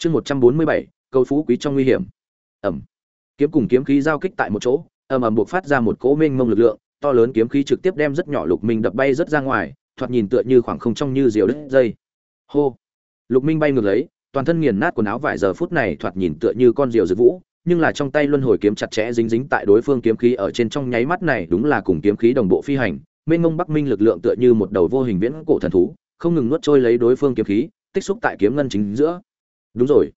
chương một trăm bốn mươi bảy câu phú quý trong nguy hiểm. Ẩm. Kiếm cùng kiếm khí giao kích tại một chỗ, ầm ầm buộc phát ra một cỗ mênh mông lực lượng, to lớn kiếm khí trực tiếp đem rất nhỏ lục minh đập bay rất ra ngoài, thoạt nhìn tựa như khoảng không trong như diều đứt dây. Hô. Lục minh bay ngược lấy, toàn thân nghiền nát quần áo vài giờ phút này thoạt nhìn tựa như con diều dự vũ, nhưng là trong tay luân hồi kiếm chặt chẽ dính dính tại đối phương kiếm khí ở trên trong nháy mắt này đúng là cùng kiếm khí đồng bộ phi hành, mênh mông bắc minh lực lượng tựa như một đầu vô hình viễn cổ thần thú, không ngừng nuốt trôi lấy đối phương kiếm khí, tích xúc tại kiếm ngân chính giữa đúng rồi.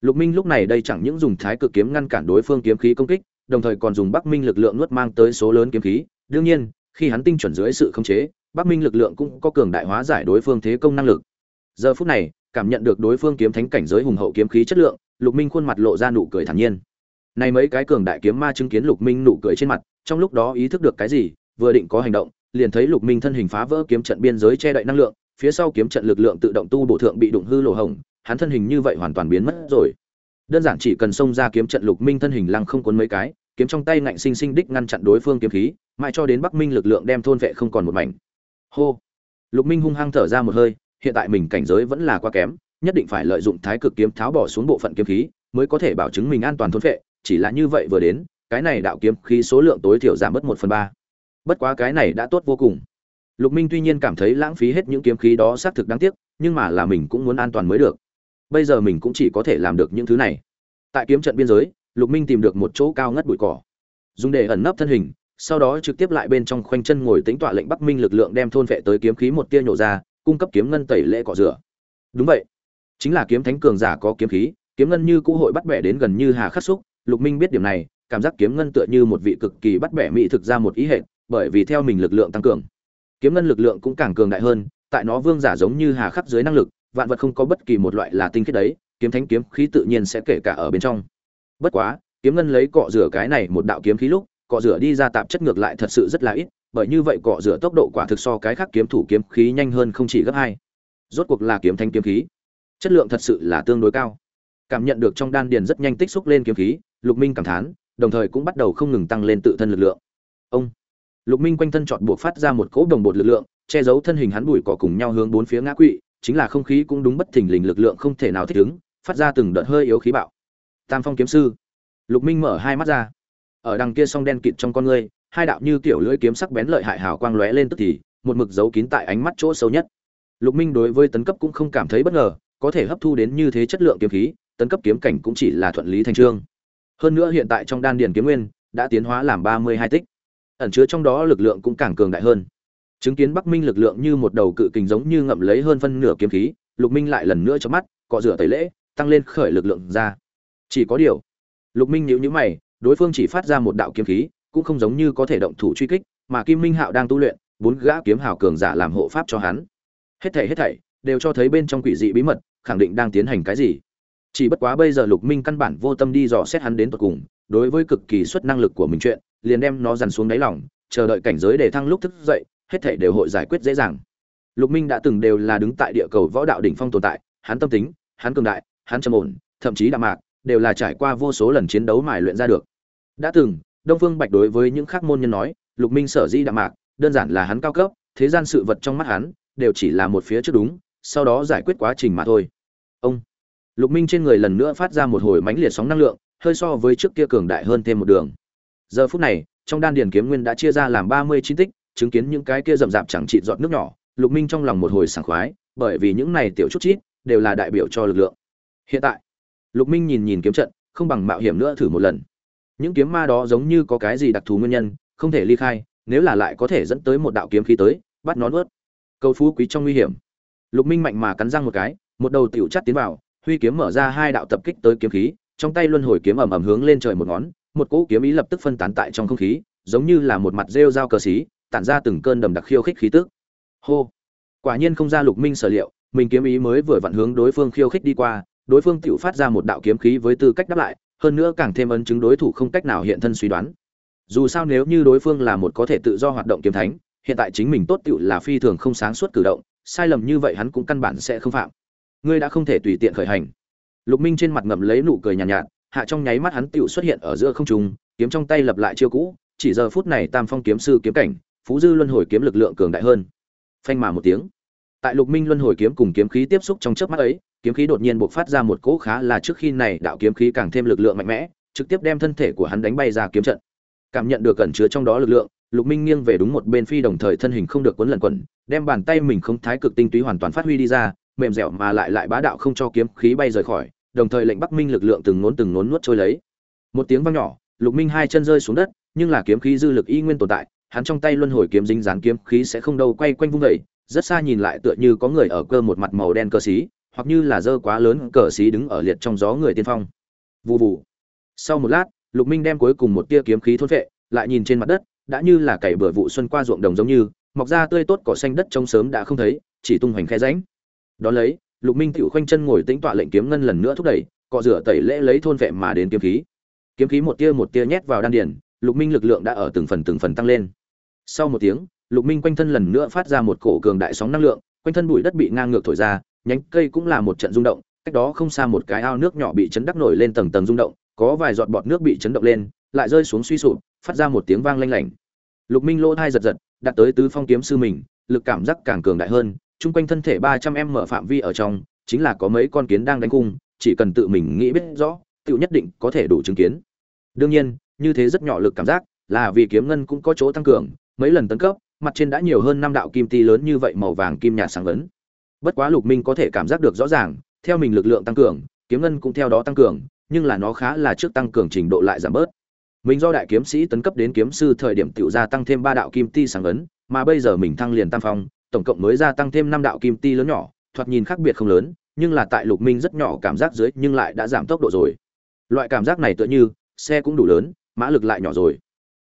Lục minh lúc này đây chẳng những dùng thái cực kiếm ngăn cản đối phương kiếm khí công kích, đồng thời còn dùng bắc minh lực lượng nuốt mang tới số lớn kiếm khí. Đương nhiên, khi hắn tinh chuẩn dưới sự khống chế, bắc minh lực lượng cũng có cường đại hóa giải đối phương thế công năng lực. Giờ phút này, cảm nhận được đối phương kiếm thánh cảnh giới hùng hậu kiếm khí chất lượng, lục minh khuôn mặt lộ ra nụ cười thản nhiên. Này mấy cái cường đại kiếm ma chứng kiến lục minh nụ cười trên mặt, trong lúc đó ý thức được cái gì, vừa định có hành động, liền thấy lục minh thân hình phá vỡ kiếm trận biên giới che đậy năng lượng phía sau kiếm trận lực lượng tự động tu bổ thượng bị đụng hư lỗ hổng, hắn thân hình như vậy hoàn toàn biến mất rồi. Đơn giản chỉ cần xông ra kiếm trận lục minh thân hình lăng không cuốn mấy cái, kiếm trong tay ngạnh sinh sinh đích ngăn chặn đối phương kiếm khí, mãi cho đến bắc minh lực lượng đem thôn vệ không còn một mảnh. Hô! Lục minh hung hăng thở ra một hơi, hiện tại mình cảnh giới vẫn là quá kém, nhất định phải lợi dụng thái cực kiếm tháo bỏ xuống bộ phận kiếm khí, mới có thể bảo chứng mình an toàn thôn vệ, chỉ là như vậy vừa đến, cái này đạo kiếm khí số lượng tối thiểu giảm mất một phần ba. Bất quá cái này đã tốt vô cùng lục minh tuy nhiên cảm thấy lãng phí hết những kiếm khí đó xác thực đáng tiếc, nhưng mà là mình cũng muốn an toàn mới được. Bây giờ mình cũng chỉ có thể làm được những thứ này. Tại kiếm trận biên giới, lục minh tìm được một chỗ cao ngất bụi cỏ. Dùng để ẩn nấp thân hình, sau đó trực tiếp lại bên trong khoanh chân ngồi tính tọa lệnh bắc minh lực lượng đem thôn vệ tới kiếm khí một tia nhổ ra, cung cấp kiếm ngân tẩy lễ cỏ rửa. Đúng vậy. Chính là kiếm thánh cường giả có kiếm khí, kiếm ngân như cũ hội bắt bẻ đến gần như hà khắc xúc, lục minh biết điểm này, cảm giác kiếm ngân tựa như một vị cực kỳ bắt bẻ mỹ thực ra một ý hệ, bởi vì theo mình lực lượng tăng cường kiếm ngân lực lượng cũng càng cường đại hơn, tại nó vương giả giống như hà khắc dưới năng lực, vạn vật không có bất kỳ một loại là tinh khiết đấy, kiếm thánh kiếm khí tự nhiên sẽ kể cả ở bên trong. Bất quá, kiếm ngân lấy cọ rửa cái này một đạo kiếm khí lúc, cọ rửa đi ra tạp chất ngược lại thật sự rất là ít, bởi như vậy cọ rửa tốc độ quả thực so cái khác kiếm thủ kiếm khí nhanh hơn không chỉ gấp hai. Rốt cuộc là kiếm thánh kiếm khí. Chất lượng thật sự là tương đối cao. Cảm nhận được trong đan điền rất nhanh tích xúc lên kiếm khí, lục minh cảm thán, đồng thời cũng bắt đầu không ngừng tăng lên tự thân lực lượng. Ông! Lục minh quanh thân chọn buộc phát ra một cỗ đồng bột lực lượng, che giấu thân hình hắn bụi cỏ cùng nhau hướng bốn phía ngã quỵ, chính là không khí cũng đúng bất thình lình lực lượng không thể nào thích ứng, phát ra từng đợt hơi yếu khí bạo. Tam phong kiếm sư. Lục minh mở hai mắt ra. Ở đằng kia song đen kịt trong con ngươi, hai đạo như kiểu lưỡi kiếm sắc bén lợi hại hào quang lóe lên tức thì, một mực giấu kín tại ánh mắt chỗ sâu nhất. Lục minh đối với tấn cấp cũng không cảm thấy bất ngờ, có thể hấp thu đến như thế chất lượng kiếm khí, tấn cấp kiếm cảnh cũng chỉ là thuận lý thành trương. Hơn nữa hiện tại trong đan điền kiếm nguyên, đã tiến hóa làm ba mươi hai tích ẩn chứa trong đó lực lượng cũng càng cường đại hơn. Chứng kiến bắc minh lực lượng như một đầu cự kình giống như ngậm lấy hơn phân nửa kiếm khí, lục minh lại lần nữa cho mắt, cọ rửa tẩy lễ, tăng lên khởi lực lượng ra. Chỉ có điều, lục minh nhíu nhíu mày, đối phương chỉ phát ra một đạo kiếm khí, cũng không giống như có thể động thủ truy kích, mà kim minh hạo đang tu luyện, bốn gã kiếm hào cường giả làm hộ pháp cho hắn. Hết thảy hết thảy, đều cho thấy bên trong quỷ dị bí mật, khẳng định đang tiến hành cái gì. Chỉ bất quá bây giờ lục minh căn bản vô tâm đi dò xét hắn đến tận cùng, đối với cực kỳ xuất năng lực của mình chuyện liền đem nó dằn xuống đáy lòng, chờ đợi cảnh giới để thăng lúc thức dậy, hết thể đều hội giải quyết dễ dàng. Lục minh đã từng đều là đứng tại địa cầu võ đạo đỉnh phong tồn tại, hắn tâm tính, hắn cường đại, hắn trầm ổn, thậm chí đạm mạc, đều là trải qua vô số lần chiến đấu mài luyện ra được. Đã từng, đông phương bạch đối với những khác môn nhân nói, lục minh sở di đạm mạc, đơn giản là hắn cao cấp, thế gian sự vật trong mắt hắn, đều chỉ là một phía trước đúng, sau đó giải quyết quá trình mà thôi. Ông. Lục minh trên người lần nữa phát ra một hồi mãnh liệt sóng năng lượng, hơi so với trước kia cường đại hơn thêm một đường giờ phút này, trong đan điền kiếm nguyên đã chia ra làm ba mươi chín tích, chứng kiến những cái kia rậm rạp chẳng trị giọt nước nhỏ, lục minh trong lòng một hồi sảng khoái, bởi vì những này tiểu chút chít đều là đại biểu cho lực lượng. Hiện tại, lục minh nhìn nhìn kiếm trận, không bằng mạo hiểm nữa thử một lần. Những kiếm ma đó giống như có cái gì đặc thù nguyên nhân, không thể ly khai, nếu là lại có thể dẫn tới một đạo kiếm khí tới, bắt nó nuốt. Câu phú quý trong nguy hiểm. Lục minh mạnh mà cắn răng một cái, một đầu tiểu chắt tiến vào, huy kiếm mở ra hai đạo tập kích tới kiếm khí, trong tay luân hồi kiếm ầm ầm hướng lên trời một ngón một cỗ kiếm ý lập tức phân tán tại trong không khí giống như là một mặt rêu dao cờ xí tản ra từng cơn đầm đặc khiêu khích khí tức. Hô! Quả nhiên không ra lục minh sở liệu mình kiếm ý mới vừa vặn hướng đối phương khiêu khích đi qua đối phương tự phát ra một đạo kiếm khí với tư cách đáp lại hơn nữa càng thêm ấn chứng đối thủ không cách nào hiện thân suy đoán. Dù sao nếu như đối phương là một có thể tự do hoạt động kiếm thánh hiện tại chính mình tốt tựu là phi thường không sáng suốt cử động sai lầm như vậy hắn cũng căn bản sẽ không phạm. Ngươi đã không thể tùy tiện khởi hành. Lục minh trên mặt ngậm lấy nụ cười nhàn nhạt, nhạt hạ trong nháy mắt hắn tựu xuất hiện ở giữa không trung, kiếm trong tay lập lại chiêu cũ, chỉ giờ phút này tam phong kiếm sư kiếm cảnh, phú dư luân hồi kiếm lực lượng cường đại hơn. Phanh mà một tiếng. Tại lục minh luân hồi kiếm cùng kiếm khí tiếp xúc trong chớp mắt ấy, kiếm khí đột nhiên bộc phát ra một cỗ khá là trước khi này đạo kiếm khí càng thêm lực lượng mạnh mẽ, trực tiếp đem thân thể của hắn đánh bay ra kiếm trận. Cảm nhận được cẩn chứa trong đó lực lượng, lục minh nghiêng về đúng một bên phi đồng thời thân hình không được quấn lần quẩn, đem bàn tay mình không thái cực tinh túy hoàn toàn phát huy đi ra, mềm dẻo mà lại lại bá đạo không cho kiếm khí bay rời khỏi đồng thời lệnh bắc minh lực lượng từng nốn từng nốn nuốt trôi lấy. Một tiếng vang nhỏ lục minh hai chân rơi xuống đất nhưng là kiếm khí dư lực y nguyên tồn tại hắn trong tay luân hồi kiếm dính dán kiếm khí sẽ không đâu quay quanh vung dậy, rất xa nhìn lại tựa như có người ở cơ một mặt màu đen cơ xí hoặc như là dơ quá lớn cờ xí đứng ở liệt trong gió người tiên phong. Vù vù. sau một lát lục minh đem cuối cùng một tia kiếm khí thôn vệ lại nhìn trên mặt đất đã như là cày bừa vụ xuân qua ruộng đồng giống như mọc ra tươi tốt cỏ xanh đất trông sớm đã không thấy chỉ tung hoành khe ránh đó lấy lục minh tựu khoanh chân ngồi tĩnh tọa lệnh kiếm ngân lần nữa thúc đẩy, cọ rửa tẩy lễ lấy thôn vệ mà đến kiếm khí. Kiếm khí một tia một tia nhét vào đan điền, lục minh lực lượng đã ở từng phần từng phần tăng lên. Sau một tiếng, lục minh quanh thân lần nữa phát ra một cổ cường đại sóng năng lượng, quanh thân bụi đất bị ngang ngược thổi ra, nhánh cây cũng là một trận rung động, cách đó không xa một cái ao nước nhỏ bị chấn đắc nổi lên tầng tầng rung động, có vài giọt bọt nước bị chấn động lên, lại rơi xuống suy sụp, phát ra một tiếng vang lanh lảnh. Lục minh lỗ thai giật giật, đặt tới tứ phong kiếm sư mình, lực cảm giác càng cường đại hơn chung quanh thân thể ba trăm em mở phạm vi ở trong, chính là có mấy con kiến đang đánh cung, chỉ cần tự mình nghĩ biết rõ, tự nhất định có thể đủ chứng kiến. Đương nhiên, như thế rất nhỏ lực cảm giác, là vì kiếm ngân cũng có chỗ tăng cường, mấy lần tấn cấp, mặt trên đã nhiều hơn năm đạo kim ti lớn như vậy màu vàng kim nhạt sáng vấn bất quá lục minh có thể cảm giác được rõ ràng, theo mình lực lượng tăng cường, kiếm ngân cũng theo đó tăng cường, nhưng là nó khá là trước tăng cường trình độ lại giảm bớt. Mình do đại kiếm sĩ tấn cấp đến kiếm sư thời điểm tiểu gia tăng thêm ba đạo kim ti sáng vấn mà bây giờ mình thăng liền tam phong tổng cộng mới gia tăng thêm năm đạo kim ti lớn nhỏ, thoạt nhìn khác biệt không lớn, nhưng là tại lục minh rất nhỏ cảm giác dưới nhưng lại đã giảm tốc độ rồi. Loại cảm giác này tựa như, xe cũng đủ lớn, mã lực lại nhỏ rồi.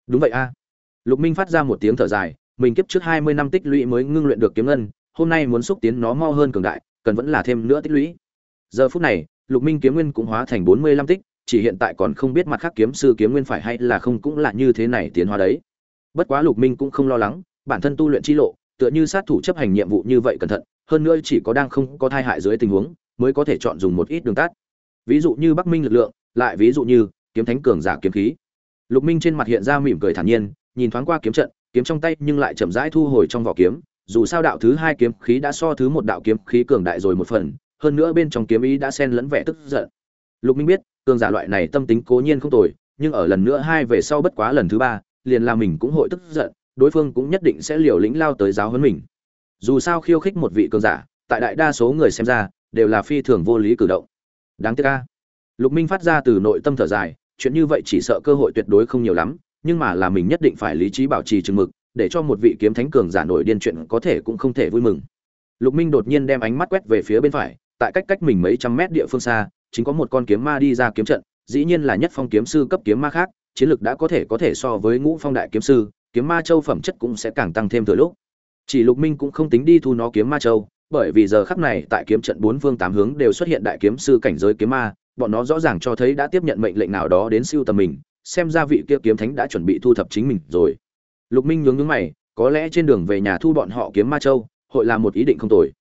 Đúng vậy a. Lục minh phát ra một tiếng thở dài, mình kiếp trước hai mươi năm tích lũy mới ngưng luyện được kiếm ngân, hôm nay muốn xúc tiến nó mau hơn cường đại, cần vẫn là thêm nữa tích lũy. Giờ phút này, lục minh kiếm nguyên cũng hóa thành bốn mươi lăm tích, chỉ hiện tại còn không biết mặt khác kiếm sư kiếm nguyên phải hay là không cũng là như thế này tiến hóa đấy. Bất quá lục minh cũng không lo lắng, bản thân tu luyện chi lộ tựa như sát thủ chấp hành nhiệm vụ như vậy cẩn thận, hơn nữa chỉ có đang không có thai hại dưới tình huống, mới có thể chọn dùng một ít đường tắt. Ví dụ như bắc minh lực lượng, lại ví dụ như kiếm thánh cường giả kiếm khí. Lục minh trên mặt hiện ra mỉm cười thản nhiên, nhìn thoáng qua kiếm trận, kiếm trong tay nhưng lại chậm rãi thu hồi trong vỏ kiếm. Dù sao đạo thứ hai kiếm khí đã so thứ một đạo kiếm khí cường đại rồi một phần, hơn nữa bên trong kiếm ý đã xen lẫn vẻ tức giận. Lục minh biết, cường giả loại này tâm tính cố nhiên không tồi, nhưng ở lần nữa hai về sau bất quá lần thứ ba, liền là mình cũng hội tức giận đối phương cũng nhất định sẽ liều lĩnh lao tới giáo huấn mình. Dù sao khiêu khích một vị cường giả, tại đại đa số người xem ra, đều là phi thường vô lý cử động. Đáng tiếc ca lục minh phát ra từ nội tâm thở dài, chuyện như vậy chỉ sợ cơ hội tuyệt đối không nhiều lắm, nhưng mà là mình nhất định phải lý trí bảo trì chừng mực, để cho một vị kiếm thánh cường giả nổi điên chuyện có thể cũng không thể vui mừng. Lục minh đột nhiên đem ánh mắt quét về phía bên phải, tại cách cách mình mấy trăm mét địa phương xa, chính có một con kiếm ma đi ra kiếm trận, dĩ nhiên là nhất phong kiếm sư cấp kiếm ma khác, chiến lực đã có thể có thể so với ngũ phong đại kiếm sư kiếm ma châu phẩm chất cũng sẽ càng tăng thêm từ lúc. Chỉ lục minh cũng không tính đi thu nó kiếm ma châu, bởi vì giờ khắc này tại kiếm trận bốn phương tám hướng đều xuất hiện đại kiếm sư cảnh giới kiếm ma, bọn nó rõ ràng cho thấy đã tiếp nhận mệnh lệnh nào đó đến siêu tầm mình, xem ra vị kia kiếm thánh đã chuẩn bị thu thập chính mình rồi. Lục minh nhướng nhướng mày, có lẽ trên đường về nhà thu bọn họ kiếm ma châu, hội là một ý định không tồi.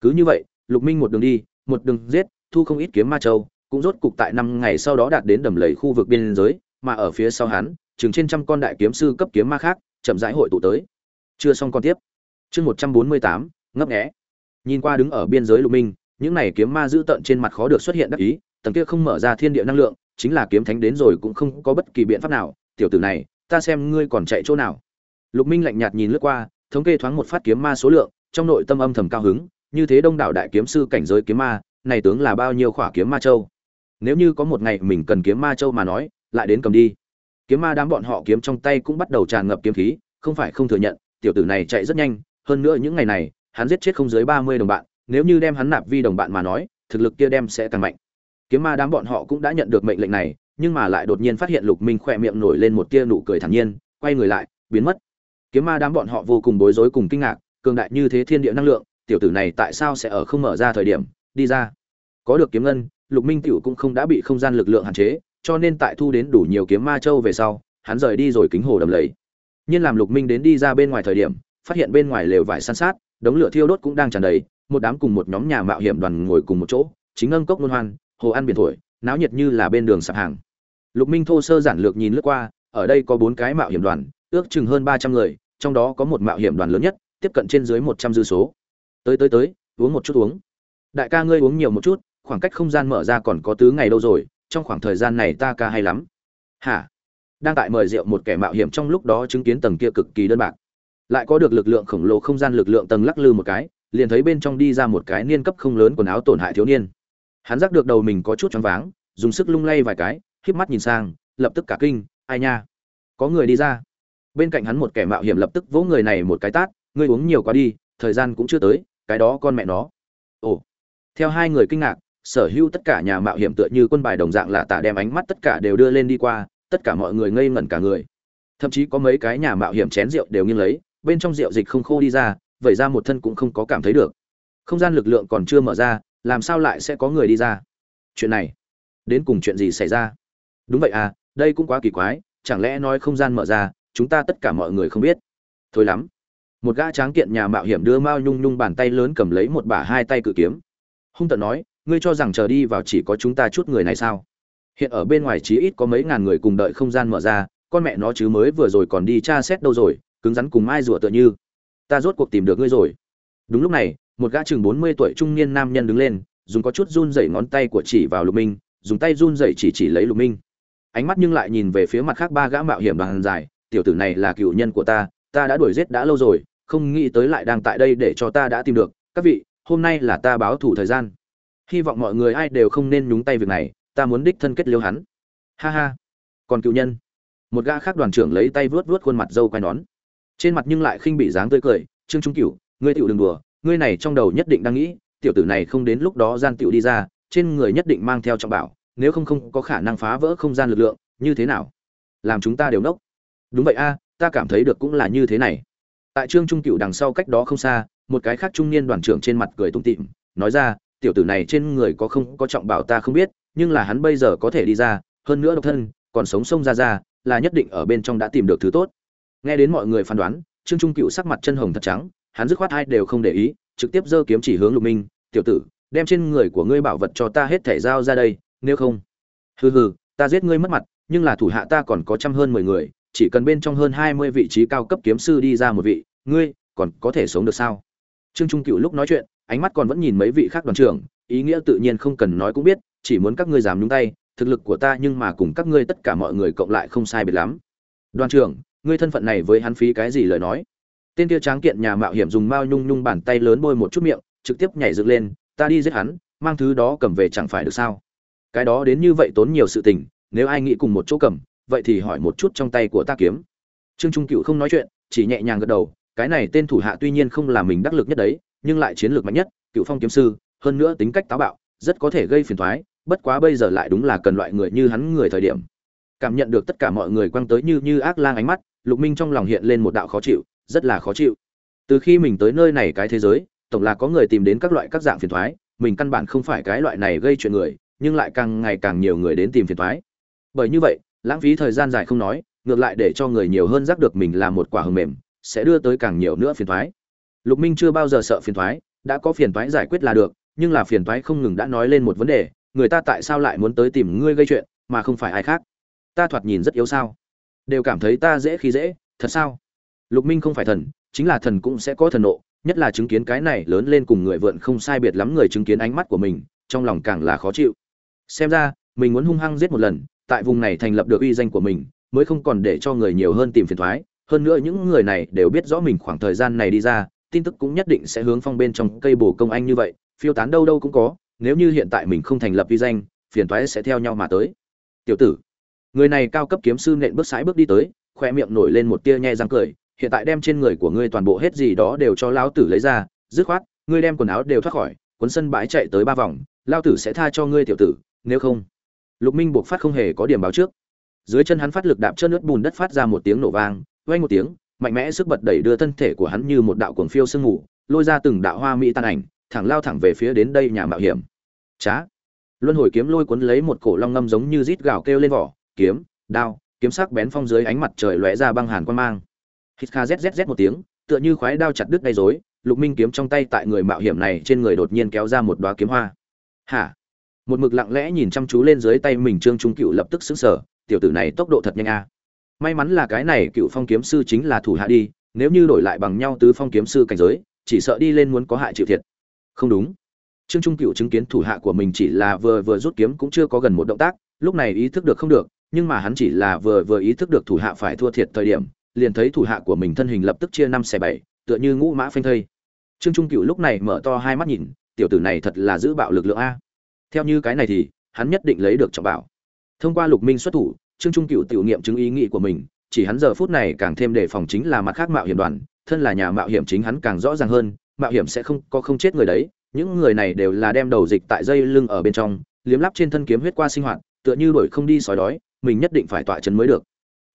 Cứ như vậy, lục minh một đường đi, một đường giết, thu không ít kiếm ma châu, cũng rốt cục tại năm ngày sau đó đạt đến đầm lầy khu vực biên giới, mà ở phía sau hắn chừng trên trăm con đại kiếm sư cấp kiếm ma khác, chậm rãi hội tụ tới. Chưa xong con tiếp. Chương một trăm bốn mươi tám, ngấp nghé. Nhìn qua đứng ở biên giới lục minh, những này kiếm ma giữ tận trên mặt khó được xuất hiện đắc ý, tầng kia không mở ra thiên địa năng lượng, chính là kiếm thánh đến rồi cũng không có bất kỳ biện pháp nào. Tiểu tử này, ta xem ngươi còn chạy chỗ nào. Lục minh lạnh nhạt nhìn lướt qua, thống kê thoáng một phát kiếm ma số lượng, trong nội tâm âm thầm cao hứng, như thế đông đảo đại kiếm sư cảnh giới kiếm ma, này tướng là bao nhiêu khỏa kiếm ma châu? Nếu như có một ngày mình cần kiếm ma châu mà nói, lại đến cầm đi kiếm ma đám bọn họ kiếm trong tay cũng bắt đầu tràn ngập kiếm khí, không phải không thừa nhận, tiểu tử này chạy rất nhanh, hơn nữa những ngày này, hắn giết chết không dưới ba mươi đồng bạn, nếu như đem hắn nạp vi đồng bạn mà nói, thực lực kia đem sẽ càng mạnh. Kiếm ma đám bọn họ cũng đã nhận được mệnh lệnh này, nhưng mà lại đột nhiên phát hiện lục minh khỏe miệng nổi lên một tia nụ cười thản nhiên, quay người lại, biến mất. Kiếm ma đám bọn họ vô cùng bối rối cùng kinh ngạc, cường đại như thế thiên địa năng lượng, tiểu tử này tại sao sẽ ở không mở ra thời điểm, đi ra. Có được kiếm ngân, lục minh tiểu cũng không đã bị không gian lực lượng hạn chế cho nên tại thu đến đủ nhiều kiếm ma châu về sau, hắn rời đi rồi kính hồ đầm lầy. Nhiên làm lục minh đến đi ra bên ngoài thời điểm, phát hiện bên ngoài lều vải san sát, đống lửa thiêu đốt cũng đang tràn đầy, một đám cùng một nhóm nhà mạo hiểm đoàn ngồi cùng một chỗ, chính ngân cốc luân hoan, hồ ăn biển thổi, náo nhiệt như là bên đường sạp hàng. Lục minh thô sơ giản lược nhìn lướt qua, ở đây có bốn cái mạo hiểm đoàn, ước chừng hơn ba trăm người, trong đó có một mạo hiểm đoàn lớn nhất, tiếp cận trên dưới một trăm dư số. Tới tới tới, uống một chút uống. Đại ca ngươi uống nhiều một chút, khoảng cách không gian mở ra còn có tứ ngày đâu rồi trong khoảng thời gian này ta ca hay lắm. Hả? Đang tại mời rượu một kẻ mạo hiểm trong lúc đó chứng kiến tầng kia cực kỳ đơn bạc. Lại có được lực lượng khổng lồ không gian lực lượng tầng lắc lư một cái, liền thấy bên trong đi ra một cái niên cấp không lớn quần áo tổn hại thiếu niên. Hắn giác được đầu mình có chút choáng váng, dùng sức lung lay vài cái, híp mắt nhìn sang, lập tức cả kinh, ai nha? Có người đi ra. Bên cạnh hắn một kẻ mạo hiểm lập tức vỗ người này một cái tát, ngươi uống nhiều quá đi, thời gian cũng chưa tới, cái đó con mẹ nó. Ồ. Theo hai người kinh ngạc sở hữu tất cả nhà mạo hiểm tựa như quân bài đồng dạng là tả đem ánh mắt tất cả đều đưa lên đi qua, tất cả mọi người ngây ngẩn cả người. Thậm chí có mấy cái nhà mạo hiểm chén rượu đều nghiêng lấy, bên trong rượu dịch không khô đi ra vậy ra một thân cũng không có cảm thấy được. Không gian lực lượng còn chưa mở ra, làm sao lại sẽ có người đi ra? Chuyện này, đến cùng chuyện gì xảy ra? Đúng vậy à đây cũng quá kỳ quái, chẳng lẽ nói không gian mở ra, chúng ta tất cả mọi người không biết? Thôi lắm. Một gã tráng kiện nhà mạo hiểm đưa mao nhung nhung bàn tay lớn cầm lấy một bả hai tay cự kiếm. Hung tận nói ngươi cho rằng chờ đi vào chỉ có chúng ta chút người này sao? Hiện ở bên ngoài chí ít có mấy ngàn người cùng đợi không gian mở ra, con mẹ nó chứ mới vừa rồi còn đi tra xét đâu rồi, cứng rắn cùng ai rủa tựa như. Ta rốt cuộc tìm được ngươi rồi. Đúng lúc này, một gã chừng bốn mươi tuổi trung niên nam nhân đứng lên, dùng có chút run rẩy ngón tay của chỉ vào lục minh, dùng tay run rẩy chỉ chỉ lấy lục minh. Ánh mắt nhưng lại nhìn về phía mặt khác ba gã mạo hiểm đoàn dài, tiểu tử này là cựu nhân của ta ta đã đuổi giết đã lâu rồi, không nghĩ tới lại đang tại đây để cho ta đã tìm được. Các vị, hôm nay là ta báo thủ thời gian hy vọng mọi người ai đều không nên nhúng tay việc này, ta muốn đích thân kết liêu hắn. Ha ha. Còn cựu nhân. Một gã khác đoàn trưởng lấy tay vuốt vuốt khuôn mặt dâu quai nón. Trên mặt nhưng lại khinh bị dáng tươi cười, trương trung cửu, ngươi tiểu đừng đùa, ngươi này trong đầu nhất định đang nghĩ, tiểu tử này không đến lúc đó gian tiểu đi ra, trên người nhất định mang theo trọng bảo, nếu không không có khả năng phá vỡ không gian lực lượng, như thế nào? Làm chúng ta đều nốc. Đúng vậy a, ta cảm thấy được cũng là như thế này. Tại trương trung cửu đằng sau cách đó không xa, một cái khác trung niên đoàn trưởng trên mặt cười tung tịm nói ra tiểu tử này trên người có không có trọng bảo ta không biết, nhưng là hắn bây giờ có thể đi ra, hơn nữa độc thân, còn sống sông ra ra, là nhất định ở bên trong đã tìm được thứ tốt. Nghe đến mọi người phán đoán, trương trung cựu sắc mặt chân hồng thật trắng, hắn dứt khoát hai đều không để ý, trực tiếp giơ kiếm chỉ hướng lục minh, tiểu tử, đem trên người của ngươi bảo vật cho ta hết thể giao ra đây, nếu không hừ hừ, ta giết ngươi mất mặt, nhưng là thủ hạ ta còn có trăm hơn mười người, chỉ cần bên trong hơn hai mươi vị trí cao cấp kiếm sư đi ra một vị, ngươi còn có thể sống được sao? Trương trung cựu lúc nói chuyện ánh mắt còn vẫn nhìn mấy vị khác đoàn trưởng, ý nghĩa tự nhiên không cần nói cũng biết, chỉ muốn các ngươi dám nhúng tay, thực lực của ta nhưng mà cùng các ngươi tất cả mọi người cộng lại không sai biệt lắm. Đoàn trưởng, ngươi thân phận này với hắn phí cái gì lời nói? Tên kia tráng kiện nhà mạo hiểm dùng mao nhung nhung bàn tay lớn bôi một chút miệng, trực tiếp nhảy dựng lên, ta đi giết hắn, mang thứ đó cầm về chẳng phải được sao? Cái đó đến như vậy tốn nhiều sự tình, nếu ai nghĩ cùng một chỗ cầm, vậy thì hỏi một chút trong tay của ta kiếm. Trương trung cựu không nói chuyện, chỉ nhẹ nhàng gật đầu, cái này tên thủ hạ tuy nhiên không là mình đắc lực nhất đấy nhưng lại chiến lược mạnh nhất, cựu phong kiếm sư, hơn nữa tính cách táo bạo, rất có thể gây phiền thoái bất quá bây giờ lại đúng là cần loại người như hắn người thời điểm. Cảm nhận được tất cả mọi người quăng tới như như ác lang ánh mắt, lục minh trong lòng hiện lên một đạo khó chịu, rất là khó chịu. Từ khi mình tới nơi này cái thế giới, tổng là có người tìm đến các loại các dạng phiền thoái mình căn bản không phải cái loại này gây chuyện người, nhưng lại càng ngày càng nhiều người đến tìm phiền thoái bởi như vậy, lãng phí thời gian dài không nói, ngược lại để cho người nhiều hơn giác được mình là một quả hầm mềm, sẽ đưa tới càng nhiều nữa phiền thoái lục minh chưa bao giờ sợ phiền toái, đã có phiền toái giải quyết là được nhưng là phiền toái không ngừng đã nói lên một vấn đề người ta tại sao lại muốn tới tìm ngươi gây chuyện mà không phải ai khác? Ta thoạt nhìn rất yếu sao? Đều cảm thấy ta dễ khi dễ thật sao? Lục minh không phải thần chính là thần cũng sẽ có thần nộ nhất là chứng kiến cái này lớn lên cùng người vượn không sai biệt lắm người chứng kiến ánh mắt của mình trong lòng càng là khó chịu. Xem ra mình muốn hung hăng giết một lần tại vùng này thành lập được uy danh của mình mới không còn để cho người nhiều hơn tìm phiền toái, hơn nữa những người này đều biết rõ mình khoảng thời gian này đi ra tin tức cũng nhất định sẽ hướng phong bên trong cây bổ công anh như vậy, phiêu tán đâu đâu cũng có, nếu như hiện tại mình không thành lập vi danh, phiền toái sẽ theo nhau mà tới. Tiểu tử, người này cao cấp kiếm sư nện bước sải bước đi tới, khoe miệng nổi lên một tia nhe răng cười, hiện tại đem trên người của ngươi toàn bộ hết gì đó đều cho lão tử lấy ra, dứt khoát, ngươi đem quần áo đều thoát khỏi, cuốn sân bãi chạy tới ba vòng lao tử sẽ tha cho ngươi tiểu tử, nếu không. Lục minh buộc phát không hề có điểm báo trước. Dưới chân hắn phát lực đạp chân nước bùn đất phát ra một tiếng nổ vang vang một tiếng mạnh mẽ sức bật đẩy đưa thân thể của hắn như một đạo cuồng phiêu sương mù, lôi ra từng đạo hoa mỹ tan ảnh, thẳng lao thẳng về phía đến đây nhà mạo hiểm. Chá! Luân hồi kiếm lôi cuốn lấy một cổ long ngâm giống như rít gào kêu lên vỏ, kiếm, đao, kiếm sắc bén phong dưới ánh mặt trời lóe ra băng hàn quan mang. Hít kha zzz một tiếng, tựa như khoái đao chặt đứt gây rối, lục minh kiếm trong tay tại người mạo hiểm này trên người đột nhiên kéo ra một đóa kiếm hoa. Hả? Một mực lặng lẽ nhìn chăm chú lên dưới tay mình trương trung cựu lập tức sững sở tiểu tử này tốc độ thật nhanh a may mắn là cái này cựu phong kiếm sư chính là thủ hạ đi, nếu như đổi lại bằng nhau tứ phong kiếm sư cảnh giới, chỉ sợ đi lên muốn có hại chịu thiệt. Không đúng. Trương trung cựu chứng kiến thủ hạ của mình chỉ là vừa vừa rút kiếm cũng chưa có gần một động tác, lúc này ý thức được không được, nhưng mà hắn chỉ là vừa vừa ý thức được thủ hạ phải thua thiệt thời điểm, liền thấy thủ hạ của mình thân hình lập tức chia năm xẻ bảy, tựa như ngũ mã phanh thây. Trương trung cựu lúc này mở to hai mắt nhìn, tiểu tử này thật là giữ bạo lực lượng a. Theo như cái này thì, hắn nhất định lấy được trọng bảo. Thông qua lục minh xuất thủ trương trung cựu tiểu nghiệm chứng ý nghĩ của mình, chỉ hắn giờ phút này càng thêm đề phòng chính là mặt khác mạo hiểm đoàn, thân là nhà mạo hiểm chính hắn càng rõ ràng hơn, mạo hiểm sẽ không có không chết người đấy, những người này đều là đem đầu dịch tại dây lưng ở bên trong, liếm lắp trên thân kiếm huyết qua sinh hoạt, tựa như đổi không đi sói đói, mình nhất định phải tọa chấn mới được.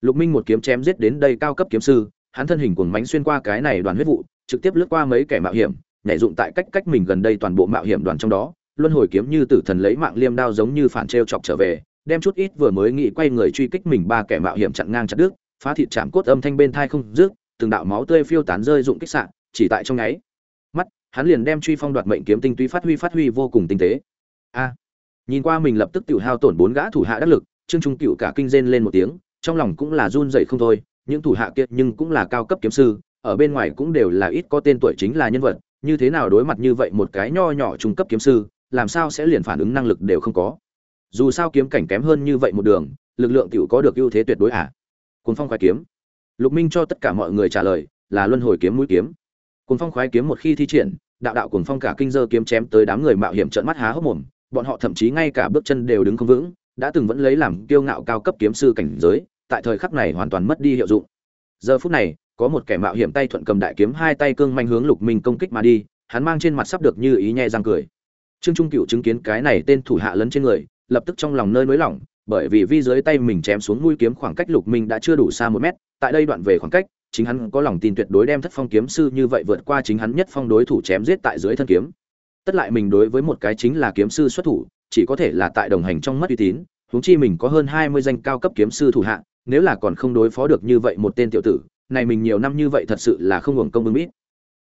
Lục minh một kiếm chém giết đến đây cao cấp kiếm sư, hắn thân hình cuồng mánh xuyên qua cái này đoàn huyết vụ, trực tiếp lướt qua mấy kẻ mạo hiểm, nhảy dụng tại cách cách mình gần đây toàn bộ mạo hiểm đoàn trong đó, luân hồi kiếm như tử thần lấy mạng liêm đao giống như phản treo chọc trở về đem chút ít vừa mới nghĩ quay người truy kích mình ba kẻ mạo hiểm chặn ngang chặt đứt, phá thịt chạm cốt âm thanh bên thai không rước từng đạo máu tươi phiêu tán rơi dụng kích sạn chỉ tại trong nháy. Mắt, hắn liền đem truy phong đoạt mệnh kiếm tinh túy phát huy phát huy vô cùng tinh tế. A! Nhìn qua mình lập tức tiểu hao tổn bốn gã thủ hạ đắc lực, trương trung cựu cả kinh rên lên một tiếng, trong lòng cũng là run rẩy không thôi, những thủ hạ kia nhưng cũng là cao cấp kiếm sư, ở bên ngoài cũng đều là ít có tên tuổi chính là nhân vật, như thế nào đối mặt như vậy một cái nho nhỏ trung cấp kiếm sư, làm sao sẽ liền phản ứng năng lực đều không có dù sao kiếm cảnh kém hơn như vậy một đường, lực lượng tiểu có được ưu thế tuyệt đối à? Cuốn phong khoái kiếm. Lục minh cho tất cả mọi người trả lời là luân hồi kiếm mũi kiếm. Cuốn phong khoái kiếm một khi thi triển, đạo đạo cuồng phong cả kinh dơ kiếm chém tới đám người mạo hiểm trợn mắt há hốc mồm, bọn họ thậm chí ngay cả bước chân đều đứng không vững, đã từng vẫn lấy làm kiêu ngạo cao cấp kiếm sư cảnh giới, tại thời khắc này hoàn toàn mất đi hiệu dụng. Giờ phút này, có một kẻ mạo hiểm tay thuận cầm đại kiếm hai tay cương manh hướng lục minh công kích mà đi, hắn mang trên mặt sắp được như ý nhe răng cười. Trương trung cựu chứng kiến cái này tên thủ hạ lấn trên người lập tức trong lòng nơi nới lỏng, bởi vì vi dưới tay mình chém xuống mũi kiếm khoảng cách lục minh đã chưa đủ xa một mét, tại đây đoạn về khoảng cách, chính hắn có lòng tin tuyệt đối đem thất phong kiếm sư như vậy vượt qua chính hắn nhất phong đối thủ chém giết tại dưới thân kiếm. Tất lại mình đối với một cái chính là kiếm sư xuất thủ, chỉ có thể là tại đồng hành trong mất uy tín, huống chi mình có hơn hai mươi danh cao cấp kiếm sư thủ hạ, nếu là còn không đối phó được như vậy một tên tiểu tử, này mình nhiều năm như vậy thật sự là không hưởng công bưng mít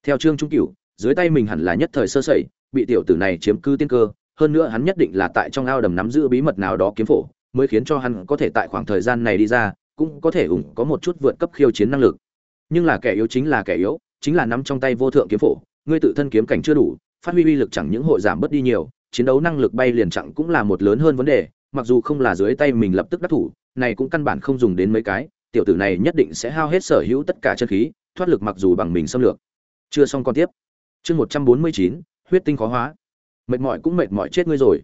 theo trương trung cửu, dưới tay mình hẳn là nhất thời sơ sẩy, bị tiểu tử này chiếm cứ tiên cơ hơn nữa hắn nhất định là tại trong ao đầm nắm giữ bí mật nào đó kiếm phổ, mới khiến cho hắn có thể tại khoảng thời gian này đi ra, cũng có thể ủng có một chút vượt cấp khiêu chiến năng lực. Nhưng là kẻ yếu chính là kẻ yếu, chính là nắm trong tay vô thượng kiếm phổ, ngươi tự thân kiếm cảnh chưa đủ, phát huy uy lực chẳng những hội giảm bớt đi nhiều, chiến đấu năng lực bay liền chặng cũng là một lớn hơn vấn đề, mặc dù không là dưới tay mình lập tức đắc thủ, này cũng căn bản không dùng đến mấy cái, tiểu tử này nhất định sẽ hao hết sở hữu tất cả chân khí, thoát lực mặc dù bằng mình xâm lược. Chưa xong con tiếp. Chương một trăm bốn mươi chín, huyết tinh khó hóa mệt mỏi cũng mệt mỏi chết ngươi rồi.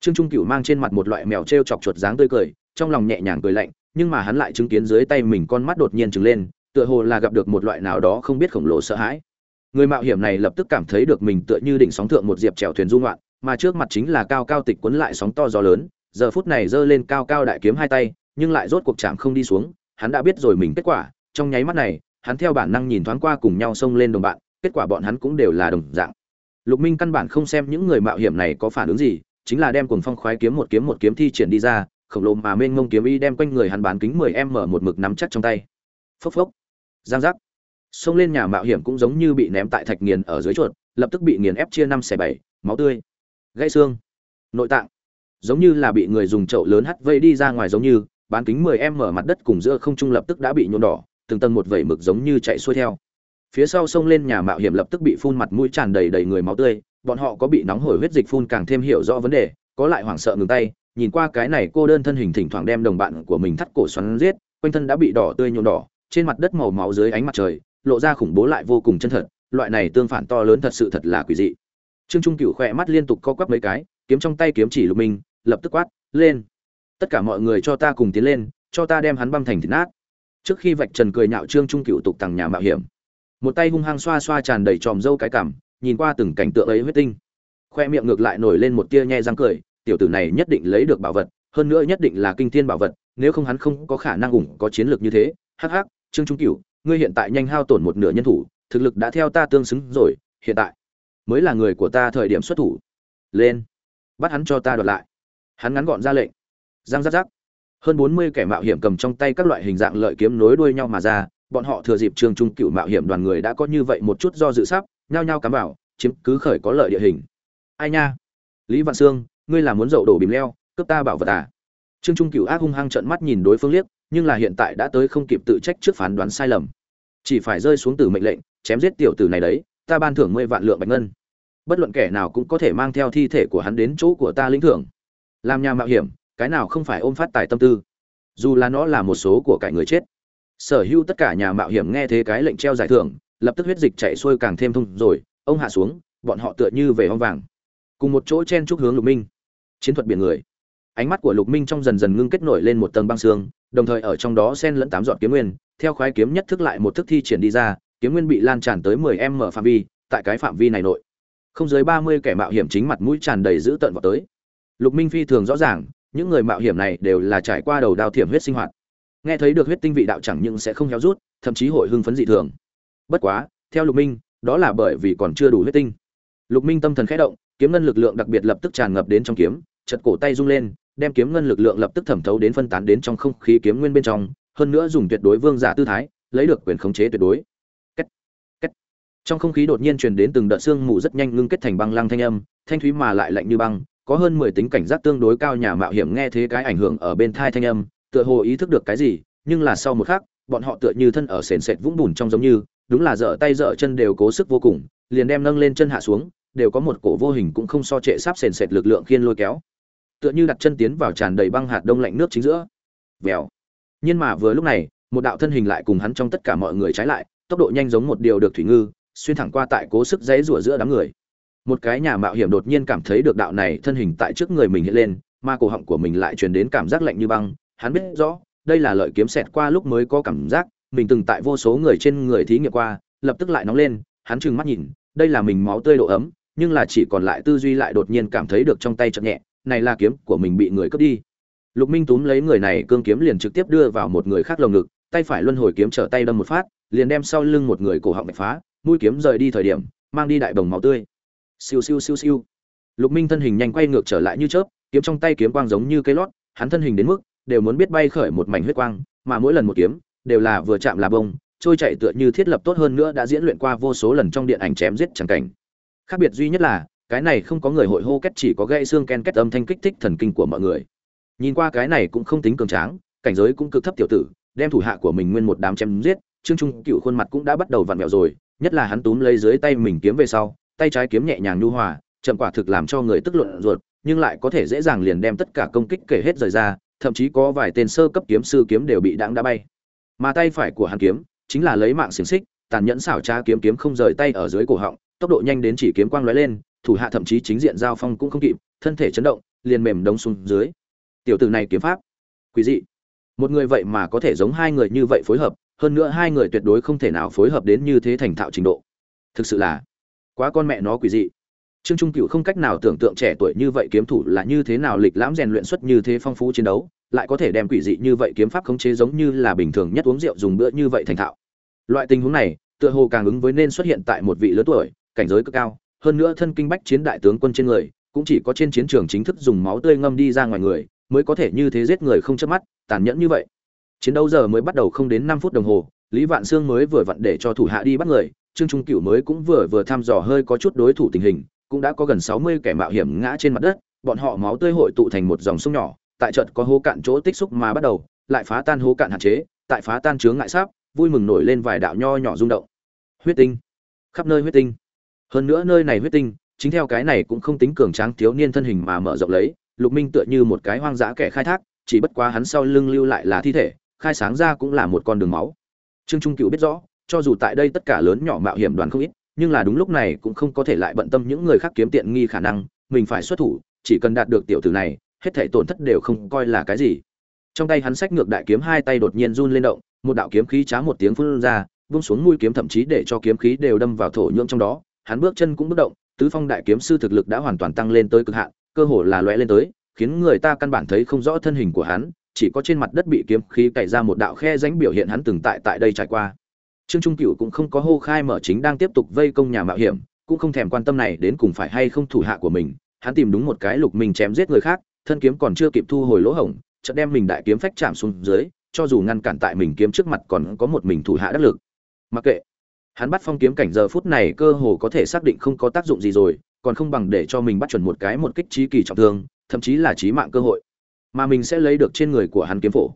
Trương trung cửu mang trên mặt một loại mèo t r e o chọc chuột dáng tươi cười, trong lòng nhẹ nhàng cười lạnh, nhưng mà hắn lại chứng kiến dưới tay mình con mắt đột nhiên trừng lên, tựa hồ là gặp được một loại nào đó không biết khổng lồ sợ hãi. Người mạo hiểm này lập tức cảm thấy được mình tựa như đỉnh sóng thượng một diệp trèo thuyền du ngoạn, mà trước mặt chính là cao cao tịch quấn lại sóng to gió lớn, giờ phút này giơ lên cao cao đại kiếm hai tay, nhưng lại rốt cuộc chạm không đi xuống, hắn đã biết rồi mình kết quả, trong nháy mắt này, hắn theo bản năng nhìn thoáng qua cùng nhau xông lên đồng bạn, kết quả bọn hắn cũng đều là đồng dạng lục minh căn bản không xem những người mạo hiểm này có phản ứng gì, chính là đem cuồng phong khoái kiếm một kiếm một kiếm thi triển đi ra, khổng lồ mà mênh mông kiếm y đem quanh người hắn bán kính mười em mở một mực nắm chắc trong tay. Phốc phốc. Giang giác. Xông lên nhà mạo hiểm cũng giống như bị ném tại thạch nghiền ở dưới chuột, lập tức bị nghiền ép chia năm xẻ bảy, máu tươi. Gãy xương. Nội tạng. Giống như là bị người dùng chậu lớn hắt vây đi ra ngoài giống như, bán kính 10 em mở mặt đất cùng giữa không trung lập tức đã bị nhuộm đỏ, từng tầng một vẩy mực giống như chạy xuôi theo phía sau sông lên nhà mạo hiểm lập tức bị phun mặt mũi tràn đầy đầy người máu tươi, bọn họ có bị nóng hổi huyết dịch phun càng thêm hiểu rõ vấn đề, có lại hoảng sợ ngừng tay, nhìn qua cái này cô đơn thân hình thỉnh thoảng đem đồng bạn của mình thắt cổ xoắn giết, quanh thân đã bị đỏ tươi nhuộm đỏ, trên mặt đất màu máu dưới ánh mặt trời, lộ ra khủng bố lại vô cùng chân thật, loại này tương phản to lớn thật sự thật là quỷ dị. Trương trung cửu khỏe mắt liên tục co quắp mấy cái, kiếm trong tay kiếm chỉ lục minh lập tức quát, lên! Tất cả mọi người cho ta cùng tiến lên, cho ta đem hắn băm thành thịt nát. Trước khi vạch trần cười nhạo trương trung cựu tục tằng nhà mạo hiểm một tay hung hăng xoa xoa tràn đầy tròm râu cái cảm, nhìn qua từng cảnh tượng ấy huyết tinh. Khoe miệng ngược lại nổi lên một tia nhe răng cười, tiểu tử này nhất định lấy được bảo vật, hơn nữa nhất định là kinh thiên bảo vật, nếu không hắn không có khả năng ủng có chiến lược như thế. Hắc hắc, trương trung cửu, ngươi hiện tại nhanh hao tổn một nửa nhân thủ, thực lực đã theo ta tương xứng rồi, hiện tại mới là người của ta thời điểm xuất thủ. Lên, bắt hắn cho ta đoạt lại. Hắn ngắn gọn ra lệnh. Giang giáp giáp hơn bốn mươi kẻ mạo hiểm cầm trong tay các loại hình dạng lợi kiếm nối đuôi nhau mà ra bọn họ thừa dịp trường trung cựu mạo hiểm đoàn người đã có như vậy một chút do dự sắp, nhao nhao cắm vào, chiếm cứ khởi có lợi địa hình. Ai nha? Lý vạn sương, ngươi là muốn dậu đổ bìm leo, cướp ta bảo vật à? Trương trung cựu ác hung hăng trợn mắt nhìn đối phương liếc, nhưng là hiện tại đã tới không kịp tự trách trước phán đoán sai lầm. Chỉ phải rơi xuống từ mệnh lệnh, chém giết tiểu tử này đấy, ta ban thưởng mười vạn lượng bạch ngân. Bất luận kẻ nào cũng có thể mang theo thi thể của hắn đến chỗ của ta lĩnh thưởng. Làm nhà mạo hiểm, cái nào không phải ôm phát tài tâm tư? Dù là nó là một số của cải người chết sở hữu tất cả nhà mạo hiểm nghe thế cái lệnh treo giải thưởng, lập tức huyết dịch chạy xuôi càng thêm thông rồi, ông hạ xuống, bọn họ tựa như về hoang vàng. Cùng một chỗ chen chúc hướng lục minh. Chiến thuật biển người. Ánh mắt của lục minh trong dần dần ngưng kết nổi lên một tầng băng xương, đồng thời ở trong đó xen lẫn tám dọn kiếm nguyên, theo khoái kiếm nhất thức lại một thức thi triển đi ra, kiếm nguyên bị lan tràn tới 10 m phạm vi, tại cái phạm vi này nội. Không dưới 30 kẻ mạo hiểm chính mặt mũi tràn đầy dữ tợn vào tới. Lục minh phi thường rõ ràng, những người mạo hiểm này đều là trải qua đầu đao thiểm huyết sinh hoạt nghe thấy được huyết tinh vị đạo chẳng những sẽ không héo rút, thậm chí hội hưng phấn dị thường bất quá, theo lục minh, đó là bởi vì còn chưa đủ huyết tinh lục minh tâm thần khẽ động, kiếm ngân lực lượng đặc biệt lập tức tràn ngập đến trong kiếm, chật cổ tay rung lên, đem kiếm ngân lực lượng lập tức thẩm thấu đến phân tán đến trong không khí kiếm nguyên bên trong, hơn nữa dùng tuyệt đối vương giả tư thái, lấy được quyền khống chế tuyệt đối Kết. Kết. trong không khí đột nhiên truyền đến từng đợt xương mù rất nhanh ngưng kết thành băng lăng thanh âm, thanh thúy mà lại lạnh như băng, có hơn mười tính cảnh giác tương đối cao nhà mạo hiểm nghe thế cái ảnh hưởng ở bên thai thanh âm tựa hồ ý thức được cái gì, nhưng là sau một khắc, bọn họ tựa như thân ở sền sệt vũng bùn trong giống như, đúng là dở tay dở chân đều cố sức vô cùng, liền đem nâng lên chân hạ xuống, đều có một cổ vô hình cũng không so trệ sắp sền sệt lực lượng khiên lôi kéo. Tựa như đặt chân tiến vào tràn đầy băng hạt đông lạnh nước chính giữa. Vèo. Nhưng mà vừa lúc này, một đạo thân hình lại cùng hắn trong tất cả mọi người trái lại, tốc độ nhanh giống một điều được thủy ngư, xuyên thẳng qua tại cố sức dãy rủa giữa đám người. Một cái nhà mạo hiểm đột nhiên cảm thấy được đạo này thân hình tại trước người mình hiện lên, mà cổ họng của mình lại truyền đến cảm giác lạnh như băng hắn biết rõ, đây là lợi kiếm xẹt qua lúc mới có cảm giác, mình từng tại vô số người trên người thí nghiệm qua, lập tức lại nóng lên, hắn trừng mắt nhìn, đây là mình máu tươi độ ấm, nhưng là chỉ còn lại tư duy lại đột nhiên cảm thấy được trong tay chậm nhẹ, này là kiếm của mình bị người cướp đi. Lục minh túm lấy người này, cương kiếm liền trực tiếp đưa vào một người khác lồng ngực, tay phải luân hồi kiếm trở tay đâm một phát, liền đem sau lưng một người cổ họng bạch phá, mũi kiếm rời đi thời điểm, mang đi đại bồng máu tươi. Siêu siêu siêu siêu. Lục minh thân hình nhanh quay ngược trở lại như chớp, kiếm trong tay kiếm quang giống như cây lót, hắn thân hình đến mức đều muốn biết bay khởi một mảnh huyết quang, mà mỗi lần một kiếm, đều là vừa chạm là bông, trôi chạy tựa như thiết lập tốt hơn nữa đã diễn luyện qua vô số lần trong điện ảnh chém giết chẳng cảnh. Khác biệt duy nhất là, cái này không có người hội hô kết chỉ có gãy xương ken kết âm thanh kích thích thần kinh của mọi người. Nhìn qua cái này cũng không tính cường tráng, cảnh giới cũng cực thấp tiểu tử, đem thủ hạ của mình nguyên một đám chém giết, trương trung cựu khuôn mặt cũng đã bắt đầu vặn vẹo rồi, nhất là hắn túm lấy dưới tay mình kiếm về sau, tay trái kiếm nhẹ nhàng nhu hòa, chậm quả thực làm cho người tức luận ruột, nhưng lại có thể dễ dàng liền đem tất cả công kích kể hết rời ra thậm chí có vài tên sơ cấp kiếm sư kiếm đều bị đãng đã bay. Mà tay phải của hắn kiếm chính là lấy mạng xiềng xích, tàn nhẫn xảo trá kiếm kiếm không rời tay ở dưới cổ họng, tốc độ nhanh đến chỉ kiếm quang lóe lên, thủ hạ thậm chí chính diện giao phong cũng không kịp, thân thể chấn động, liền mềm đống xuống dưới. Tiểu tử này kiếm pháp quý dị. Một người vậy mà có thể giống hai người như vậy phối hợp, hơn nữa hai người tuyệt đối không thể nào phối hợp đến như thế thành thạo trình độ. Thực sự là quá con mẹ nó quỷ dị trương trung cựu không cách nào tưởng tượng trẻ tuổi như vậy kiếm thủ là như thế nào lịch lãm rèn luyện xuất như thế phong phú chiến đấu, lại có thể đem quỷ dị như vậy kiếm pháp khống chế giống như là bình thường nhất uống rượu dùng bữa như vậy thành thạo. Loại tình huống này, tựa hồ càng ứng với nên xuất hiện tại một vị lớn tuổi, cảnh giới cực cao, hơn nữa thân kinh bách chiến đại tướng quân trên người, cũng chỉ có trên chiến trường chính thức dùng máu tươi ngâm đi ra ngoài người, mới có thể như thế giết người không chớp mắt, tàn nhẫn như vậy. Chiến đấu giờ mới bắt đầu không đến năm phút đồng hồ, lý vạn sương mới vừa vặn để cho thủ hạ đi bắt người, trương trung cửu mới cũng vừa vừa thăm dò hơi có chút đối thủ tình hình cũng đã có gần sáu mươi kẻ mạo hiểm ngã trên mặt đất, bọn họ máu tươi hội tụ thành một dòng sông nhỏ, tại chợt có hố cạn chỗ tích xúc mà bắt đầu, lại phá tan hố cạn hạn chế, tại phá tan chướng ngại sáp, vui mừng nổi lên vài đạo nho nhỏ rung động. Huyết tinh. Khắp nơi huyết tinh. Hơn nữa nơi này huyết tinh, chính theo cái này cũng không tính cường tráng thiếu niên thân hình mà mở rộng lấy, lục minh tựa như một cái hoang dã kẻ khai thác, chỉ bất quá hắn sau lưng lưu lại là thi thể, khai sáng ra cũng là một con đường máu. Trương trung cựu biết rõ, cho dù tại đây tất cả lớn nhỏ mạo hiểm đoàn không ít nhưng là đúng lúc này cũng không có thể lại bận tâm những người khác kiếm tiện nghi khả năng, mình phải xuất thủ, chỉ cần đạt được tiểu tử này, hết thảy tổn thất đều không coi là cái gì. Trong tay hắn sách ngược đại kiếm hai tay đột nhiên run lên động, một đạo kiếm khí chá một tiếng phun ra, vung xuống mũi kiếm thậm chí để cho kiếm khí đều đâm vào thổ nhưỡng trong đó. Hắn bước chân cũng bất động, tứ phong đại kiếm sư thực lực đã hoàn toàn tăng lên tới cực hạn, cơ hồ là lóe lên tới, khiến người ta căn bản thấy không rõ thân hình của hắn, chỉ có trên mặt đất bị kiếm khí cày ra một đạo khe rãnh biểu hiện hắn từng tại tại đây trải qua trương trung cửu cũng không có hô khai mở chính đang tiếp tục vây công nhà mạo hiểm, cũng không thèm quan tâm này đến cùng phải hay không thủ hạ của mình. Hắn tìm đúng một cái lục mình chém giết người khác, thân kiếm còn chưa kịp thu hồi lỗ hổng, chợt đem mình đại kiếm phách chạm xuống dưới, cho dù ngăn cản tại mình kiếm trước mặt còn có một mình thủ hạ đắc lực. Mặc kệ. Hắn bắt phong kiếm cảnh giờ phút này cơ hồ có thể xác định không có tác dụng gì rồi, còn không bằng để cho mình bắt chuẩn một cái một kích trí kỳ trọng thương, thậm chí là trí mạng cơ hội. Mà mình sẽ lấy được trên người của hắn kiếm phổ.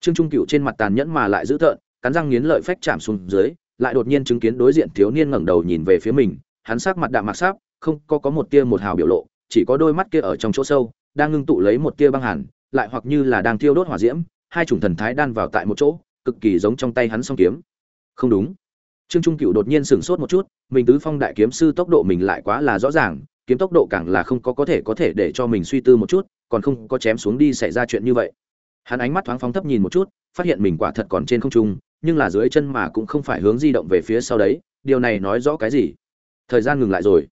Trương trung cựu trên mặt tàn nhẫn mà lại dữ tợn cắn răng nghiến lợi phách chạm xuống dưới lại đột nhiên chứng kiến đối diện thiếu niên ngẩng đầu nhìn về phía mình hắn sắc mặt đạm mạc sắc, không có có một tia một hào biểu lộ chỉ có đôi mắt kia ở trong chỗ sâu đang ngưng tụ lấy một tia băng hàn lại hoặc như là đang thiêu đốt hỏa diễm hai chủng thần thái đan vào tại một chỗ cực kỳ giống trong tay hắn song kiếm. Không đúng. Trương trung cựu đột nhiên sửng sốt một chút mình tứ phong đại kiếm sư tốc độ mình lại quá là rõ ràng kiếm tốc độ càng là không có có thể có thể để cho mình suy tư một chút còn không có chém xuống đi xảy ra chuyện như vậy. Hắn ánh mắt thoáng phóng thấp nhìn một chút phát hiện mình quả thật còn trên không trung nhưng là dưới chân mà cũng không phải hướng di động về phía sau đấy, điều này nói rõ cái gì? Thời gian ngừng lại rồi.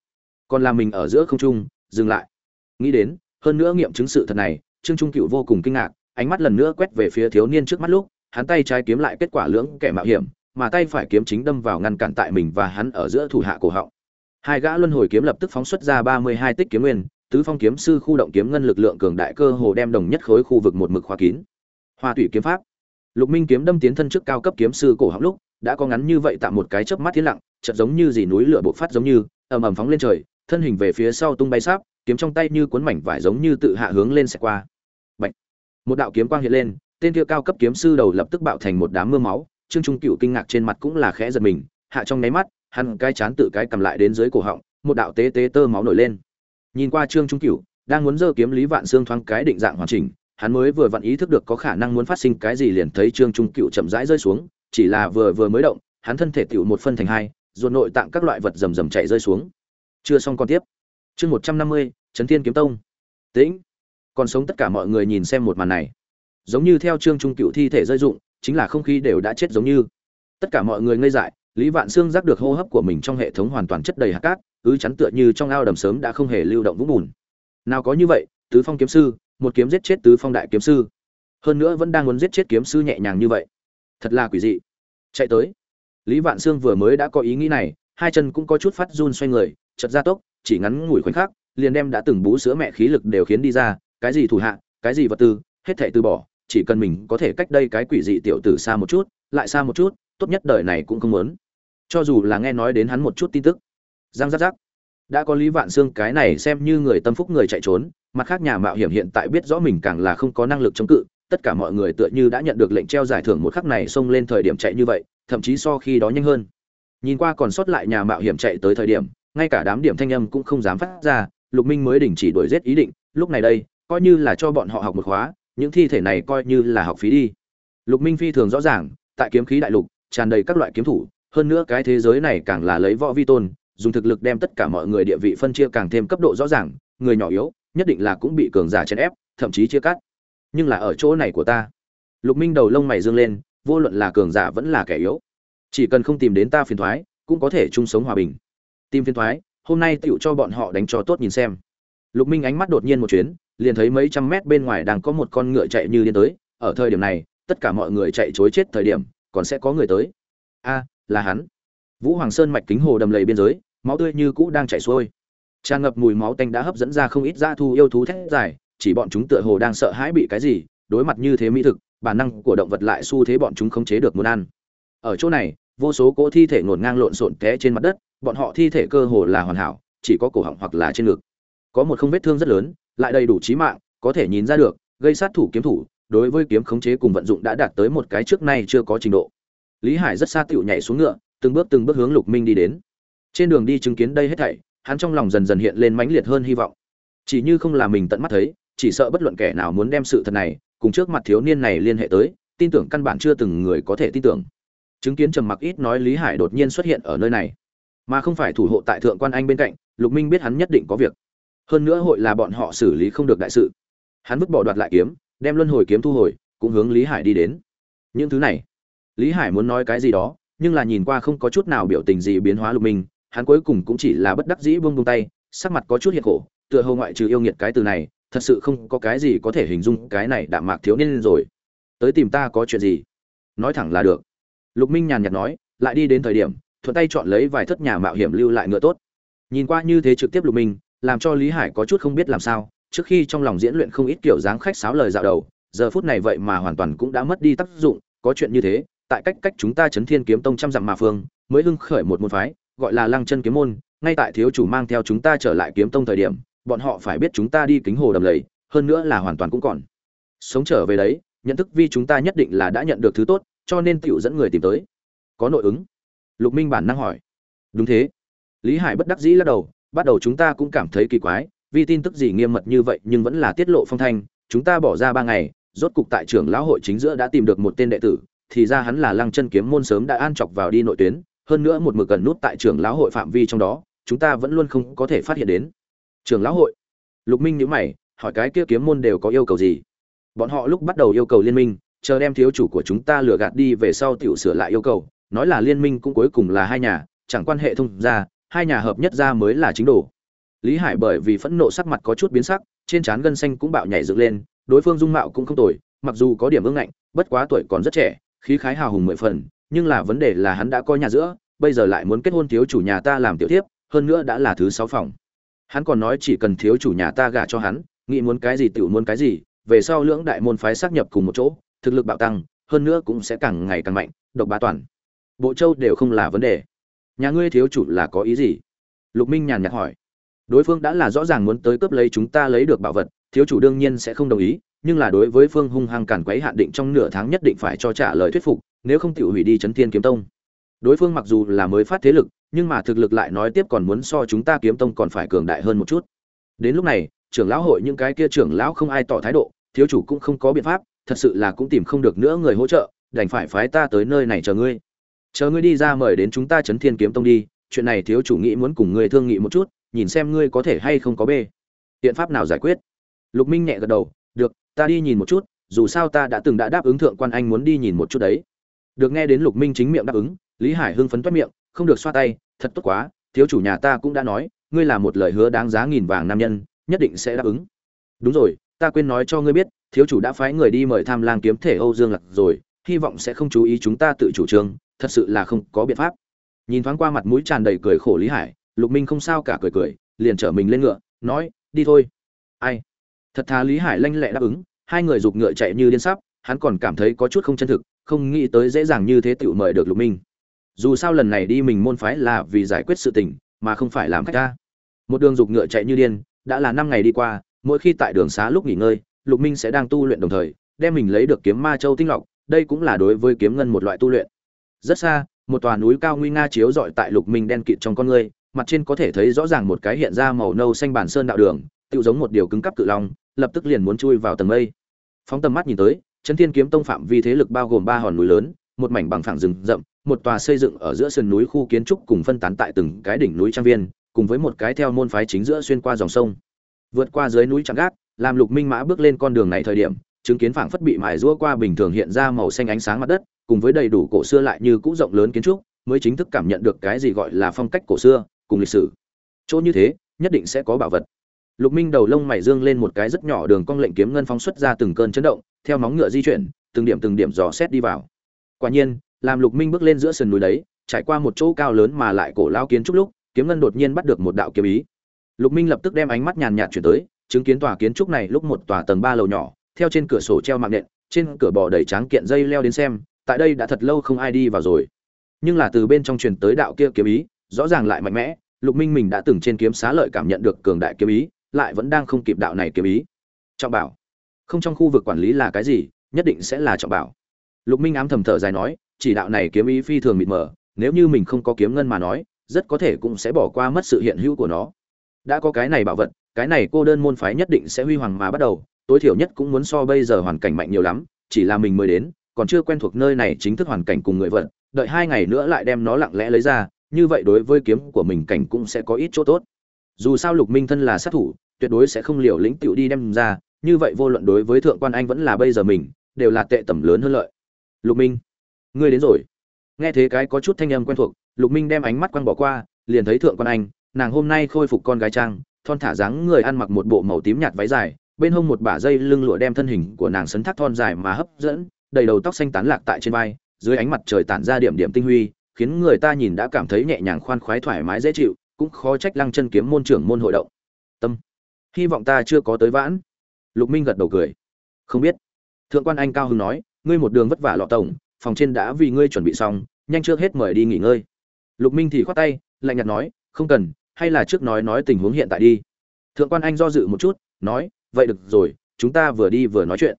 Còn là mình ở giữa không trung, dừng lại. Nghĩ đến, hơn nữa nghiệm chứng sự thật này, trương trung cựu vô cùng kinh ngạc, ánh mắt lần nữa quét về phía thiếu niên trước mắt lúc, hắn tay trái kiếm lại kết quả lưỡng kẻ mạo hiểm, mà tay phải kiếm chính đâm vào ngăn cản tại mình và hắn ở giữa thủ hạ cổ họng. Hai gã luân hồi kiếm lập tức phóng xuất ra ba mươi hai tích kiếm nguyên, tứ phong kiếm, sư khu động kiếm ngân lực lượng cường đại cơ hồ đem đồng nhất khối khu vực một mực khóa kín. Hoa thủy kiếm pháp lục minh kiếm đâm tiến thân trước cao cấp kiếm sư cổ họng lúc, đã có ngắn như vậy tạo một cái chớp mắt thiên lặng, chợt giống như dì núi lửa bộc phát giống như, ầm ầm phóng lên trời, thân hình về phía sau tung bay sáp, kiếm trong tay như cuốn mảnh vải giống như tự hạ hướng lên sẽ qua Bạch. một đạo kiếm quang hiện lên, tên kia cao cấp kiếm sư đầu lập tức bạo thành một đám mưa máu, trương trung cựu kinh ngạc trên mặt cũng là khẽ giật mình, hạ trong nháy mắt, hắn cái chán tự cái cầm lại đến dưới cổ họng, một đạo tế tế tơ máu nổi lên nhìn qua trương trung cựu đang muốn giơ kiếm lý vạn xương thoáng cái định dạng hoàn chỉnh hắn mới vừa vặn ý thức được có khả năng muốn phát sinh cái gì liền thấy trương trung cựu chậm rãi rơi xuống, chỉ là vừa vừa mới động, hắn thân thể tựu một phân thành hai, ruột nội tạng các loại vật rầm rầm chạy rơi xuống. Chưa xong còn tiếp. Chương một trăm năm mươi, trấn thiên kiếm tông. Tĩnh. Còn sống tất cả mọi người nhìn xem một màn này. Giống như theo trương trung cựu thi thể rơi dụng chính là không khí đều đã chết giống như. Tất cả mọi người ngây dại, lý vạn xương giác được hô hấp của mình trong hệ thống hoàn toàn chất đầy hạt cát ứ chắn tựa như trong ao đầm sớm đã không hề lưu động vũng bùn. Nào có như vậy, tứ phong kiếm sư một kiếm giết chết tứ phong đại kiếm sư. Hơn nữa vẫn đang muốn giết chết kiếm sư nhẹ nhàng như vậy. Thật là quỷ dị. Chạy tới. Lý vạn sương vừa mới đã có ý nghĩ này, hai chân cũng có chút phát run xoay người chật ra tốc, chỉ ngắn ngủi khoảnh khắc, liền đem đã từng bú sữa mẹ khí lực đều khiến đi ra, cái gì thủ hạ, cái gì vật tư, hết thảy từ bỏ, chỉ cần mình có thể cách đây cái quỷ dị tiểu tử xa một chút, lại xa một chút, tốt nhất đời này cũng không muốn. Cho dù là nghe nói đến hắn một chút tin tức. Giang giác giác đã có lý vạn xương cái này xem như người tâm phúc người chạy trốn, mặt khác nhà mạo hiểm hiện tại biết rõ mình càng là không có năng lực chống cự, tất cả mọi người tựa như đã nhận được lệnh treo giải thưởng một khắc này xông lên thời điểm chạy như vậy, thậm chí so khi đó nhanh hơn. Nhìn qua còn sót lại nhà mạo hiểm chạy tới thời điểm, ngay cả đám điểm thanh âm cũng không dám phát ra, lục minh mới đình chỉ đuổi giết ý định, lúc này đây, coi như là cho bọn họ học một khóa, những thi thể này coi như là học phí đi. Lục minh phi thường rõ ràng, tại kiếm khí đại lục, tràn đầy các loại kiếm thủ, hơn nữa cái thế giới này càng là lấy võ vi tôn dùng thực lực đem tất cả mọi người địa vị phân chia càng thêm cấp độ rõ ràng, người nhỏ yếu, nhất định là cũng bị cường giả chèn ép, thậm chí chia cắt. Nhưng là ở chỗ này của ta, lục minh đầu lông mày dương lên, vô luận là cường giả vẫn là kẻ yếu. Chỉ cần không tìm đến ta phiền thoái, cũng có thể chung sống hòa bình. Tìm phiền thoái, hôm nay tựu cho bọn họ đánh cho tốt nhìn xem. Lục minh ánh mắt đột nhiên một chuyến, liền thấy mấy trăm mét bên ngoài đang có một con ngựa chạy như điên tới. Ở thời điểm này, tất cả mọi người chạy chối chết thời điểm, còn sẽ có người tới. A, là hắn vũ hoàng sơn mạch kính hồ đầm lầy biên giới, máu tươi như cũ đang chảy xuôi. Tràn ngập mùi máu tanh đã hấp dẫn ra không ít dã thu yêu thú thét dài, chỉ bọn chúng tựa hồ đang sợ hãi bị cái gì, đối mặt như thế mỹ thực, bản năng của động vật lại xu thế bọn chúng không chế được muốn ăn. Ở chỗ này, vô số cỗ thi thể ngổn ngang lộn xộn té trên mặt đất, bọn họ thi thể cơ hồ là hoàn hảo, chỉ có cổ họng hoặc là trên ngực. Có một không vết thương rất lớn, lại đầy đủ chí mạng, có thể nhìn ra được, gây sát thủ kiếm thủ, đối với kiếm khống chế cùng vận dụng đã đạt tới một cái trước nay chưa có trình độ. Lý hải rất xa tựu nhảy xuống ngựa từng bước từng bước hướng lục minh đi đến. Trên đường đi chứng kiến đây hết thảy, hắn trong lòng dần dần hiện lên mãnh liệt hơn hy vọng. Chỉ như không là mình tận mắt thấy, chỉ sợ bất luận kẻ nào muốn đem sự thật này cùng trước mặt thiếu niên này liên hệ tới, tin tưởng căn bản chưa từng người có thể tin tưởng. Chứng kiến trầm mặc ít nói lý hải đột nhiên xuất hiện ở nơi này. Mà không phải thủ hộ tại thượng quan anh bên cạnh, lục minh biết hắn nhất định có việc. Hơn nữa hội là bọn họ xử lý không được đại sự. Hắn vứt bỏ đoạt lại kiếm, đem luân hồi kiếm thu hồi, cũng hướng lý hải đi đến. Những thứ này, lý hải muốn nói cái gì đó? Nhưng là nhìn qua không có chút nào biểu tình gì biến hóa lục minh, hắn cuối cùng cũng chỉ là bất đắc dĩ buông buông tay, sắc mặt có chút hiện khổ, tựa hồ ngoại trừ yêu nghiệt cái từ này, thật sự không có cái gì có thể hình dung cái này đạm mạc thiếu niên rồi. Tới tìm ta có chuyện gì? Nói thẳng là được. Lục minh nhàn nhạt nói, lại đi đến thời điểm, thuận tay chọn lấy vài thất nhà mạo hiểm lưu lại ngựa tốt. Nhìn qua như thế trực tiếp lục minh, làm cho lý hải có chút không biết làm sao, trước khi trong lòng diễn luyện không ít kiểu dáng khách sáo lời dạo đầu, giờ phút này vậy mà hoàn toàn cũng đã mất đi tác dụng, có chuyện như thế tại cách cách chúng ta chấn thiên kiếm tông trăm dặm mà phương, mới hưng khởi một môn phái, gọi là lăng chân kiếm môn. Ngay tại thiếu chủ mang theo chúng ta trở lại kiếm tông thời điểm, bọn họ phải biết chúng ta đi kính hồ đầm lầy, hơn nữa là hoàn toàn cũng còn. Sống trở về đấy, nhận thức vi chúng ta nhất định là đã nhận được thứ tốt, cho nên tiểu dẫn người tìm tới. Có nội ứng? Lục minh bản năng hỏi. Đúng thế. Lý hải bất đắc dĩ lắc đầu, bắt đầu chúng ta cũng cảm thấy kỳ quái, vì tin tức gì nghiêm mật như vậy nhưng vẫn là tiết lộ phong thanh, chúng ta bỏ ra ba ngày, rốt cục tại trưởng lão hội chính giữa đã tìm được một tên đệ tử thì ra hắn là lăng chân kiếm môn sớm đã an chọc vào đi nội tuyến, hơn nữa một mực gần nút tại trưởng lão hội phạm vi trong đó, chúng ta vẫn luôn không có thể phát hiện đến. Trưởng lão hội? Lục minh nhữ mày, hỏi cái kia kiếm môn đều có yêu cầu gì? Bọn họ lúc bắt đầu yêu cầu liên minh, chờ đem thiếu chủ của chúng ta lừa gạt đi về sau tiểu sửa lại yêu cầu, nói là liên minh cũng cuối cùng là hai nhà, chẳng quan hệ thông ra hai nhà hợp nhất ra mới là chính đồ. Lý hải bởi vì phẫn nộ sắc mặt có chút biến sắc, trên trán gân xanh cũng bạo nhảy dựng lên, đối phương dung mạo cũng không tồi, mặc dù có điểm ưng ngạnh, bất quá tuổi còn rất trẻ khí khái hào hùng mười phần, nhưng là vấn đề là hắn đã có nhà giữa, bây giờ lại muốn kết hôn thiếu chủ nhà ta làm tiểu thiếp, hơn nữa đã là thứ sáu phòng. Hắn còn nói chỉ cần thiếu chủ nhà ta gả cho hắn, nghĩ muốn cái gì tiểu muốn cái gì, về sau lưỡng đại môn phái xác nhập cùng một chỗ, thực lực bạo tăng, hơn nữa cũng sẽ càng ngày càng mạnh, độc bá toàn. Bộ châu đều không là vấn đề. Nhà ngươi thiếu chủ là có ý gì? Lục minh nhàn nhạt hỏi. Đối phương đã là rõ ràng muốn tới cướp lấy chúng ta lấy được bảo vật, thiếu chủ đương nhiên sẽ không đồng ý nhưng là đối với phương hung hăng cản quấy hạn định trong nửa tháng nhất định phải cho trả lời thuyết phục, nếu không tự hủy đi chấn thiên kiếm tông. Đối phương mặc dù là mới phát thế lực, nhưng mà thực lực lại nói tiếp còn muốn so chúng ta kiếm tông còn phải cường đại hơn một chút. Đến lúc này, trưởng lão hội những cái kia trưởng lão không ai tỏ thái độ, thiếu chủ cũng không có biện pháp, thật sự là cũng tìm không được nữa người hỗ trợ, đành phải phái ta tới nơi này chờ ngươi. Chờ ngươi đi ra mời đến chúng ta chấn thiên kiếm tông đi, chuyện này thiếu chủ nghĩ muốn cùng ngươi thương nghị một chút, nhìn xem ngươi có thể hay không có bê. Biện pháp nào giải quyết? Lục minh nhẹ gật đầu, được ta đi nhìn một chút, dù sao ta đã từng đã đáp ứng thượng quan anh muốn đi nhìn một chút đấy. Được nghe đến lục minh chính miệng đáp ứng, lý hải hưng phấn toét miệng, không được xoa tay, thật tốt quá, thiếu chủ nhà ta cũng đã nói, ngươi là một lời hứa đáng giá nghìn vàng nam nhân, nhất định sẽ đáp ứng. Đúng rồi, ta quên nói cho ngươi biết, thiếu chủ đã phái người đi mời tham lang kiếm thể âu dương lạc rồi, hy vọng sẽ không chú ý chúng ta tự chủ trương, thật sự là không có biện pháp. Nhìn thoáng qua mặt mũi tràn đầy cười khổ lý hải, lục minh không sao cả cười cười, liền chở mình lên ngựa, nói, đi thôi. Ai? Thật thà lý hải lanh lẹ đáp ứng, hai người giục ngựa chạy như điên sắp, hắn còn cảm thấy có chút không chân thực, không nghĩ tới dễ dàng như thế tựu mời được lục minh. Dù sao lần này đi mình môn phái là vì giải quyết sự tình, mà không phải làm khách ta. Một đường giục ngựa chạy như điên, đã là năm ngày đi qua, mỗi khi tại đường xá lúc nghỉ ngơi, lục minh sẽ đang tu luyện đồng thời, đem mình lấy được kiếm ma châu tinh lọc, đây cũng là đối với kiếm ngân một loại tu luyện. Rất xa, một tòa núi cao nguy nga chiếu rọi tại lục minh đen kịt trong con ngươi mặt trên có thể thấy rõ ràng một cái hiện ra màu nâu xanh bản sơn đạo đường tự giống một điều cứng cắp cự long lập tức liền muốn chui vào tầng mây. Phóng tầm mắt nhìn tới chân thiên kiếm tông phạm vi thế lực bao gồm ba hòn núi lớn, một mảnh bằng phẳng rừng rậm, một tòa xây dựng ở giữa sườn núi khu kiến trúc cùng phân tán tại từng cái đỉnh núi trang viên, cùng với một cái theo môn phái chính giữa xuyên qua dòng sông. Vượt qua dưới núi chạm gác, làm lục minh mã bước lên con đường này thời điểm, chứng kiến phảng phất bị mài rũa qua bình thường hiện ra màu xanh ánh sáng mặt đất, cùng với đầy đủ cổ xưa lại như cũ rộng lớn kiến trúc, mới chính thức cảm nhận được cái gì gọi là phong cách cổ xưa, cùng lịch sử. Chỗ như thế, nhất định sẽ có bảo vật lục minh đầu lông mày dương lên một cái rất nhỏ đường cong lệnh kiếm ngân phóng xuất ra từng cơn chấn động, theo móng ngựa di chuyển, từng điểm từng điểm dò xét đi vào. Quả nhiên, làm lục minh bước lên giữa sườn núi đấy, trải qua một chỗ cao lớn mà lại cổ lao kiến trúc lúc, kiếm ngân đột nhiên bắt được một đạo kiếm ý. Lục minh lập tức đem ánh mắt nhàn nhạt chuyển tới, chứng kiến tòa kiến trúc này lúc một tòa tầng ba lầu nhỏ, theo trên cửa sổ treo mạng nện, trên cửa bò đầy tráng kiện dây leo đến xem, tại đây đã thật lâu không ai đi vào rồi. Nhưng là từ bên trong truyền tới đạo kia kiếm ý, rõ ràng lại mạnh mẽ, lục minh mình đã từng trên kiếm xá lợi cảm nhận được cường đại kiếm ý lại vẫn đang không kịp đạo này kiếm ý. Trọng bảo, không trong khu vực quản lý là cái gì, nhất định sẽ là trọng bảo. Lục minh ám thầm thở dài nói, chỉ đạo này kiếm ý phi thường mịt mờ, nếu như mình không có kiếm ngân mà nói, rất có thể cũng sẽ bỏ qua mất sự hiện hữu của nó. Đã có cái này bảo vật, cái này cô đơn môn phái nhất định sẽ huy hoàng mà bắt đầu, tối thiểu nhất cũng muốn so bây giờ hoàn cảnh mạnh nhiều lắm, chỉ là mình mới đến, còn chưa quen thuộc nơi này chính thức hoàn cảnh cùng người vật, đợi hai ngày nữa lại đem nó lặng lẽ lấy ra, như vậy đối với kiếm của mình cảnh cũng sẽ có ít chỗ tốt. Dù sao lục minh thân là sát thủ tuyệt đối sẽ không liều lĩnh tiểu đi đem ra, như vậy vô luận đối với thượng quan anh vẫn là bây giờ mình, đều là tệ tầm lớn hơn lợi. Lục minh, ngươi đến rồi. Nghe thế cái có chút thanh âm quen thuộc, lục minh đem ánh mắt quăng bỏ qua, liền thấy thượng quan anh, nàng hôm nay khôi phục con gái trang, thon thả dáng người ăn mặc một bộ màu tím nhạt váy dài, bên hông một bả dây lưng lụa đem thân hình của nàng sấn thác thon dài mà hấp dẫn, đầy đầu tóc xanh tán lạc tại trên vai, dưới ánh mặt trời tản ra điểm điểm tinh huy, khiến người ta nhìn đã cảm thấy nhẹ nhàng khoan khoái thoải mái dễ chịu, cũng khó trách lăng chân kiếm môn trưởng môn hội động. Tâm hy vọng ta chưa có tới vãn. Lục minh gật đầu cười. Không biết. Thượng quan anh cao hưng nói, ngươi một đường vất vả lọ tổng, phòng trên đã vì ngươi chuẩn bị xong, nhanh trước hết mời đi nghỉ ngơi. Lục minh thì khoát tay, lạnh nhạt nói, không cần, hay là trước nói nói tình huống hiện tại đi. Thượng quan anh do dự một chút, nói, vậy được rồi, chúng ta vừa đi vừa nói chuyện.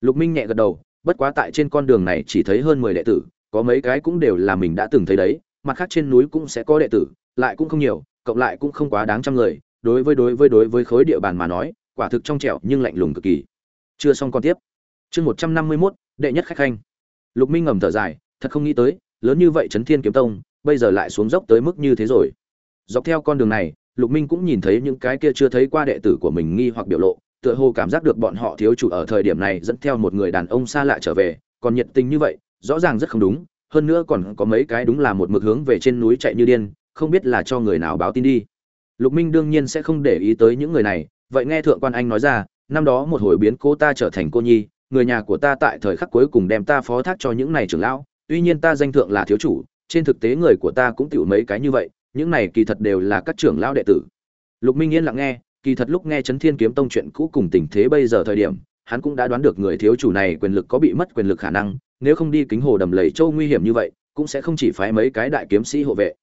Lục minh nhẹ gật đầu, bất quá tại trên con đường này chỉ thấy hơn mười đệ tử, có mấy cái cũng đều là mình đã từng thấy đấy, mặt khác trên núi cũng sẽ có đệ tử, lại cũng không nhiều, cộng lại cũng không quá đáng trăm người đối với đối với đối với khối địa bàn mà nói, quả thực trong trẻo nhưng lạnh lùng cực kỳ. Chưa xong con tiếp. Chương một trăm năm mươi mốt, đệ nhất khách khanh. Lục minh ngầm thở dài, thật không nghĩ tới, lớn như vậy chấn thiên kiếm tông, bây giờ lại xuống dốc tới mức như thế rồi. Dọc theo con đường này, lục minh cũng nhìn thấy những cái kia chưa thấy qua đệ tử của mình nghi hoặc biểu lộ, tựa hồ cảm giác được bọn họ thiếu chủ ở thời điểm này dẫn theo một người đàn ông xa lạ trở về, còn nhiệt tình như vậy, rõ ràng rất không đúng, hơn nữa còn có mấy cái đúng là một mực hướng về trên núi chạy như điên, không biết là cho người nào báo tin đi lục minh đương nhiên sẽ không để ý tới những người này, vậy nghe thượng quan anh nói ra, năm đó một hồi biến cô ta trở thành cô nhi, người nhà của ta tại thời khắc cuối cùng đem ta phó thác cho những này trưởng lão, tuy nhiên ta danh thượng là thiếu chủ, trên thực tế người của ta cũng tiểu mấy cái như vậy, những này kỳ thật đều là các trưởng lão đệ tử. Lục minh yên lặng nghe, kỳ thật lúc nghe chấn thiên kiếm tông chuyện cũ cùng tình thế bây giờ thời điểm, hắn cũng đã đoán được người thiếu chủ này quyền lực có bị mất quyền lực khả năng, nếu không đi kính hồ đầm lầy châu nguy hiểm như vậy, cũng sẽ không chỉ phái mấy cái đại kiếm sĩ hộ vệ.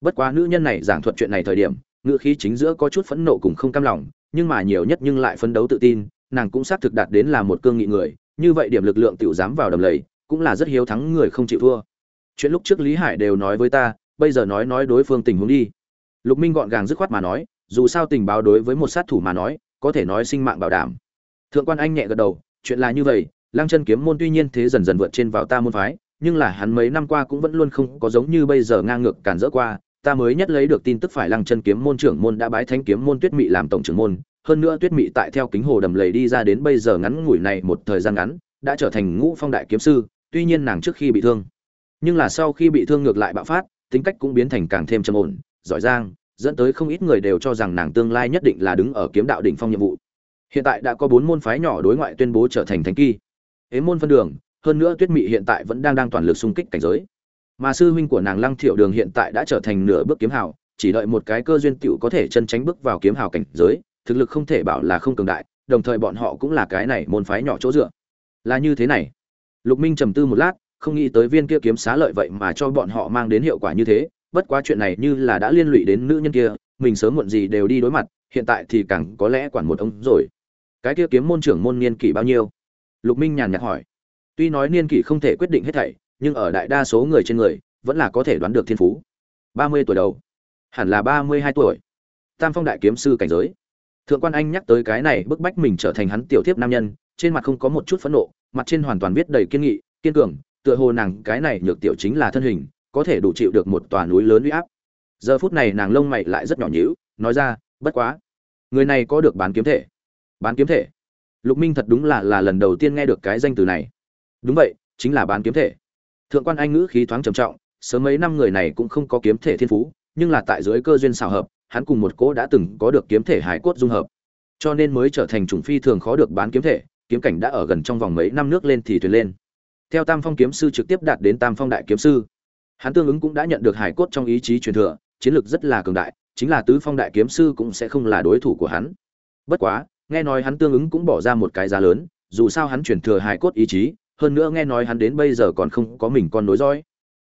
Bất quá nữ nhân này giảng thuật chuyện này thời điểm ngữ khí chính giữa có chút phẫn nộ cùng không cam lòng, nhưng mà nhiều nhất nhưng lại phấn đấu tự tin, nàng cũng xác thực đạt đến là một cương nghị người, như vậy điểm lực lượng tiểu dám vào đầm lầy, cũng là rất hiếu thắng người không chịu thua. Chuyện lúc trước lý hải đều nói với ta, bây giờ nói nói đối phương tình huống đi. Lục minh gọn gàng dứt khoát mà nói, dù sao tình báo đối với một sát thủ mà nói, có thể nói sinh mạng bảo đảm. Thượng quan anh nhẹ gật đầu, chuyện là như vậy, lăng chân kiếm môn tuy nhiên thế dần dần vượt trên vào ta môn phái, nhưng là hắn mấy năm qua cũng vẫn luôn không có giống như bây giờ ngang ngược cản rỡ qua ta mới nhất lấy được tin tức phải lăng chân kiếm môn trưởng môn đã bái thánh kiếm môn tuyết mị làm tổng trưởng môn, hơn nữa tuyết mị tại theo kính hồ đầm lầy đi ra đến bây giờ ngắn ngủi này một thời gian ngắn, đã trở thành ngũ phong đại kiếm sư, tuy nhiên nàng trước khi bị thương. Nhưng là sau khi bị thương ngược lại bạo phát, tính cách cũng biến thành càng thêm trầm ổn, giỏi giang, dẫn tới không ít người đều cho rằng nàng tương lai nhất định là đứng ở kiếm đạo đỉnh phong nhiệm vụ. Hiện tại đã có bốn môn phái nhỏ đối ngoại tuyên bố trở thành thánh kỳ. Ế môn phân đường, hơn nữa tuyết mị hiện tại vẫn đang đang toàn lực xung kích cảnh giới mà sư huynh của nàng lăng thiệu đường hiện tại đã trở thành nửa bước kiếm hào, chỉ đợi một cái cơ duyên tựu có thể chân tránh bước vào kiếm hào cảnh giới, thực lực không thể bảo là không cường đại, đồng thời bọn họ cũng là cái này môn phái nhỏ chỗ dựa. Là như thế này. Lục minh trầm tư một lát, không nghĩ tới viên kia kiếm xá lợi vậy mà cho bọn họ mang đến hiệu quả như thế, bất quá chuyện này như là đã liên lụy đến nữ nhân kia, mình sớm muộn gì đều đi đối mặt, hiện tại thì càng có lẽ quản một ông rồi. Cái kia kiếm môn trưởng môn niên kỷ bao nhiêu? Lục minh nhàn nhạt hỏi. Tuy nói niên kỷ không thể quyết định hết thảy nhưng ở đại đa số người trên người, vẫn là có thể đoán được thiên phú. Ba mươi tuổi đầu. Hẳn là ba mươi hai tuổi. Tam phong đại kiếm sư cảnh giới. Thượng quan anh nhắc tới cái này bức bách mình trở thành hắn tiểu thiếp nam nhân, trên mặt không có một chút phẫn nộ, mặt trên hoàn toàn viết đầy kiên nghị, kiên cường, tựa hồ nàng cái này nhược tiểu chính là thân hình, có thể đủ chịu được một tòa núi lớn uy áp. Giờ phút này nàng lông mày lại rất nhỏ nhíu, nói ra, bất quá, người này có được bán kiếm thể. Bán kiếm thể? Lục minh thật đúng là là lần đầu tiên nghe được cái danh từ này. Đúng vậy, chính là bán kiếm thể thượng quan anh ngữ khí thoáng trầm trọng, sớm mấy năm người này cũng không có kiếm thể thiên phú, nhưng là tại dưới cơ duyên xào hợp, hắn cùng một cỗ đã từng có được kiếm thể hải cốt dung hợp. Cho nên mới trở thành chủng phi thường khó được bán kiếm thể, kiếm cảnh đã ở gần trong vòng mấy năm nước lên thì thuyền lên. Theo tam phong kiếm sư trực tiếp đạt đến tam phong đại kiếm sư. Hắn tương ứng cũng đã nhận được hải cốt trong ý chí truyền thừa, chiến lược rất là cường đại, chính là tứ phong đại kiếm sư cũng sẽ không là đối thủ của hắn. Bất quá, nghe nói hắn tương ứng cũng bỏ ra một cái giá lớn, dù sao hắn truyền thừa hải cốt ý chí hơn nữa nghe nói hắn đến bây giờ còn không có mình con nối dõi.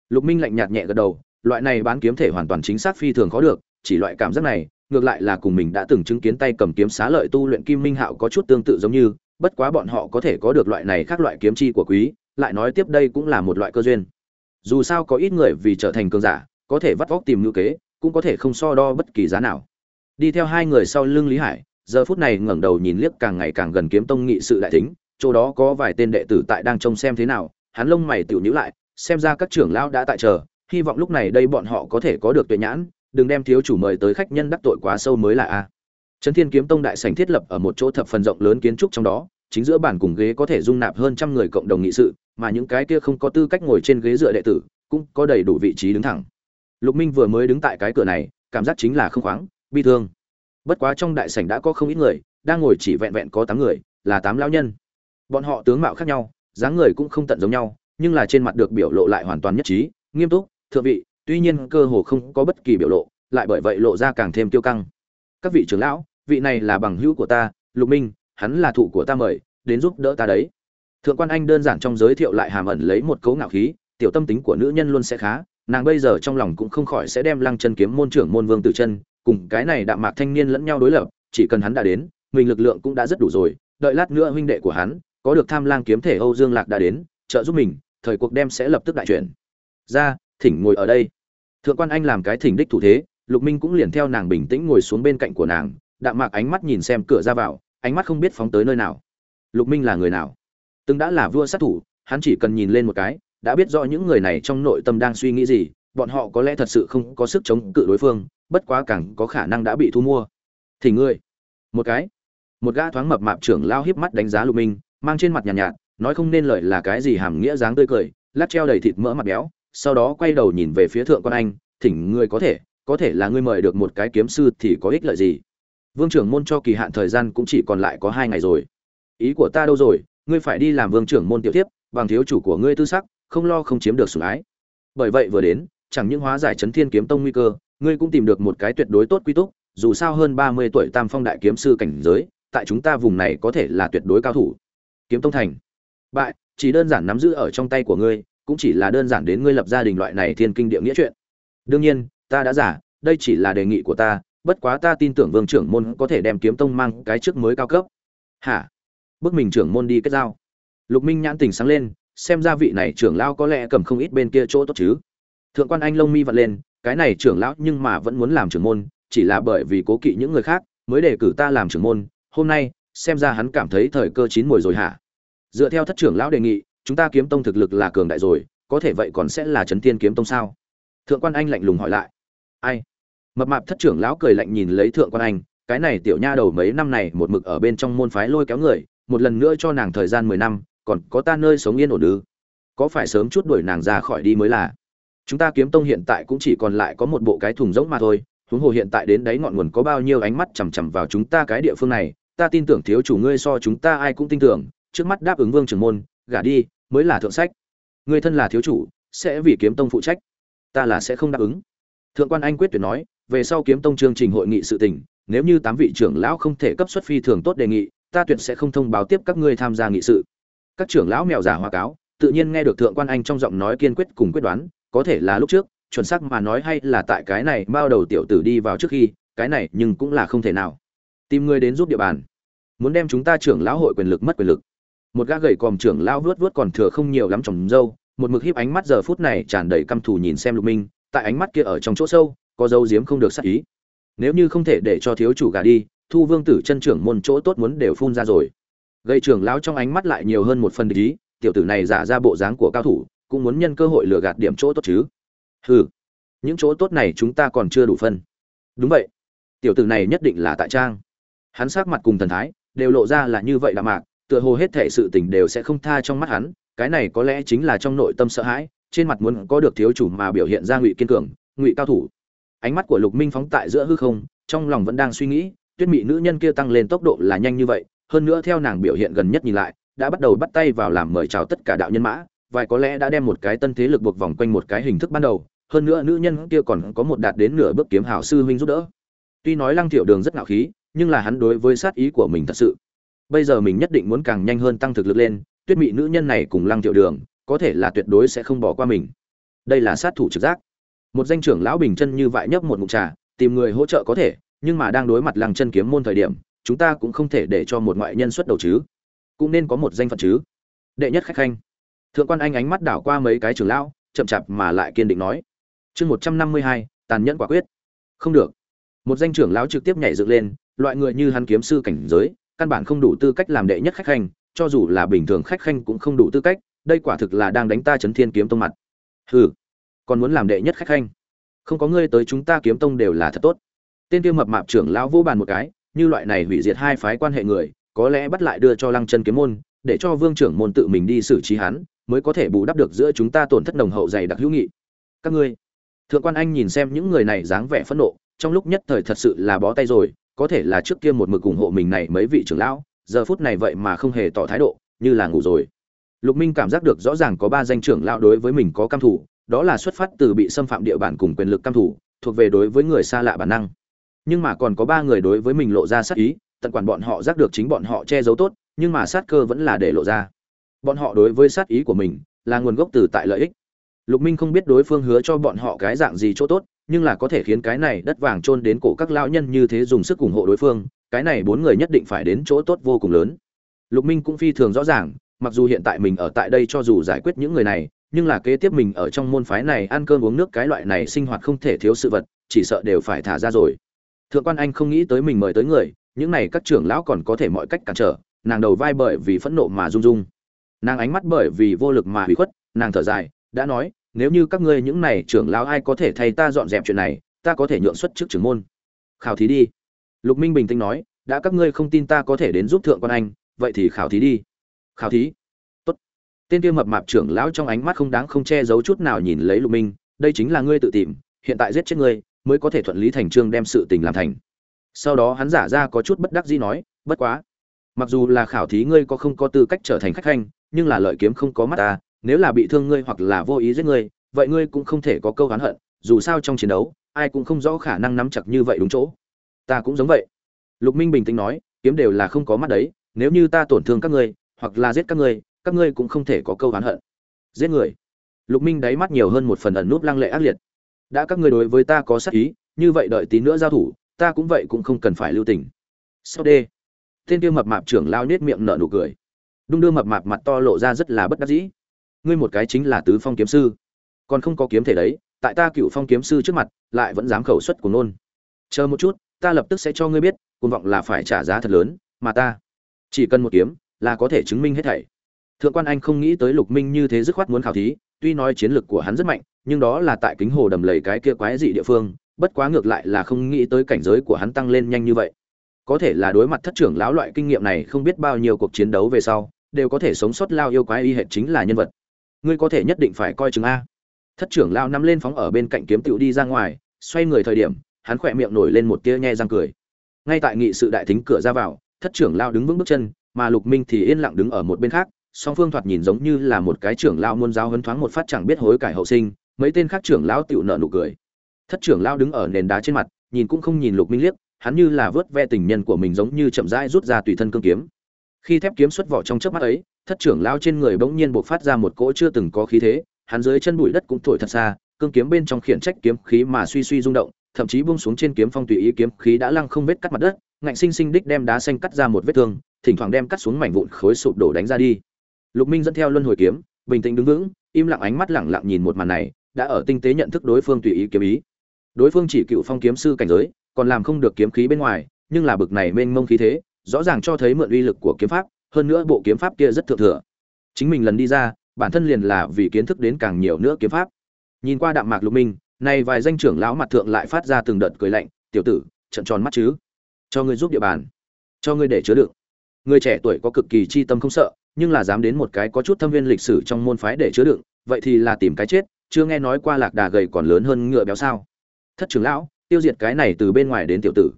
Lục minh lạnh nhạt nhẹ gật đầu, loại này bán kiếm thể hoàn toàn chính xác phi thường khó được, chỉ loại cảm giác này, ngược lại là cùng mình đã từng chứng kiến tay cầm kiếm xá lợi tu luyện kim minh hạo có chút tương tự giống như, bất quá bọn họ có thể có được loại này khác loại kiếm chi của quý, lại nói tiếp đây cũng là một loại cơ duyên. Dù sao có ít người vì trở thành cường giả, có thể vắt vóc tìm ngữ kế, cũng có thể không so đo bất kỳ giá nào. Đi theo hai người sau lưng lý hải, giờ phút này ngẩng đầu nhìn liếc càng ngày càng gần kiếm tông nghị sự đại thính chỗ đó có vài tên đệ tử tại đang trông xem thế nào, hắn lông mày tiểu nhíu lại, xem ra các trưởng lão đã tại chờ, hy vọng lúc này đây bọn họ có thể có được tuệ nhãn, đừng đem thiếu chủ mời tới khách nhân đắc tội quá sâu mới là a. Trấn thiên kiếm tông đại sảnh thiết lập ở một chỗ thập phần rộng lớn kiến trúc trong đó, chính giữa bàn cùng ghế có thể dung nạp hơn trăm người cộng đồng nghị sự, mà những cái kia không có tư cách ngồi trên ghế dựa đệ tử, cũng có đầy đủ vị trí đứng thẳng. Lục minh vừa mới đứng tại cái cửa này, cảm giác chính là không khoáng, bi thương. Bất quá trong đại sảnh đã có không ít người, đang ngồi chỉ vẹn vẹn có tám người, là tám lão nhân bọn họ tướng mạo khác nhau, dáng người cũng không tận giống nhau, nhưng là trên mặt được biểu lộ lại hoàn toàn nhất trí, nghiêm túc, thượng vị, tuy nhiên cơ hồ không có bất kỳ biểu lộ, lại bởi vậy lộ ra càng thêm tiêu căng. Các vị trưởng lão, vị này là bằng hữu của ta, lục minh, hắn là thụ của ta mời, đến giúp đỡ ta đấy. Thượng quan anh đơn giản trong giới thiệu lại hàm ẩn lấy một cấu ngạo khí, tiểu tâm tính của nữ nhân luôn sẽ khá, nàng bây giờ trong lòng cũng không khỏi sẽ đem lăng chân kiếm môn trưởng môn vương tử chân, cùng cái này đạm mạc thanh niên lẫn nhau đối lập, chỉ cần hắn đã đến, mình lực lượng cũng đã rất đủ rồi, đợi lát nữa huynh đệ của hắn có được tham lang kiếm thể âu dương lạc đã đến, trợ giúp mình, thời cuộc đem sẽ lập tức đại chuyển. Ra, thỉnh ngồi ở đây. Thượng quan anh làm cái thỉnh đích thủ thế, lục minh cũng liền theo nàng bình tĩnh ngồi xuống bên cạnh của nàng, đạm mạc ánh mắt nhìn xem cửa ra vào, ánh mắt không biết phóng tới nơi nào. Lục minh là người nào? Từng đã là vua sát thủ, hắn chỉ cần nhìn lên một cái, đã biết rõ những người này trong nội tâm đang suy nghĩ gì, bọn họ có lẽ thật sự không có sức chống cự đối phương, bất quá càng có khả năng đã bị thu mua. Thì ngươi. Một cái. Một gã thoáng mập mạp trưởng lao hiếp mắt đánh giá lục minh mang trên mặt nhàn nhạt, nhạt nói không nên lời là cái gì hàm nghĩa dáng tươi cười lát treo đầy thịt mỡ mặt béo sau đó quay đầu nhìn về phía thượng quan anh thỉnh ngươi có thể có thể là ngươi mời được một cái kiếm sư thì có ích lợi gì? Vương trưởng môn cho kỳ hạn thời gian cũng chỉ còn lại có hai ngày rồi. Ý của ta đâu rồi? Ngươi phải đi làm vương trưởng môn tiểu tiếp bằng thiếu chủ của ngươi tư sắc không lo không chiếm được sủng ái. Bởi vậy vừa đến chẳng những hóa giải chấn thiên kiếm tông nguy cơ ngươi cũng tìm được một cái tuyệt đối tốt quy túc dù sao hơn ba mươi tuổi tam phong đại kiếm sư cảnh giới tại chúng ta vùng này có thể là tuyệt đối cao thủ kiếm tông thành. Bại, chỉ đơn giản nắm giữ ở trong tay của ngươi, cũng chỉ là đơn giản đến ngươi lập gia đình loại này thiên kinh địa nghĩa chuyện. Đương nhiên, ta đã giả, đây chỉ là đề nghị của ta, bất quá ta tin tưởng vương trưởng môn có thể đem kiếm tông mang cái trước mới cao cấp. Hả? Bước mình trưởng môn đi kết giao. Lục minh nhãn tình sáng lên, xem ra vị này trưởng lão có lẽ cầm không ít bên kia chỗ tốt chứ. Thượng quan anh lông mi vật lên, cái này trưởng lão nhưng mà vẫn muốn làm trưởng môn, chỉ là bởi vì cố kỵ những người khác, mới đề cử ta làm trưởng môn. Hôm nay, xem ra hắn cảm thấy thời cơ chín mồi rồi hả? Dựa theo thất trưởng lão đề nghị, chúng ta kiếm tông thực lực là cường đại rồi, có thể vậy còn sẽ là trấn tiên kiếm tông sao? Thượng quan anh lạnh lùng hỏi lại. Ai? Mập mạp thất trưởng lão cười lạnh nhìn lấy thượng quan anh, cái này tiểu nha đầu mấy năm này một mực ở bên trong môn phái lôi kéo người, một lần nữa cho nàng thời gian mười năm, còn có ta nơi sống yên ổn ư? Có phải sớm chút đuổi nàng ra khỏi đi mới là? Chúng ta kiếm tông hiện tại cũng chỉ còn lại có một bộ cái thùng rỗng mà thôi, huống hồ hiện tại đến đấy ngọn nguồn có bao nhiêu ánh mắt chằm chằm vào chúng ta cái địa phương này, ta tin tưởng thiếu chủ ngươi so chúng ta ai cũng tin tưởng trước mắt đáp ứng vương trưởng môn, gả đi, mới là thượng sách. Ngươi thân là thiếu chủ, sẽ vì kiếm tông phụ trách. Ta là sẽ không đáp ứng. Thượng quan anh quyết tuyệt nói, về sau kiếm tông chương trình hội nghị sự tình, nếu như tám vị trưởng lão không thể cấp xuất phi thường tốt đề nghị, ta tuyệt sẽ không thông báo tiếp các ngươi tham gia nghị sự. Các trưởng lão mèo giả hoa cáo, tự nhiên nghe được thượng quan anh trong giọng nói kiên quyết cùng quyết đoán, có thể là lúc trước, chuẩn xác mà nói hay là tại cái này bao đầu tiểu tử đi vào trước khi, cái này nhưng cũng là không thể nào. Tìm người đến giúp địa bàn. Muốn đem chúng ta trưởng lão hội quyền lực mất quyền lực một gã gầy còm trưởng lão vuốt vuốt còn thừa không nhiều lắm trồng dâu, một mực híp ánh mắt giờ phút này tràn đầy căm thù nhìn xem lục minh, tại ánh mắt kia ở trong chỗ sâu, có dấu diếm không được sắc ý. Nếu như không thể để cho thiếu chủ gà đi, thu vương tử chân trưởng môn chỗ tốt muốn đều phun ra rồi. Gây trưởng lão trong ánh mắt lại nhiều hơn một phần ý, tiểu tử này giả ra bộ dáng của cao thủ, cũng muốn nhân cơ hội lừa gạt điểm chỗ tốt chứ. Hừ, những chỗ tốt này chúng ta còn chưa đủ phân. Đúng vậy, tiểu tử này nhất định là tại trang. Hắn sát mặt cùng thần thái, đều lộ ra là như vậy đạm mạc tựa hồ hết thể sự tình đều sẽ không tha trong mắt hắn, cái này có lẽ chính là trong nội tâm sợ hãi, trên mặt muốn có được thiếu chủ mà biểu hiện ra ngụy kiên cường, ngụy cao thủ. Ánh mắt của lục minh phóng tại giữa hư không, trong lòng vẫn đang suy nghĩ, tuyết mị nữ nhân kia tăng lên tốc độ là nhanh như vậy, hơn nữa theo nàng biểu hiện gần nhất nhìn lại, đã bắt đầu bắt tay vào làm mời chào tất cả đạo nhân mã, vài có lẽ đã đem một cái tân thế lực buộc vòng quanh một cái hình thức ban đầu, hơn nữa nữ nhân kia còn có một đạt đến nửa bước kiếm hảo sư huynh giúp đỡ. Tuy nói lăng tiểu đường rất ngạo khí, nhưng là hắn đối với sát ý của mình thật sự bây giờ mình nhất định muốn càng nhanh hơn tăng thực lực lên, tuyết mị nữ nhân này cùng lăng tiểu đường, có thể là tuyệt đối sẽ không bỏ qua mình. Đây là sát thủ trực giác. Một danh trưởng lão bình chân như vậy nhấp một ngụm trà, tìm người hỗ trợ có thể, nhưng mà đang đối mặt lăng chân kiếm môn thời điểm, chúng ta cũng không thể để cho một ngoại nhân xuất đầu chứ. Cũng nên có một danh phận chứ. Đệ nhất khách khanh. Thượng quan anh ánh mắt đảo qua mấy cái trưởng lão, chậm chạp mà lại kiên định nói. Chương một trăm năm mươi hai, tàn nhẫn quả quyết. Không được. Một danh trưởng lão trực tiếp nhảy dựng lên, loại người như hắn kiếm sư cảnh giới căn bản không đủ tư cách làm đệ nhất khách khanh, cho dù là bình thường khách khanh cũng không đủ tư cách, đây quả thực là đang đánh ta chấn thiên kiếm tông mặt. Hừ, còn muốn làm đệ nhất khách khanh? Không có ngươi tới chúng ta kiếm tông đều là thật tốt. Tên Tiêu mập mạp trưởng lão vô bàn một cái, như loại này hủy diệt hai phái quan hệ người, có lẽ bắt lại đưa cho lăng chân kiếm môn, để cho vương trưởng môn tự mình đi xử trí hắn, mới có thể bù đắp được giữa chúng ta tổn thất nồng hậu dày đặc hữu nghị. Các ngươi, thượng quan anh nhìn xem những người này dáng vẻ phẫn nộ, trong lúc nhất thời thật sự là bó tay rồi có thể là trước kia một mực ủng hộ mình này mấy vị trưởng lão, giờ phút này vậy mà không hề tỏ thái độ, như là ngủ rồi. Lục minh cảm giác được rõ ràng có ba danh trưởng lão đối với mình có cam thủ đó là xuất phát từ bị xâm phạm địa bàn cùng quyền lực cam thủ thuộc về đối với người xa lạ bản năng. Nhưng mà còn có ba người đối với mình lộ ra sát ý, tận quản bọn họ giác được chính bọn họ che giấu tốt, nhưng mà sát cơ vẫn là để lộ ra. Bọn họ đối với sát ý của mình là nguồn gốc từ tại lợi ích. Lục minh không biết đối phương hứa cho bọn họ cái dạng gì chỗ tốt nhưng là có thể khiến cái này đất vàng trôn đến cổ các lão nhân như thế dùng sức ủng hộ đối phương, cái này bốn người nhất định phải đến chỗ tốt vô cùng lớn. Lục minh cũng phi thường rõ ràng, mặc dù hiện tại mình ở tại đây cho dù giải quyết những người này, nhưng là kế tiếp mình ở trong môn phái này ăn cơm uống nước cái loại này sinh hoạt không thể thiếu sự vật, chỉ sợ đều phải thả ra rồi. Thượng quan anh không nghĩ tới mình mời tới người, những này các trưởng lão còn có thể mọi cách cản trở, nàng đầu vai bởi vì phẫn nộ mà rung rung nàng ánh mắt bởi vì vô lực mà hủy khuất, nàng thở dài, đã nói nếu như các ngươi những này trưởng lão ai có thể thay ta dọn dẹp chuyện này, ta có thể nhượng xuất trước trưởng môn. Khảo thí đi. Lục minh bình tĩnh nói, đã các ngươi không tin ta có thể đến giúp thượng quan anh, vậy thì khảo thí đi. Khảo thí? Tốt. Tên kia mập mạp trưởng lão trong ánh mắt không đáng không che giấu chút nào nhìn lấy lục minh, đây chính là ngươi tự tìm, hiện tại giết chết ngươi, mới có thể thuận lý thành trương đem sự tình làm thành. Sau đó hắn giả ra có chút bất đắc dĩ nói, bất quá, mặc dù là khảo thí ngươi có không có tư cách trở thành khách khanh, nhưng là lợi kiếm không có mắt ta nếu là bị thương ngươi hoặc là vô ý giết ngươi, vậy ngươi cũng không thể có câu oán hận, dù sao trong chiến đấu, ai cũng không rõ khả năng nắm chặt như vậy đúng chỗ. Ta cũng giống vậy. Lục minh bình tĩnh nói, kiếm đều là không có mắt đấy, nếu như ta tổn thương các ngươi, hoặc là giết các ngươi các ngươi cũng không thể có câu oán hận. Giết người? Lục minh đáy mắt nhiều hơn một phần ẩn nút lăng lệ ác liệt. Đã các ngươi đối với ta có sát ý, như vậy đợi tí nữa giao thủ, ta cũng vậy cũng không cần phải lưu tình. Sau đê, tên kia mập mạp trưởng lao nết miệng nở nụ cười. Đung đưa mập mạp mặt to lộ ra rất là bất đắc dĩ ngươi một cái chính là tứ phong kiếm sư. Còn không có kiếm thể đấy, tại ta cựu phong kiếm sư trước mặt, lại vẫn dám khẩu xuất của nôn. Chờ một chút, ta lập tức sẽ cho ngươi biết, cuồng vọng là phải trả giá thật lớn, mà ta chỉ cần một kiếm là có thể chứng minh hết thảy. Thượng quan anh không nghĩ tới lục minh như thế dứt khoát muốn khảo thí, tuy nói chiến lược của hắn rất mạnh, nhưng đó là tại kính hồ đầm lầy cái kia quái dị địa phương, bất quá ngược lại là không nghĩ tới cảnh giới của hắn tăng lên nhanh như vậy. Có thể là đối mặt thất trưởng lão loại kinh nghiệm này không biết bao nhiêu cuộc chiến đấu về sau, đều có thể sống sót lao yêu quái y hệ chính là nhân vật ngươi có thể nhất định phải coi chừng a. Thất trưởng lao nắm lên phóng ở bên cạnh kiếm tựu đi ra ngoài, xoay người thời điểm, hắn khỏe miệng nổi lên một tia nhe răng cười. Ngay tại nghị sự đại thính cửa ra vào, thất trưởng lao đứng vững bước chân, mà lục minh thì yên lặng đứng ở một bên khác, song phương thoạt nhìn giống như là một cái trưởng lao muôn giáo hấn thoáng một phát chẳng biết hối cải hậu sinh, mấy tên khác trưởng lão tựu nợ nụ cười. Thất trưởng lao đứng ở nền đá trên mặt, nhìn cũng không nhìn lục minh liếc, hắn như là vớt ve tình nhân của mình giống như chậm rãi rút ra tùy thân cương kiếm khi thép kiếm xuất vỏ trong chớp mắt ấy, thất trưởng lao trên người bỗng nhiên bộc phát ra một cỗ chưa từng có khí thế, hắn dưới chân bụi đất cũng thổi thật xa, cương kiếm bên trong khiển trách kiếm khí mà suy suy rung động, thậm chí buông xuống trên kiếm phong tùy ý kiếm khí đã lăng không vết cắt mặt đất, ngạnh sinh sinh đích đem đá xanh cắt ra một vết thương, thỉnh thoảng đem cắt xuống mảnh vụn khối sụp đổ đánh ra đi. Lục minh dẫn theo luân hồi kiếm, bình tĩnh đứng vững, im lặng ánh mắt lẳng lặng nhìn một màn này, đã ở tinh tế nhận thức đối phương tùy ý kiếm ý. Đối phương chỉ cựu phong kiếm sư cảnh giới, còn làm không được kiếm khí bên ngoài, nhưng là bực này mênh mông khí thế rõ ràng cho thấy mượn uy lực của kiếm pháp, hơn nữa bộ kiếm pháp kia rất thượng thừa. Chính mình lần đi ra, bản thân liền là vì kiến thức đến càng nhiều nữa kiếm pháp. Nhìn qua đạm mạc lục minh này vài danh trưởng lão mặt thượng lại phát ra từng đợt cười lạnh, tiểu tử, trận tròn mắt chứ? Cho ngươi giúp địa bàn, cho ngươi để chứa đựng. Người trẻ tuổi có cực kỳ chi tâm không sợ, nhưng là dám đến một cái có chút thâm viên lịch sử trong môn phái để chứa đựng, vậy thì là tìm cái chết, chưa nghe nói qua lạc đà gầy còn lớn hơn ngựa béo sao. Thất trưởng lão, tiêu diệt cái này từ bên ngoài đến tiểu tử.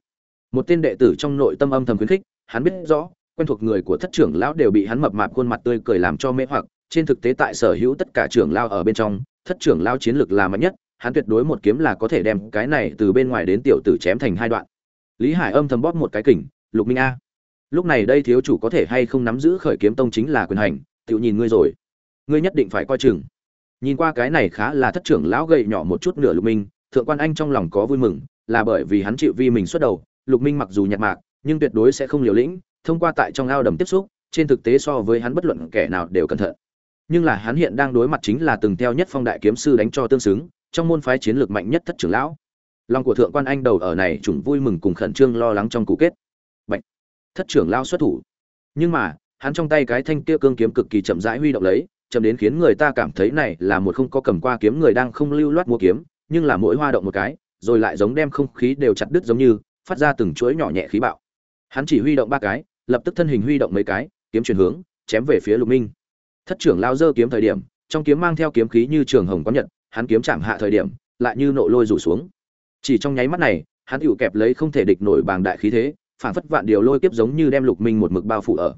Một tên đệ tử trong nội tâm âm thầm khuyến khích hắn biết rõ, quen thuộc người của thất trưởng lão đều bị hắn mập mạp khuôn mặt tươi cười làm cho mê hoặc. Trên thực tế tại sở hữu tất cả trưởng lao ở bên trong, thất trưởng lao chiến lược là mạnh nhất, hắn tuyệt đối một kiếm là có thể đem cái này từ bên ngoài đến tiểu tử chém thành hai đoạn. Lý hải âm thầm bóp một cái kình, lục minh a, lúc này đây thiếu chủ có thể hay không nắm giữ khởi kiếm tông chính là quyền hành tự nhìn ngươi rồi. Ngươi nhất định phải coi chừng. Nhìn qua cái này khá là thất trưởng lão gầy nhỏ một chút nửa lục minh, thượng quan anh trong lòng có vui mừng, là bởi vì hắn chịu vi mình xuất đầu, lục minh mặc dù nhạt mạc nhưng tuyệt đối sẽ không liều lĩnh, thông qua tại trong ao đầm tiếp xúc, trên thực tế so với hắn bất luận kẻ nào đều cẩn thận. Nhưng là hắn hiện đang đối mặt chính là từng theo nhất phong đại kiếm sư đánh cho tương xứng, trong môn phái chiến lược mạnh nhất thất trưởng lão. Lòng của thượng quan anh đầu ở này trùng vui mừng cùng khẩn trương lo lắng trong cụ kết. Bạch. thất trưởng lão xuất thủ. Nhưng mà, hắn trong tay cái thanh kia cương kiếm cực kỳ chậm rãi huy động lấy, chậm đến khiến người ta cảm thấy này là một không có cầm qua kiếm người đang không lưu loát mua kiếm, nhưng là mỗi hoa động một cái, rồi lại giống đem không khí đều chặt đứt giống như, phát ra từng chuỗi nhỏ nhẹ khí bạo hắn chỉ huy động ba cái, lập tức thân hình huy động mấy cái, kiếm chuyển hướng, chém về phía lục minh. Thất trưởng lao dơ kiếm thời điểm, trong kiếm mang theo kiếm khí như trường hồng có nhật, hắn kiếm chạm hạ thời điểm, lại như nộ lôi rủ xuống. Chỉ trong nháy mắt này, hắn tựu kẹp lấy không thể địch nổi bàng đại khí thế, phản phất vạn điều lôi kiếp giống như đem lục minh một mực bao phủ ở.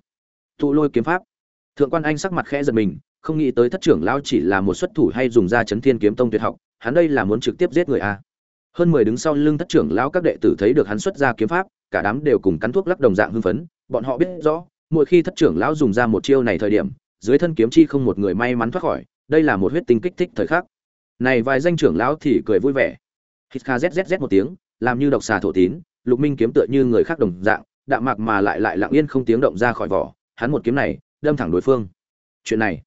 Tụ lôi kiếm pháp. Thượng quan anh sắc mặt khẽ giật mình, không nghĩ tới thất trưởng lao chỉ là một xuất thủ hay dùng ra chấn thiên kiếm tông tuyệt học, hắn đây là muốn trực tiếp giết người a. Hơn mười đứng sau lưng thất trưởng lao các đệ tử thấy được hắn xuất ra kiếm pháp cả đám đều cùng cắn thuốc lắc đồng dạng hưng phấn, bọn họ biết rõ, mỗi khi thất trưởng lão dùng ra một chiêu này thời điểm, dưới thân kiếm chi không một người may mắn thoát khỏi, đây là một huyết tinh kích thích thời khắc. Này vài danh trưởng lão thì cười vui vẻ. Hít kha zzz một tiếng, làm như độc xà thổ tín, lục minh kiếm tựa như người khác đồng dạng, đạm mạc mà lại lại lặng yên không tiếng động ra khỏi vỏ, hắn một kiếm này, đâm thẳng đối phương. Chuyện này,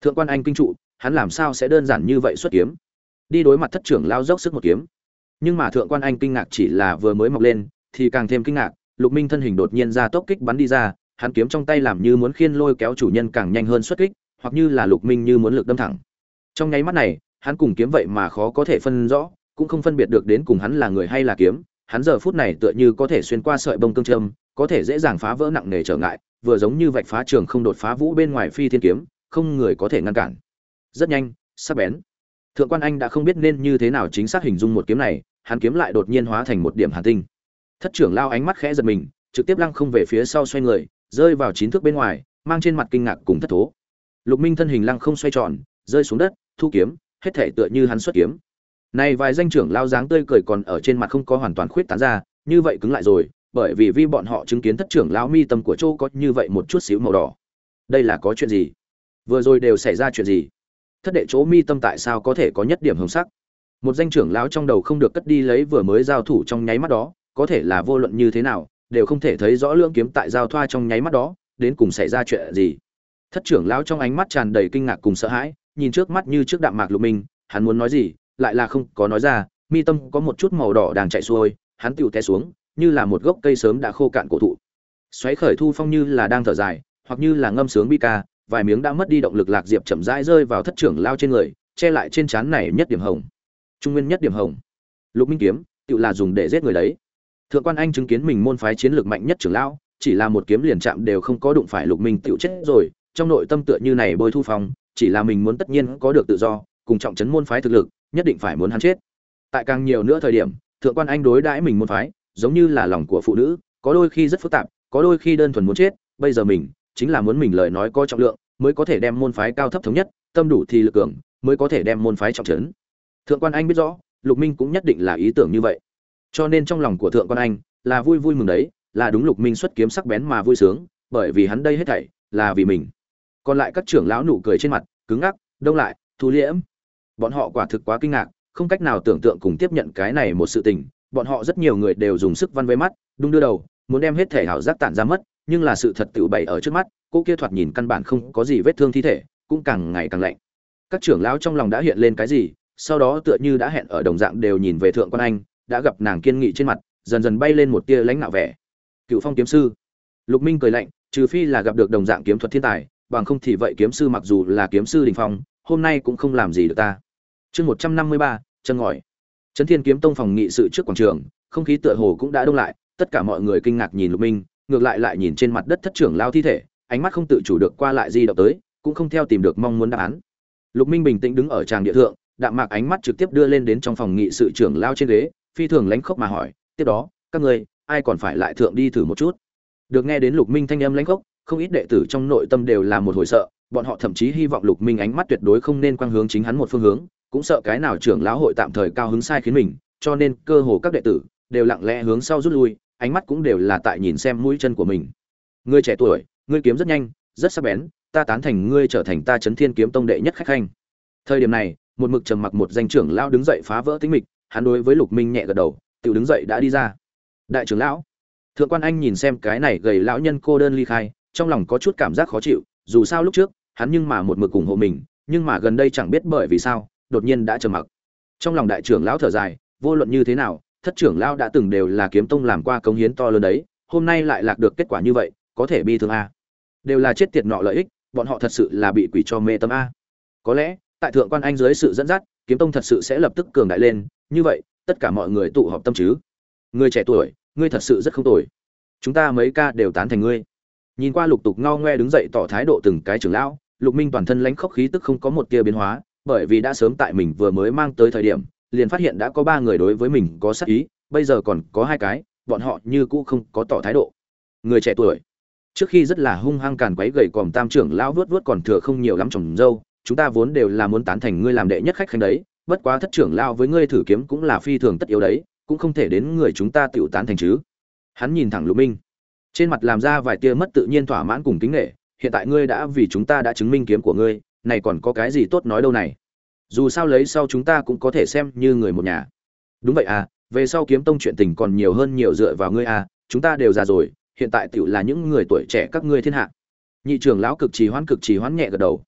thượng quan anh kinh trụ, hắn làm sao sẽ đơn giản như vậy xuất kiếm? Đi đối mặt thất trưởng lao dốc sức một kiếm. Nhưng mà thượng quan anh kinh ngạc chỉ là vừa mới mọc lên thì càng thêm kinh ngạc, lục minh thân hình đột nhiên ra tốc kích bắn đi ra, hắn kiếm trong tay làm như muốn khiên lôi kéo chủ nhân càng nhanh hơn xuất kích, hoặc như là lục minh như muốn lực đâm thẳng. Trong nháy mắt này, hắn cùng kiếm vậy mà khó có thể phân rõ, cũng không phân biệt được đến cùng hắn là người hay là kiếm, hắn giờ phút này tựa như có thể xuyên qua sợi bông cương châm, có thể dễ dàng phá vỡ nặng nề trở ngại, vừa giống như vạch phá trường không đột phá vũ bên ngoài phi thiên kiếm, không người có thể ngăn cản. Rất nhanh, sắc bén. Thượng quan anh đã không biết nên như thế nào chính xác hình dung một kiếm này, hắn kiếm lại đột nhiên hóa thành một điểm hàn tinh thất trưởng lao ánh mắt khẽ giật mình, trực tiếp lăng không về phía sau xoay người, rơi vào chín thước bên ngoài, mang trên mặt kinh ngạc cùng thất thố. Lục minh thân hình lăng không xoay tròn, rơi xuống đất, thu kiếm, hết thể tựa như hắn xuất kiếm. Này vài danh trưởng lao dáng tươi cười còn ở trên mặt không có hoàn toàn khuyết tán ra, như vậy cứng lại rồi, bởi vì vi bọn họ chứng kiến thất trưởng lão mi tâm của châu có như vậy một chút xíu màu đỏ. Đây là có chuyện gì? Vừa rồi đều xảy ra chuyện gì? Thất đệ chỗ mi tâm tại sao có thể có nhất điểm hồng sắc? Một danh trưởng lão trong đầu không được cất đi lấy vừa mới giao thủ trong nháy mắt đó có thể là vô luận như thế nào, đều không thể thấy rõ lưỡng kiếm tại giao thoa trong nháy mắt đó, đến cùng xảy ra chuyện gì. Thất trưởng lão trong ánh mắt tràn đầy kinh ngạc cùng sợ hãi, nhìn trước mắt như trước đạm mạc lục minh, hắn muốn nói gì, lại là không có nói ra, mi tâm có một chút màu đỏ đang chạy xuôi, hắn tựu té xuống, như là một gốc cây sớm đã khô cạn cổ thụ. Xoáy khởi thu phong như là đang thở dài, hoặc như là ngâm sướng bi ca, vài miếng đã mất đi động lực lạc diệp chậm rãi rơi vào thất trưởng lao trên người, che lại trên trán này nhất điểm hồng. Trung nguyên nhất điểm hồng. Lục minh kiếm tự là dùng để giết người đấy thượng quan anh chứng kiến mình môn phái chiến lược mạnh nhất trưởng lão, chỉ là một kiếm liền chạm đều không có đụng phải lục minh tự chết rồi, trong nội tâm tựa như này bôi thu phong, chỉ là mình muốn tất nhiên có được tự do, cùng trọng trấn môn phái thực lực, nhất định phải muốn hắn chết. Tại càng nhiều nữa thời điểm, thượng quan anh đối đãi mình môn phái, giống như là lòng của phụ nữ, có đôi khi rất phức tạp, có đôi khi đơn thuần muốn chết, bây giờ mình, chính là muốn mình lời nói có trọng lượng, mới có thể đem môn phái cao thấp thống nhất, tâm đủ thì lực cường, mới có thể đem môn phái trọng trấn. Thượng quan anh biết rõ, lục minh cũng nhất định là ý tưởng như vậy cho nên trong lòng của thượng quan anh là vui vui mừng đấy, là đúng lục minh xuất kiếm sắc bén mà vui sướng, bởi vì hắn đây hết thảy là vì mình. Còn lại các trưởng lão nụ cười trên mặt, cứng ngắc, đông lại, thu liễm. Bọn họ quả thực quá kinh ngạc, không cách nào tưởng tượng cùng tiếp nhận cái này một sự tình. Bọn họ rất nhiều người đều dùng sức văn vây mắt, đung đưa đầu, muốn đem hết thể hảo giác tản ra mất, nhưng là sự thật tự bày ở trước mắt, cô kia thoạt nhìn căn bản không có gì vết thương thi thể, cũng càng ngày càng lạnh. Các trưởng lão trong lòng đã hiện lên cái gì, sau đó tựa như đã hẹn ở đồng dạng đều nhìn về thượng quan anh đã gặp nàng kiên nghị trên mặt, dần dần bay lên một tia lãnh nạo vẻ. Cựu phong kiếm sư. Lục minh cười lạnh, trừ phi là gặp được đồng dạng kiếm thuật thiên tài, bằng không thì vậy kiếm sư mặc dù là kiếm sư đình phong, hôm nay cũng không làm gì được ta. Chương một trăm năm mươi ba chân ngòi. Trấn thiên kiếm tông phòng nghị sự trước quảng trường, không khí tựa hồ cũng đã đông lại, tất cả mọi người kinh ngạc nhìn lục minh, ngược lại lại nhìn trên mặt đất thất trưởng lao thi thể, ánh mắt không tự chủ được qua lại di động tới, cũng không theo tìm được mong muốn đáp án. Lục minh bình tĩnh đứng ở tràng địa thượng, đạm mạc ánh mắt trực tiếp đưa lên đến trong phòng nghị sự trưởng lao trên ghế phi thường lánh khốc mà hỏi, tiếp đó, các người ai còn phải lại thượng đi thử một chút? Được nghe đến lục minh thanh âm lánh khốc, không ít đệ tử trong nội tâm đều là một hồi sợ, bọn họ thậm chí hy vọng lục minh ánh mắt tuyệt đối không nên quang hướng chính hắn một phương hướng, cũng sợ cái nào trưởng lão hội tạm thời cao hứng sai khiến mình, cho nên cơ hồ các đệ tử đều lặng lẽ hướng sau rút lui, ánh mắt cũng đều là tại nhìn xem mũi chân của mình. Ngươi trẻ tuổi, ngươi kiếm rất nhanh, rất sắc bén, ta tán thành ngươi trở thành ta chấn thiên kiếm tông đệ nhất khách khanh. Thời điểm này, một mực trầm mặc một danh trưởng lão đứng dậy phá vỡ tính mịch hắn đối với lục minh nhẹ gật đầu tự đứng dậy đã đi ra. Đại trưởng lão, thượng quan anh nhìn xem cái này gầy lão nhân cô đơn ly khai, trong lòng có chút cảm giác khó chịu, dù sao lúc trước, hắn nhưng mà một mực ủng hộ mình, nhưng mà gần đây chẳng biết bởi vì sao, đột nhiên đã trầm mặc. Trong lòng đại trưởng lão thở dài, vô luận như thế nào, thất trưởng lão đã từng đều là kiếm tông làm qua công hiến to lớn đấy, hôm nay lại lạc được kết quả như vậy, có thể bi thương a. Đều là chết tiệt nọ lợi ích, bọn họ thật sự là bị quỷ cho mê tâm a. Có lẽ, tại thượng quan anh dưới sự dẫn dắt, kiếm tông thật sự sẽ lập tức cường đại lên như vậy, tất cả mọi người tụ họp tâm chứ? Người trẻ tuổi, ngươi thật sự rất không tồi. Chúng ta mấy ca đều tán thành ngươi. Nhìn qua lục tục ngao ngoe đứng dậy tỏ thái độ từng cái trưởng lão, lục minh toàn thân lãnh khốc khí tức không có một tia biến hóa, bởi vì đã sớm tại mình vừa mới mang tới thời điểm, liền phát hiện đã có ba người đối với mình có sắc ý, bây giờ còn có hai cái, bọn họ như cũ không có tỏ thái độ. Người trẻ tuổi. Trước khi rất là hung hăng càn quấy gầy còm tam trưởng lão vớt vớt còn thừa không nhiều lắm trồng dâu, chúng ta vốn đều là muốn tán thành ngươi làm đệ nhất khách khanh đấy bất quá thất trưởng lão với ngươi thử kiếm cũng là phi thường tất yếu đấy, cũng không thể đến người chúng ta tiểu tán thành chứ. Hắn nhìn thẳng lục minh. Trên mặt làm ra vài tia mất tự nhiên thỏa mãn cùng kính nghệ hiện tại ngươi đã vì chúng ta đã chứng minh kiếm của ngươi, này còn có cái gì tốt nói đâu này? Dù sao lấy sau chúng ta cũng có thể xem như người một nhà. Đúng vậy à về sau kiếm tông chuyện tình còn nhiều hơn nhiều dựa vào ngươi à chúng ta đều già rồi, hiện tại tiểu là những người tuổi trẻ các ngươi thiên hạ. Nhị trưởng lão cực trì hoãn cực trì hoãn nhẹ gật đầu.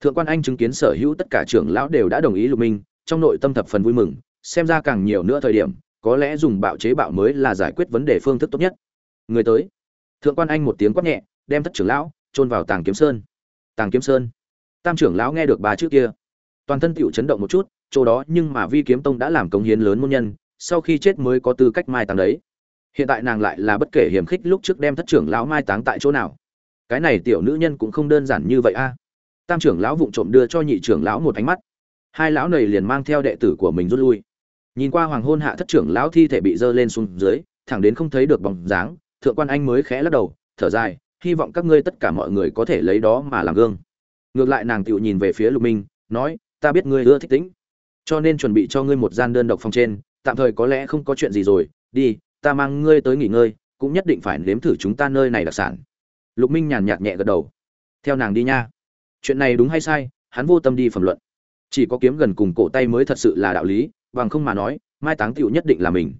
Thượng quan anh chứng kiến sở hữu tất cả trưởng lão đều đã đồng ý lục minh trong nội tâm thập phần vui mừng, xem ra càng nhiều nữa thời điểm, có lẽ dùng bạo chế bạo mới là giải quyết vấn đề phương thức tốt nhất. Người tới. Thượng quan anh một tiếng quát nhẹ, đem thất trưởng lão chôn vào tàng kiếm sơn. Tàng kiếm sơn. Tam trưởng lão nghe được ba chữ kia, toàn thân tựu chấn động một chút, chỗ đó nhưng mà vi kiếm tông đã làm công hiến lớn môn nhân, sau khi chết mới có tư cách mai táng đấy. Hiện tại nàng lại là bất kể hiểm khích lúc trước đem thất trưởng lão mai táng tại chỗ nào. Cái này tiểu nữ nhân cũng không đơn giản như vậy a. Tam trưởng lão vụng trộm đưa cho nhị trưởng lão một ánh mắt hai lão này liền mang theo đệ tử của mình rút lui. Nhìn qua hoàng hôn hạ thất trưởng lão thi thể bị dơ lên xuống dưới, thẳng đến không thấy được bóng dáng, thượng quan anh mới khẽ lắc đầu, thở dài, hy vọng các ngươi tất cả mọi người có thể lấy đó mà làm gương. Ngược lại nàng tựu nhìn về phía lục minh, nói, ta biết ngươi ưa thích tĩnh cho nên chuẩn bị cho ngươi một gian đơn độc phòng trên, tạm thời có lẽ không có chuyện gì rồi, đi, ta mang ngươi tới nghỉ ngơi, cũng nhất định phải nếm thử chúng ta nơi này đặc sản. Lục minh nhàn nhạt nhẹ gật đầu. Theo nàng đi nha. Chuyện này đúng hay sai, hắn vô tâm đi phẩm luận chỉ có kiếm gần cùng cổ tay mới thật sự là đạo lý, bằng không mà nói, mai táng tựu nhất định là mình.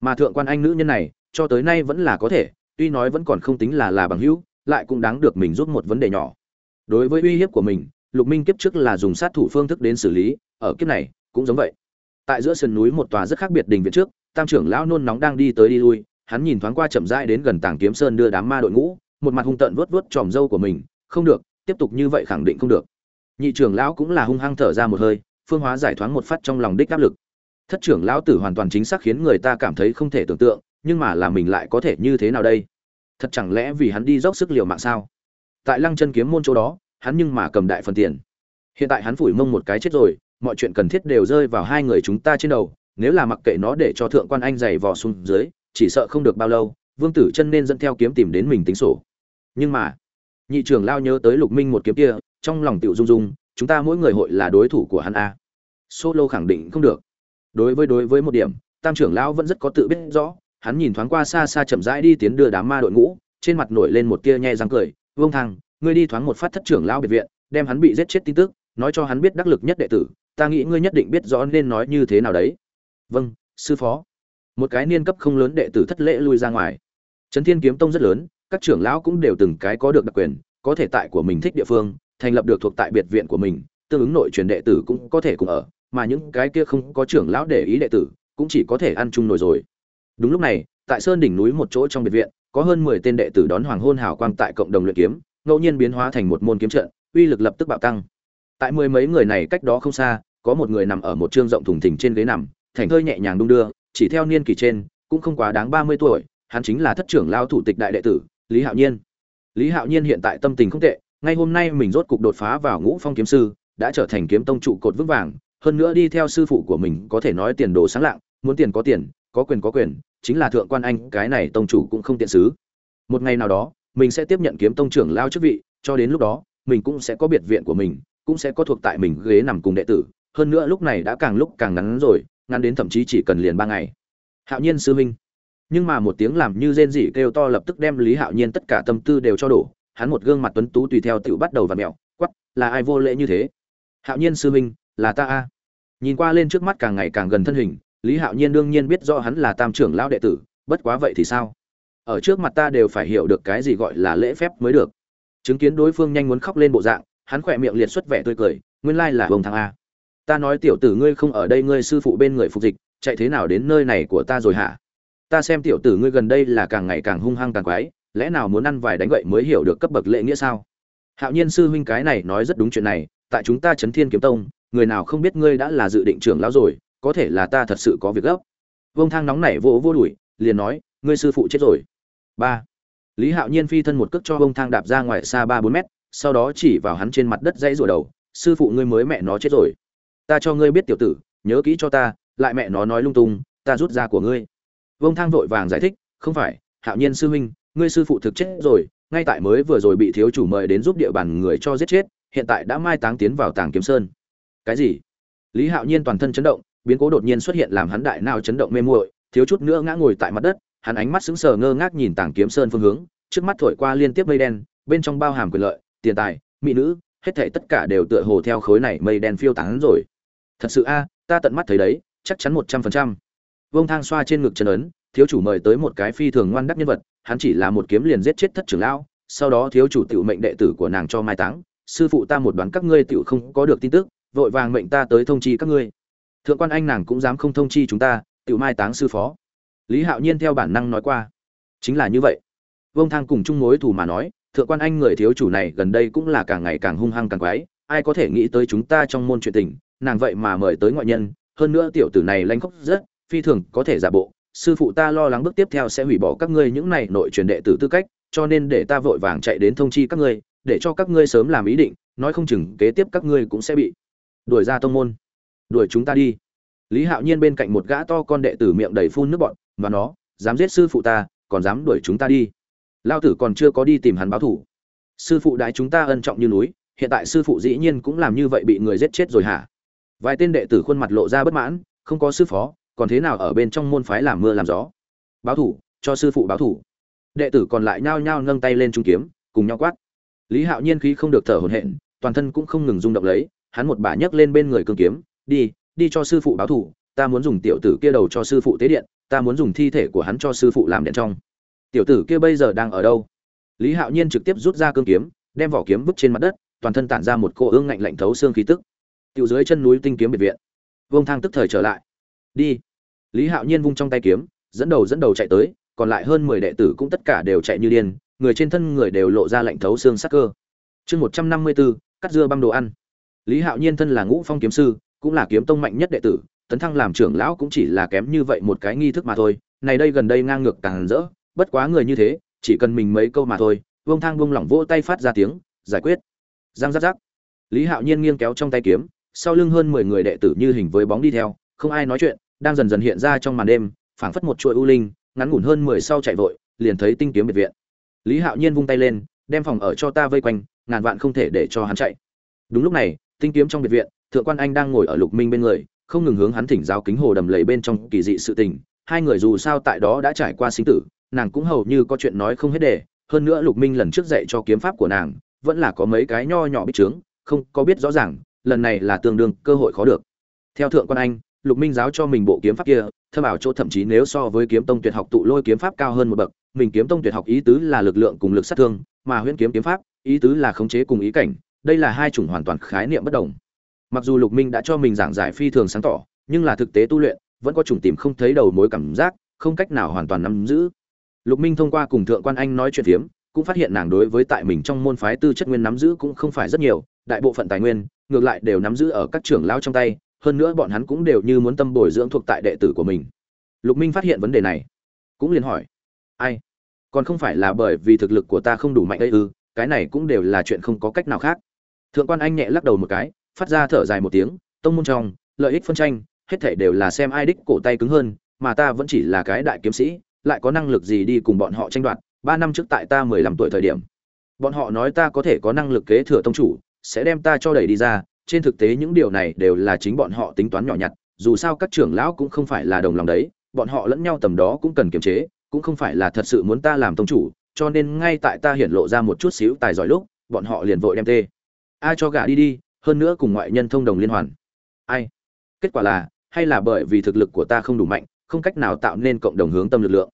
Mà thượng quan anh nữ nhân này, cho tới nay vẫn là có thể, tuy nói vẫn còn không tính là là bằng hữu, lại cũng đáng được mình giúp một vấn đề nhỏ. Đối với uy hiếp của mình, lục minh kiếp trước là dùng sát thủ phương thức đến xử lý, ở kiếp này, cũng giống vậy. Tại giữa sườn núi một tòa rất khác biệt đình viện trước, tam trưởng lão nôn nóng đang đi tới đi lui, hắn nhìn thoáng qua chậm rãi đến gần tàng kiếm sơn đưa đám ma đội ngũ, một mặt hung tợn vớt vớt tròm râu của mình, không được, tiếp tục như vậy khẳng định không được nhị trưởng lão cũng là hung hăng thở ra một hơi, phương hóa giải thoáng một phát trong lòng đích áp lực. Thất trưởng lão tử hoàn toàn chính xác khiến người ta cảm thấy không thể tưởng tượng, nhưng mà là mình lại có thể như thế nào đây? Thật chẳng lẽ vì hắn đi dốc sức liều mạng sao? Tại lăng chân kiếm môn chỗ đó, hắn nhưng mà cầm đại phần tiền. Hiện tại hắn phủi mông một cái chết rồi, mọi chuyện cần thiết đều rơi vào hai người chúng ta trên đầu, nếu là mặc kệ nó để cho thượng quan anh giày vò xuống dưới, chỉ sợ không được bao lâu, vương tử chân nên dẫn theo kiếm tìm đến mình tính sổ. Nhưng mà, nhị trưởng lao nhớ tới lục minh một kiếm kia trong lòng tiểu dung dung, chúng ta mỗi người hội là đối thủ của hắn a. Solo khẳng định không được. Đối với đối với một điểm, tam trưởng lão vẫn rất có tự biết rõ, hắn nhìn thoáng qua xa xa chậm rãi đi tiến đưa đám ma đội ngũ, trên mặt nổi lên một tia nhe răng cười, vương thăng ngươi đi thoáng một phát thất trưởng lão biệt viện, đem hắn bị giết chết tin tức, nói cho hắn biết đắc lực nhất đệ tử, ta nghĩ ngươi nhất định biết rõ nên nói như thế nào đấy. Vâng sư phó. Một cái niên cấp không lớn đệ tử thất lễ lui ra ngoài. Trấn thiên kiếm tông rất lớn, các trưởng lão cũng đều từng cái có được đặc quyền, có thể tại của mình thích địa phương thành lập được thuộc tại biệt viện của mình, tương ứng nội truyền đệ tử cũng có thể cùng ở, mà những cái kia không có trưởng lão để ý đệ tử cũng chỉ có thể ăn chung nổi rồi. Đúng lúc này, tại sơn đỉnh núi một chỗ trong biệt viện, có hơn mười tên đệ tử đón hoàng hôn hào quang tại cộng đồng luyện kiếm, ngẫu nhiên biến hóa thành một môn kiếm trận, uy lực lập tức bạo tăng. Tại mười mấy người này cách đó không xa, có một người nằm ở một trương rộng thùng thình trên ghế nằm, thành thơi nhẹ nhàng đung đưa, chỉ theo niên kỷ trên, cũng không quá đáng ba mươi tuổi, hắn chính là thất trưởng lao thủ tịch đại đệ tử, lý hạo nhiên. Lý hạo nhiên hiện tại tâm tình không tệ ngay hôm nay mình rốt cục đột phá vào ngũ phong kiếm sư, đã trở thành kiếm tông trụ cột vững vàng, hơn nữa đi theo sư phụ của mình có thể nói tiền đồ sáng lạng, muốn tiền có tiền, có quyền có quyền, chính là thượng quan anh, cái này tông chủ cũng không tiện xứ. Một ngày nào đó, mình sẽ tiếp nhận kiếm tông trưởng lao chức vị, cho đến lúc đó, mình cũng sẽ có biệt viện của mình, cũng sẽ có thuộc tại mình ghế nằm cùng đệ tử, hơn nữa lúc này đã càng lúc càng ngắn rồi, ngắn đến thậm chí chỉ cần liền ba ngày. Hạo nhiên sư huynh. Nhưng mà một tiếng làm như rên rỉ kêu to lập tức đem lý hạo nhiên tất cả tâm tư đều cho đổ hắn một gương mặt tuấn tú tùy theo tựu bắt đầu vặn mẹo quắp là ai vô lễ như thế? Hạo nhiên sư huynh, là ta a. Nhìn qua lên trước mắt càng ngày càng gần thân hình, lý hạo nhiên đương nhiên biết rõ hắn là tam trưởng lão đệ tử, bất quá vậy thì sao? Ở trước mặt ta đều phải hiểu được cái gì gọi là lễ phép mới được. Chứng kiến đối phương nhanh muốn khóc lên bộ dạng, hắn khỏe miệng liệt xuất vẻ tươi cười, nguyên lai là hồng thăng a. Ta nói tiểu tử ngươi không ở đây, ngươi sư phụ bên người phục dịch, chạy thế nào đến nơi này của ta rồi hả? Ta xem tiểu tử ngươi gần đây là càng ngày càng hung hăng càng quái lẽ nào muốn ăn vài đánh gậy mới hiểu được cấp bậc lễ nghĩa sao? Hạo nhiên sư huynh cái này nói rất đúng chuyện này, tại chúng ta chấn thiên kiếm tông, người nào không biết ngươi đã là dự định trưởng lão rồi, có thể là ta thật sự có việc gấp. Vông thang nóng nảy vỗ vô đuổi, liền nói, ngươi sư phụ chết rồi. Ba. Lý hạo nhiên phi thân một cước cho vông thang đạp ra ngoài xa ba bốn mét, sau đó chỉ vào hắn trên mặt đất dãy rủa đầu, sư phụ ngươi mới mẹ nó chết rồi. Ta cho ngươi biết tiểu tử, nhớ kỹ cho ta, lại mẹ nó nói lung tung, ta rút ra của ngươi. Vông thang vội vàng giải thích, không phải, hạo nhiên sư huynh ngươi sư phụ thực chết rồi, ngay tại mới vừa rồi bị thiếu chủ mời đến giúp địa bàn người cho giết chết, hiện tại đã mai táng tiến vào tàng kiếm sơn. Cái gì? Lý hạo nhiên toàn thân chấn động, biến cố đột nhiên xuất hiện làm hắn đại nào chấn động mê muội, thiếu chút nữa ngã ngồi tại mặt đất, hắn ánh mắt sững sờ ngơ ngác nhìn tàng kiếm sơn phương hướng, trước mắt thổi qua liên tiếp mây đen, bên trong bao hàm quyền lợi, tiền tài, mỹ nữ, hết thảy tất cả đều tựa hồ theo khối này mây đen phiêu tán rồi. Thật sự a, ta tận mắt thấy đấy, chắc chắn một trăm phần trăm. Vông thang xoa trên ngực chân ấn, thiếu chủ mời tới một cái phi thường ngoan đắc nhân vật hắn chỉ là một kiếm liền giết chết thất trưởng lão, sau đó thiếu chủ tiểu mệnh đệ tử của nàng cho mai táng. Sư phụ ta một đoán các ngươi tiểu không có được tin tức, vội vàng mệnh ta tới thông chi các ngươi. Thượng quan anh nàng cũng dám không thông chi chúng ta, tiểu mai táng sư phó. Lý hạo nhiên theo bản năng nói qua. Chính là như vậy. Vương thang cùng chung mối thù mà nói, thượng quan anh người thiếu chủ này gần đây cũng là càng ngày càng hung hăng càng quái, ai có thể nghĩ tới chúng ta trong môn chuyện tình, nàng vậy mà mời tới ngoại nhân, hơn nữa tiểu tử này lanh khóc rất, phi thường có thể giả bộ sư phụ ta lo lắng bước tiếp theo sẽ hủy bỏ các ngươi những này nội truyền đệ tử tư cách, cho nên để ta vội vàng chạy đến thông chi các ngươi, để cho các ngươi sớm làm ý định, nói không chừng kế tiếp các ngươi cũng sẽ bị đuổi ra tông môn. Đuổi chúng ta đi. Lý hạo nhiên bên cạnh một gã to con đệ tử miệng đầy phun nước bọn và nó, dám giết sư phụ ta, còn dám đuổi chúng ta đi. Lao tử còn chưa có đi tìm hắn báo thủ sư phụ đái chúng ta ân trọng như núi, hiện tại sư phụ dĩ nhiên cũng làm như vậy bị người giết chết rồi hả? Vài tên đệ tử khuôn mặt lộ ra bất mãn, không có sư phó còn thế nào ở bên trong môn phái làm mưa làm gió? Báo thủ, cho sư phụ báo thủ. Đệ tử còn lại nhao nhao nâng tay lên trung kiếm, cùng nhau quát. Lý hạo nhiên khí không được thở hổn hển, toàn thân cũng không ngừng rung động lấy, hắn một bà nhấc lên bên người cương kiếm, đi đi cho sư phụ báo thủ, ta muốn dùng tiểu tử kia đầu cho sư phụ tế điện, ta muốn dùng thi thể của hắn cho sư phụ làm điện trong. Tiểu tử kia bây giờ đang ở đâu? Lý hạo nhiên trực tiếp rút ra cương kiếm, đem vỏ kiếm vứt trên mặt đất, toàn thân tản ra một cô ương ngạnh lạnh thấu xương khí tức. Tiểu dưới chân núi tinh kiếm biệt viện. Vương thang tức thời trở lại. Đi lý hạo nhiên vung trong tay kiếm, dẫn đầu dẫn đầu chạy tới, còn lại hơn mười đệ tử cũng tất cả đều chạy như điên, người trên thân người đều lộ ra lạnh thấu xương sắc cơ. Chương một trăm năm mươi bốn cắt dưa băm đồ ăn. Lý hạo nhiên thân là ngũ phong kiếm sư, cũng là kiếm tông mạnh nhất đệ tử, tấn thăng làm trưởng lão cũng chỉ là kém như vậy một cái nghi thức mà thôi. Này đây gần đây ngang ngược càng rỡ, bất quá người như thế, chỉ cần mình mấy câu mà thôi vông thang vông lỏng vỗ tay phát ra tiếng, giải quyết. Giang giáp giáp lý hạo nhiên nghiêng kéo trong tay kiếm, sau lưng hơn mười người đệ tử như hình với bóng đi theo, không ai nói chuyện đang dần dần hiện ra trong màn đêm, phảng phất một chuỗi u linh, ngắn ngủn hơn mười sau chạy vội, liền thấy tinh kiếm biệt viện. Lý hạo nhiên vung tay lên, đem phòng ở cho ta vây quanh, ngàn vạn không thể để cho hắn chạy. Đúng lúc này, tinh kiếm trong biệt viện, thượng quan anh đang ngồi ở lục minh bên người, không ngừng hướng hắn thỉnh giáo kính hồ đầm lầy bên trong kỳ dị sự tình. Hai người dù sao tại đó đã trải qua sinh tử, nàng cũng hầu như có chuyện nói không hết đề. Hơn nữa lục minh lần trước dạy cho kiếm pháp của nàng, vẫn là có mấy cái nho nhỏ bích trướng không có biết rõ ràng, lần này là tương đương cơ hội khó được. Theo thượng quan anh lục minh giáo cho mình bộ kiếm pháp kia, thâm ảo chỗ thậm chí nếu so với kiếm tông tuyệt học tụ lôi kiếm pháp cao hơn một bậc, mình kiếm tông tuyệt học ý tứ là lực lượng cùng lực sát thương, mà huyễn kiếm kiếm pháp, ý tứ là khống chế cùng ý cảnh, đây là hai chủng hoàn toàn khái niệm bất đồng. Mặc dù lục minh đã cho mình giảng giải phi thường sáng tỏ, nhưng là thực tế tu luyện, vẫn có chủng tìm không thấy đầu mối cảm giác, không cách nào hoàn toàn nắm giữ. Lục minh thông qua cùng thượng quan anh nói chuyện phiếm, cũng phát hiện nàng đối với tại mình trong môn phái tư chất nguyên nắm giữ cũng không phải rất nhiều, đại bộ phận tài nguyên, ngược lại đều nắm giữ ở các trưởng lao trong tay hơn nữa bọn hắn cũng đều như muốn tâm bồi dưỡng thuộc tại đệ tử của mình. Lục minh phát hiện vấn đề này, cũng liền hỏi, ai? Còn không phải là bởi vì thực lực của ta không đủ mạnh ấy ư? Cái này cũng đều là chuyện không có cách nào khác. Thượng quan anh nhẹ lắc đầu một cái, phát ra thở dài một tiếng, tông môn trong, lợi ích phân tranh, hết thảy đều là xem ai đích cổ tay cứng hơn, mà ta vẫn chỉ là cái đại kiếm sĩ, lại có năng lực gì đi cùng bọn họ tranh đoạt? Ba năm trước tại ta mười lăm tuổi thời điểm, bọn họ nói ta có thể có năng lực kế thừa tông chủ, sẽ đem ta cho đẩy đi ra trên thực tế những điều này đều là chính bọn họ tính toán nhỏ nhặt, dù sao các trưởng lão cũng không phải là đồng lòng đấy, bọn họ lẫn nhau tầm đó cũng cần kiềm chế, cũng không phải là thật sự muốn ta làm tông chủ, cho nên ngay tại ta hiển lộ ra một chút xíu tài giỏi lúc, bọn họ liền vội đem tê. Ai cho gả đi đi, hơn nữa cùng ngoại nhân thông đồng liên hoàn. Ai? Kết quả là, hay là bởi vì thực lực của ta không đủ mạnh, không cách nào tạo nên cộng đồng hướng tâm lực lượng.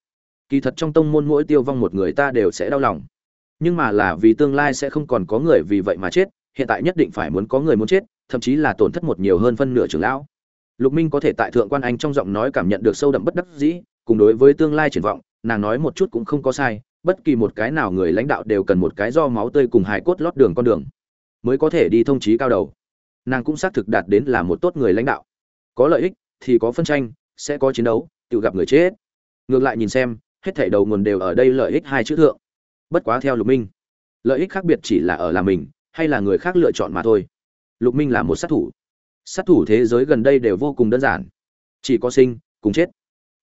Kỳ thật trong tông môn mỗi tiêu vong một người ta đều sẽ đau lòng. Nhưng mà là vì tương lai sẽ không còn có người vì vậy mà chết hiện tại nhất định phải muốn có người muốn chết, thậm chí là tổn thất một nhiều hơn phân nửa trưởng lão. Lục minh có thể tại thượng quan anh trong giọng nói cảm nhận được sâu đậm bất đắc dĩ, cùng đối với tương lai triển vọng, nàng nói một chút cũng không có sai, bất kỳ một cái nào người lãnh đạo đều cần một cái do máu tươi cùng hài cốt lót đường con đường, mới có thể đi thông chí cao đầu. Nàng cũng xác thực đạt đến là một tốt người lãnh đạo. Có lợi ích thì có phân tranh, sẽ có chiến đấu, tự gặp người chết. Ngược lại nhìn xem, hết thảy đầu nguồn đều ở đây lợi ích hai chữ thượng. Bất quá theo lục minh, lợi ích khác biệt chỉ là ở là mình hay là người khác lựa chọn mà thôi. Lục minh là một sát thủ. Sát thủ thế giới gần đây đều vô cùng đơn giản. Chỉ có sinh, cùng chết.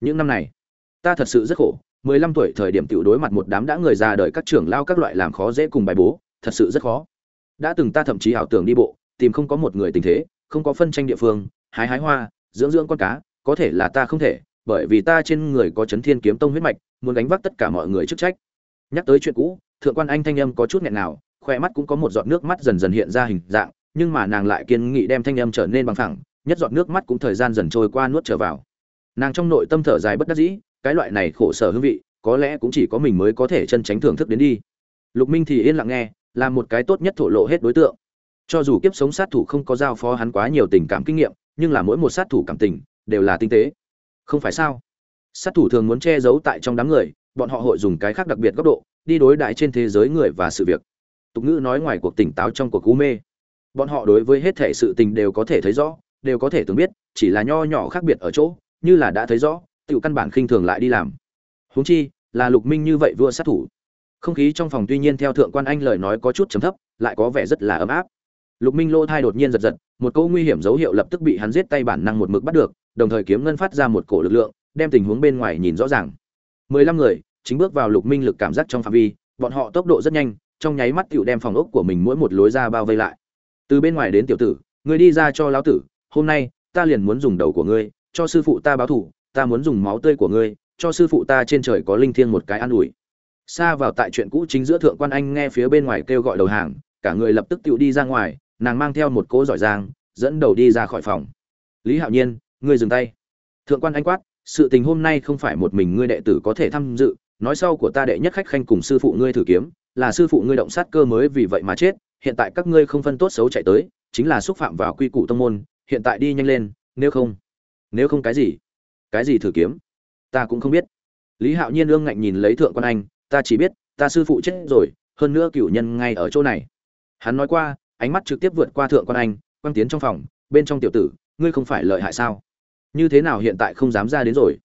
Những năm này, ta thật sự rất khổ. Mười lăm tuổi thời điểm tiểu đối mặt một đám đã người già đời các trưởng lao các loại làm khó dễ cùng bài bố, thật sự rất khó. Đã từng ta thậm chí ảo tưởng đi bộ, tìm không có một người tình thế, không có phân tranh địa phương, hái hái hoa, dưỡng dưỡng con cá, có thể là ta không thể, bởi vì ta trên người có chấn thiên kiếm tông huyết mạch, muốn đánh vác tất cả mọi người chức trách. Nhắc tới chuyện cũ, thượng quan anh thanh âm có chút nghẹn nào khoe mắt cũng có một giọt nước mắt dần dần hiện ra hình dạng, nhưng mà nàng lại kiên nghị đem thanh âm trở nên bằng phẳng, nhất giọt nước mắt cũng thời gian dần trôi qua nuốt trở vào. Nàng trong nội tâm thở dài bất đắc dĩ, cái loại này khổ sở hương vị, có lẽ cũng chỉ có mình mới có thể chân tránh thưởng thức đến đi. Lục minh thì yên lặng nghe, là một cái tốt nhất thổ lộ hết đối tượng. Cho dù kiếp sống sát thủ không có giao phó hắn quá nhiều tình cảm kinh nghiệm, nhưng là mỗi một sát thủ cảm tình, đều là tinh tế. Không phải sao? Sát thủ thường muốn che giấu tại trong đám người, bọn họ hội dùng cái khác đặc biệt góc độ, đi đối đại trên thế giới người và sự việc tục ngữ nói ngoài cuộc tỉnh táo trong cuộc cú mê. Bọn họ đối với hết thể sự tình đều có thể thấy rõ, đều có thể tưởng biết, chỉ là nho nhỏ khác biệt ở chỗ, như là đã thấy rõ tự căn bản khinh thường lại đi làm. Huống chi, là lục minh như vậy vua sát thủ. Không khí trong phòng tuy nhiên theo thượng quan anh lời nói có chút chấm thấp, lại có vẻ rất là ấm áp. Lục minh lô thai đột nhiên giật giật, một câu nguy hiểm dấu hiệu lập tức bị hắn giết tay bản năng một mực bắt được, đồng thời kiếm ngân phát ra một cổ lực lượng, đem tình huống bên ngoài nhìn rõ ràng. Mười lăm người, chính bước vào lục minh lực cảm giác trong phạm vi, bọn họ tốc độ rất nhanh trong nháy mắt tựu đem phòng ốc của mình mỗi một lối ra bao vây lại. Từ bên ngoài đến tiểu tử, ngươi đi ra cho lão tử, hôm nay, ta liền muốn dùng đầu của ngươi, cho sư phụ ta báo thù, ta muốn dùng máu tươi của ngươi, cho sư phụ ta trên trời có linh thiêng một cái an ủi. Xa vào tại chuyện cũ chính giữa thượng quan anh nghe phía bên ngoài kêu gọi đầu hàng, cả người lập tức tựu đi ra ngoài, nàng mang theo một cố giỏi giang, dẫn đầu đi ra khỏi phòng. Lý hạo nhiên, ngươi dừng tay. Thượng quan anh quát, sự tình hôm nay không phải một mình ngươi đệ tử có thể tham dự, nói sau của ta đệ nhất khách khanh cùng sư phụ ngươi thử kiếm là sư phụ ngươi động sát cơ mới vì vậy mà chết, hiện tại các ngươi không phân tốt xấu chạy tới, chính là xúc phạm vào quy củ tông môn, hiện tại đi nhanh lên, nếu không nếu không cái gì? Cái gì thử kiếm? Ta cũng không biết. Lý hạo nhiên ương ngạnh nhìn lấy thượng quan anh, ta chỉ biết, ta sư phụ chết rồi, hơn nữa cửu nhân ngay ở chỗ này. Hắn nói qua, ánh mắt trực tiếp vượt qua thượng quan anh, quăng tiến trong phòng, bên trong tiểu tử, ngươi không phải lợi hại sao? Như thế nào hiện tại không dám ra đến rồi?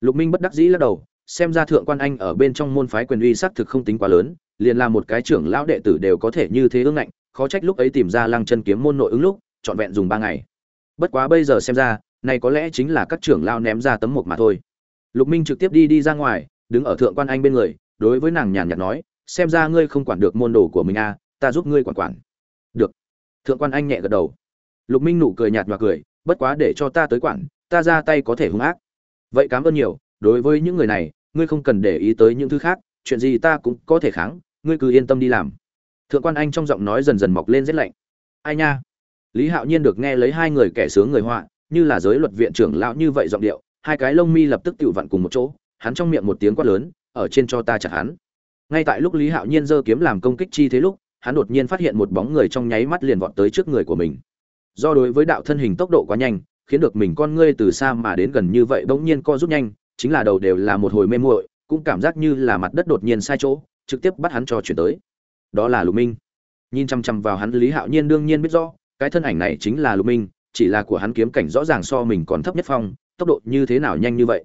Lục minh bất đắc dĩ lắc đầu, xem ra thượng quan anh ở bên trong môn phái quyền uy xác thực không tính quá lớn liền là một cái trưởng lão đệ tử đều có thể như thế ương ngạnh khó trách lúc ấy tìm ra lăng chân kiếm môn nội ứng lúc trọn vẹn dùng ba ngày. Bất quá bây giờ xem ra này có lẽ chính là các trưởng lao ném ra tấm mộc mà thôi. Lục minh trực tiếp đi đi ra ngoài đứng ở thượng quan anh bên người đối với nàng nhàn nhạt nói xem ra ngươi không quản được môn đồ của mình a à, ta giúp ngươi quản quản. Được. Thượng quan anh nhẹ gật đầu. Lục minh nụ cười nhạt và cười bất quá để cho ta tới quản ta ra tay có thể hung ác. Vậy cảm ơn nhiều đối với những người này ngươi không cần để ý tới những thứ khác chuyện gì ta cũng có thể kháng ngươi cứ yên tâm đi làm. Thượng quan anh trong giọng nói dần dần mọc lên rét lạnh. Ai nha? Lý hạo nhiên được nghe lấy hai người kẻ sướng người họa, như là giới luật viện trưởng lão như vậy giọng điệu, hai cái lông mi lập tức tự vặn cùng một chỗ, hắn trong miệng một tiếng quát lớn, ở trên cho ta chặt hắn. Ngay tại lúc lý hạo nhiên giơ kiếm làm công kích chi thế lúc, hắn đột nhiên phát hiện một bóng người trong nháy mắt liền vọt tới trước người của mình. Do đối với đạo thân hình tốc độ quá nhanh, khiến được mình con ngươi từ xa mà đến gần như vậy bỗng nhiên co rút nhanh, chính là đầu đều là một hồi mê muội, cũng cảm giác như là mặt đất đột nhiên sai chỗ trực tiếp bắt hắn cho chuyển tới. Đó là lục minh. Nhìn chăm chăm vào hắn, lý hạo nhiên đương nhiên biết rõ, cái thân ảnh này chính là lục minh, chỉ là của hắn kiếm cảnh rõ ràng so mình còn thấp nhất phong, tốc độ như thế nào nhanh như vậy.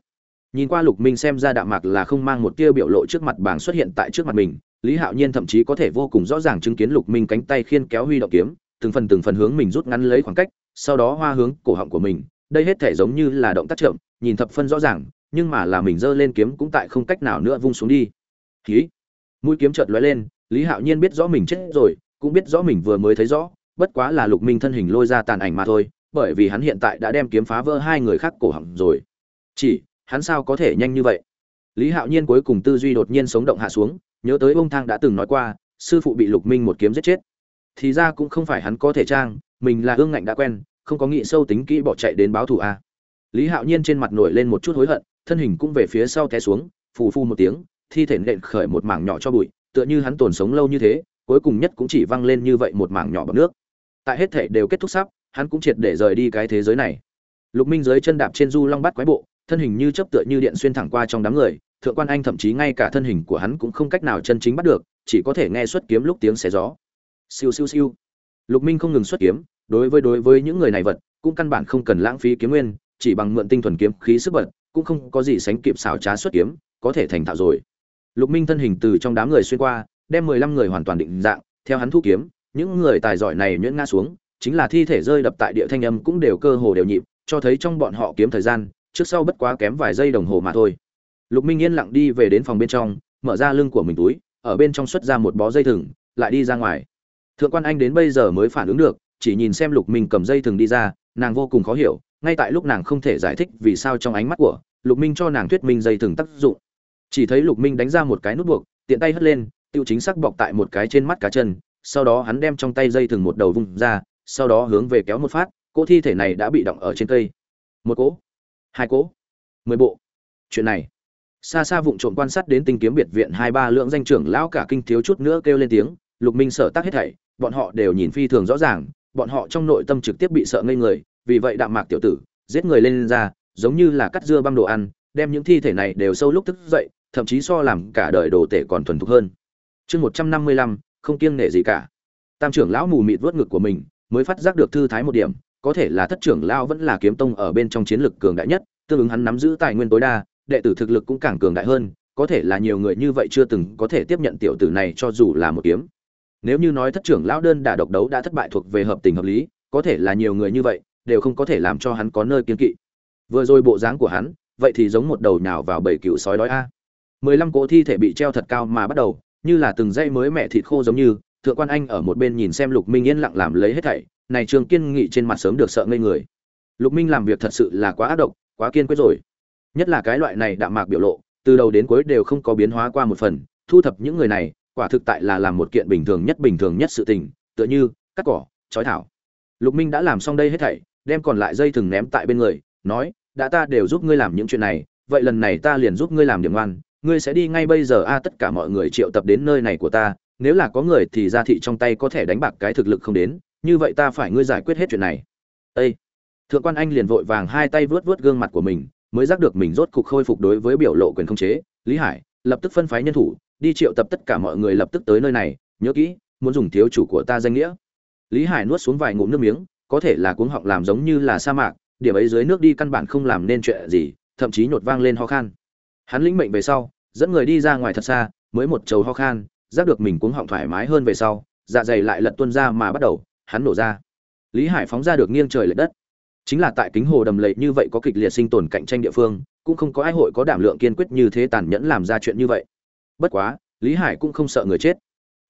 Nhìn qua lục minh xem ra đạm mạc là không mang một tia biểu lộ trước mặt bảng xuất hiện tại trước mặt mình, lý hạo nhiên thậm chí có thể vô cùng rõ ràng chứng kiến lục minh cánh tay khiên kéo huy động kiếm, từng phần từng phần hướng mình rút ngắn lấy khoảng cách, sau đó hoa hướng cổ họng của mình. Đây hết thể giống như là động tác chậm, nhìn thập phân rõ ràng, nhưng mà là mình giơ lên kiếm cũng tại không cách nào nữa vung xuống đi. Khí mũi kiếm chợt lóe lên, lý hạo nhiên biết rõ mình chết rồi, cũng biết rõ mình vừa mới thấy rõ, bất quá là lục minh thân hình lôi ra tàn ảnh mà thôi, bởi vì hắn hiện tại đã đem kiếm phá vỡ hai người khác cổ họng rồi. Chỉ, hắn sao có thể nhanh như vậy? Lý hạo nhiên cuối cùng tư duy đột nhiên sống động hạ xuống, nhớ tới Bông thang đã từng nói qua, sư phụ bị lục minh một kiếm giết chết. Thì ra cũng không phải hắn có thể trang, mình là hương ngạnh đã quen, không có nghĩ sâu tính kỹ bỏ chạy đến báo thù a. Lý hạo nhiên trên mặt nổi lên một chút hối hận, thân hình cũng về phía sau té xuống, phù phu một tiếng thi thể nện khởi một mảng nhỏ cho bụi, tựa như hắn tồn sống lâu như thế, cuối cùng nhất cũng chỉ văng lên như vậy một mảng nhỏ bằng nước. Tại hết thể đều kết thúc sắp, hắn cũng triệt để rời đi cái thế giới này. Lục minh dưới chân đạp trên du long bắt quái bộ, thân hình như chấp tựa như điện xuyên thẳng qua trong đám người, thượng quan anh thậm chí ngay cả thân hình của hắn cũng không cách nào chân chính bắt được, chỉ có thể nghe xuất kiếm lúc tiếng xé gió. Siêu siêu siêu. Lục minh không ngừng xuất kiếm, đối với đối với những người này vật, cũng căn bản không cần lãng phí kiếm nguyên, chỉ bằng mượn tinh thuần kiếm khí sức bật cũng không có gì sánh kịp xảo trá xuất kiếm, có thể thành thạo rồi lục minh thân hình từ trong đám người xuyên qua, đem mười lăm người hoàn toàn định dạng, theo hắn thu kiếm, những người tài giỏi này nhuyễn ngã xuống, chính là thi thể rơi đập tại địa thanh âm cũng đều cơ hồ đều nhịp, cho thấy trong bọn họ kiếm thời gian, trước sau bất quá kém vài giây đồng hồ mà thôi. Lục minh yên lặng đi về đến phòng bên trong, mở ra lưng của mình túi, ở bên trong xuất ra một bó dây thừng, lại đi ra ngoài. Thượng quan anh đến bây giờ mới phản ứng được, chỉ nhìn xem lục minh cầm dây thừng đi ra, nàng vô cùng khó hiểu, ngay tại lúc nàng không thể giải thích vì sao trong ánh mắt của lục minh cho nàng thuyết minh dây thừng tác dụng chỉ thấy lục minh đánh ra một cái nút buộc tiện tay hất lên tiêu chính xác bọc tại một cái trên mắt cá chân sau đó hắn đem trong tay dây thừng một đầu vung ra sau đó hướng về kéo một phát cỗ thi thể này đã bị động ở trên cây. Một cỗ hai cỗ mười bộ. Chuyện này xa xa vụng trộm quan sát đến tinh kiếm biệt viện hai ba lượng danh trưởng lão cả kinh thiếu chút nữa kêu lên tiếng lục minh sợ tác hết thảy bọn họ đều nhìn phi thường rõ ràng bọn họ trong nội tâm trực tiếp bị sợ ngây người vì vậy đạm mạc tiểu tử giết người lên, lên ra giống như là cắt dưa băm đồ ăn đem những thi thể này đều sâu lúc thức dậy thậm chí so làm cả đời đồ tể còn thuần thục hơn. Chương một trăm năm mươi lăm, không kiêng nể gì cả. Tam trưởng lão mù mịt vớt ngực của mình, mới phát giác được thư thái một điểm, có thể là thất trưởng lão vẫn là kiếm tông ở bên trong chiến lực cường đại nhất, tương ứng hắn nắm giữ tài nguyên tối đa, đệ tử thực lực cũng càng cường đại hơn, có thể là nhiều người như vậy chưa từng có thể tiếp nhận tiểu tử này cho dù là một kiếm. Nếu như nói thất trưởng lão đơn đả độc đấu đã thất bại thuộc về hợp tình hợp lý, có thể là nhiều người như vậy, đều không có thể làm cho hắn có nơi kiên kỵ. Vừa rồi bộ dáng của hắn, vậy thì giống một đầu nhào vào bầy cựu sói đói a mười lăm cỗ thi thể bị treo thật cao mà bắt đầu, như là từng dây mới mẹ thịt khô giống như, thượng quan anh ở một bên nhìn xem lục minh yên lặng làm lấy hết thảy, này trường kiên nghị trên mặt sớm được sợ ngây người. Lục minh làm việc thật sự là quá ác độc, quá kiên quyết rồi. Nhất là cái loại này đạm mạc biểu lộ, từ đầu đến cuối đều không có biến hóa qua một phần, thu thập những người này, quả thực tại là làm một kiện bình thường nhất bình thường nhất sự tình, tựa như cắt cỏ chói thảo. Lục minh đã làm xong đây hết thảy, đem còn lại dây thừng ném tại bên người, nói, đã ta đều giúp ngươi làm những chuyện này, vậy lần này ta liền giúp ngươi làm điểm ngoan ngươi sẽ đi ngay bây giờ, a, tất cả mọi người triệu tập đến nơi này của ta, nếu là có người thì ra thị trong tay có thể đánh bạc cái thực lực không đến, như vậy ta phải ngươi giải quyết hết chuyện này. Ây thượng quan anh liền vội vàng hai tay vớt vớt gương mặt của mình, mới giác được mình rốt cục khôi phục đối với biểu lộ quyền không chế. Lý hải, lập tức phân phái nhân thủ, đi triệu tập tất cả mọi người lập tức tới nơi này. Nhớ kỹ, muốn dùng thiếu chủ của ta danh nghĩa. Lý hải nuốt xuống vài ngụm nước miếng, có thể là cuống họng làm giống như là sa mạc, điểm ấy dưới nước đi căn bản không làm nên chuyện gì, thậm chí nhột vang lên ho khan hắn lĩnh mệnh về sau, dẫn người đi ra ngoài thật xa, mới một trầu ho khan, giác được mình cuống họng thoải mái hơn về sau dạ dày lại lật tuôn ra mà bắt đầu, hắn nổ ra. Lý hải phóng ra được nghiêng trời lệch đất. Chính là tại kính hồ đầm lầy như vậy có kịch liệt sinh tồn cạnh tranh địa phương, cũng không có ai hội có đảm lượng kiên quyết như thế tàn nhẫn làm ra chuyện như vậy. Bất quá, lý hải cũng không sợ người chết.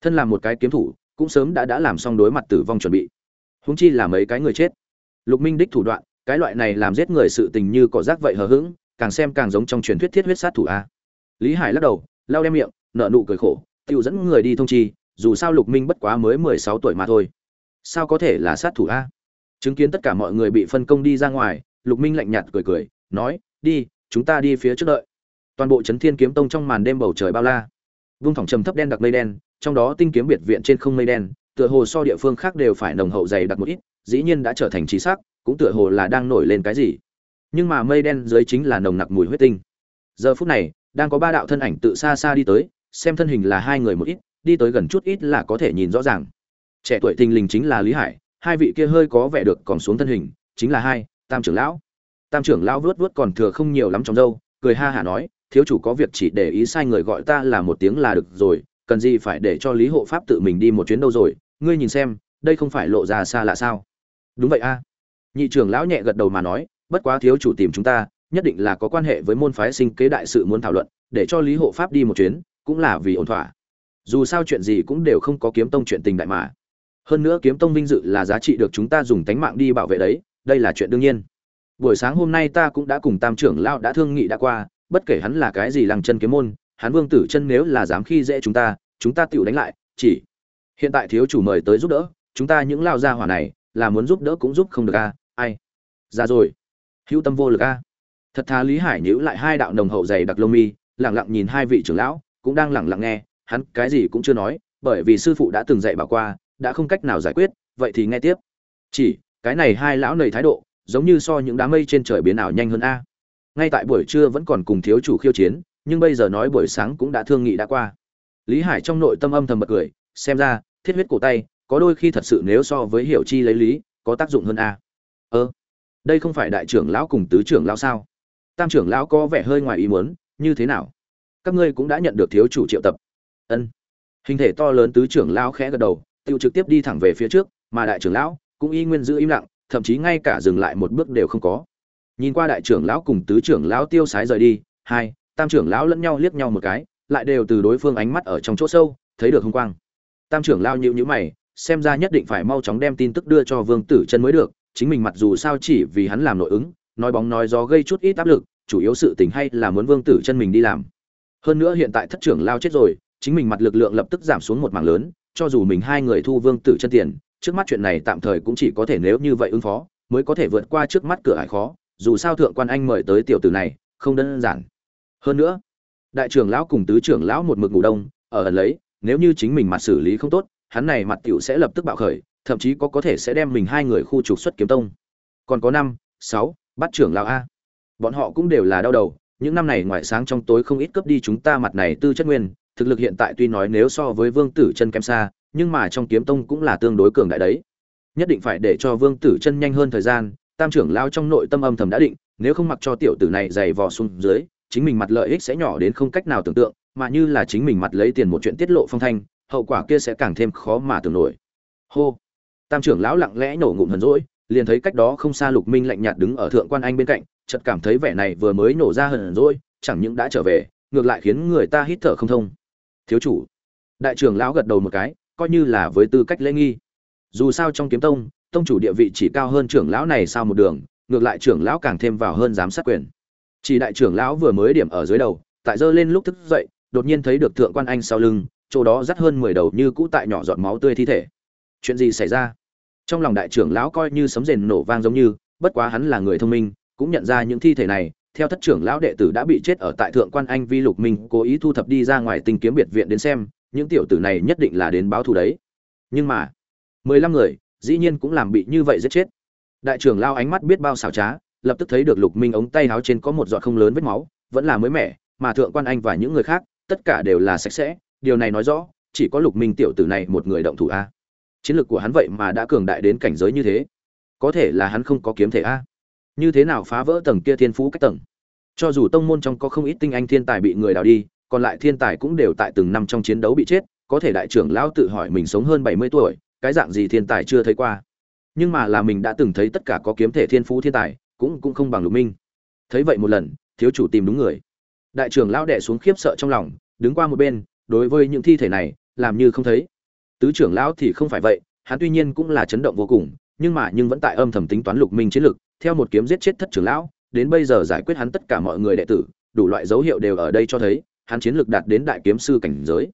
Thân làm một cái kiếm thủ, cũng sớm đã đã làm xong đối mặt tử vong chuẩn bị. Húng chi là mấy cái người chết. Lục minh đích thủ đoạn, cái loại này làm giết người sự tình như cỏ rác vậy hờ hững càng xem càng giống trong truyền thuyết thiết huyết sát thủ a. Lý hải lắc đầu, lau đem miệng nợ nụ cười khổ tự dẫn người đi thông chi, dù sao lục minh bất quá mới mười sáu tuổi mà thôi. Sao có thể là sát thủ a? Chứng kiến tất cả mọi người bị phân công đi ra ngoài, lục minh lạnh nhạt cười cười, nói, đi, chúng ta đi phía trước đợi. Toàn bộ trấn thiên kiếm tông trong màn đêm bầu trời bao la. Vung thỏng trầm thấp đen đặc mây đen, trong đó tinh kiếm biệt viện trên không mây đen, tựa hồ so địa phương khác đều phải nồng hậu dày đặc một ít, dĩ nhiên đã trở thành trí sắc, cũng tựa hồ là đang nổi lên cái gì nhưng mà mây đen dưới chính là nồng nặc mùi huyết tinh. Giờ phút này, đang có ba đạo thân ảnh tự xa xa đi tới, xem thân hình là hai người một ít, đi tới gần chút ít là có thể nhìn rõ ràng. Trẻ tuổi thình lình chính là lý hải, hai vị kia hơi có vẻ được còn xuống thân hình, chính là hai, tam trưởng lão. Tam trưởng lão vớt vớt còn thừa không nhiều lắm trong dâu cười ha hả nói, thiếu chủ có việc chỉ để ý sai người gọi ta là một tiếng là được rồi, cần gì phải để cho lý hộ pháp tự mình đi một chuyến đâu rồi, ngươi nhìn xem, đây không phải lộ ra xa lạ sao? Đúng vậy a. Nhị trưởng lão nhẹ gật đầu mà nói bất quá thiếu chủ tìm chúng ta, nhất định là có quan hệ với môn phái sinh kế đại sự muốn thảo luận, để cho lý hộ pháp đi một chuyến, cũng là vì ổn thỏa. Dù sao chuyện gì cũng đều không có kiếm tông chuyện tình đại mà. Hơn nữa kiếm tông vinh dự là giá trị được chúng ta dùng tánh mạng đi bảo vệ đấy, đây là chuyện đương nhiên. Buổi sáng hôm nay ta cũng đã cùng tam trưởng lão đã thương nghị đã qua, bất kể hắn là cái gì lăng chân kiếm môn, hắn vương tử chân nếu là dám khi dễ chúng ta chúng ta tựu đánh lại, chỉ. Hiện tại thiếu chủ mời tới giúp đỡ, chúng ta những lao gia hỏa này, là muốn giúp đỡ cũng giúp không được a ai? Ra rồi hữu tâm vô lực a. Thật thà lý hải nhữ lại hai đạo nồng hậu dày đặc lông mi lẳng lặng nhìn hai vị trưởng lão, cũng đang lẳng lặng nghe, hắn cái gì cũng chưa nói, bởi vì sư phụ đã từng dạy bảo qua, đã không cách nào giải quyết, vậy thì nghe tiếp. Chỉ, cái này hai lão nầy thái độ, giống như so những đám mây trên trời biến ảo nhanh hơn a. Ngay tại buổi trưa vẫn còn cùng thiếu chủ khiêu chiến, nhưng bây giờ nói buổi sáng cũng đã thương nghị đã qua. Lý hải trong nội tâm âm thầm bật cười, xem ra, thiết huyết cổ tay, có đôi khi thật sự nếu so với hiểu chi lấy lý, có tác dụng hơn a. Ơ đây không phải đại trưởng lão cùng tứ trưởng lão sao? Tam trưởng lão có vẻ hơi ngoài ý muốn, như thế nào? Các ngươi cũng đã nhận được thiếu chủ triệu tập. Ân. Hình thể to lớn tứ trưởng lão khẽ gật đầu tự trực tiếp đi thẳng về phía trước, mà đại trưởng lão cũng y nguyên giữ im lặng, thậm chí ngay cả dừng lại một bước đều không có. Nhìn qua đại trưởng lão cùng tứ trưởng lão tiêu sái rời đi, hai, tam trưởng lão lẫn nhau liếc nhau một cái, lại đều từ đối phương ánh mắt ở trong chỗ sâu, thấy được hung quang. Tam trưởng lão nhịu nhữ mày, xem ra nhất định phải mau chóng đem tin tức đưa cho vương tử chân mới được chính mình mặc dù sao chỉ vì hắn làm nội ứng, nói bóng nói gió gây chút ít áp lực, chủ yếu sự tình hay là muốn vương tử chân mình đi làm. Hơn nữa hiện tại thất trưởng lao chết rồi, chính mình mặt lực lượng lập tức giảm xuống một mảng lớn, cho dù mình hai người thu vương tử chân tiền, trước mắt chuyện này tạm thời cũng chỉ có thể nếu như vậy ứng phó, mới có thể vượt qua trước mắt cửa ải khó, dù sao thượng quan anh mời tới tiểu tử này, không đơn giản. Hơn nữa, đại trưởng lão cùng tứ trưởng lão một mực ngủ đông, ở ẩn lấy, nếu như chính mình mặt xử lý không tốt, hắn này mặt tiểu sẽ lập tức bạo khởi thậm chí có có thể sẽ đem mình hai người khu trục xuất kiếm tông. Còn có năm, sáu, bắt trưởng lão a. Bọn họ cũng đều là đau đầu, những năm này ngoại sáng trong tối không ít cướp đi chúng ta mặt này tư chất nguyên, thực lực hiện tại tuy nói nếu so với vương tử chân kém xa, nhưng mà trong kiếm tông cũng là tương đối cường đại đấy. Nhất định phải để cho vương tử chân nhanh hơn thời gian, tam trưởng lao trong nội tâm âm thầm đã định, nếu không mặc cho tiểu tử này dày vò xuống dưới, chính mình mặt lợi ích sẽ nhỏ đến không cách nào tưởng tượng, mà như là chính mình mặt lấy tiền một chuyện tiết lộ phong thanh, hậu quả kia sẽ càng thêm khó mà tưởng nổi. Hô tam trưởng lão lặng lẽ nổ ngụm hờn rỗi liền thấy cách đó không xa lục minh lạnh nhạt đứng ở thượng quan anh bên cạnh, chợt cảm thấy vẻ này vừa mới nổ ra hờn rỗi chẳng những đã trở về, ngược lại khiến người ta hít thở không thông. Thiếu chủ. Đại trưởng lão gật đầu một cái, coi như là với tư cách lễ nghi. Dù sao trong kiếm tông tông chủ địa vị chỉ cao hơn trưởng lão này sao một đường, ngược lại trưởng lão càng thêm vào hơn giám sát quyền. Chỉ đại trưởng lão vừa mới điểm ở dưới đầu, tại giơ lên lúc thức dậy, đột nhiên thấy được thượng quan anh sau lưng, chỗ đó dắt hơn mười đầu như cũ tại nhỏ giọt máu tươi thi thể. Chuyện gì xảy ra? Trong lòng đại trưởng lão coi như sấm rền nổ vang giống như, bất quá hắn là người thông minh, cũng nhận ra những thi thể này, theo thất trưởng lão đệ tử đã bị chết ở tại thượng quan anh vi lục minh, cố ý thu thập đi ra ngoài tình kiếm biệt viện đến xem, những tiểu tử này nhất định là đến báo thù đấy. Nhưng mà, mười lăm người, dĩ nhiên cũng làm bị như vậy giết chết. Đại trưởng lao ánh mắt biết bao xảo trá, lập tức thấy được lục minh ống tay háo trên có một giọt không lớn vết máu, vẫn là mới mẻ, mà thượng quan anh và những người khác, tất cả đều là sạch sẽ, điều này nói rõ, chỉ có lục minh tiểu tử này một người động thủ a chiến lược của hắn vậy mà đã cường đại đến cảnh giới như thế. Có thể là hắn không có kiếm thể a. Như thế nào phá vỡ tầng kia thiên phú cách tầng? Cho dù tông môn trong có không ít tinh anh thiên tài bị người đào đi, còn lại thiên tài cũng đều tại từng năm trong chiến đấu bị chết, có thể đại trưởng lão tự hỏi mình sống hơn bảy mươi tuổi, cái dạng gì thiên tài chưa thấy qua. Nhưng mà là mình đã từng thấy tất cả có kiếm thể thiên phú thiên tài, cũng cũng không bằng lục minh. Thấy vậy một lần, thiếu chủ tìm đúng người. Đại trưởng lão đệ xuống khiếp sợ trong lòng, đứng qua một bên, đối với những thi thể này, làm như không thấy tứ trưởng lão thì không phải vậy, hắn tuy nhiên cũng là chấn động vô cùng, nhưng mà nhưng vẫn tại âm thầm tính toán lục minh chiến lực, theo một kiếm giết chết thất trưởng lão, đến bây giờ giải quyết hắn tất cả mọi người đệ tử, đủ loại dấu hiệu đều ở đây cho thấy, hắn chiến lực đạt đến đại kiếm sư cảnh giới.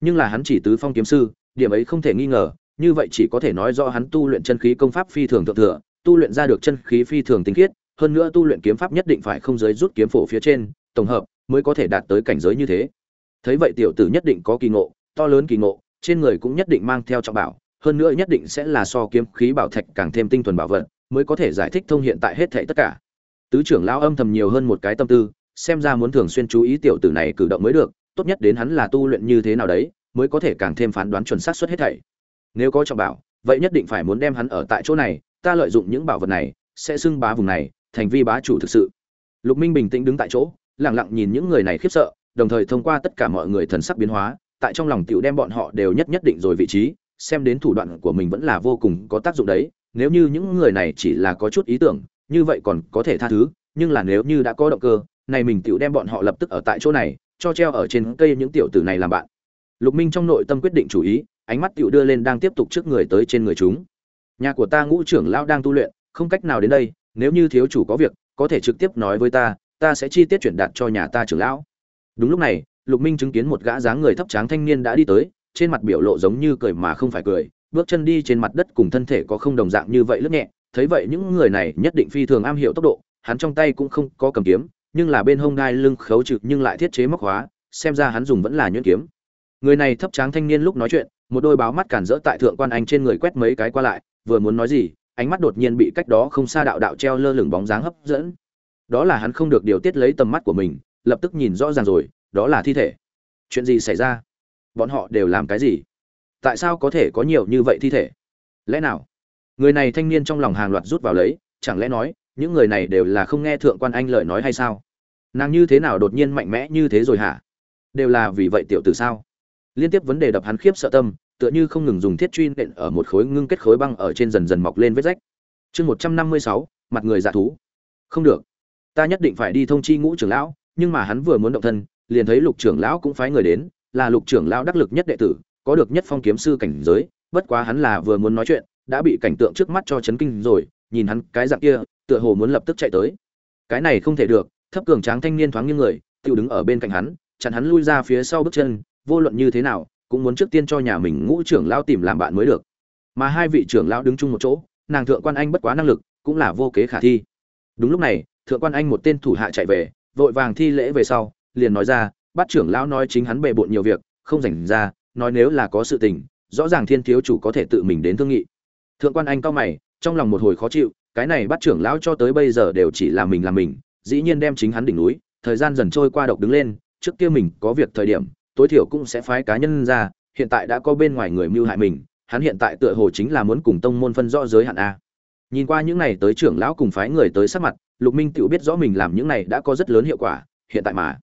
Nhưng là hắn chỉ tứ phong kiếm sư, điểm ấy không thể nghi ngờ, như vậy chỉ có thể nói do hắn tu luyện chân khí công pháp phi thường thượng thừa, tu luyện ra được chân khí phi thường tinh khiết, hơn nữa tu luyện kiếm pháp nhất định phải không giới rút kiếm phổ phía trên, tổng hợp mới có thể đạt tới cảnh giới như thế. Thấy vậy tiểu tử nhất định có kỳ ngộ, to lớn kỳ ngộ trên người cũng nhất định mang theo trọng bảo, hơn nữa nhất định sẽ là so kiếm khí bảo thạch càng thêm tinh thuần bảo vật, mới có thể giải thích thông hiện tại hết thảy tất cả. Tứ trưởng lão âm thầm nhiều hơn một cái tâm tư, xem ra muốn thường xuyên chú ý tiểu tử này cử động mới được, tốt nhất đến hắn là tu luyện như thế nào đấy, mới có thể càng thêm phán đoán chuẩn xác suất hết thảy. Nếu có trọng bảo, vậy nhất định phải muốn đem hắn ở tại chỗ này, ta lợi dụng những bảo vật này, sẽ xưng bá vùng này, thành vi bá chủ thực sự. Lục minh bình tĩnh đứng tại chỗ, lặng lặng nhìn những người này khiếp sợ, đồng thời thông qua tất cả mọi người thần sắc biến hóa tại trong lòng tiểu đem bọn họ đều nhất nhất định rồi vị trí, xem đến thủ đoạn của mình vẫn là vô cùng có tác dụng đấy. Nếu như những người này chỉ là có chút ý tưởng, như vậy còn có thể tha thứ, nhưng là nếu như đã có động cơ, này mình tiểu đem bọn họ lập tức ở tại chỗ này, cho treo ở trên cây những tiểu tử này làm bạn. Lục minh trong nội tâm quyết định chủ ý, ánh mắt tiểu đưa lên đang tiếp tục trước người tới trên người chúng. Nhà của ta ngũ trưởng lão đang tu luyện, không cách nào đến đây, nếu như thiếu chủ có việc, có thể trực tiếp nói với ta ta sẽ chi tiết chuyển đạt cho nhà ta trưởng lão. Đúng lúc này lục minh chứng kiến một gã dáng người thấp tráng thanh niên đã đi tới, trên mặt biểu lộ giống như cười mà không phải cười, bước chân đi trên mặt đất cùng thân thể có không đồng dạng như vậy lướt nhẹ. Thấy vậy những người này nhất định phi thường am hiểu tốc độ, hắn trong tay cũng không có cầm kiếm, nhưng là bên hông đai lưng khấu trực nhưng lại thiết chế móc hóa xem ra hắn dùng vẫn là nhuyễn kiếm. Người này thấp tráng thanh niên lúc nói chuyện, một đôi báo mắt cản rỡ tại thượng quan anh trên người quét mấy cái qua lại, vừa muốn nói gì, ánh mắt đột nhiên bị cách đó không xa đạo đạo treo lơ lửng bóng dáng hấp dẫn. Đó là hắn không được điều tiết lấy tầm mắt của mình, lập tức nhìn rõ ràng rồi đó là thi thể. Chuyện gì xảy ra? Bọn họ đều làm cái gì? Tại sao có thể có nhiều như vậy thi thể? Lẽ nào? Người này thanh niên trong lòng hàng loạt rút vào lấy, chẳng lẽ nói, những người này đều là không nghe thượng quan anh lời nói hay sao? Nàng như thế nào đột nhiên mạnh mẽ như thế rồi hả? Đều là vì vậy tiểu tử sao? Liên tiếp vấn đề đập hắn khiếp sợ tâm, tựa như không ngừng dùng thiết truy nện ở một khối ngưng kết khối băng ở trên dần dần mọc lên vết rách. Chương một trăm năm mươi sáu, mặt người dạ thú. Không được. Ta nhất định phải đi thông chi ngũ trưởng lão, nhưng mà hắn vừa muốn động thân liền thấy lục trưởng lão cũng phái người đến, là lục trưởng lão đắc lực nhất đệ tử, có được nhất phong kiếm sư cảnh giới, bất quá hắn là vừa muốn nói chuyện, đã bị cảnh tượng trước mắt cho chấn kinh rồi, nhìn hắn cái dạng kia, tựa hồ muốn lập tức chạy tới. Cái này không thể được, thấp cường tráng thanh niên thoáng như người tự đứng ở bên cạnh hắn, chặn hắn lui ra phía sau bước chân, vô luận như thế nào, cũng muốn trước tiên cho nhà mình ngũ trưởng lão tìm làm bạn mới được. Mà hai vị trưởng lão đứng chung một chỗ, nàng thượng quan anh bất quá năng lực, cũng là vô kế khả thi. Đúng lúc này, thượng quan anh một tên thủ hạ chạy về, vội vàng thi lễ về sau liền nói ra bắt trưởng lão nói chính hắn bề bộn nhiều việc, không rảnh ra, nói nếu là có sự tình, rõ ràng thiên thiếu chủ có thể tự mình đến thương nghị. Thượng quan anh cao mày, trong lòng một hồi khó chịu, cái này bắt trưởng lão cho tới bây giờ đều chỉ là mình là mình, dĩ nhiên đem chính hắn đỉnh núi, thời gian dần trôi qua độc đứng lên, trước kia mình có việc thời điểm, tối thiểu cũng sẽ phái cá nhân ra, hiện tại đã có bên ngoài người mưu hại mình, hắn hiện tại tựa hồ chính là muốn cùng tông môn phân rõ giới hạn a. Nhìn qua những này tới trưởng lão cùng phái người tới sắc mặt, lục minh tự biết rõ mình làm những này đã có rất lớn hiệu quả, hiện tại mà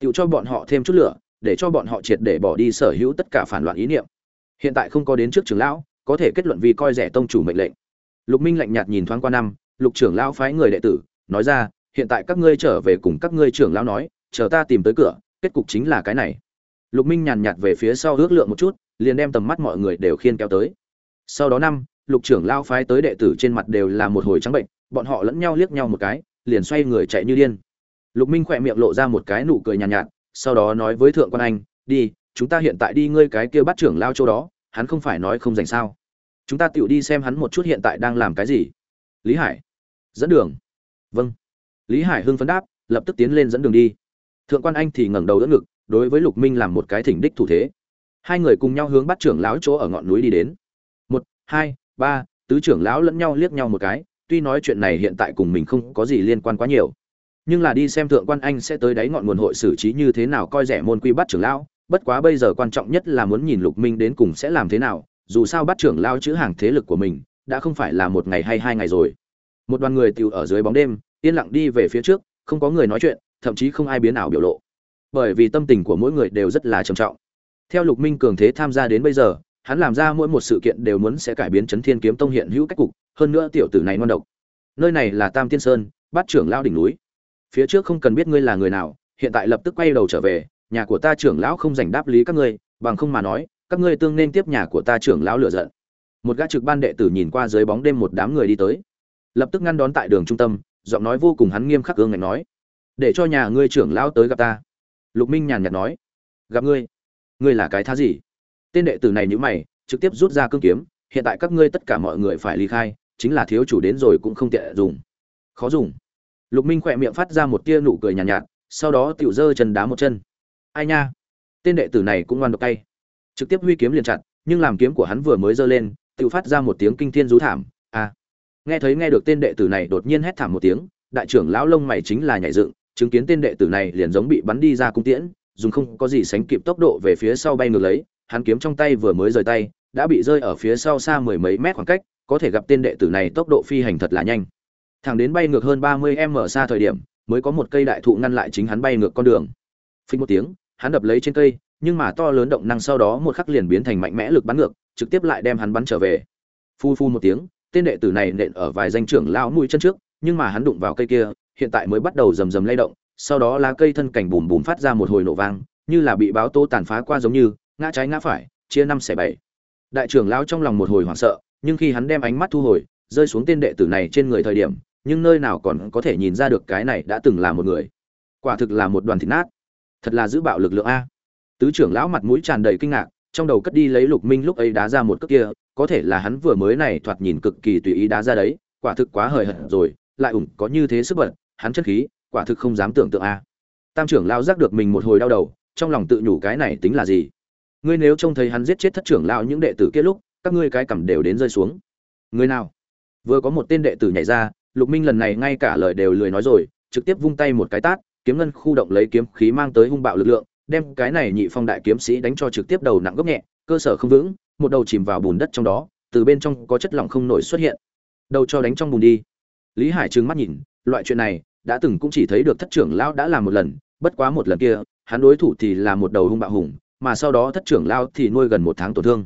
tự cho bọn họ thêm chút lửa, để cho bọn họ triệt để bỏ đi sở hữu tất cả phản loạn ý niệm. Hiện tại không có đến trước trưởng lão, có thể kết luận vì coi rẻ tông chủ mệnh lệnh. Lục minh lạnh nhạt nhìn thoáng qua năm, lục trưởng lão phái người đệ tử, nói ra, hiện tại các ngươi trở về cùng các ngươi trưởng lão nói, chờ ta tìm tới cửa, kết cục chính là cái này. Lục minh nhàn nhạt về phía sau ước lượng một chút, liền đem tầm mắt mọi người đều khiên kéo tới. Sau đó năm, lục trưởng lão phái tới đệ tử trên mặt đều là một hồi trắng bệnh, bọn họ lẫn nhau liếc nhau một cái, liền xoay người chạy như điên lục minh khỏe miệng lộ ra một cái nụ cười nhàn nhạt, nhạt sau đó nói với thượng quan anh đi chúng ta hiện tại đi ngươi cái kia bắt trưởng lao chỗ đó hắn không phải nói không dành sao? Chúng ta tựu đi xem hắn một chút hiện tại đang làm cái gì. Lý hải dẫn đường. Vâng. Lý hải hưng phấn đáp lập tức tiến lên dẫn đường đi. Thượng quan anh thì ngẩng đầu đỡ ngực đối với lục minh làm một cái thỉnh đích thủ thế. Hai người cùng nhau hướng bắt trưởng lão chỗ ở ngọn núi đi đến. Một hai ba tứ trưởng lão lẫn nhau liếc nhau một cái tuy nói chuyện này hiện tại cùng mình không có gì liên quan quá nhiều nhưng là đi xem thượng quan anh sẽ tới đáy ngọn nguồn hội xử trí như thế nào coi rẻ môn quy bắt trưởng lão. Bất quá bây giờ quan trọng nhất là muốn nhìn lục minh đến cùng sẽ làm thế nào, dù sao bắt trưởng lão chữ hàng thế lực của mình đã không phải là một ngày hay hai ngày rồi. Một đoàn người tiêu ở dưới bóng đêm, yên lặng đi về phía trước, không có người nói chuyện, thậm chí không ai biến ảo biểu lộ. Bởi vì tâm tình của mỗi người đều rất là trầm trọng. Theo lục minh cường thế tham gia đến bây giờ, hắn làm ra mỗi một sự kiện đều muốn sẽ cải biến chấn thiên kiếm tông hiện hữu cách cục, hơn nữa tiểu tử này ngoan độc. Nơi này là tam tiên sơn bát trưởng lão đỉnh núi phía trước không cần biết ngươi là người nào, hiện tại lập tức quay đầu trở về, nhà của ta trưởng lão không dành đáp lý các ngươi, bằng không mà nói, các ngươi tương nên tiếp nhà của ta trưởng lão lựa giận. Một gã trực ban đệ tử nhìn qua dưới bóng đêm một đám người đi tới. Lập tức ngăn đón tại đường trung tâm, giọng nói vô cùng hắn nghiêm khắc gương ngạch nói, để cho nhà ngươi trưởng lão tới gặp ta. Lục minh nhàn nhạt nói, gặp ngươi? Ngươi là cái thá gì? Tên đệ tử này nhữ mày, trực tiếp rút ra cương kiếm, hiện tại các ngươi tất cả mọi người phải ly khai, chính là thiếu chủ đến rồi cũng không tiện dùng. Khó dùng lục minh khỏe miệng phát ra một tia nụ cười nhàn nhạt, nhạt sau đó tiểu dơ chân đá một chân. Ai nha? Tên đệ tử này cũng ngoan độc tay. Trực tiếp huy kiếm liền chặt nhưng làm kiếm của hắn vừa mới giơ lên tiểu phát ra một tiếng kinh thiên rú thảm. À, nghe thấy nghe được tên đệ tử này đột nhiên hét thảm một tiếng đại trưởng lão lông mày chính là nhảy dựng chứng kiến tên đệ tử này liền giống bị bắn đi ra cung tiễn dùng không có gì sánh kịp tốc độ về phía sau bay ngược lấy hắn kiếm trong tay vừa mới rời tay đã bị rơi ở phía sau xa mười mấy mét khoảng cách có thể gặp tên đệ tử này tốc độ phi hành thật là nhanh thẳng đến bay ngược hơn ba mươi m xa thời điểm, mới có một cây đại thụ ngăn lại chính hắn bay ngược con đường. Phình một tiếng, hắn đập lấy trên cây, nhưng mà to lớn động năng sau đó một khắc liền biến thành mạnh mẽ lực bắn ngược, trực tiếp lại đem hắn bắn trở về. Phu phu một tiếng, tên đệ tử này nện ở vài danh trưởng lao mũi chân trước, nhưng mà hắn đụng vào cây kia, hiện tại mới bắt đầu rầm rầm lay động, sau đó lá cây thân cảnh bùm bùm phát ra một hồi nổ vang, như là bị báo tố tàn phá qua giống như, ngã trái ngã phải, chia năm xẻ bảy. Đại trưởng lão trong lòng một hồi hoảng sợ, nhưng khi hắn đem ánh mắt thu hồi, rơi xuống tên đệ tử này trên người thời điểm nhưng nơi nào còn có thể nhìn ra được cái này đã từng là một người. Quả thực là một đoàn thịt nát. Thật là giữ bạo lực lượng a. Tứ trưởng lão mặt mũi tràn đầy kinh ngạc, trong đầu cất đi lấy lục minh lúc ấy đá ra một cước kia, có thể là hắn vừa mới này thoạt nhìn cực kỳ tùy ý đá ra đấy, quả thực quá hời hợt rồi, lại ủng có như thế sức bật, hắn chất khí, quả thực không dám tưởng tượng a. Tam trưởng lão giác được mình một hồi đau đầu, trong lòng tự nhủ cái này tính là gì? Ngươi nếu trông thấy hắn giết chết thất trưởng lão những đệ tử kia lúc, các ngươi cái cầm đều đến rơi xuống. Người nào? Vừa có một tên đệ tử nhảy ra lục minh lần này ngay cả lời đều lười nói rồi, trực tiếp vung tay một cái tát, kiếm ngân khu động lấy kiếm khí mang tới hung bạo lực lượng, đem cái này nhị phong đại kiếm sĩ đánh cho trực tiếp đầu nặng gốc nhẹ, cơ sở không vững, một đầu chìm vào bùn đất trong đó, từ bên trong có chất lỏng không nổi xuất hiện. Đầu cho đánh trong bùn đi. Lý hải trừng mắt nhìn, loại chuyện này, đã từng cũng chỉ thấy được thất trưởng lão đã làm một lần, bất quá một lần kia, hắn đối thủ thì là một đầu hung bạo hùng, mà sau đó thất trưởng lão thì nuôi gần một tháng tổn thương.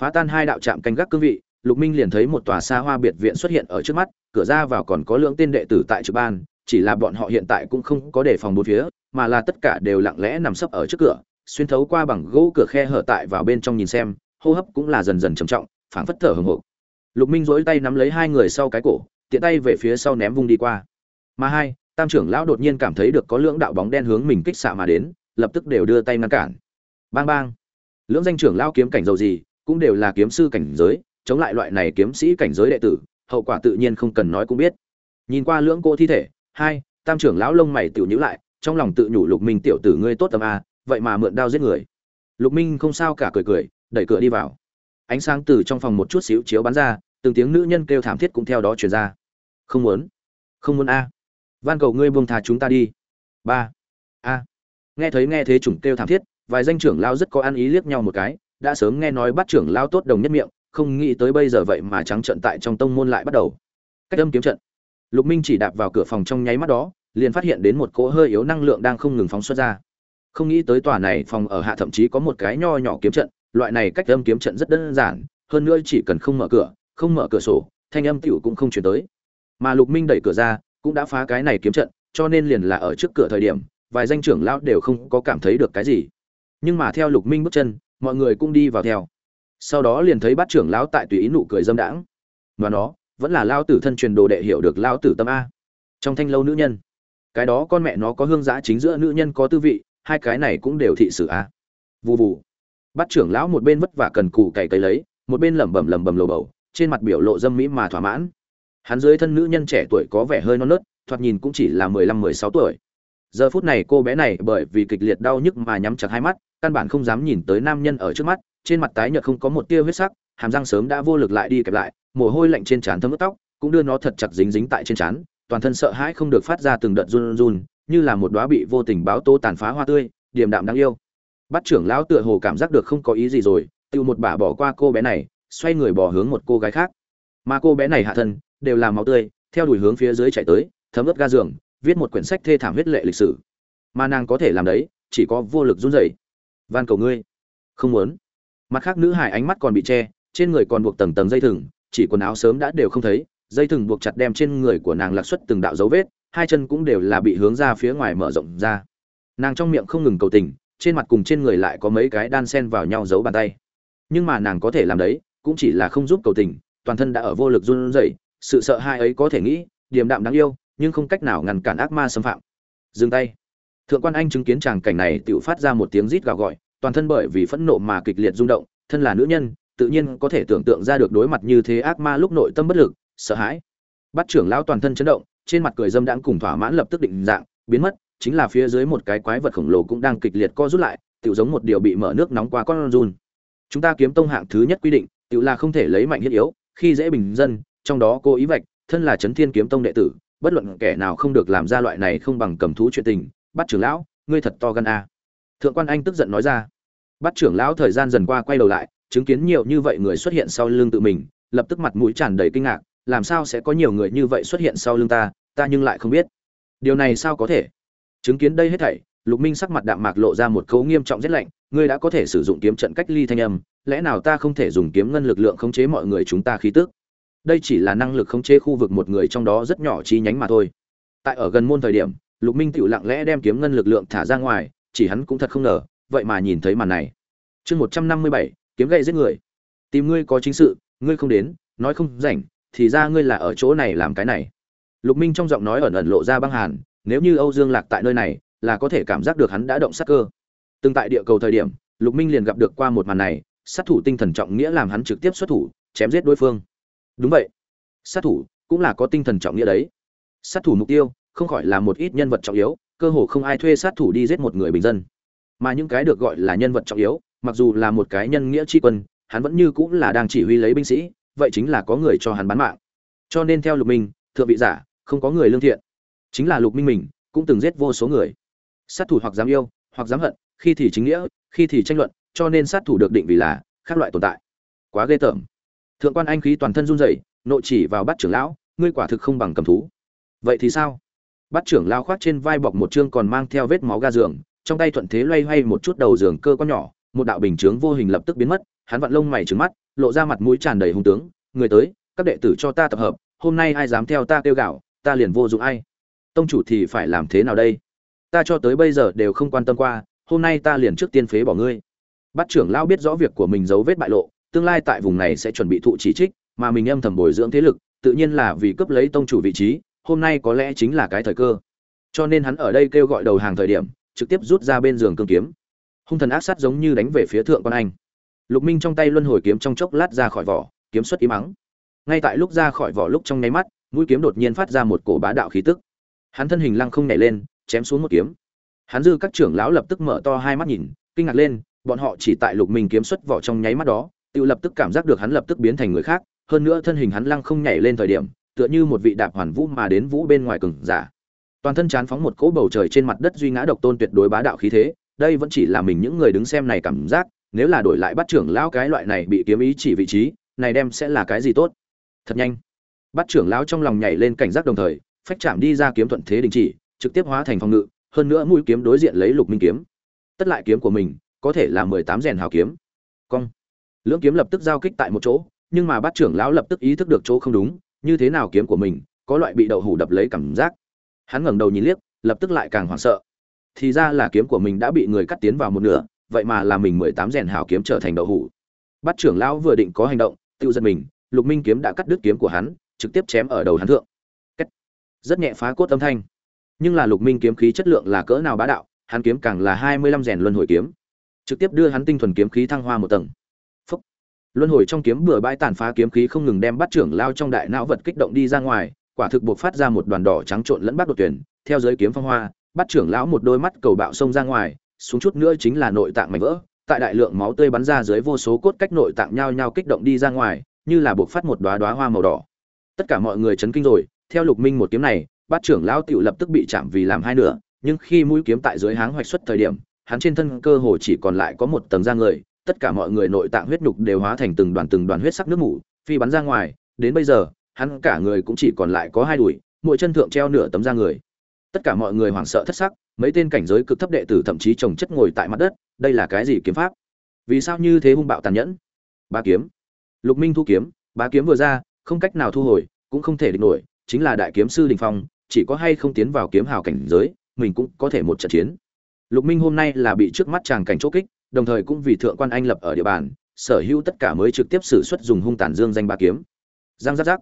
Phá tan hai đạo trạm canh gác cương vị lục minh liền thấy một tòa xa hoa biệt viện xuất hiện ở trước mắt, cửa ra vào còn có lượng tên đệ tử tại trực ban, chỉ là bọn họ hiện tại cũng không có đề phòng bốn phía, mà là tất cả đều lặng lẽ nằm sấp ở trước cửa, xuyên thấu qua bằng gỗ cửa khe hở tại vào bên trong nhìn xem, hô hấp cũng là dần dần trầm trọng, phảng phất thở hừng hực lục minh duỗi tay nắm lấy hai người sau cái cổ, tiện tay về phía sau ném vung đi qua. Mà hai, tam trưởng lão đột nhiên cảm thấy được có lưỡng đạo bóng đen hướng mình kích xạ mà đến, lập tức đều đưa tay ngăn cản. Bang bang. Lưỡng danh trưởng lão kiếm cảnh dầu gì, cũng đều là kiếm sư cảnh giới chống lại loại này kiếm sĩ cảnh giới đệ tử, hậu quả tự nhiên không cần nói cũng biết. Nhìn qua lưỡng cô thi thể, hai, tam trưởng lão lông mày tiểu nhữ lại, trong lòng tự nhủ lục minh tiểu tử ngươi tốt tâm a, vậy mà mượn đao giết người. Lục minh không sao cả cười cười, đẩy cửa đi vào. Ánh sáng từ trong phòng một chút xíu chiếu bắn ra, từng tiếng nữ nhân kêu thảm thiết cũng theo đó truyền ra. Không muốn. Không muốn a. Van cầu ngươi buông thà chúng ta đi. Ba. A. Nghe thấy nghe thế chủng kêu thảm thiết, vài danh trưởng lao rất có ăn ý liếc nhau một cái, đã sớm nghe nói bắt trưởng lao tốt đồng nhất miệng không nghĩ tới bây giờ vậy mà trắng trận tại trong tông môn lại bắt đầu. Cách âm kiếm trận. Lục minh chỉ đạp vào cửa phòng trong nháy mắt đó, liền phát hiện đến một cỗ hơi yếu năng lượng đang không ngừng phóng xuất ra. Không nghĩ tới tòa này phòng ở hạ thậm chí có một cái nho nhỏ kiếm trận, loại này cách âm kiếm trận rất đơn giản, hơn nữa chỉ cần không mở cửa, không mở cửa sổ, thanh âm tiểu cũng không chuyển tới. Mà lục minh đẩy cửa ra, cũng đã phá cái này kiếm trận, cho nên liền là ở trước cửa thời điểm, vài danh trưởng lão đều không có cảm thấy được cái gì. Nhưng mà theo lục minh bước chân, mọi người cũng đi vào theo sau đó liền thấy bát trưởng lão tại tùy ý nụ cười dâm đãng. Và nó, vẫn là lao tử thân truyền đồ đệ hiểu được lao tử tâm a. Trong thanh lâu nữ nhân. Cái đó con mẹ nó có hương giã chính giữa nữ nhân có tư vị, hai cái này cũng đều thị sự a. Vù vù. Bát trưởng lão một bên vất vả cần cù cày cấy lấy, một bên lẩm bẩm lẩm bẩm lầu bầu, trên mặt biểu lộ dâm mỹ mà thỏa mãn. Hắn dưới thân nữ nhân trẻ tuổi có vẻ hơi non nớt, thoạt nhìn cũng chỉ là mười lăm, mười sáu tuổi. Giờ phút này cô bé này bởi vì kịch liệt đau nhức mà nhắm chặt hai mắt, căn bản không dám nhìn tới nam nhân ở trước mắt trên mặt tái nhợt không có một tia huyết sắc, hàm răng sớm đã vô lực lại đi kẹp lại, mồ hôi lạnh trên trán thấm ướt tóc, cũng đưa nó thật chặt dính dính tại trên trán, toàn thân sợ hãi không được phát ra từng đợt run run, như là một đóa bị vô tình báo tố tàn phá hoa tươi, điềm đạm đáng yêu. Bắt trưởng lão tựa hồ cảm giác được không có ý gì rồi, tiêu một bà bỏ qua cô bé này, xoay người bỏ hướng một cô gái khác. Mà cô bé này hạ thân, đều là máu tươi, theo đuổi hướng phía dưới chạy tới, thấm ướt ga giường, viết một quyển sách thê thảm huyết lệ lịch sử. Mà nàng có thể làm đấy, chỉ có vô lực run rẩy. Van cầu ngươi, không muốn mặt khác nữ hải ánh mắt còn bị che, trên người còn buộc tầng tầng dây thừng, chỉ quần áo sớm đã đều không thấy, dây thừng buộc chặt đem trên người của nàng lạc xuất từng đạo dấu vết, hai chân cũng đều là bị hướng ra phía ngoài mở rộng ra. Nàng trong miệng không ngừng cầu tình, trên mặt cùng trên người lại có mấy cái đan sen vào nhau giấu bàn tay. Nhưng mà nàng có thể làm đấy, cũng chỉ là không giúp cầu tình, toàn thân đã ở vô lực run rẩy, sự sợ hai ấy có thể nghĩ, điềm đạm đáng yêu, nhưng không cách nào ngăn cản ác ma xâm phạm. Dừng tay. Thượng quan anh chứng kiến chàng cảnh này tự phát ra một tiếng rít gào gọi toàn thân bởi vì phẫn nộ mà kịch liệt rung động, thân là nữ nhân, tự nhiên có thể tưởng tượng ra được đối mặt như thế ác ma lúc nội tâm bất lực, sợ hãi. Bắt trưởng lão toàn thân chấn động, trên mặt cười dâm đãng cùng thỏa mãn lập tức định dạng, biến mất, chính là phía dưới một cái quái vật khổng lồ cũng đang kịch liệt co rút lại, tựu giống một điều bị mở nước nóng qua con run. Chúng ta kiếm tông hạng thứ nhất quy định, tựu là không thể lấy mạnh thiết yếu, khi dễ bình dân, trong đó cô ý vạch, thân là chấn thiên kiếm tông đệ tử, bất luận kẻ nào không được làm ra loại này không bằng cầm thú chuyện tình. Bắt trưởng lão, ngươi thật to gan a thượng quan anh tức giận nói ra. Bắt trưởng lão thời gian dần qua quay đầu lại, chứng kiến nhiều như vậy người xuất hiện sau lưng tự mình, lập tức mặt mũi tràn đầy kinh ngạc, làm sao sẽ có nhiều người như vậy xuất hiện sau lưng ta ta nhưng lại không biết. Điều này sao có thể? Chứng kiến đây hết thảy, lục minh sắc mặt đạm mạc lộ ra một cấu nghiêm trọng rất lạnh, ngươi đã có thể sử dụng kiếm trận cách ly thanh âm, lẽ nào ta không thể dùng kiếm ngân lực lượng khống chế mọi người chúng ta khí tức? Đây chỉ là năng lực khống chế khu vực một người trong đó rất nhỏ chi nhánh mà thôi. Tại ở gần môn thời điểm, lục minh tự lặng lẽ đem kiếm ngân lực lượng thả ra ngoài chỉ hắn cũng thật không ngờ, vậy mà nhìn thấy màn này. Chương một trăm năm mươi bảy, kiếm gậy giết người. Tìm ngươi có chính sự, ngươi không đến, nói không rảnh, thì ra ngươi là ở chỗ này làm cái này. Lục minh trong giọng nói ẩn ẩn lộ ra băng hàn, nếu như âu dương lạc tại nơi này, là có thể cảm giác được hắn đã động sát cơ. Từng tại địa cầu thời điểm, lục minh liền gặp được qua một màn này, sát thủ tinh thần trọng nghĩa làm hắn trực tiếp xuất thủ, chém giết đối phương. Đúng vậy. Sát thủ cũng là có tinh thần trọng nghĩa đấy. Sát thủ mục tiêu không khỏi là một ít nhân vật trọng yếu cơ hồ không ai thuê sát thủ đi giết một người bình dân. Mà những cái được gọi là nhân vật trọng yếu, mặc dù là một cái nhân nghĩa tri quân, hắn vẫn như cũng là đang chỉ huy lấy binh sĩ, vậy chính là có người cho hắn bán mạng. Cho nên theo lục minh, thượng vị giả, không có người lương thiện. Chính là lục minh mình, cũng từng giết vô số người. Sát thủ hoặc dám yêu, hoặc dám hận, khi thì chính nghĩa, khi thì tranh luận, cho nên sát thủ được định vì là khác loại tồn tại. Quá ghê tởm. Thượng quan anh khí toàn thân run rẩy, nội chỉ vào bắt trưởng lão, ngươi quả thực không bằng cầm thú. Vậy thì sao? Bắt trưởng lao khoác trên vai bọc một chương còn mang theo vết máu ga giường, trong tay thuận thế loay hoay một chút đầu giường cơ con nhỏ, một đạo bình chướng vô hình lập tức biến mất, hắn vặn lông mày trừng mắt, lộ ra mặt mũi tràn đầy hung tướng, người tới, các đệ tử cho ta tập hợp, hôm nay ai dám theo ta kêu gạo, ta liền vô dụng ai. Tông chủ thì phải làm thế nào đây? Ta cho tới bây giờ đều không quan tâm qua, hôm nay ta liền trước tiên phế bỏ ngươi. Bắt trưởng lao biết rõ việc của mình giấu vết bại lộ, tương lai tại vùng này sẽ chuẩn bị thụ chỉ trích, mà mình âm thầm bồi dưỡng thế lực, tự nhiên là vì cướp lấy tông chủ vị trí hôm nay có lẽ chính là cái thời cơ. Cho nên hắn ở đây kêu gọi đầu hàng thời điểm, trực tiếp rút ra bên giường cương kiếm. Hung thần ác sát giống như đánh về phía thượng quan anh. Lục minh trong tay luân hồi kiếm trong chốc lát ra khỏi vỏ, kiếm xuất ý mắng. Ngay tại lúc ra khỏi vỏ lúc trong nháy mắt, mũi kiếm đột nhiên phát ra một cổ bá đạo khí tức. Hắn thân hình lăng không nhảy lên, chém xuống một kiếm. Hắn dư các trưởng lão lập tức mở to hai mắt nhìn, kinh ngạc lên, bọn họ chỉ tại lục minh kiếm xuất vỏ trong nháy mắt đó, tự lập tức cảm giác được hắn lập tức biến thành người khác. Hơn nữa thân hình hắn lăng không nhảy lên thời điểm tựa như một vị đạp hoàn vũ mà đến vũ bên ngoài cường giả. Toàn thân chán phóng một cỗ bầu trời trên mặt đất duy ngã độc tôn tuyệt đối bá đạo khí thế, đây vẫn chỉ là mình những người đứng xem này cảm giác, nếu là đổi lại bắt trưởng lão cái loại này bị kiếm ý chỉ vị trí, này đem sẽ là cái gì tốt? Thật nhanh. Bắt trưởng lão trong lòng nhảy lên cảnh giác đồng thời, phách chạm đi ra kiếm thuận thế đình chỉ, trực tiếp hóa thành phòng ngự, hơn nữa mũi kiếm đối diện lấy lục minh kiếm. Tất lại kiếm của mình, có thể là mười tám rèn hào kiếm. Cong. Lưỡng kiếm lập tức giao kích tại một chỗ, nhưng mà bắt trưởng lão lập tức ý thức được chỗ không đúng như thế nào kiếm của mình, có loại bị đậu hủ đập lấy cảm giác. Hắn ngẩng đầu nhìn liếc, lập tức lại càng hoảng sợ. Thì ra là kiếm của mình đã bị người cắt tiến vào một nửa, vậy mà là mình mười tám rèn hào kiếm trở thành đậu hủ. Bắt trưởng lão vừa định có hành động tự giật mình, lục minh kiếm đã cắt đứt kiếm của hắn, trực tiếp chém ở đầu hắn thượng. Kết. rất nhẹ phá cốt âm thanh. Nhưng là lục minh kiếm khí chất lượng là cỡ nào bá đạo, hắn kiếm càng là hai mươi lăm rèn luân hồi kiếm. Trực tiếp đưa hắn tinh thuần kiếm khí thăng hoa một tầng luân hồi trong kiếm bừa bãi tàn phá kiếm khí không ngừng đem bắt trưởng lao trong đại não vật kích động đi ra ngoài, quả thực buộc phát ra một đoàn đỏ trắng trộn lẫn bắt đột tuyển. Theo giới kiếm phong hoa, bắt trưởng lão một đôi mắt cầu bạo xông ra ngoài, xuống chút nữa chính là nội tạng mảnh vỡ. Tại đại lượng máu tươi bắn ra dưới vô số cốt cách nội tạng nhao nhao kích động đi ra ngoài, như là buộc phát một đóa đóa hoa màu đỏ. Tất cả mọi người chấn kinh rồi, theo lục minh một kiếm này bát trưởng lão tiểu lập tức bị chạm vì làm hai nửa, nhưng khi mũi kiếm tại dưới háng hoạch xuất thời điểm, hắn trên thân cơ hồ chỉ còn lại có một tầng da người tất cả mọi người nội tạng huyết nhục đều hóa thành từng đoàn từng đoàn huyết sắc nước mủ, phi bắn ra ngoài, đến bây giờ, hắn cả người cũng chỉ còn lại có hai đùi, mỗi chân thượng treo nửa tấm da người. Tất cả mọi người hoảng sợ thất sắc, mấy tên cảnh giới cực thấp đệ tử thậm chí trồng chất ngồi tại mặt đất, đây là cái gì kiếm pháp? Vì sao như thế hung bạo tàn nhẫn? Ba kiếm. Lục minh thu kiếm, ba kiếm vừa ra, không cách nào thu hồi, cũng không thể địch nổi, chính là đại kiếm sư đình phong, chỉ có hay không tiến vào kiếm hào cảnh giới, mình cũng có thể một trận chiến. Lục minh hôm nay là bị trước mắt chàng cảnh chỗ kích đồng thời cũng vì thượng quan anh lập ở địa bàn, sở hữu tất cả mới trực tiếp xử xuất dùng hung tàn dương danh ba kiếm. Giang giáp giáp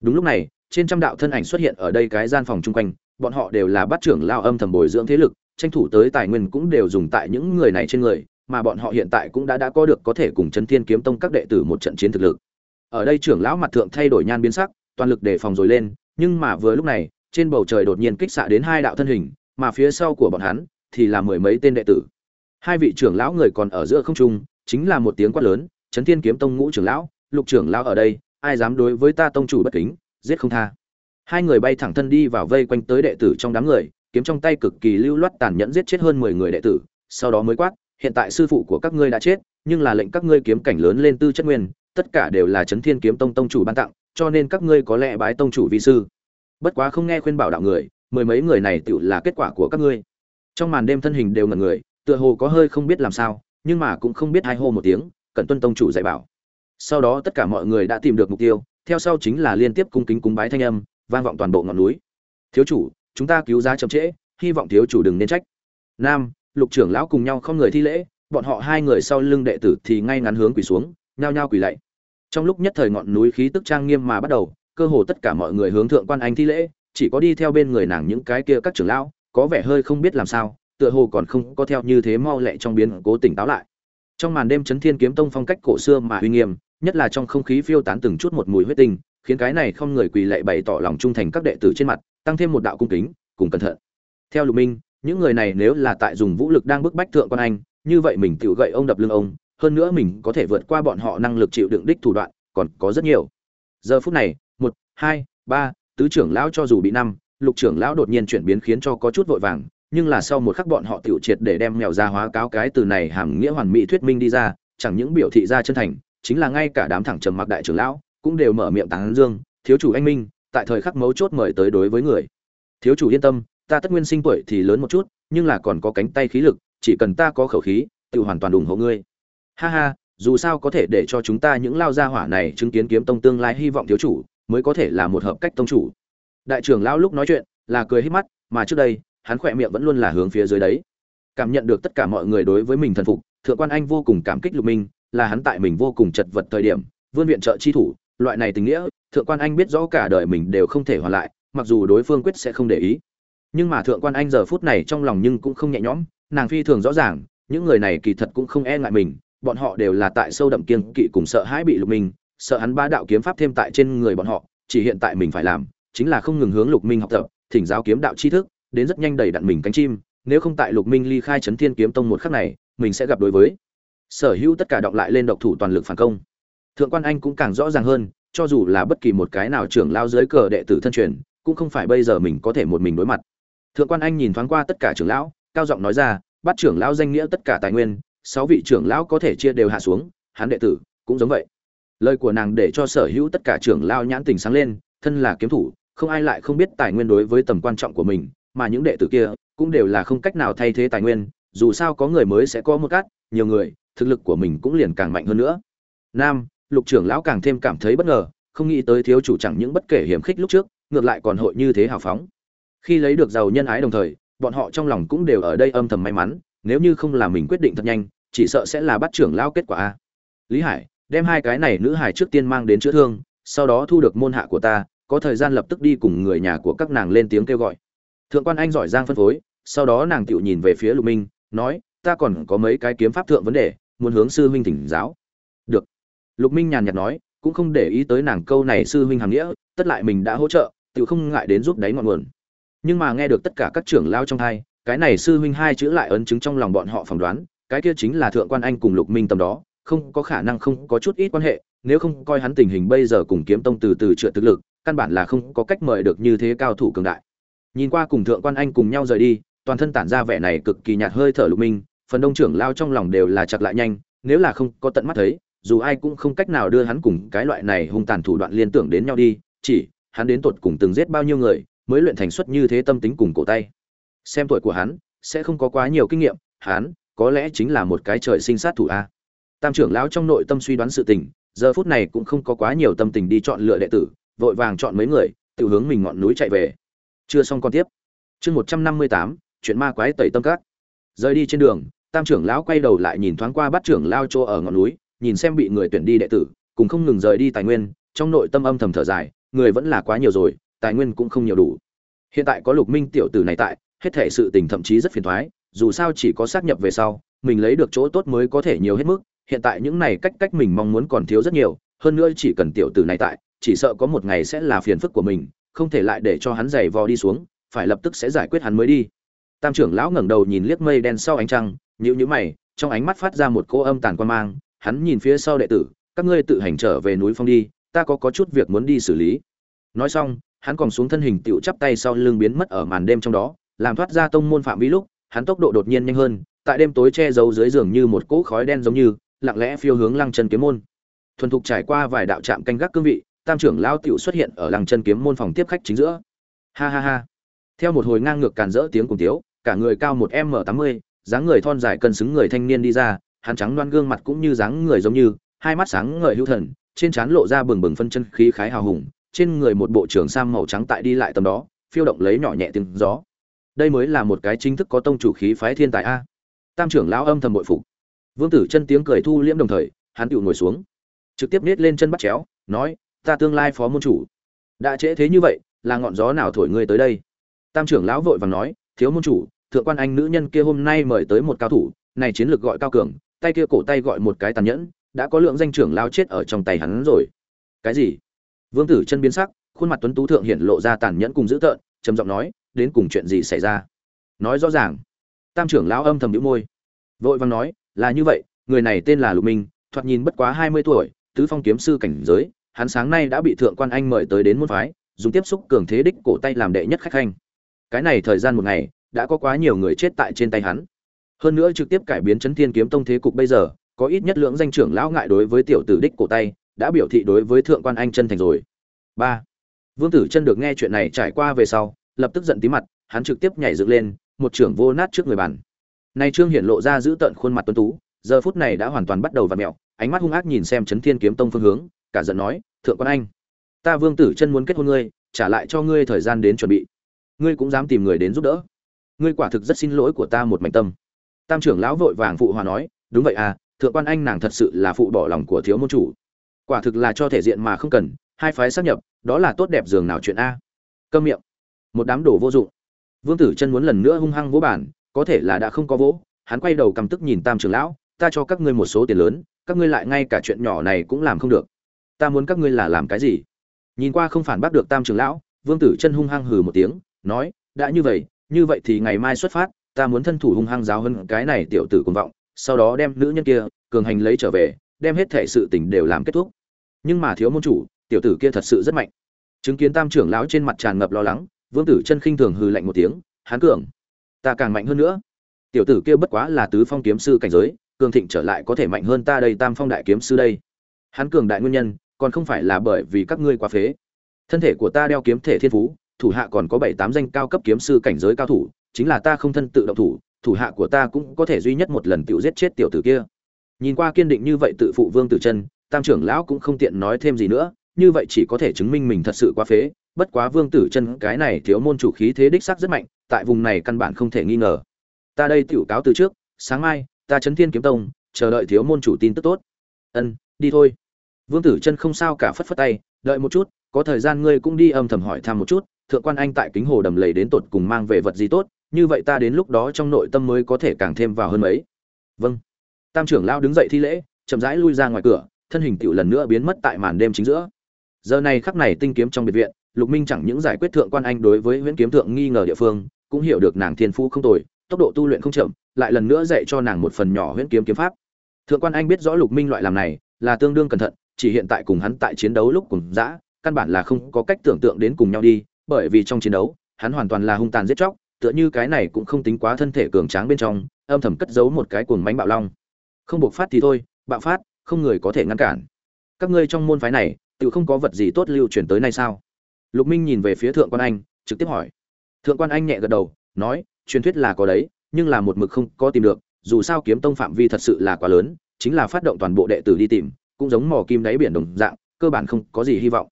đúng lúc này, trên trăm đạo thân ảnh xuất hiện ở đây cái gian phòng chung quanh, bọn họ đều là bát trưởng lao âm thầm bồi dưỡng thế lực, tranh thủ tới tài nguyên cũng đều dùng tại những người này trên người, mà bọn họ hiện tại cũng đã đã có được có thể cùng chân thiên kiếm tông các đệ tử một trận chiến thực lực. Ở đây trưởng lão mặt thượng thay đổi nhan biến sắc, toàn lực đề phòng rồi lên, nhưng mà vừa lúc này, trên bầu trời đột nhiên kích xạ đến hai đạo thân hình, mà phía sau của bọn hắn thì là mười mấy tên đệ tử hai vị trưởng lão người còn ở giữa không trung, chính là một tiếng quát lớn, chấn thiên kiếm tông ngũ trưởng lão, lục trưởng lão ở đây, ai dám đối với ta tông chủ bất kính, giết không tha. Hai người bay thẳng thân đi vào vây quanh tới đệ tử trong đám người, kiếm trong tay cực kỳ lưu loát tàn nhẫn giết chết hơn mười người đệ tử, sau đó mới quát, hiện tại sư phụ của các ngươi đã chết, nhưng là lệnh các ngươi kiếm cảnh lớn lên tư chất nguyên, tất cả đều là chấn thiên kiếm tông tông chủ ban tặng, cho nên các ngươi có lẽ bái tông chủ vi sư. Bất quá không nghe khuyên bảo đạo người, mười mấy người này tự là kết quả của các ngươi. Trong màn đêm thân hình đều ngần người tựa hồ có hơi không biết làm sao, nhưng mà cũng không biết hai hô một tiếng cần tuân tông chủ dạy bảo. Sau đó tất cả mọi người đã tìm được mục tiêu, theo sau chính là liên tiếp cung kính cúng bái thanh âm, vang vọng toàn bộ ngọn núi. Thiếu chủ, chúng ta cứu giá chậm trễ, hy vọng thiếu chủ đừng nên trách. Nam, lục trưởng lão cùng nhau không người thi lễ, bọn họ hai người sau lưng đệ tử thì ngay ngắn hướng quỳ xuống, nhao nhao quỳ lạy. Trong lúc nhất thời ngọn núi khí tức trang nghiêm mà bắt đầu, cơ hồ tất cả mọi người hướng thượng quan anh thi lễ, chỉ có đi theo bên người nàng những cái kia các trưởng lão, có vẻ hơi không biết làm sao tựa hồ còn không có theo như thế mau lẹ trong biến cố tỉnh táo lại. Trong màn đêm chấn thiên kiếm tông phong cách cổ xưa mà uy nghiêm, nhất là trong không khí phiêu tán từng chút một mùi huyết tinh, khiến cái này không người quỳ lệ bày tỏ lòng trung thành các đệ tử trên mặt, tăng thêm một đạo cung kính, cùng cẩn thận. Theo lục minh, những người này nếu là tại dùng vũ lực đang bức bách thượng quan anh, như vậy mình tự gậy ông đập lưng ông, hơn nữa mình có thể vượt qua bọn họ năng lực chịu đựng đích thủ đoạn, còn có rất nhiều. Giờ phút này, một, hai, ba, tứ trưởng lão cho dù bị năm, lục trưởng lão đột nhiên chuyển biến khiến cho có chút vội vàng nhưng là sau một khắc bọn họ tiểu triệt để đem mèo ra hóa cáo cái từ này hàm nghĩa hoàn mỹ thuyết minh đi ra, chẳng những biểu thị ra chân thành, chính là ngay cả đám thẳng trầm mặc đại trưởng lão cũng đều mở miệng tán dương, thiếu chủ anh minh, tại thời khắc mấu chốt mời tới đối với người. Thiếu chủ yên tâm, ta tất nguyên sinh tuổi thì lớn một chút, nhưng là còn có cánh tay khí lực, chỉ cần ta có khẩu khí tự hoàn toàn ủng hộ ngươi. Ha ha, dù sao có thể để cho chúng ta những lao gia hỏa này chứng kiến kiếm tông tương lai hy vọng thiếu chủ, mới có thể là một hợp cách tông chủ. Đại trưởng lão lúc nói chuyện là cười hết mắt, mà trước đây hắn khỏe miệng vẫn luôn là hướng phía dưới đấy. Cảm nhận được tất cả mọi người đối với mình thần phục, thượng quan anh vô cùng cảm kích lục minh, là hắn tại mình vô cùng chật vật thời điểm, vươn viện trợ chi thủ, loại này tình nghĩa, thượng quan anh biết rõ cả đời mình đều không thể hoàn lại, mặc dù đối phương quyết sẽ không để ý. Nhưng mà thượng quan anh giờ phút này trong lòng nhưng cũng không nhẹ nhõm, nàng phi thường rõ ràng, những người này kỳ thật cũng không e ngại mình, bọn họ đều là tại sâu đậm kiên kỵ cùng sợ hãi bị lục minh, sợ hắn ba đạo kiếm pháp thêm tại trên người bọn họ, chỉ hiện tại mình phải làm, chính là không ngừng hướng lục minh học tập, thỉnh giáo kiếm đạo tri thức đến rất nhanh đầy đặn mình cánh chim, nếu không tại lục minh ly khai chấn thiên kiếm tông một khắc này, mình sẽ gặp đối với sở hữu tất cả động lại lên độc thủ toàn lực phản công. Thượng quan anh cũng càng rõ ràng hơn, cho dù là bất kỳ một cái nào trưởng lao dưới cờ đệ tử thân truyền, cũng không phải bây giờ mình có thể một mình đối mặt. Thượng quan anh nhìn thoáng qua tất cả trưởng lão, cao giọng nói ra, bắt trưởng lão danh nghĩa tất cả tài nguyên, sáu vị trưởng lão có thể chia đều hạ xuống, hắn đệ tử cũng giống vậy. Lời của nàng để cho sở hữu tất cả trưởng lao nhãn tình sáng lên, thân là kiếm thủ, không ai lại không biết tài nguyên đối với tầm quan trọng của mình mà những đệ tử kia cũng đều là không cách nào thay thế tài nguyên, dù sao có người mới sẽ có một cát, nhiều người, thực lực của mình cũng liền càng mạnh hơn nữa. Nam, lục trưởng lão càng thêm cảm thấy bất ngờ, không nghĩ tới thiếu chủ chẳng những bất kể hiểm khích lúc trước, ngược lại còn hội như thế hào phóng. Khi lấy được giàu nhân ái đồng thời, bọn họ trong lòng cũng đều ở đây âm thầm may mắn, nếu như không là mình quyết định thật nhanh, chỉ sợ sẽ là bắt trưởng lão kết quả a. Lý hải, đem hai cái này nữ hải trước tiên mang đến chữa thương, sau đó thu được môn hạ của ta, có thời gian lập tức đi cùng người nhà của các nàng lên tiếng kêu gọi thượng quan anh giỏi giang phân phối, sau đó nàng tựu nhìn về phía lục minh, nói, ta còn có mấy cái kiếm pháp thượng vấn đề, muốn hướng sư huynh thỉnh giáo. Được. Lục minh nhàn nhạt nói, cũng không để ý tới nàng câu này sư huynh hàm nghĩa, tất lại mình đã hỗ trợ tựu không ngại đến giúp đáy ngọn nguồn. Nhưng mà nghe được tất cả các trưởng lao trong hai, cái này sư huynh hai chữ lại ấn chứng trong lòng bọn họ phỏng đoán, cái kia chính là thượng quan anh cùng lục minh tầm đó, không có khả năng không có chút ít quan hệ, nếu không coi hắn tình hình bây giờ cùng kiếm tông từ từ trượt thực lực, căn bản là không có cách mời được như thế cao thủ cường đại nhìn qua cùng thượng quan anh cùng nhau rời đi, toàn thân tản ra vẻ này cực kỳ nhạt hơi thở lục minh, phần đông trưởng lao trong lòng đều là chặt lại nhanh, nếu là không có tận mắt thấy, dù ai cũng không cách nào đưa hắn cùng cái loại này hung tàn thủ đoạn liên tưởng đến nhau đi, chỉ, hắn đến tột cùng từng giết bao nhiêu người, mới luyện thành xuất như thế tâm tính cùng cổ tay. Xem tuổi của hắn, sẽ không có quá nhiều kinh nghiệm, hắn, có lẽ chính là một cái trời sinh sát thủ a. Tam trưởng lão trong nội tâm suy đoán sự tình, giờ phút này cũng không có quá nhiều tâm tình đi chọn lựa đệ tử, vội vàng chọn mấy người, tự hướng mình ngọn núi chạy về chưa xong con tiếp. Chương một trăm năm mươi tám, chuyện ma quái tẩy tâm các. Rời đi trên đường, tam trưởng lão quay đầu lại nhìn thoáng qua bắt trưởng lao chỗ ở ngọn núi, nhìn xem bị người tuyển đi đệ tử, cùng không ngừng rời đi tài nguyên, trong nội tâm âm thầm thở dài, người vẫn là quá nhiều rồi, tài nguyên cũng không nhiều đủ. Hiện tại có lục minh tiểu tử này tại, hết thể sự tình thậm chí rất phiền thoái, dù sao chỉ có xác nhập về sau, mình lấy được chỗ tốt mới có thể nhiều hết mức, hiện tại những này cách cách mình mong muốn còn thiếu rất nhiều, hơn nữa chỉ cần tiểu tử này tại, chỉ sợ có một ngày sẽ là phiền phức của mình không thể lại để cho hắn giày vò đi xuống, phải lập tức sẽ giải quyết hắn mới đi. Tam trưởng lão ngẩng đầu nhìn liếc mây đen sau ánh trăng, nhíu nhíu mày, trong ánh mắt phát ra một cô âm tàn quan mang, hắn nhìn phía sau đệ tử, các ngươi tự hành trở về núi phong đi, ta có có chút việc muốn đi xử lý. Nói xong, hắn còn xuống thân hình tựu chắp tay sau lưng biến mất ở màn đêm trong đó, làm thoát ra tông môn phạm vi lúc, hắn tốc độ đột nhiên nhanh hơn, tại đêm tối che giấu dưới giường như một cỗ khói đen giống như, lặng lẽ phiêu hướng lăng chân kiếm môn. Thuần thục trải qua vài đạo trạm canh gác cương vị tam trưởng Lão tiểu xuất hiện ở lăng chân kiếm môn phòng tiếp khách chính giữa. Ha ha ha. Theo một hồi ngang ngược càn rỡ tiếng cùng tiếu, cả người cao một m tám mươi, dáng người thon dài cân xứng người thanh niên đi ra, hắn trắng loan gương mặt cũng như dáng người giống như, hai mắt sáng ngời hữu thần, trên trán lộ ra bừng bừng phân chân khí khái hào hùng, trên người một bộ trưởng sam màu trắng tại đi lại tầm đó, phiêu động lấy nhỏ nhẹ tiếng gió. Đây mới là một cái chính thức có tông chủ khí phái thiên tài a. Tam trưởng lão âm thầm bội phục. Vương tử chân tiếng cười thu liễm đồng thời, hắn tự ngồi xuống. Trực tiếp nết lên chân bắt chéo, nói ta tương lai phó môn chủ. Đã trễ thế như vậy, là ngọn gió nào thổi ngươi tới đây? Tam trưởng lão vội vàng nói, thiếu môn chủ, thượng quan anh nữ nhân kia hôm nay mời tới một cao thủ, này chiến lược gọi cao cường, tay kia cổ tay gọi một cái tàn nhẫn, đã có lượng danh trưởng lao chết ở trong tay hắn rồi. Cái gì? Vương tử chân biến sắc, khuôn mặt tuấn tú thượng hiện lộ ra tàn nhẫn cùng dữ tợn, trầm giọng nói, đến cùng chuyện gì xảy ra? Nói rõ ràng. Tam trưởng lão âm thầm nhíu môi. Vội vàng nói, là như vậy, người này tên là lục minh, thoạt nhìn bất quá hai mươi tuổi, tứ phong kiếm sư cảnh giới hắn sáng nay đã bị thượng quan anh mời tới đến môn phái, dùng tiếp xúc cường thế đích cổ tay làm đệ nhất khách khanh. Cái này thời gian một ngày, đã có quá nhiều người chết tại trên tay hắn. Hơn nữa trực tiếp cải biến chấn thiên kiếm tông thế cục bây giờ, có ít nhất lượng danh trưởng lão ngại đối với tiểu tử đích cổ tay, đã biểu thị đối với thượng quan anh chân thành rồi. Ba. Vương tử chân được nghe chuyện này trải qua về sau, lập tức giận tí mặt, hắn trực tiếp nhảy dựng lên, một trưởng vô nát trước người bàn. Nay trương hiển lộ ra giữ tận khuôn mặt tuấn tú, giờ phút này đã hoàn toàn bắt đầu vặn mẹo, ánh mắt hung ác nhìn xem chấn thiên kiếm tông phương hướng cả giận nói, thượng quan anh, ta vương tử chân muốn kết hôn ngươi, trả lại cho ngươi thời gian đến chuẩn bị. Ngươi cũng dám tìm người đến giúp đỡ. Ngươi quả thực rất xin lỗi của ta một mảnh tâm. Tam trưởng lão vội vàng phụ hòa nói, đúng vậy à thượng quan anh nàng thật sự là phụ bỏ lòng của thiếu môn chủ. Quả thực là cho thể diện mà không cần, hai phái xác nhập, đó là tốt đẹp giường nào chuyện a. Câm miệng. Một đám đồ vô dụng. Vương tử chân muốn lần nữa hung hăng vỗ bản có thể là đã không có vỗ, hắn quay đầu căm tức nhìn tam trưởng lão, ta cho các ngươi một số tiền lớn, các ngươi lại ngay cả chuyện nhỏ này cũng làm không được ta muốn các ngươi là làm cái gì? Nhìn qua không phản bác được tam trưởng lão, vương tử chân hung hăng hừ một tiếng, nói, đã như vậy như vậy thì ngày mai xuất phát, ta muốn thân thủ hung hăng giáo hơn cái này tiểu tử cuồng vọng, sau đó đem nữ nhân kia, cường hành lấy trở về, đem hết thể sự tình đều làm kết thúc. Nhưng mà thiếu môn chủ, tiểu tử kia thật sự rất mạnh. Chứng kiến tam trưởng lão trên mặt tràn ngập lo lắng, vương tử chân khinh thường hừ lạnh một tiếng hán cường, ta càng mạnh hơn nữa. Tiểu tử kia bất quá là tứ phong kiếm sư cảnh giới, cường thịnh trở lại có thể mạnh hơn ta đây tam phong đại kiếm sư đây. Hắn cường đại nguyên nhân còn không phải là bởi vì các ngươi quá phế. Thân thể của ta đeo kiếm thể thiên phú, thủ hạ còn có bảy tám danh cao cấp kiếm sư cảnh giới cao thủ, chính là ta không thân tự động thủ thủ hạ của ta cũng có thể duy nhất một lần tự giết chết tiểu tử kia. Nhìn qua kiên định như vậy tự phụ vương tử chân, tam trưởng lão cũng không tiện nói thêm gì nữa, như vậy chỉ có thể chứng minh mình thật sự quá phế, bất quá vương tử chân cái này thiếu môn chủ khí thế đích xác rất mạnh, tại vùng này căn bản không thể nghi ngờ. Ta đây tiểu cáo từ trước, sáng mai, ta chấn thiên kiếm tông, chờ đợi thiếu môn chủ tin tức tốt. Ân, đi thôi vương tử chân không sao cả phất phất tay, đợi một chút, có thời gian ngươi cũng đi âm thầm hỏi thăm một chút, thượng quan anh tại kính hồ đầm lầy đến tột cùng mang về vật gì tốt, như vậy ta đến lúc đó trong nội tâm mới có thể càng thêm vào hơn mấy. Vâng. Tam trưởng lão đứng dậy thi lễ, chậm rãi lui ra ngoài cửa, thân hình tiểu lần nữa biến mất tại màn đêm chính giữa. Giờ này khắc này tinh kiếm trong biệt viện, lục minh chẳng những giải quyết thượng quan anh đối với huyễn kiếm thượng nghi ngờ địa phương, cũng hiểu được nàng thiên phú không tồi, tốc độ tu luyện không chậm, lại lần nữa dạy cho nàng một phần nhỏ huyễn kiếm kiếm pháp. Thượng quan anh biết rõ lục minh loại làm này là tương đương cẩn thận chỉ hiện tại cùng hắn tại chiến đấu lúc cùng dã, căn bản là không có cách tưởng tượng đến cùng nhau đi, bởi vì trong chiến đấu, hắn hoàn toàn là hung tàn giết chóc, tựa như cái này cũng không tính quá thân thể cường tráng bên trong, âm thầm cất giấu một cái cuồng mánh bạo long. Không buộc phát thì thôi, bạo phát, không người có thể ngăn cản. Các ngươi trong môn phái này, tự không có vật gì tốt lưu truyền tới nay sao? Lục minh nhìn về phía thượng quan anh, trực tiếp hỏi. Thượng quan anh nhẹ gật đầu, nói, truyền thuyết là có đấy, nhưng là một mực không có tìm được, dù sao kiếm tông phạm vi thật sự là quá lớn, chính là phát động toàn bộ đệ tử đi tìm cũng giống mỏ kim đáy biển đồng dạng, cơ bản không có gì hy vọng.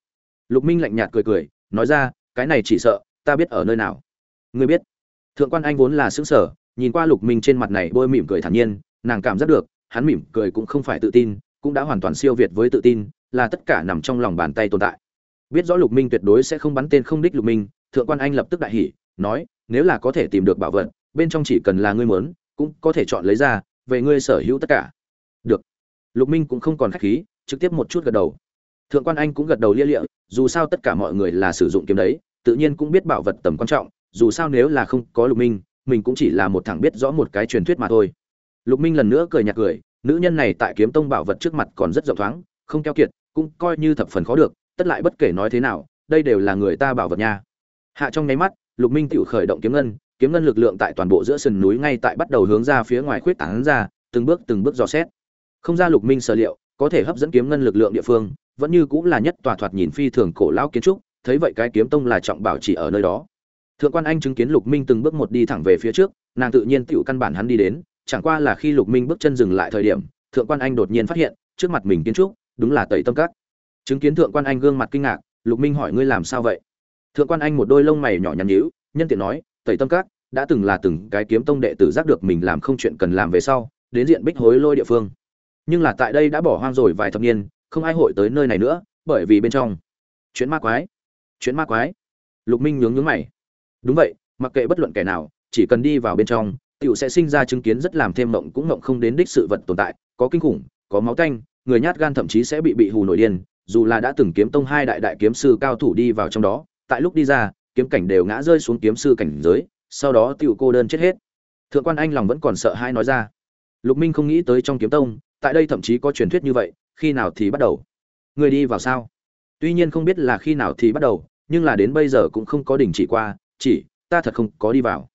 Lục minh lạnh nhạt cười cười, nói ra, cái này chỉ sợ, ta biết ở nơi nào. Ngươi biết. Thượng quan anh vốn là xứng sở nhìn qua lục minh trên mặt này bôi mỉm cười thản nhiên, nàng cảm giác được, hắn mỉm cười cũng không phải tự tin, cũng đã hoàn toàn siêu việt với tự tin, là tất cả nằm trong lòng bàn tay tồn tại. Biết rõ lục minh tuyệt đối sẽ không bắn tên không đích lục minh, thượng quan anh lập tức đại hỉ, nói, nếu là có thể tìm được bảo vật, bên trong chỉ cần là ngươi muốn, cũng có thể chọn lấy ra, về ngươi sở hữu tất cả lục minh cũng không còn khách khí, trực tiếp một chút gật đầu. Thượng quan anh cũng gật đầu lia lịa, dù sao tất cả mọi người là sử dụng kiếm đấy, tự nhiên cũng biết bảo vật tầm quan trọng, dù sao nếu là không có lục minh, mình cũng chỉ là một thằng biết rõ một cái truyền thuyết mà thôi. Lục minh lần nữa cười nhạt cười, nữ nhân này tại kiếm tông bảo vật trước mặt còn rất rộng thoáng, không keo kiệt, cũng coi như thập phần khó được, tất lại bất kể nói thế nào, đây đều là người ta bảo vật nha. Hạ trong nháy mắt, lục minh tự khởi động kiếm ngân kiếm ngân lực lượng tại toàn bộ giữa sườn núi ngay tại bắt đầu hướng ra phía ngoài khuyết tảng ra, từng bước từng bước dò xét không ra lục minh sở liệu, có thể hấp dẫn kiếm ngân lực lượng địa phương, vẫn như cũng là nhất tòa thoạt nhìn phi thường cổ lão kiến trúc, thấy vậy cái kiếm tông là trọng bảo chỉ ở nơi đó. Thượng quan anh chứng kiến lục minh từng bước một đi thẳng về phía trước, nàng tự nhiên tựu căn bản hắn đi đến, chẳng qua là khi lục minh bước chân dừng lại thời điểm, thượng quan anh đột nhiên phát hiện, trước mặt mình kiến trúc, đúng là tẩy tâm các. Chứng kiến thượng quan anh gương mặt kinh ngạc, lục minh hỏi ngươi làm sao vậy? Thượng quan anh một đôi lông mày nhỏ nhắn nhíu, nhân tiện nói, tẩy tâm các, đã từng là từng cái kiếm tông đệ tử giác được mình làm không chuyện cần làm về sau, đến diện bích hối lôi địa phương nhưng là tại đây đã bỏ hoang rồi vài thập niên, không ai hội tới nơi này nữa, bởi vì bên trong, chuyện ma quái, chuyện ma quái. Lục minh nhướng nhướng mày. Đúng vậy, mặc kệ bất luận kẻ nào, chỉ cần đi vào bên trong, tiểu sẽ sinh ra chứng kiến rất làm thêm mộng cũng mộng không đến đích sự vật tồn tại, có kinh khủng, có máu tanh, người nhát gan thậm chí sẽ bị bị hù nổi điên, dù là đã từng kiếm tông hai đại đại kiếm sư cao thủ đi vào trong đó, tại lúc đi ra, kiếm cảnh đều ngã rơi xuống kiếm sư cảnh giới, sau đó tiểu cô đơn chết hết. Thượng quan anh lòng vẫn còn sợ hãi nói ra. Lục minh không nghĩ tới trong kiếm tông tại đây thậm chí có truyền thuyết như vậy, khi nào thì bắt đầu? Người đi vào sao? Tuy nhiên không biết là khi nào thì bắt đầu, nhưng là đến bây giờ cũng không có đình chỉ qua, chỉ, ta thật không có đi vào.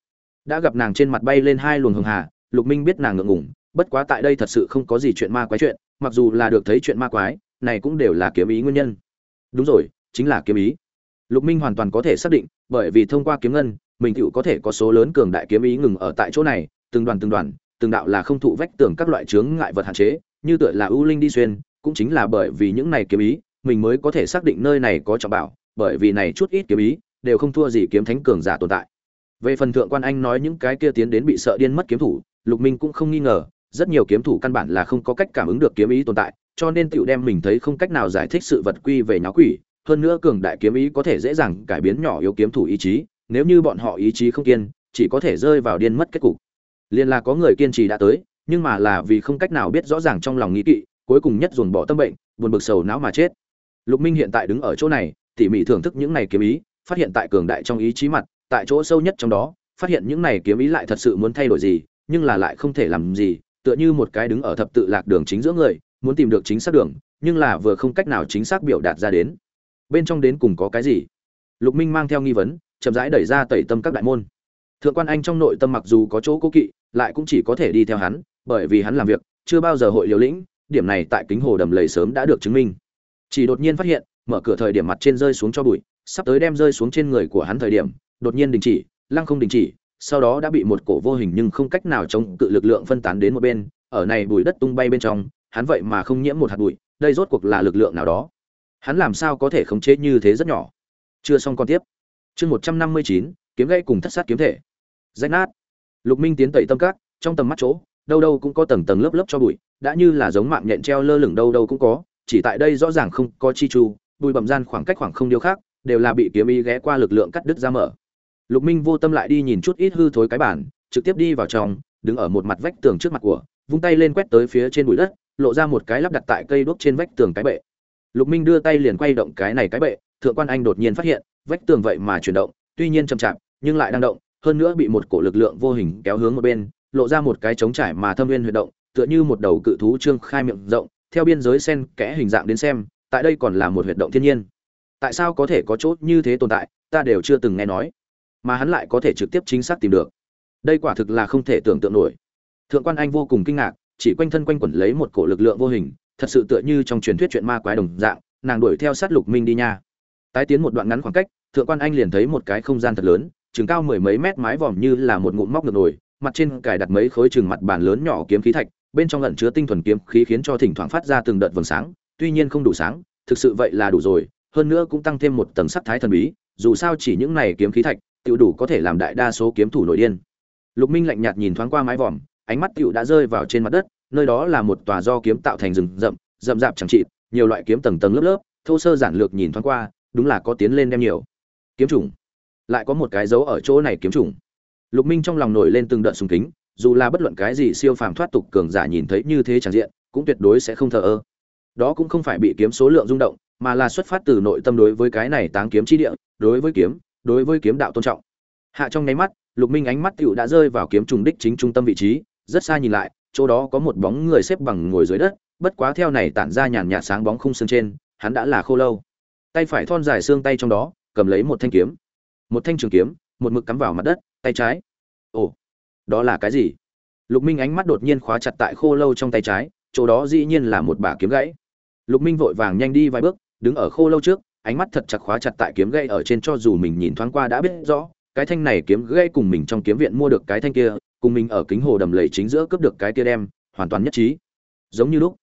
Đã gặp nàng trên mặt bay lên hai luồng hường hà, lục minh biết nàng ngượng ngùng, bất quá tại đây thật sự không có gì chuyện ma quái chuyện, mặc dù là được thấy chuyện ma quái, này cũng đều là kiếm ý nguyên nhân. Đúng rồi, chính là kiếm ý. Lục minh hoàn toàn có thể xác định, bởi vì thông qua kiếm ngân, mình cựu có thể có số lớn cường đại kiếm ý ngừng ở tại chỗ này, từng đoàn từng đoàn từng đạo là không thụ vách tường các loại chướng ngại vật hạn chế, như tựa là ưu linh đi xuyên, cũng chính là bởi vì những này kiếm ý, mình mới có thể xác định nơi này có trọng bảo, bởi vì này chút ít kiếm ý, đều không thua gì kiếm thánh cường giả tồn tại. Về phần thượng quan anh nói những cái kia tiến đến bị sợ điên mất kiếm thủ, lục minh cũng không nghi ngờ, rất nhiều kiếm thủ căn bản là không có cách cảm ứng được kiếm ý tồn tại, cho nên tựu đem mình thấy không cách nào giải thích sự vật quy về nháo quỷ, hơn nữa cường đại kiếm ý có thể dễ dàng cải biến nhỏ yếu kiếm thủ ý chí, nếu như bọn họ ý chí không kiên, chỉ có thể rơi vào điên mất kết cục liền là có người kiên trì đã tới, nhưng mà là vì không cách nào biết rõ ràng trong lòng nghĩ kỵ, cuối cùng nhất dồn bỏ tâm bệnh, buồn bực sầu não mà chết. Lục minh hiện tại đứng ở chỗ này, tỉ mỉ thưởng thức những này kiếm ý, phát hiện tại cường đại trong ý chí mặt, tại chỗ sâu nhất trong đó, phát hiện những này kiếm ý lại thật sự muốn thay đổi gì, nhưng là lại không thể làm gì, tựa như một cái đứng ở thập tự lạc đường chính giữa người, muốn tìm được chính xác đường, nhưng là vừa không cách nào chính xác biểu đạt ra đến. Bên trong đến cùng có cái gì? Lục minh mang theo nghi vấn, chậm rãi đẩy ra tẩy tâm các đại môn. Thượng quan anh trong nội tâm mặc dù có chỗ cố kỵ lại cũng chỉ có thể đi theo hắn, bởi vì hắn làm việc, chưa bao giờ hội liều lĩnh, điểm này tại kính hồ đầm lầy sớm đã được chứng minh. Chỉ đột nhiên phát hiện, mở cửa thời điểm mặt trên rơi xuống cho bụi, sắp tới đem rơi xuống trên người của hắn thời điểm, đột nhiên đình chỉ, lăng không đình chỉ, sau đó đã bị một cổ vô hình nhưng không cách nào chống cự lực lượng phân tán đến một bên, ở này bụi đất tung bay bên trong, hắn vậy mà không nhiễm một hạt bụi, đây rốt cuộc là lực lượng nào đó? Hắn làm sao có thể khống chế như thế rất nhỏ? Chưa xong con tiếp. Chương một trăm năm mươi chín, kiếm gãy cùng thất sát kiếm thể. Rách nát lục minh tiến tẩy tâm các, trong tầm mắt chỗ, đâu đâu cũng có tầng tầng lớp lớp cho bụi, đã như là giống mạng nhện treo lơ lửng đâu đâu cũng có, chỉ tại đây rõ ràng không có chi chu, bụi bẩm gian khoảng cách khoảng không điều khác, đều là bị kiếm ý ghé qua lực lượng cắt đứt ra mở. Lục minh vô tâm lại đi nhìn chút ít hư thối cái bản trực tiếp đi vào trong, đứng ở một mặt vách tường trước mặt của, vung tay lên quét tới phía trên bụi đất, lộ ra một cái lắp đặt tại cây đuốc trên vách tường cái bệ. Lục minh đưa tay liền quay động cái này cái bệ, thượng quan anh đột nhiên phát hiện, vách tường vậy mà chuyển động, tuy nhiên chậm chạp, nhưng lại đang động hơn nữa bị một cổ lực lượng vô hình kéo hướng một bên, lộ ra một cái trống trải mà thâm nguyên huy động, tựa như một đầu cự thú trương khai miệng rộng, theo biên giới sen kẽ hình dạng đến xem, tại đây còn là một huyệt động thiên nhiên. Tại sao có thể có chỗ như thế tồn tại, ta đều chưa từng nghe nói, mà hắn lại có thể trực tiếp chính xác tìm được. Đây quả thực là không thể tưởng tượng nổi. Thượng quan anh vô cùng kinh ngạc, chỉ quanh thân quanh quẩn lấy một cổ lực lượng vô hình, thật sự tựa như trong truyền thuyết chuyện ma quái đồng dạng, nàng đuổi theo sát lục minh đi nha. Tái tiến một đoạn ngắn khoảng cách, thượng quan anh liền thấy một cái không gian thật lớn chừng cao mười mấy mét mái vòm như là một ngụm móc ngược nổi mặt trên cài đặt mấy khối chừng mặt bàn lớn nhỏ kiếm khí thạch bên trong ẩn chứa tinh thuần kiếm khí khiến cho thỉnh thoảng phát ra từng đợt vầng sáng tuy nhiên không đủ sáng thực sự vậy là đủ rồi hơn nữa cũng tăng thêm một tầng sắc thái thần bí dù sao chỉ những này kiếm khí thạch Tiểu đủ có thể làm đại đa số kiếm thủ nổi điên. Lục minh lạnh nhạt nhìn thoáng qua mái vòm ánh mắt Tiểu đã rơi vào trên mặt đất nơi đó là một tòa do kiếm tạo thành rừng rậm rậm rạp chẳng chịt, nhiều loại kiếm tầng tầng lớp lớp thô sơ giản lược nhìn thoáng qua đúng là có tiến lên đem nhiều. Kiếm chủng lại có một cái dấu ở chỗ này kiếm trùng. lục minh trong lòng nổi lên từng đợt sùng kính, dù là bất luận cái gì siêu phàm thoát tục cường giả nhìn thấy như thế chẳng diện, cũng tuyệt đối sẽ không thờ ơ. Đó cũng không phải bị kiếm số lượng rung động, mà là xuất phát từ nội tâm đối với cái này táng kiếm chi địa, đối với kiếm, đối với kiếm đạo tôn trọng. Hạ trong nháy mắt, lục minh ánh mắt tựu đã rơi vào kiếm trùng đích chính trung tâm vị trí, rất xa nhìn lại, chỗ đó có một bóng người xếp bằng ngồi dưới đất, bất quá theo này tản ra nhàn nhạt sáng bóng khung xương trên, hắn đã là khô lâu. Tay phải thon dài xương tay trong đó, cầm lấy một thanh kiếm một thanh trường kiếm, một mực cắm vào mặt đất, tay trái. Ồ, đó là cái gì? Lục minh ánh mắt đột nhiên khóa chặt tại khô lâu trong tay trái, chỗ đó dĩ nhiên là một bả kiếm gãy. Lục minh vội vàng nhanh đi vài bước, đứng ở khô lâu trước, ánh mắt thật chặt khóa chặt tại kiếm gãy ở trên cho dù mình nhìn thoáng qua đã biết rõ, cái thanh này kiếm gãy cùng mình trong kiếm viện mua được cái thanh kia, cùng mình ở kính hồ đầm lầy chính giữa cướp được cái kia đem, hoàn toàn nhất trí. Giống như lúc,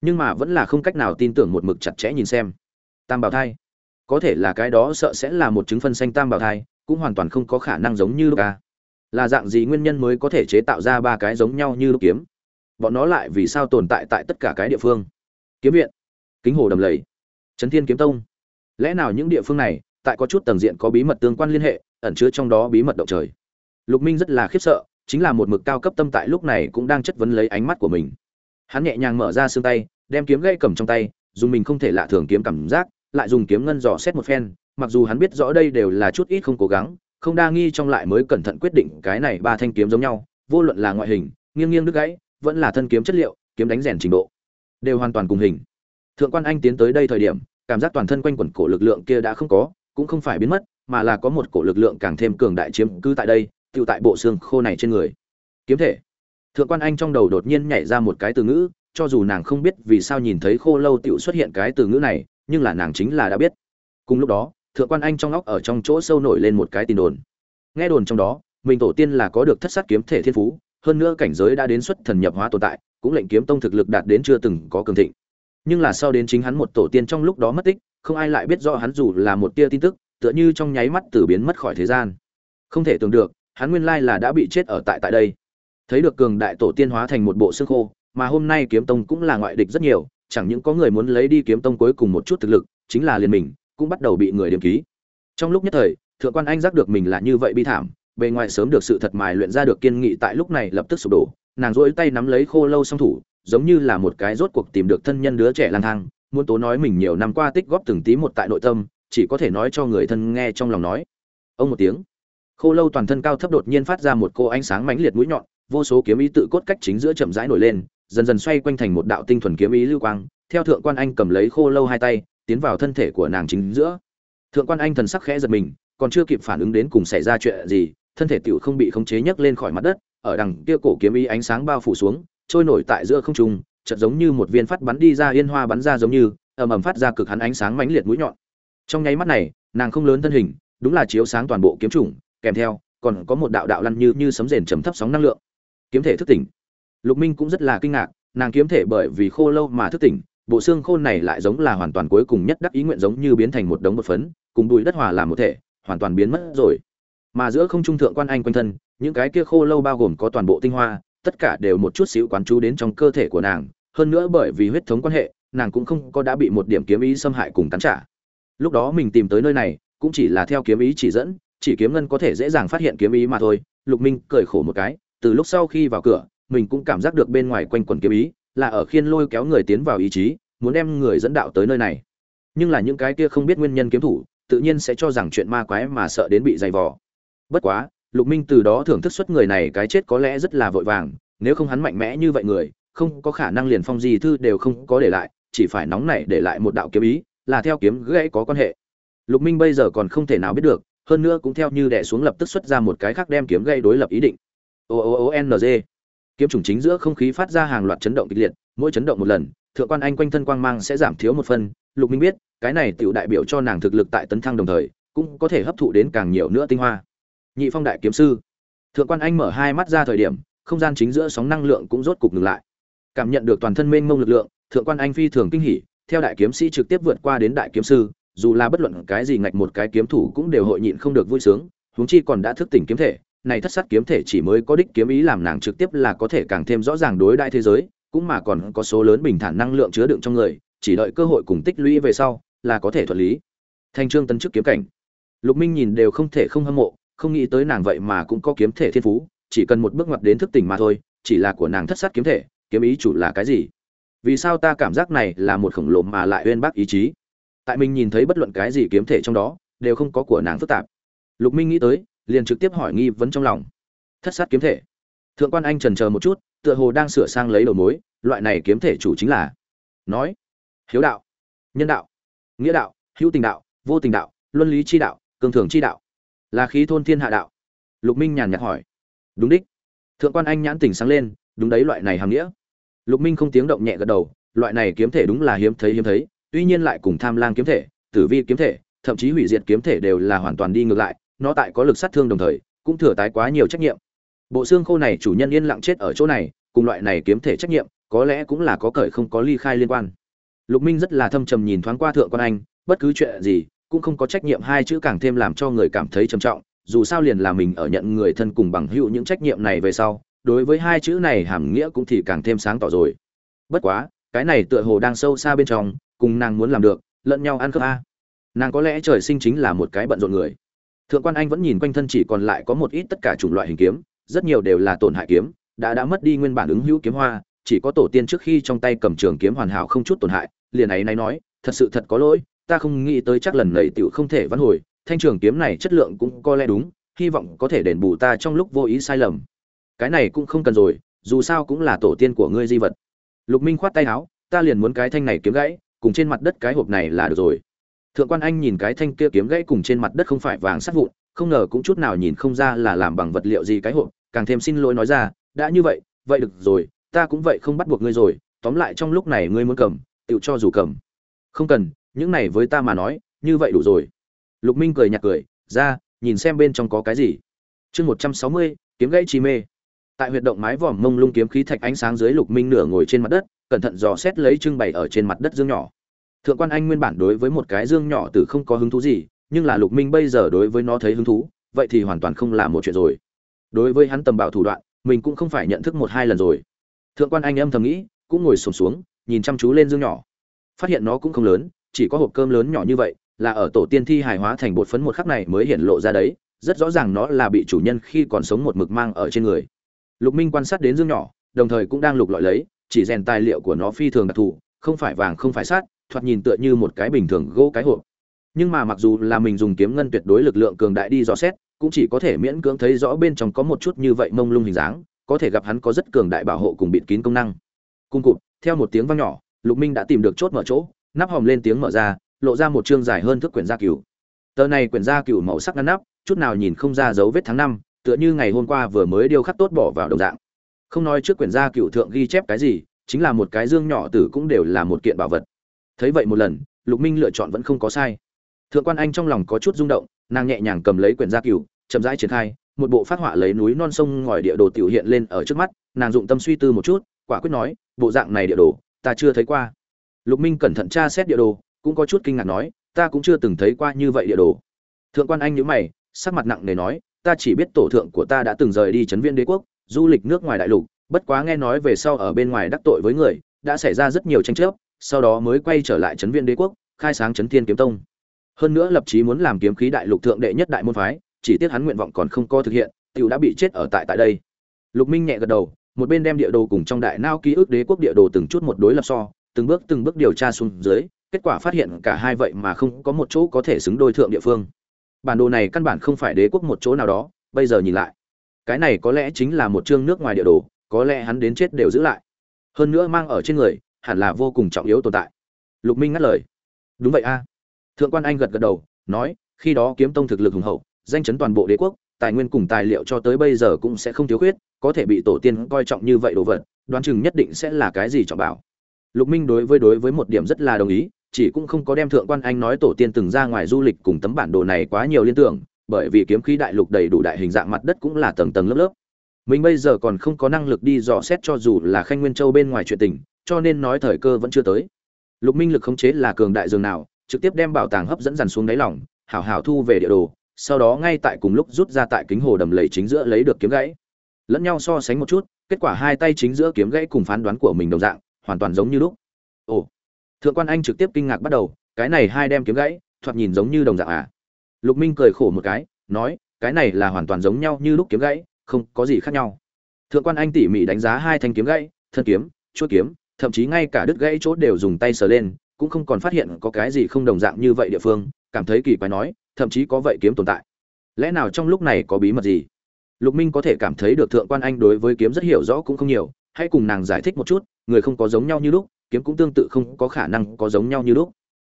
nhưng mà vẫn là không cách nào tin tưởng một mực chặt chẽ nhìn xem. Tam bảo thai có thể là cái đó sợ sẽ là một chứng phân xanh tam bảo thai, cũng hoàn toàn không có khả năng giống như lúc ca là dạng gì nguyên nhân mới có thể chế tạo ra ba cái giống nhau như lúc kiếm? Bọn nó lại vì sao tồn tại tại tất cả cái địa phương? Kiếm viện. Kính hồ đầm lầy. Trấn thiên kiếm tông. Lẽ nào những địa phương này, tại có chút tầng diện có bí mật tương quan liên hệ, ẩn chứa trong đó bí mật động trời? Lục minh rất là khiếp sợ, chính là một mực cao cấp tâm tại lúc này cũng đang chất vấn lấy ánh mắt của mình. Hắn nhẹ nhàng mở ra xương tay, đem kiếm gậy cầm trong tay, dùng mình không thể lạ thường kiếm cảm giác lại dùng kiếm ngân dò xét một phen, mặc dù hắn biết rõ đây đều là chút ít không cố gắng, không đa nghi trong lại mới cẩn thận quyết định cái này ba thanh kiếm giống nhau, vô luận là ngoại hình, nghiêng nghiêng đứt gãy, vẫn là thân kiếm chất liệu, kiếm đánh rèn trình độ, đều hoàn toàn cùng hình. Thượng quan anh tiến tới đây thời điểm, cảm giác toàn thân quanh quẩn cổ lực lượng kia đã không có, cũng không phải biến mất, mà là có một cổ lực lượng càng thêm cường đại chiếm cứ tại đây tự tại bộ xương khô này trên người. Kiếm thể. Thượng quan anh trong đầu đột nhiên nhảy ra một cái từ ngữ, cho dù nàng không biết vì sao nhìn thấy khô lâu tiểu xuất hiện cái từ ngữ này nhưng là nàng chính là đã biết. Cùng lúc đó, thượng quan anh trong óc ở trong chỗ sâu nổi lên một cái tin đồn. Nghe đồn trong đó, mình tổ tiên là có được thất sát kiếm thể thiên phú, hơn nữa cảnh giới đã đến xuất thần nhập hóa tồn tại, cũng lệnh kiếm tông thực lực đạt đến chưa từng có cường thịnh. Nhưng là sau đến chính hắn một tổ tiên trong lúc đó mất tích, không ai lại biết rõ hắn dù là một tia tin tức, tựa như trong nháy mắt từ biến mất khỏi thế gian. Không thể tưởng được, hắn nguyên lai là đã bị chết ở tại tại đây. Thấy được cường đại tổ tiên hóa thành một bộ xương khô, mà hôm nay kiếm tông cũng là ngoại địch rất nhiều chẳng những có người muốn lấy đi kiếm tông cuối cùng một chút thực lực, chính là liền mình, cũng bắt đầu bị người điểm ký. Trong lúc nhất thời, thượng quan anh giác được mình là như vậy bi thảm, bề ngoài sớm được sự thật mài luyện ra được kiên nghị tại lúc này lập tức sụp đổ, nàng rỗi tay nắm lấy khô lâu song thủ, giống như là một cái rốt cuộc tìm được thân nhân đứa trẻ lang thang, muốn tố nói mình nhiều năm qua tích góp từng tí một tại nội tâm, chỉ có thể nói cho người thân nghe trong lòng nói. Ông một tiếng, khô lâu toàn thân cao thấp đột nhiên phát ra một cô ánh sáng mãnh liệt mũi nhọn, vô số kiếm ý tự cốt cách chính giữa chậm rãi nổi lên dần dần xoay quanh thành một đạo tinh thuần kiếm ý lưu quang, theo thượng quan anh cầm lấy khô lâu hai tay, tiến vào thân thể của nàng chính giữa. Thượng quan anh thần sắc khẽ giật mình, còn chưa kịp phản ứng đến cùng xảy ra chuyện gì, thân thể tiểu không bị khống chế nhấc lên khỏi mặt đất, ở đằng kia cổ kiếm ý ánh sáng bao phủ xuống, trôi nổi tại giữa không trung, chợt giống như một viên phát bắn đi ra, yên hoa bắn ra giống như, ầm ầm phát ra cực hắn ánh sáng mãnh liệt mũi nhọn. Trong nháy mắt này, nàng không lớn thân hình, đúng là chiếu sáng toàn bộ kiếm chủng, kèm theo, còn có một đạo đạo lăn như như sấm rền trầm thấp sóng năng lượng. Kiếm thể thức tỉnh lục minh cũng rất là kinh ngạc, nàng kiếm thể bởi vì khô lâu mà thức tỉnh, bộ xương khô này lại giống là hoàn toàn cuối cùng nhất đắc ý nguyện giống như biến thành một đống bột phấn, cùng bụi đất hòa làm một thể, hoàn toàn biến mất rồi. Mà giữa không trung thượng quan anh quanh thân, những cái kia khô lâu bao gồm có toàn bộ tinh hoa, tất cả đều một chút xíu quán chú đến trong cơ thể của nàng. Hơn nữa bởi vì huyết thống quan hệ, nàng cũng không có đã bị một điểm kiếm ý xâm hại cùng cắn trả. Lúc đó mình tìm tới nơi này, cũng chỉ là theo kiếm ý chỉ dẫn, chỉ kiếm ngân có thể dễ dàng phát hiện kiếm ý mà thôi. Lục minh cười khổ một cái, từ lúc sau khi vào cửa mình cũng cảm giác được bên ngoài quanh quần kiếm ý, là ở khiên lôi kéo người tiến vào ý chí, muốn đem người dẫn đạo tới nơi này. Nhưng là những cái kia không biết nguyên nhân kiếm thủ, tự nhiên sẽ cho rằng chuyện ma quái mà sợ đến bị dày vò. Bất quá, lục minh từ đó thưởng thức xuất người này cái chết có lẽ rất là vội vàng, nếu không hắn mạnh mẽ như vậy người, không có khả năng liền phong gì thư đều không có để lại, chỉ phải nóng nảy để lại một đạo kiếm ý, là theo kiếm gãy có quan hệ. Lục minh bây giờ còn không thể nào biết được, hơn nữa cũng theo như đè xuống lập tức xuất ra một cái khác đem kiếm gãy đối lập ý định. O o o n g kiếm trùng chính giữa không khí phát ra hàng loạt chấn động kịch liệt, mỗi chấn động một lần, thượng quan anh quanh thân quang mang sẽ giảm thiếu một phần. Lục minh biết, cái này tựu đại biểu cho nàng thực lực tại tấn thăng đồng thời, cũng có thể hấp thụ đến càng nhiều nữa tinh hoa. Nhị phong đại kiếm sư. Thượng quan anh mở hai mắt ra thời điểm, không gian chính giữa sóng năng lượng cũng rốt cục ngừng lại. Cảm nhận được toàn thân mênh mông lực lượng, thượng quan anh phi thường kinh hỉ, theo đại kiếm sĩ trực tiếp vượt qua đến đại kiếm sư, dù là bất luận cái gì ngạch một cái kiếm thủ cũng đều hội nhịn không được vui sướng, huống chi còn đã thức tỉnh kiếm thể này thất sát kiếm thể chỉ mới có đích kiếm ý làm nàng trực tiếp là có thể càng thêm rõ ràng đối đại thế giới, cũng mà còn có số lớn bình thản năng lượng chứa đựng trong người, chỉ đợi cơ hội cùng tích lũy về sau, là có thể thuận lý. Thanh trương tấn trước kiếm cảnh. Lục minh nhìn đều không thể không hâm mộ, không nghĩ tới nàng vậy mà cũng có kiếm thể thiên phú, chỉ cần một bước ngoặt đến thức tỉnh mà thôi, chỉ là của nàng thất sát kiếm thể, kiếm ý chủ là cái gì? Vì sao ta cảm giác này là một khổng lồ mà lại uyên bác ý chí? Tại mình nhìn thấy bất luận cái gì kiếm thể trong đó, đều không có của nàng phức tạp. Lục minh nghĩ tới liền trực tiếp hỏi nghi vấn trong lòng. Thất sát kiếm thể. Thượng quan anh trần chờ một chút, tựa hồ đang sửa sang lấy đầu mối, loại này kiếm thể chủ chính là nói, hiếu đạo, nhân đạo, nghĩa đạo, hữu tình đạo, vô tình đạo, luân lý chi đạo, cường thường chi đạo, là khí thôn thiên hạ đạo. Lục minh nhàn nhạt hỏi, đúng đích. Thượng quan anh nhãn tỉnh sáng lên, đúng đấy loại này hàm nghĩa. Lục minh không tiếng động nhẹ gật đầu, loại này kiếm thể đúng là hiếm thấy hiếm thấy, tuy nhiên lại cùng tham lang kiếm thể, tử vi kiếm thể, thậm chí hủy diệt kiếm thể đều là hoàn toàn đi ngược lại nó tại có lực sát thương đồng thời, cũng thừa tái quá nhiều trách nhiệm. Bộ xương khô này chủ nhân yên lặng chết ở chỗ này, cùng loại này kiếm thể trách nhiệm, có lẽ cũng là có cởi không có ly khai liên quan. Lục minh rất là thâm trầm nhìn thoáng qua thượng quan anh, bất cứ chuyện gì, cũng không có trách nhiệm hai chữ càng thêm làm cho người cảm thấy trầm trọng, dù sao liền là mình ở nhận người thân cùng bằng hữu những trách nhiệm này về sau, đối với hai chữ này hàm nghĩa cũng thì càng thêm sáng tỏ rồi. Bất quá, cái này tựa hồ đang sâu xa bên trong, cùng nàng muốn làm được, lẫn nhau ăn cơm a. Nàng có lẽ trời sinh chính là một cái bận rộn người thượng quan anh vẫn nhìn quanh thân chỉ còn lại có một ít tất cả chủng loại hình kiếm, rất nhiều đều là tổn hại kiếm, đã đã mất đi nguyên bản ứng hữu kiếm hoa, chỉ có tổ tiên trước khi trong tay cầm trường kiếm hoàn hảo không chút tổn hại, liền ấy nay nói, thật sự thật có lỗi, ta không nghĩ tới chắc lần này tiểu không thể vãn hồi, thanh trường kiếm này chất lượng cũng có lẽ đúng, hy vọng có thể đền bù ta trong lúc vô ý sai lầm. Cái này cũng không cần rồi, dù sao cũng là tổ tiên của ngươi di vật. Lục minh khoát tay áo, ta liền muốn cái thanh này kiếm gãy, cùng trên mặt đất cái hộp này là được rồi thượng quan anh nhìn cái thanh kia kiếm gãy cùng trên mặt đất không phải vàng sắt vụn, không ngờ cũng chút nào nhìn không ra là làm bằng vật liệu gì cái hộp, càng thêm xin lỗi nói ra, đã như vậy vậy được rồi, ta cũng vậy không bắt buộc ngươi rồi, tóm lại trong lúc này ngươi muốn cầm tự cho dù cầm. Không cần, những này với ta mà nói, như vậy đủ rồi. Lục minh cười nhạt cười, ra, nhìn xem bên trong có cái gì. Chương một trăm sáu mươi, kiếm gãy chi mê. Tại huyệt động mái vòm mông lung kiếm khí thạch ánh sáng dưới lục minh nửa ngồi trên mặt đất, cẩn thận dò xét lấy trưng bày ở trên mặt đất dương nhỏ thượng quan anh nguyên bản đối với một cái dương nhỏ từ không có hứng thú gì nhưng là lục minh bây giờ đối với nó thấy hứng thú vậy thì hoàn toàn không là một chuyện rồi. Đối với hắn tầm bảo thủ đoạn mình cũng không phải nhận thức một hai lần rồi. Thượng quan anh âm thầm nghĩ cũng ngồi sồn xuống, xuống nhìn chăm chú lên dương nhỏ. Phát hiện nó cũng không lớn chỉ có hộp cơm lớn nhỏ như vậy là ở tổ tiên thi hài hóa thành bột phấn một khắc này mới hiện lộ ra đấy rất rõ ràng nó là bị chủ nhân khi còn sống một mực mang ở trên người. Lục minh quan sát đến dương nhỏ đồng thời cũng đang lục lọi lấy chỉ rèn tài liệu của nó phi thường đặc thù không phải vàng không phải sát thoạt nhìn tựa như một cái bình thường gỗ cái hộp. Nhưng mà mặc dù là mình dùng kiếm ngân tuyệt đối lực lượng cường đại đi dò xét, cũng chỉ có thể miễn cưỡng thấy rõ bên trong có một chút như vậy mông lung hình dáng, có thể gặp hắn có rất cường đại bảo hộ cùng bịt kín công năng. Cung cụt, theo một tiếng vang nhỏ, lục minh đã tìm được chốt mở chỗ, nắp hòm lên tiếng mở ra, lộ ra một chương dài hơn thước quyển gia cửu. Tờ này quyển gia cửu màu sắc ngăn nắp, chút nào nhìn không ra dấu vết tháng năm, tựa như ngày hôm qua vừa mới điêu khắc tốt bỏ vào đồng dạng. Không nói trước quyển gia cửu thượng ghi chép cái gì, chính là một cái dương nhỏ tử cũng đều là một kiện bảo vật thấy vậy một lần, lục minh lựa chọn vẫn không có sai. Thượng quan anh trong lòng có chút rung động, nàng nhẹ nhàng cầm lấy quyển gia cửu, chậm rãi triển khai, một bộ phát họa lấy núi non sông ngòi địa đồ tiểu hiện lên ở trước mắt, nàng dụng tâm suy tư một chút, quả quyết nói, bộ dạng này địa đồ, ta chưa thấy qua. Lục minh cẩn thận tra xét địa đồ, cũng có chút kinh ngạc nói, ta cũng chưa từng thấy qua như vậy địa đồ. Thượng quan anh nhíu mày, sắc mặt nặng nề nói, ta chỉ biết tổ thượng của ta đã từng rời đi trấn viên đế quốc, du lịch nước ngoài đại lục, bất quá nghe nói về sau ở bên ngoài đắc tội với người, đã xảy ra rất nhiều tranh chấp sau đó mới quay trở lại trấn viên đế quốc, khai sáng trấn thiên kiếm tông. Hơn nữa lập chí muốn làm kiếm khí đại lục thượng đệ nhất đại môn phái, chỉ tiếc hắn nguyện vọng còn không có thực hiện, tiểu đã bị chết ở tại tại đây. Lục minh nhẹ gật đầu, một bên đem địa đồ cùng trong đại nao ký ức đế quốc địa đồ từng chút một đối lập so, từng bước từng bước điều tra xuống dưới, kết quả phát hiện cả hai vậy mà không có một chỗ có thể xứng đôi thượng địa phương. Bản đồ này căn bản không phải đế quốc một chỗ nào đó, bây giờ nhìn lại, cái này có lẽ chính là một chương nước ngoài địa đồ, có lẽ hắn đến chết đều giữ lại. Hơn nữa mang ở trên người hẳn là vô cùng trọng yếu tồn tại. Lục minh ngắt lời. Đúng vậy a. Thượng quan anh gật gật đầu, nói, khi đó kiếm tông thực lực hùng hậu, danh chấn toàn bộ đế quốc, tài nguyên cùng tài liệu cho tới bây giờ cũng sẽ không thiếu khuyết, có thể bị tổ tiên coi trọng như vậy đồ vật, đoán chừng nhất định sẽ là cái gì trọng bảo. Lục minh đối với đối với một điểm rất là đồng ý, chỉ cũng không có đem thượng quan anh nói tổ tiên từng ra ngoài du lịch cùng tấm bản đồ này quá nhiều liên tưởng, bởi vì kiếm khí đại lục đầy đủ đại hình dạng mặt đất cũng là tầng tầng lớp lớp mình bây giờ còn không có năng lực đi dò xét cho dù là khanh nguyên châu bên ngoài chuyện tình, cho nên nói thời cơ vẫn chưa tới. Lục minh lực khống chế là cường đại dường nào, trực tiếp đem bảo tàng hấp dẫn dần xuống đáy lòng, hảo hảo thu về địa đồ, sau đó ngay tại cùng lúc rút ra tại kính hồ đầm lầy chính giữa lấy được kiếm gãy. Lẫn nhau so sánh một chút, kết quả hai tay chính giữa kiếm gãy cùng phán đoán của mình đồng dạng, hoàn toàn giống như lúc. Ồ, thượng quan anh trực tiếp kinh ngạc bắt đầu, cái này hai đem kiếm gãy, thoạt nhìn giống như đồng dạng à? Lục minh cười khổ một cái, nói, cái này là hoàn toàn giống nhau như lúc kiếm gãy không có gì khác nhau. Thượng quan anh tỉ mỉ đánh giá hai thanh kiếm gãy, thân kiếm, chuôi kiếm, thậm chí ngay cả đứt gãy chốt đều dùng tay sờ lên, cũng không còn phát hiện có cái gì không đồng dạng như vậy địa phương, cảm thấy kỳ quái nói, thậm chí có vậy kiếm tồn tại. Lẽ nào trong lúc này có bí mật gì? Lục minh có thể cảm thấy được thượng quan anh đối với kiếm rất hiểu rõ cũng không nhiều, hãy cùng nàng giải thích một chút, người không có giống nhau như lúc, kiếm cũng tương tự không có khả năng có giống nhau như lúc.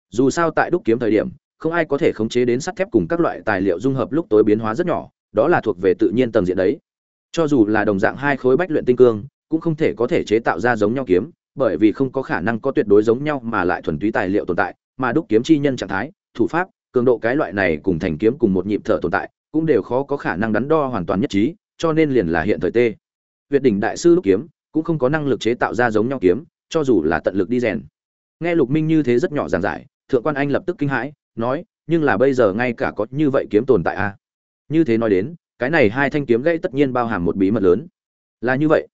Dù sao tại đúc kiếm thời điểm, không ai có thể khống chế đến sắt thép cùng các loại tài liệu dung hợp lúc tối biến hóa rất nhỏ, đó là thuộc về tự nhiên tầng diện đấy cho dù là đồng dạng hai khối bách luyện tinh cương, cũng không thể có thể chế tạo ra giống nhau kiếm, bởi vì không có khả năng có tuyệt đối giống nhau mà lại thuần túy tài liệu tồn tại, mà đúc kiếm chi nhân trạng thái, thủ pháp, cường độ cái loại này cùng thành kiếm cùng một nhịp thở tồn tại, cũng đều khó có khả năng đắn đo hoàn toàn nhất trí, cho nên liền là hiện thời tê việt đỉnh đại sư đúc kiếm, cũng không có năng lực chế tạo ra giống nhau kiếm, cho dù là tận lực đi rèn nghe lục minh như thế rất nhỏ giản giải, thượng quan anh lập tức kinh hãi, nói, nhưng là bây giờ ngay cả có như vậy kiếm tồn tại a à? như thế nói đến cái này hai thanh kiếm gãy tất nhiên bao hàm một bí mật lớn. Là như vậy.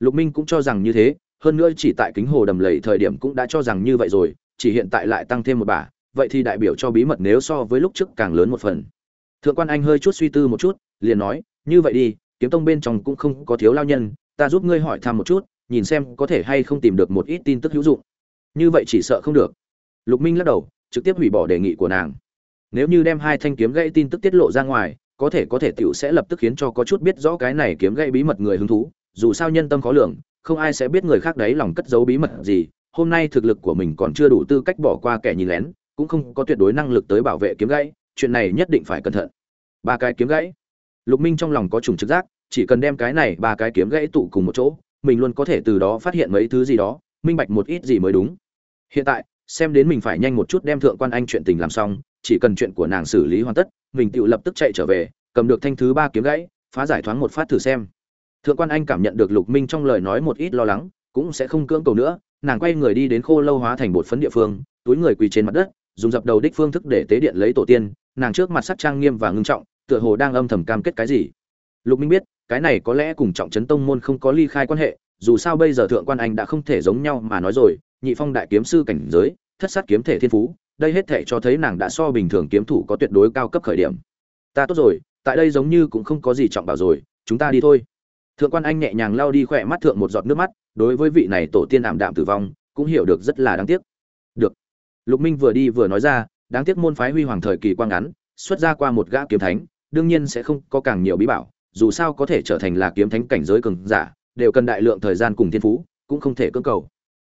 Lục minh cũng cho rằng như thế, hơn nữa chỉ tại kính hồ đầm lầy thời điểm cũng đã cho rằng như vậy rồi, chỉ hiện tại lại tăng thêm một bả, vậy thì đại biểu cho bí mật nếu so với lúc trước càng lớn một phần. Thượng quan anh hơi chút suy tư một chút, liền nói, như vậy đi, kiếm tông bên trong cũng không có thiếu lao nhân, ta giúp ngươi hỏi thăm một chút, nhìn xem có thể hay không tìm được một ít tin tức hữu dụng. Như vậy chỉ sợ không được. Lục minh lắc đầu, trực tiếp hủy bỏ đề nghị của nàng. Nếu như đem hai thanh kiếm gãy tin tức tiết lộ ra ngoài có thể có thể tiểu sẽ lập tức khiến cho có chút biết rõ cái này kiếm gậy bí mật người hứng thú, dù sao nhân tâm khó lường, không ai sẽ biết người khác đấy lòng cất giấu bí mật gì, hôm nay thực lực của mình còn chưa đủ tư cách bỏ qua kẻ nhìn lén, cũng không có tuyệt đối năng lực tới bảo vệ kiếm gãy, chuyện này nhất định phải cẩn thận. Ba cái kiếm gãy. Lục minh trong lòng có trùng trực giác, chỉ cần đem cái này ba cái kiếm gãy tụ cùng một chỗ, mình luôn có thể từ đó phát hiện mấy thứ gì đó, minh bạch một ít gì mới đúng. Hiện tại, xem đến mình phải nhanh một chút đem thượng quan anh chuyện tình làm xong chỉ cần chuyện của nàng xử lý hoàn tất, mình tự lập tức chạy trở về, cầm được thanh thứ ba kiếm gãy, phá giải thoáng một phát thử xem. Thượng quan anh cảm nhận được lục minh trong lời nói một ít lo lắng, cũng sẽ không cưỡng cầu nữa, nàng quay người đi đến khô lâu hóa thành bột phấn địa phương, túi người quỳ trên mặt đất, dùng dập đầu đích phương thức để tế điện lấy tổ tiên, nàng trước mặt sắc trang nghiêm và ngưng trọng, tựa hồ đang âm thầm cam kết cái gì. Lục minh biết, cái này có lẽ cùng trọng trấn tông môn không có ly khai quan hệ, dù sao bây giờ thượng quan anh đã không thể giống nhau mà nói rồi, nhị phong đại kiếm sư cảnh giới, thất sát kiếm thể thiên phú đây hết thể cho thấy nàng đã so bình thường kiếm thủ có tuyệt đối cao cấp khởi điểm. Ta tốt rồi, tại đây giống như cũng không có gì trọng bảo rồi, chúng ta đi thôi. Thượng quan anh nhẹ nhàng lao đi khỏe mắt thượng một giọt nước mắt, đối với vị này tổ tiên ảm đạm tử vong, cũng hiểu được rất là đáng tiếc. Được. Lục minh vừa đi vừa nói ra, đáng tiếc môn phái huy hoàng thời kỳ quang ngắn, xuất ra qua một gã kiếm thánh, đương nhiên sẽ không có càng nhiều bí bảo, dù sao có thể trở thành là kiếm thánh cảnh giới cường giả, đều cần đại lượng thời gian cùng thiên phú, cũng không thể cưỡng cầu.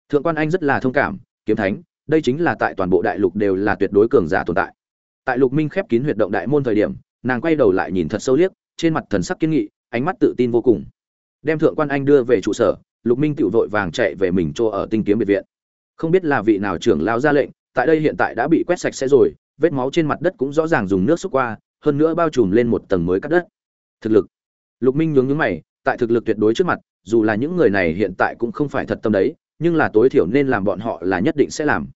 Thượng quan anh rất là thông cảm, kiếm thánh đây chính là tại toàn bộ đại lục đều là tuyệt đối cường giả tồn tại. Tại lục minh khép kín huyệt động đại môn thời điểm, nàng quay đầu lại nhìn thật sâu liếc, trên mặt thần sắc kiên nghị, ánh mắt tự tin vô cùng. Đem thượng quan anh đưa về trụ sở, lục minh tự vội vàng chạy về mình chỗ ở tinh kiếm biệt viện. Không biết là vị nào trưởng lao ra lệnh, tại đây hiện tại đã bị quét sạch sẽ rồi, vết máu trên mặt đất cũng rõ ràng dùng nước xúc qua, hơn nữa bao trùm lên một tầng mới cắt đất. Thực lực. Lục minh nhướng nhướng mày, tại thực lực tuyệt đối trước mặt, dù là những người này hiện tại cũng không phải thật tâm đấy nhưng là tối thiểu nên làm bọn họ là nhất định sẽ làm.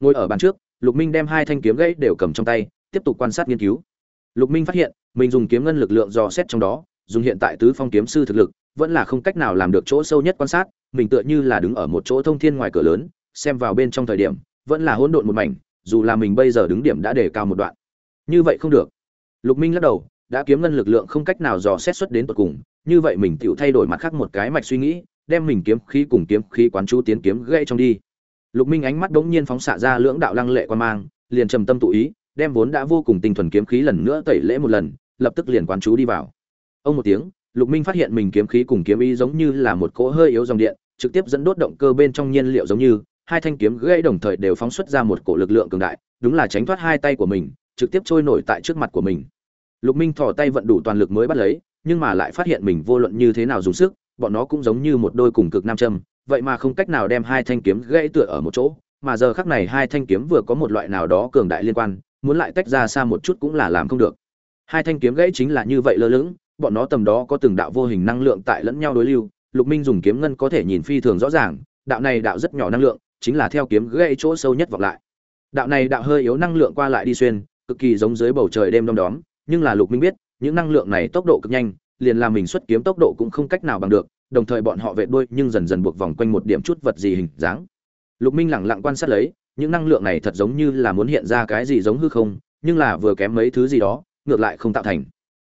Ngồi ở bàn trước, lục minh đem hai thanh kiếm gãy đều cầm trong tay, tiếp tục quan sát nghiên cứu. Lục minh phát hiện, mình dùng kiếm ngân lực lượng dò xét trong đó, dùng hiện tại tứ phong kiếm sư thực lực, vẫn là không cách nào làm được chỗ sâu nhất quan sát, mình tựa như là đứng ở một chỗ thông thiên ngoài cửa lớn, xem vào bên trong thời điểm, vẫn là hỗn độn một mảnh, dù là mình bây giờ đứng điểm đã đề cao một đoạn. Như vậy không được. Lục minh lắc đầu, đã kiếm ngân lực lượng không cách nào dò xét xuất đến tận cùng, như vậy mình tự thay đổi mặt khác một cái mạch suy nghĩ đem mình kiếm khí cùng kiếm khí quán chú tiến kiếm gãy trong đi. Lục minh ánh mắt đống nhiên phóng xạ ra lưỡng đạo lăng lệ quan mang, liền trầm tâm tụ ý, đem vốn đã vô cùng tinh thuần kiếm khí lần nữa tẩy lễ một lần, lập tức liền quán chú đi vào. Ông một tiếng, lục minh phát hiện mình kiếm khí cùng kiếm ý giống như là một cỗ hơi yếu dòng điện, trực tiếp dẫn đốt động cơ bên trong nhiên liệu giống như, hai thanh kiếm gãy đồng thời đều phóng xuất ra một cổ lực lượng cường đại, đúng là tránh thoát hai tay của mình, trực tiếp trôi nổi tại trước mặt của mình. Lục minh thò tay vận đủ toàn lực mới bắt lấy nhưng mà lại phát hiện mình vô luận như thế nào dùng sức, bọn nó cũng giống như một đôi cùng cực nam châm, vậy mà không cách nào đem hai thanh kiếm gãy tựa ở một chỗ, mà giờ khắc này hai thanh kiếm vừa có một loại nào đó cường đại liên quan, muốn lại tách ra xa một chút cũng là làm không được. Hai thanh kiếm gãy chính là như vậy lơ lửng, bọn nó tầm đó có từng đạo vô hình năng lượng tại lẫn nhau đối lưu, lục minh dùng kiếm ngân có thể nhìn phi thường rõ ràng, đạo này đạo rất nhỏ năng lượng, chính là theo kiếm gãy chỗ sâu nhất vọng lại. Đạo này đạo hơi yếu năng lượng qua lại đi xuyên, cực kỳ giống dưới bầu trời đêm đông đóm, nhưng là lục minh biết những năng lượng này tốc độ cực nhanh, liền làm mình xuất kiếm tốc độ cũng không cách nào bằng được, đồng thời bọn họ vệ đuôi nhưng dần dần buộc vòng quanh một điểm chút vật gì hình dáng. Lục minh lẳng lặng quan sát lấy, những năng lượng này thật giống như là muốn hiện ra cái gì giống hư không, nhưng là vừa kém mấy thứ gì đó, ngược lại không tạo thành.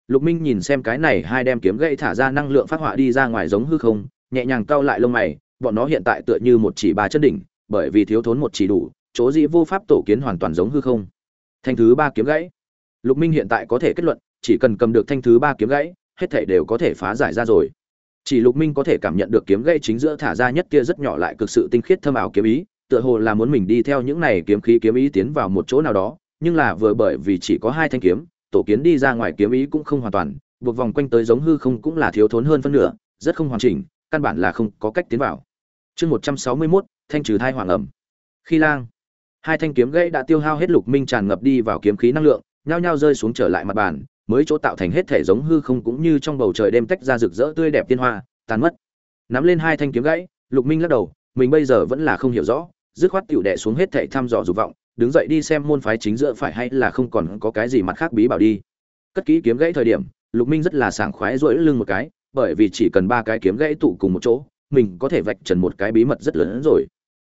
Lục minh nhìn xem cái này hai đem kiếm gậy thả ra năng lượng phát họa đi ra ngoài giống hư không, nhẹ nhàng cau lại lông mày, bọn nó hiện tại tựa như một chỉ ba chân đỉnh, bởi vì thiếu thốn một chỉ đủ, chỗ dĩ vô pháp tổ kiến hoàn toàn giống hư không. Thanh thứ ba kiếm gãy. Lục minh hiện tại có thể kết luận chỉ cần cầm được thanh thứ ba kiếm gãy, hết thảy đều có thể phá giải ra rồi. Chỉ lục minh có thể cảm nhận được kiếm gãy chính giữa thả ra nhất kia rất nhỏ lại cực sự tinh khiết thâm ảo kiếm ý, tựa hồ là muốn mình đi theo những này kiếm khí kiếm ý tiến vào một chỗ nào đó, nhưng là vừa bởi vì chỉ có hai thanh kiếm, tổ kiến đi ra ngoài kiếm ý cũng không hoàn toàn, buộc vòng quanh tới giống hư không cũng là thiếu thốn hơn phân nửa, rất không hoàn chỉnh, căn bản là không có cách tiến vào. Chương một trăm sáu mươi mốt, thanh trừ thai hoàng ẩm. Khi lang, hai thanh kiếm gãy đã tiêu hao hết lục minh tràn ngập đi vào kiếm khí năng lượng, nhao nhao rơi xuống trở lại mặt bàn mới chỗ tạo thành hết thể giống hư không cũng như trong bầu trời đêm tách ra rực rỡ tươi đẹp tiên hoa, tan mất. Nắm lên hai thanh kiếm gãy, lục minh lắc đầu, mình bây giờ vẫn là không hiểu rõ, dứt khoát tiểu đệ xuống hết thể thăm dò dục vọng, đứng dậy đi xem môn phái chính giữa phải hay là không còn có cái gì mặt khác bí bảo đi. Cất kỹ kiếm gãy thời điểm, lục minh rất là sảng khoái rỗi lưng một cái, bởi vì chỉ cần ba cái kiếm gãy tụ cùng một chỗ, mình có thể vạch trần một cái bí mật rất lớn hơn rồi.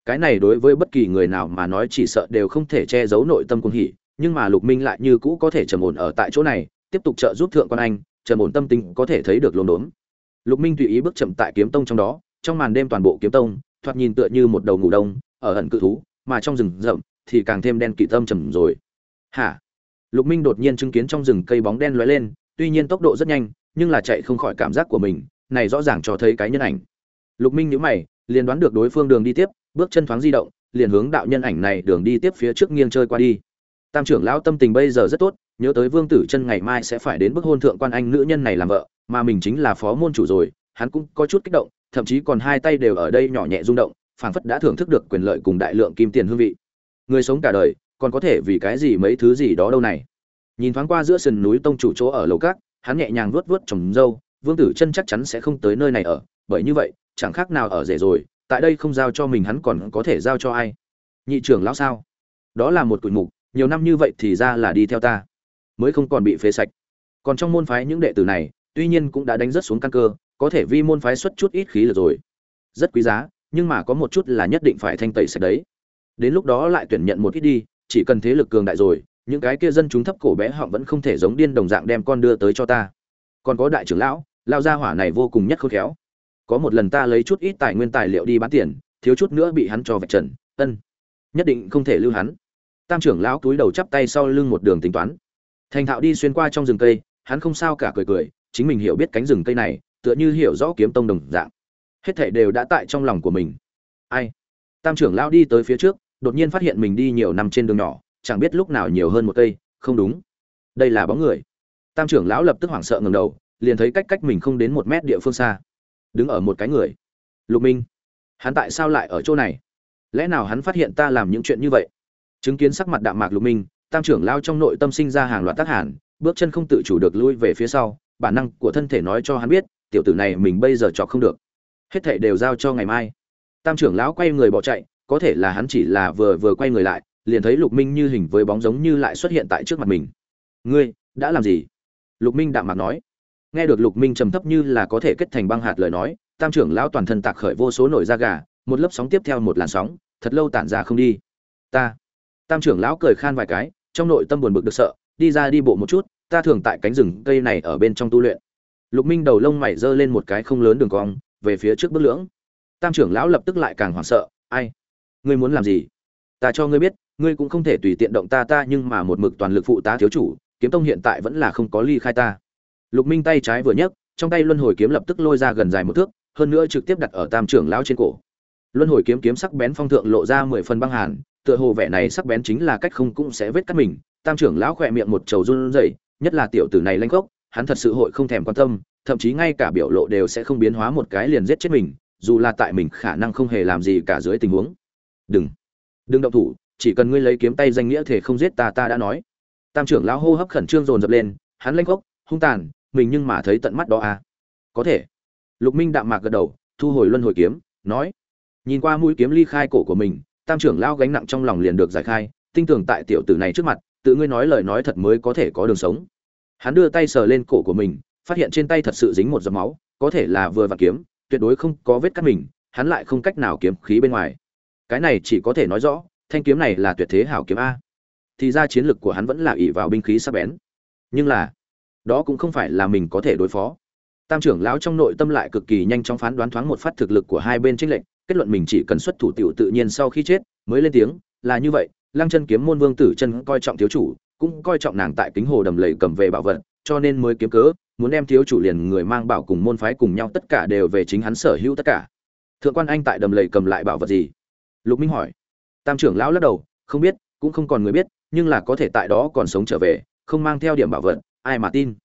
Cái này đối với bất kỳ người nào mà nói chỉ sợ đều không thể che giấu nội tâm cuồng hỉ, nhưng mà lục minh lại như cũ có thể trầm ổn ở tại chỗ này tiếp tục trợ giúp thượng quan anh, trầm ổn tâm tình có thể thấy được lồn đốn. Lục minh tùy ý bước chậm tại kiếm tông trong đó, trong màn đêm toàn bộ kiếm tông, thoạt nhìn tựa như một đầu ngủ đông, ở ẩn cự thú, mà trong rừng rậm thì càng thêm đen kỵ tâm trầm rồi. Hả? Lục minh đột nhiên chứng kiến trong rừng cây bóng đen lóe lên, tuy nhiên tốc độ rất nhanh, nhưng là chạy không khỏi cảm giác của mình, này rõ ràng cho thấy cái nhân ảnh. Lục minh nhíu mày, liền đoán được đối phương đường đi tiếp, bước chân thoáng di động, liền hướng đạo nhân ảnh này đường đi tiếp phía trước nghiêng chơi qua đi. Tam trưởng lão tâm tình bây giờ rất tốt nhớ tới vương tử chân ngày mai sẽ phải đến bức hôn thượng quan anh nữ nhân này làm vợ, mà mình chính là phó môn chủ rồi, hắn cũng có chút kích động, thậm chí còn hai tay đều ở đây nhỏ nhẹ rung động, phảng phất đã thưởng thức được quyền lợi cùng đại lượng kim tiền hương vị. Người sống cả đời, còn có thể vì cái gì mấy thứ gì đó đâu này. Nhìn thoáng qua giữa sườn núi tông chủ chỗ ở lầu cát hắn nhẹ nhàng vuốt vuốt trồng dâu, vương tử chân chắc chắn sẽ không tới nơi này ở, bởi như vậy, chẳng khác nào ở rể rồi, tại đây không giao cho mình hắn còn có thể giao cho ai? Nhị trưởng lão sao? Đó là một cụi mục, nhiều năm như vậy thì ra là đi theo ta mới không còn bị phế sạch. Còn trong môn phái những đệ tử này, tuy nhiên cũng đã đánh rất xuống căn cơ, có thể vi môn phái xuất chút ít khí lực rồi. Rất quý giá, nhưng mà có một chút là nhất định phải thanh tẩy sạch đấy. Đến lúc đó lại tuyển nhận một ít đi, chỉ cần thế lực cường đại rồi, những cái kia dân chúng thấp cổ bé họ vẫn không thể giống điên đồng dạng đem con đưa tới cho ta. Còn có đại trưởng lão lao gia hỏa này vô cùng nhất khôn khéo. Có một lần ta lấy chút ít tài nguyên tài liệu đi bán tiền, thiếu chút nữa bị hắn cho vạch trần. Ân, nhất định không thể lưu hắn. Tam trưởng lão túi đầu chắp tay sau lưng một đường tính toán thành thạo đi xuyên qua trong rừng cây, hắn không sao cả cười cười, chính mình hiểu biết cánh rừng cây này, tựa như hiểu rõ kiếm tông đồng dạng. Hết thảy đều đã tại trong lòng của mình. Ai? Tam trưởng lão đi tới phía trước, đột nhiên phát hiện mình đi nhiều năm trên đường nhỏ, chẳng biết lúc nào nhiều hơn một cây, không đúng. Đây là bóng người. Tam trưởng lão lập tức hoảng sợ ngầm đầu, liền thấy cách cách mình không đến một mét địa phương xa. Đứng ở một cái người. Lục minh. Hắn tại sao lại ở chỗ này? Lẽ nào hắn phát hiện ta làm những chuyện như vậy? Chứng kiến sắc mặt đạm mạc lục minh tam trưởng lao trong nội tâm sinh ra hàng loạt tác hàn, bước chân không tự chủ được lui về phía sau, bản năng của thân thể nói cho hắn biết, tiểu tử này mình bây giờ chọc không được. Hết thảy đều giao cho ngày mai. Tam trưởng lão quay người bỏ chạy, có thể là hắn chỉ là vừa vừa quay người lại, liền thấy lục minh như hình với bóng giống như lại xuất hiện tại trước mặt mình. Ngươi, đã làm gì? Lục minh đạm mạc nói. Nghe được lục minh trầm thấp như là có thể kết thành băng hạt lời nói, tam trưởng lão toàn thân tạc khởi vô số nổi da gà, một lớp sóng tiếp theo một làn sóng, thật lâu tản ra không đi. Ta. Tam trưởng lão cười khan vài cái trong nội tâm buồn bực được sợ, đi ra đi bộ một chút, ta thường tại cánh rừng cây này ở bên trong tu luyện. Lục minh đầu lông mày giơ lên một cái không lớn đường cong, về phía trước bước lưỡng. Tam trưởng lão lập tức lại càng hoảng sợ, ai? Ngươi muốn làm gì? Ta cho ngươi biết, ngươi cũng không thể tùy tiện động ta ta, nhưng mà một mực toàn lực phụ tá thiếu chủ, kiếm tông hiện tại vẫn là không có ly khai ta. Lục minh tay trái vừa nhấc, trong tay luân hồi kiếm lập tức lôi ra gần dài một thước, hơn nữa trực tiếp đặt ở tam trưởng lão trên cổ. Luân hồi kiếm kiếm sắc bén phong thượng lộ ra mười phần băng hàn tựa hồ vẻ này sắc bén chính là cách không cũng sẽ vết cắt mình. Tam trưởng lão khỏe miệng một trầu run rẩy, nhất là tiểu tử này lanh gốc, hắn thật sự hội không thèm quan tâm, thậm chí ngay cả biểu lộ đều sẽ không biến hóa một cái liền giết chết mình, dù là tại mình khả năng không hề làm gì cả dưới tình huống. Đừng đừng động thủ, chỉ cần ngươi lấy kiếm tay danh nghĩa thể không giết ta ta đã nói. Tam trưởng lão hô hấp khẩn trương dồn dập lên, hắn lanh gốc, hung tàn, mình nhưng mà thấy tận mắt đó à? Có thể. Lục minh đạm mạc gật đầu, thu hồi luân hồi kiếm, nói, nhìn qua mũi kiếm ly khai cổ của mình tam trưởng lao gánh nặng trong lòng liền được giải khai tinh tường tại tiểu tử này trước mặt, tự ngươi nói lời nói thật mới có thể có đường sống. Hắn đưa tay sờ lên cổ của mình, phát hiện trên tay thật sự dính một giọt máu, có thể là vừa vặn kiếm, tuyệt đối không có vết cắt mình, hắn lại không cách nào kiếm khí bên ngoài. Cái này chỉ có thể nói rõ, thanh kiếm này là tuyệt thế hảo kiếm a. Thì ra chiến lực của hắn vẫn là ỷ vào binh khí sắc bén. Nhưng là, đó cũng không phải là mình có thể đối phó. Tam trưởng lão trong nội tâm lại cực kỳ nhanh chóng phán đoán thoáng một phát thực lực của hai bên trích lệnh kết luận mình chỉ cần xuất thủ tiểu tự nhiên sau khi chết, mới lên tiếng, là như vậy, lăng chân kiếm môn vương tử chân coi trọng thiếu chủ, cũng coi trọng nàng tại kính hồ đầm lầy cầm về bảo vật, cho nên mới kiếm cớ, muốn đem thiếu chủ liền người mang bảo cùng môn phái cùng nhau tất cả đều về chính hắn sở hữu tất cả. Thượng quan anh tại đầm lầy cầm lại bảo vật gì? Lục minh hỏi. Tam trưởng lão lắc đầu, không biết, cũng không còn người biết, nhưng là có thể tại đó còn sống trở về, không mang theo điểm bảo vật, ai mà tin?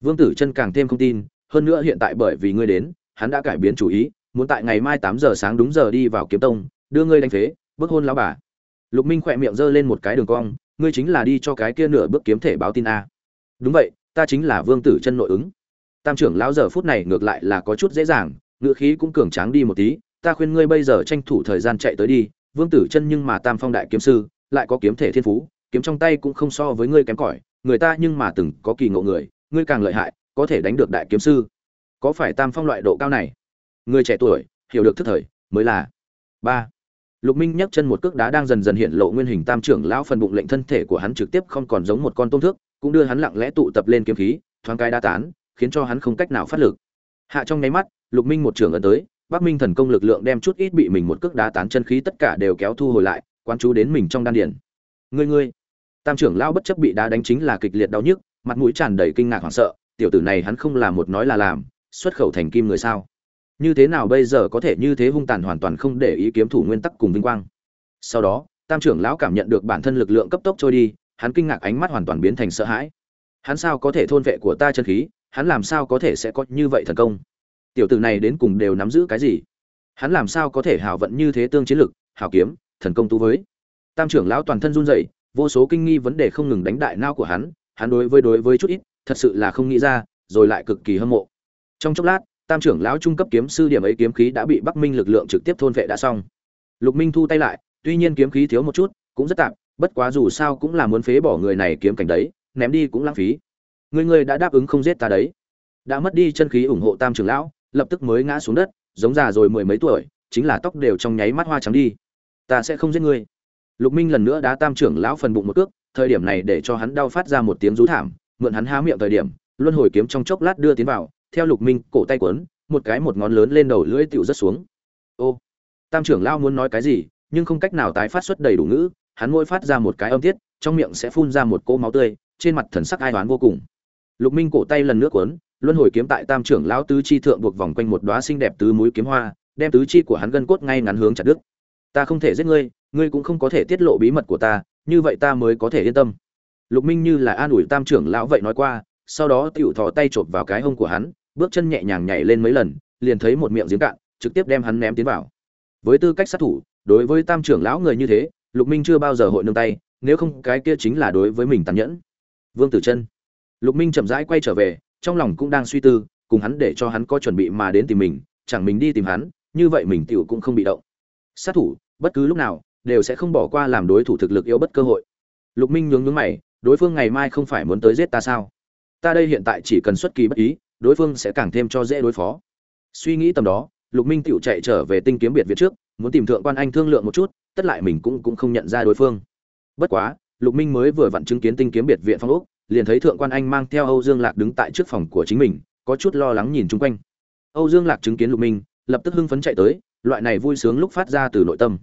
Vương tử chân càng thêm không tin, hơn nữa hiện tại bởi vì ngươi đến, hắn đã cải biến chủ ý muốn tại ngày mai tám giờ sáng đúng giờ đi vào kiếm tông, đưa ngươi đánh phế bước hôn lão bà. Lục minh khỏe miệng giơ lên một cái đường cong, ngươi chính là đi cho cái kia nửa bước kiếm thể báo tin a. Đúng vậy, ta chính là vương tử chân nội ứng. Tam trưởng lão giờ phút này ngược lại là có chút dễ dàng, ngựa khí cũng cường tráng đi một tí, ta khuyên ngươi bây giờ tranh thủ thời gian chạy tới đi, vương tử chân nhưng mà tam phong đại kiếm sư, lại có kiếm thể thiên phú, kiếm trong tay cũng không so với ngươi kém cỏi, người ta nhưng mà từng có kỳ ngộ người, ngươi càng lợi hại, có thể đánh được đại kiếm sư. Có phải tam phong loại độ cao này? Người trẻ tuổi, hiểu được thức thời, mới là. Ba. Lục minh nhấc chân một cước đá đang dần dần hiện lộ nguyên hình tam trưởng lão phần bụng lệnh thân thể của hắn trực tiếp không còn giống một con tôm thước, cũng đưa hắn lặng lẽ tụ tập lên kiếm khí, thoáng cái đa tán, khiến cho hắn không cách nào phát lực. Hạ trong nháy mắt, lục minh một trưởng ấn tới, bắc minh thần công lực lượng đem chút ít bị mình một cước đá tán chân khí tất cả đều kéo thu hồi lại quan chú đến mình trong đan điền. Ngươi ngươi. Tam trưởng lão bất chấp bị đá đánh chính là kịch liệt đau nhức, mặt mũi tràn đầy kinh ngạc hoảng sợ, tiểu tử này hắn không làm một nói là làm, xuất khẩu thành kim người sao? Như thế nào bây giờ có thể như thế hung tàn hoàn toàn không để ý kiếm thủ nguyên tắc cùng vinh quang? Sau đó, tam trưởng lão cảm nhận được bản thân lực lượng cấp tốc trôi đi, hắn kinh ngạc ánh mắt hoàn toàn biến thành sợ hãi. Hắn sao có thể thôn vệ của ta chân khí? Hắn làm sao có thể sẽ có như vậy thần công? Tiểu tử này đến cùng đều nắm giữ cái gì? Hắn làm sao có thể hảo vận như thế tương chiến lực, hảo kiếm, thần công tu với? Tam trưởng lão toàn thân run rẩy, vô số kinh nghi vấn đề không ngừng đánh đại nao của hắn. Hắn đối với đối với chút ít, thật sự là không nghĩ ra, rồi lại cực kỳ hâm mộ. Trong chốc lát tam trưởng lão trung cấp kiếm sư điểm ấy kiếm khí đã bị bắc minh lực lượng trực tiếp thôn vệ đã xong. Lục minh thu tay lại, tuy nhiên kiếm khí thiếu một chút, cũng rất tạm, bất quá dù sao cũng là muốn phế bỏ người này kiếm cảnh đấy, ném đi cũng lãng phí. Người người đã đáp ứng không giết ta đấy. Đã mất đi chân khí ủng hộ tam trưởng lão, lập tức mới ngã xuống đất, giống già rồi mười mấy tuổi, chính là tóc đều trong nháy mắt hoa trắng đi. Ta sẽ không giết ngươi. Lục minh lần nữa đã tam trưởng lão phần bụng một cước, thời điểm này để cho hắn đau phát ra một tiếng rú thảm, mượn hắn há miệng thời điểm, luân hồi kiếm trong chốc lát đưa tiến vào theo lục minh cổ tay quấn, một cái một ngón lớn lên đầu lưỡi tiểu rất xuống. Ô, tam trưởng lao muốn nói cái gì, nhưng không cách nào tái phát xuất đầy đủ ngữ, hắn môi phát ra một cái âm tiết, trong miệng sẽ phun ra một cỗ máu tươi, trên mặt thần sắc ai đoán vô cùng. Lục minh cổ tay lần nước quấn, luân hồi kiếm tại tam trưởng lão tứ chi thượng buộc vòng quanh một đóa xinh đẹp tứ mũi kiếm hoa, đem tứ chi của hắn gân cốt ngay ngắn hướng chặt đứt. Ta không thể giết ngươi ngươi cũng không có thể tiết lộ bí mật của ta, như vậy ta mới có thể yên tâm. Lục minh như là an ủi tam trưởng lão vậy nói qua, sau đó tiểu thò tay chộp vào cái hông của hắn bước chân nhẹ nhàng nhảy lên mấy lần, liền thấy một miệng giếng cạn, trực tiếp đem hắn ném tiến vào. Với tư cách sát thủ, đối với tam trưởng lão người như thế, lục minh chưa bao giờ hội nương tay, nếu không cái kia chính là đối với mình tàn nhẫn. Vương tử chân. Lục minh chậm rãi quay trở về, trong lòng cũng đang suy tư, cùng hắn để cho hắn có chuẩn bị mà đến tìm mình, chẳng mình đi tìm hắn, như vậy mình tiểu cũng không bị động. Sát thủ, bất cứ lúc nào, đều sẽ không bỏ qua làm đối thủ thực lực yếu bất cơ hội. Lục minh nhướng nhướng mày, đối phương ngày mai không phải muốn tới giết ta sao? Ta đây hiện tại chỉ cần xuất kỳ bất ý đối phương sẽ càng thêm cho dễ đối phó. Suy nghĩ tầm đó, lục minh tựu chạy trở về tinh kiếm biệt viện trước, muốn tìm thượng quan anh thương lượng một chút, tất lại mình cũng cũng không nhận ra đối phương. Bất quá, lục minh mới vừa vặn chứng kiến tinh kiếm biệt viện phong ốc, liền thấy thượng quan anh mang theo âu dương lạc đứng tại trước phòng của chính mình, có chút lo lắng nhìn chung quanh. Âu dương lạc chứng kiến lục minh, lập tức hưng phấn chạy tới, loại này vui sướng lúc phát ra từ nội tâm.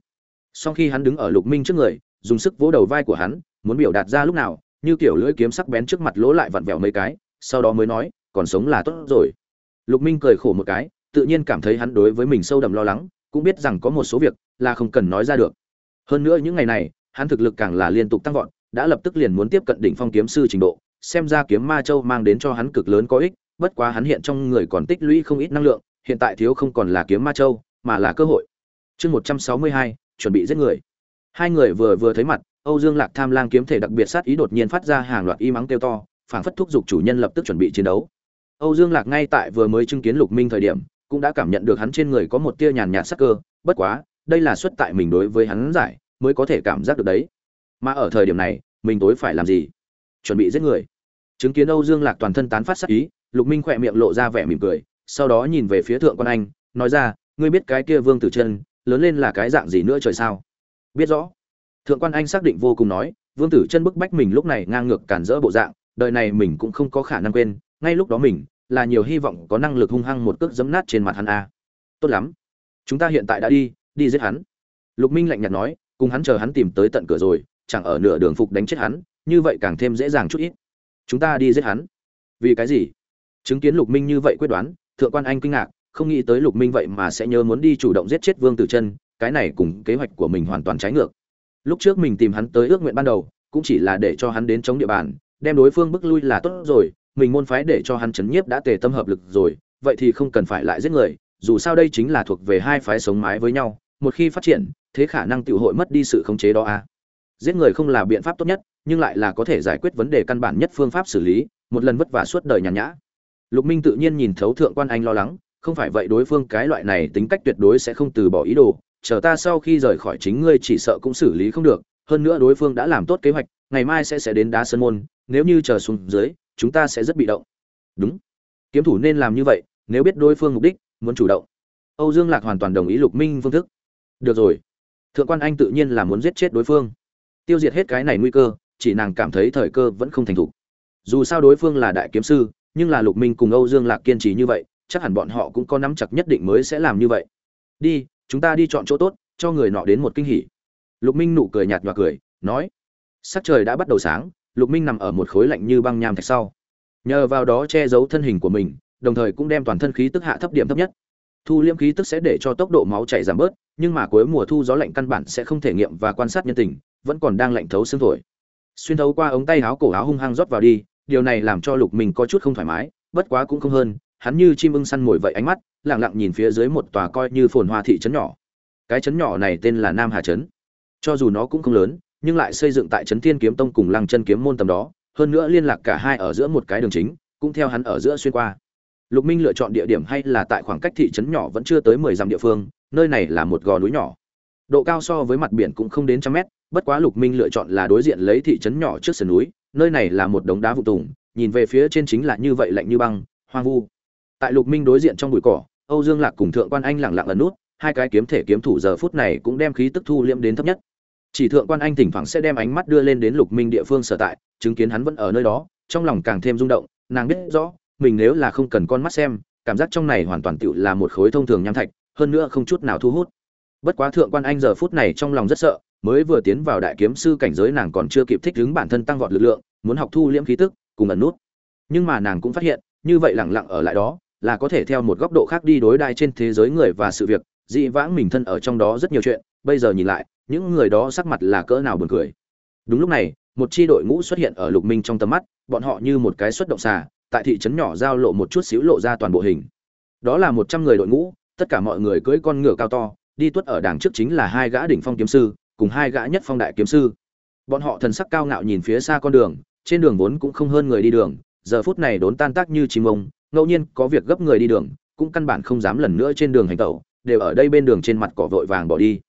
Sau khi hắn đứng ở lục minh trước người, dùng sức vỗ đầu vai của hắn, muốn biểu đạt ra lúc nào, như kiểu lưỡi kiếm sắc bén trước mặt lỗ lại vặn vẹo mấy cái, sau đó mới nói còn sống là tốt rồi. Lục minh cười khổ một cái, tự nhiên cảm thấy hắn đối với mình sâu đậm lo lắng, cũng biết rằng có một số việc là không cần nói ra được. Hơn nữa những ngày này, hắn thực lực càng là liên tục tăng vọt, đã lập tức liền muốn tiếp cận đỉnh phong kiếm sư trình độ, xem ra kiếm ma châu mang đến cho hắn cực lớn có ích, bất quá hắn hiện trong người còn tích lũy không ít năng lượng, hiện tại thiếu không còn là kiếm ma châu, mà là cơ hội. Chương một trăm sáu mươi hai, chuẩn bị giết người. Hai người vừa vừa thấy mặt, âu dương lạc tham lang kiếm thể đặc biệt sát ý đột nhiên phát ra hàng loạt y mắng kêu to, phảng phất thúc giục chủ nhân lập tức chuẩn bị chiến đấu âu dương lạc ngay tại vừa mới chứng kiến lục minh thời điểm, cũng đã cảm nhận được hắn trên người có một tia nhàn nhạt sắc cơ, bất quá, đây là xuất tại mình đối với hắn giải, mới có thể cảm giác được đấy. Mà ở thời điểm này, mình tối phải làm gì? Chuẩn bị giết người. Chứng kiến âu dương lạc toàn thân tán phát sát ý, lục minh khỏe miệng lộ ra vẻ mỉm cười, sau đó nhìn về phía thượng quan anh, nói ra, ngươi biết cái kia vương tử chân, lớn lên là cái dạng gì nữa trời sao? Biết rõ. Thượng quan anh xác định vô cùng nói, vương tử chân bức bách mình lúc này ngang ngược cản rỡ bộ dạng, đời này mình cũng không có khả năng quên ngay lúc đó mình là nhiều hy vọng có năng lực hung hăng một cước giấm nát trên mặt hắn a. Tốt lắm. Chúng ta hiện tại đã đi đi giết hắn. Lục minh lạnh nhạt nói, cùng hắn chờ hắn tìm tới tận cửa rồi, chẳng ở nửa đường phục đánh chết hắn, như vậy càng thêm dễ dàng chút ít. Chúng ta đi giết hắn. Vì cái gì? Chứng kiến lục minh như vậy quyết đoán, thượng quan anh kinh ngạc, không nghĩ tới lục minh vậy mà sẽ nhớ muốn đi chủ động giết chết vương tử chân, cái này cùng kế hoạch của mình hoàn toàn trái ngược. Lúc trước mình tìm hắn tới ước nguyện ban đầu, cũng chỉ là để cho hắn đến chống địa bàn, đem đối phương bức lui là tốt rồi mình môn phái để cho hắn chấn nhiếp đã tề tâm hợp lực rồi, vậy thì không cần phải lại giết người, dù sao đây chính là thuộc về hai phái sống mái với nhau, một khi phát triển, thế khả năng tiểu hội mất đi sự khống chế đó a à. giết người không là biện pháp tốt nhất, nhưng lại là có thể giải quyết vấn đề căn bản nhất phương pháp xử lý, một lần vất vả suốt đời nhàn nhã lục minh tự nhiên nhìn thấu thượng quan anh lo lắng, không phải vậy đối phương cái loại này tính cách tuyệt đối sẽ không từ bỏ ý đồ, chờ ta sau khi rời khỏi chính ngươi chỉ sợ cũng xử lý không được, hơn nữa đối phương đã làm tốt kế hoạch, ngày mai sẽ sẽ đến đá sân môn, nếu như chờ xuống dưới chúng ta sẽ rất bị động. Đúng. Kiếm thủ nên làm như vậy, nếu biết đối phương mục đích, muốn chủ động. Âu dương lạc hoàn toàn đồng ý lục minh phương thức. Được rồi. Thượng quan anh tự nhiên là muốn giết chết đối phương. Tiêu diệt hết cái này nguy cơ, chỉ nàng cảm thấy thời cơ vẫn không thành thục. Dù sao đối phương là đại kiếm sư, nhưng là lục minh cùng âu dương lạc kiên trì như vậy, chắc hẳn bọn họ cũng có nắm chặt nhất định mới sẽ làm như vậy. Đi, chúng ta đi chọn chỗ tốt, cho người nọ đến một kinh hỉ. Lục minh nụ cười nhạt nhòa cười, nói, sắc trời đã bắt đầu sáng lục minh nằm ở một khối lạnh như băng nham thạch sau. Nhờ vào đó che giấu thân hình của mình, đồng thời cũng đem toàn thân khí tức hạ thấp điểm thấp nhất. Thu liêm khí tức sẽ để cho tốc độ máu chảy giảm bớt, nhưng mà cuối mùa thu gió lạnh căn bản sẽ không thể nghiệm và quan sát nhân tình, vẫn còn đang lạnh thấu xương thổi. Xuyên thấu qua ống tay áo cổ áo hung hăng rót vào đi, điều này làm cho lục minh có chút không thoải mái, bất quá cũng không hơn, hắn như chim ưng săn mồi vậy ánh mắt, lặng lặng nhìn phía dưới một tòa coi như phồn hoa thị trấn nhỏ. Cái trấn nhỏ này tên là nam hà trấn. Cho dù nó cũng không lớn nhưng lại xây dựng tại trấn thiên kiếm tông cùng lăng chân kiếm môn tầm đó, hơn nữa liên lạc cả hai ở giữa một cái đường chính, cũng theo hắn ở giữa xuyên qua. Lục minh lựa chọn địa điểm hay là tại khoảng cách thị trấn nhỏ vẫn chưa tới mười dặm địa phương, nơi này là một gò núi nhỏ. Độ cao so với mặt biển cũng không đến trăm mét, bất quá lục minh lựa chọn là đối diện lấy thị trấn nhỏ trước sườn núi, nơi này là một đống đá vụ tùng, nhìn về phía trên chính là như vậy lạnh như băng, hoang vu. Tại lục minh đối diện trong bụi cỏ, âu dương lạc cùng thượng quan anh lẳng lặng ẩn nút, hai cái kiếm thể kiếm thủ giờ phút này cũng đem khí tức thu liễm đến thấp nhất chỉ thượng quan anh thỉnh thoảng sẽ đem ánh mắt đưa lên đến lục minh địa phương sở tại, chứng kiến hắn vẫn ở nơi đó, trong lòng càng thêm rung động, nàng biết rõ, mình nếu là không cần con mắt xem, cảm giác trong này hoàn toàn tựu là một khối thông thường nham thạch, hơn nữa không chút nào thu hút. Bất quá thượng quan anh giờ phút này trong lòng rất sợ, mới vừa tiến vào đại kiếm sư cảnh giới nàng còn chưa kịp thích ứng bản thân tăng vọt lực lượng, muốn học thu liễm khí tức, cùng ẩn nút. Nhưng mà nàng cũng phát hiện, như vậy lẳng lặng ở lại đó, là có thể theo một góc độ khác đi đối đai trên thế giới người và sự việc, dị vãng mình thân ở trong đó rất nhiều chuyện, bây giờ nhìn lại những người đó sắc mặt là cỡ nào buồn cười. Đúng lúc này, một chi đội ngũ xuất hiện ở lục minh trong tầm mắt, bọn họ như một cái xuất động xà, tại thị trấn nhỏ giao lộ một chút xíu lộ ra toàn bộ hình. Đó là một trăm người đội ngũ, tất cả mọi người cưỡi con ngựa cao to, đi tuất ở đằng trước chính là hai gã đỉnh phong kiếm sư, cùng hai gã nhất phong đại kiếm sư. Bọn họ thần sắc cao ngạo nhìn phía xa con đường, trên đường vốn cũng không hơn người đi đường, giờ phút này đốn tan tác như chim ông, ngẫu nhiên có việc gấp người đi đường, cũng căn bản không dám lần nữa trên đường hành tẩu, đều ở đây bên đường trên mặt cỏ vội vàng bỏ đi.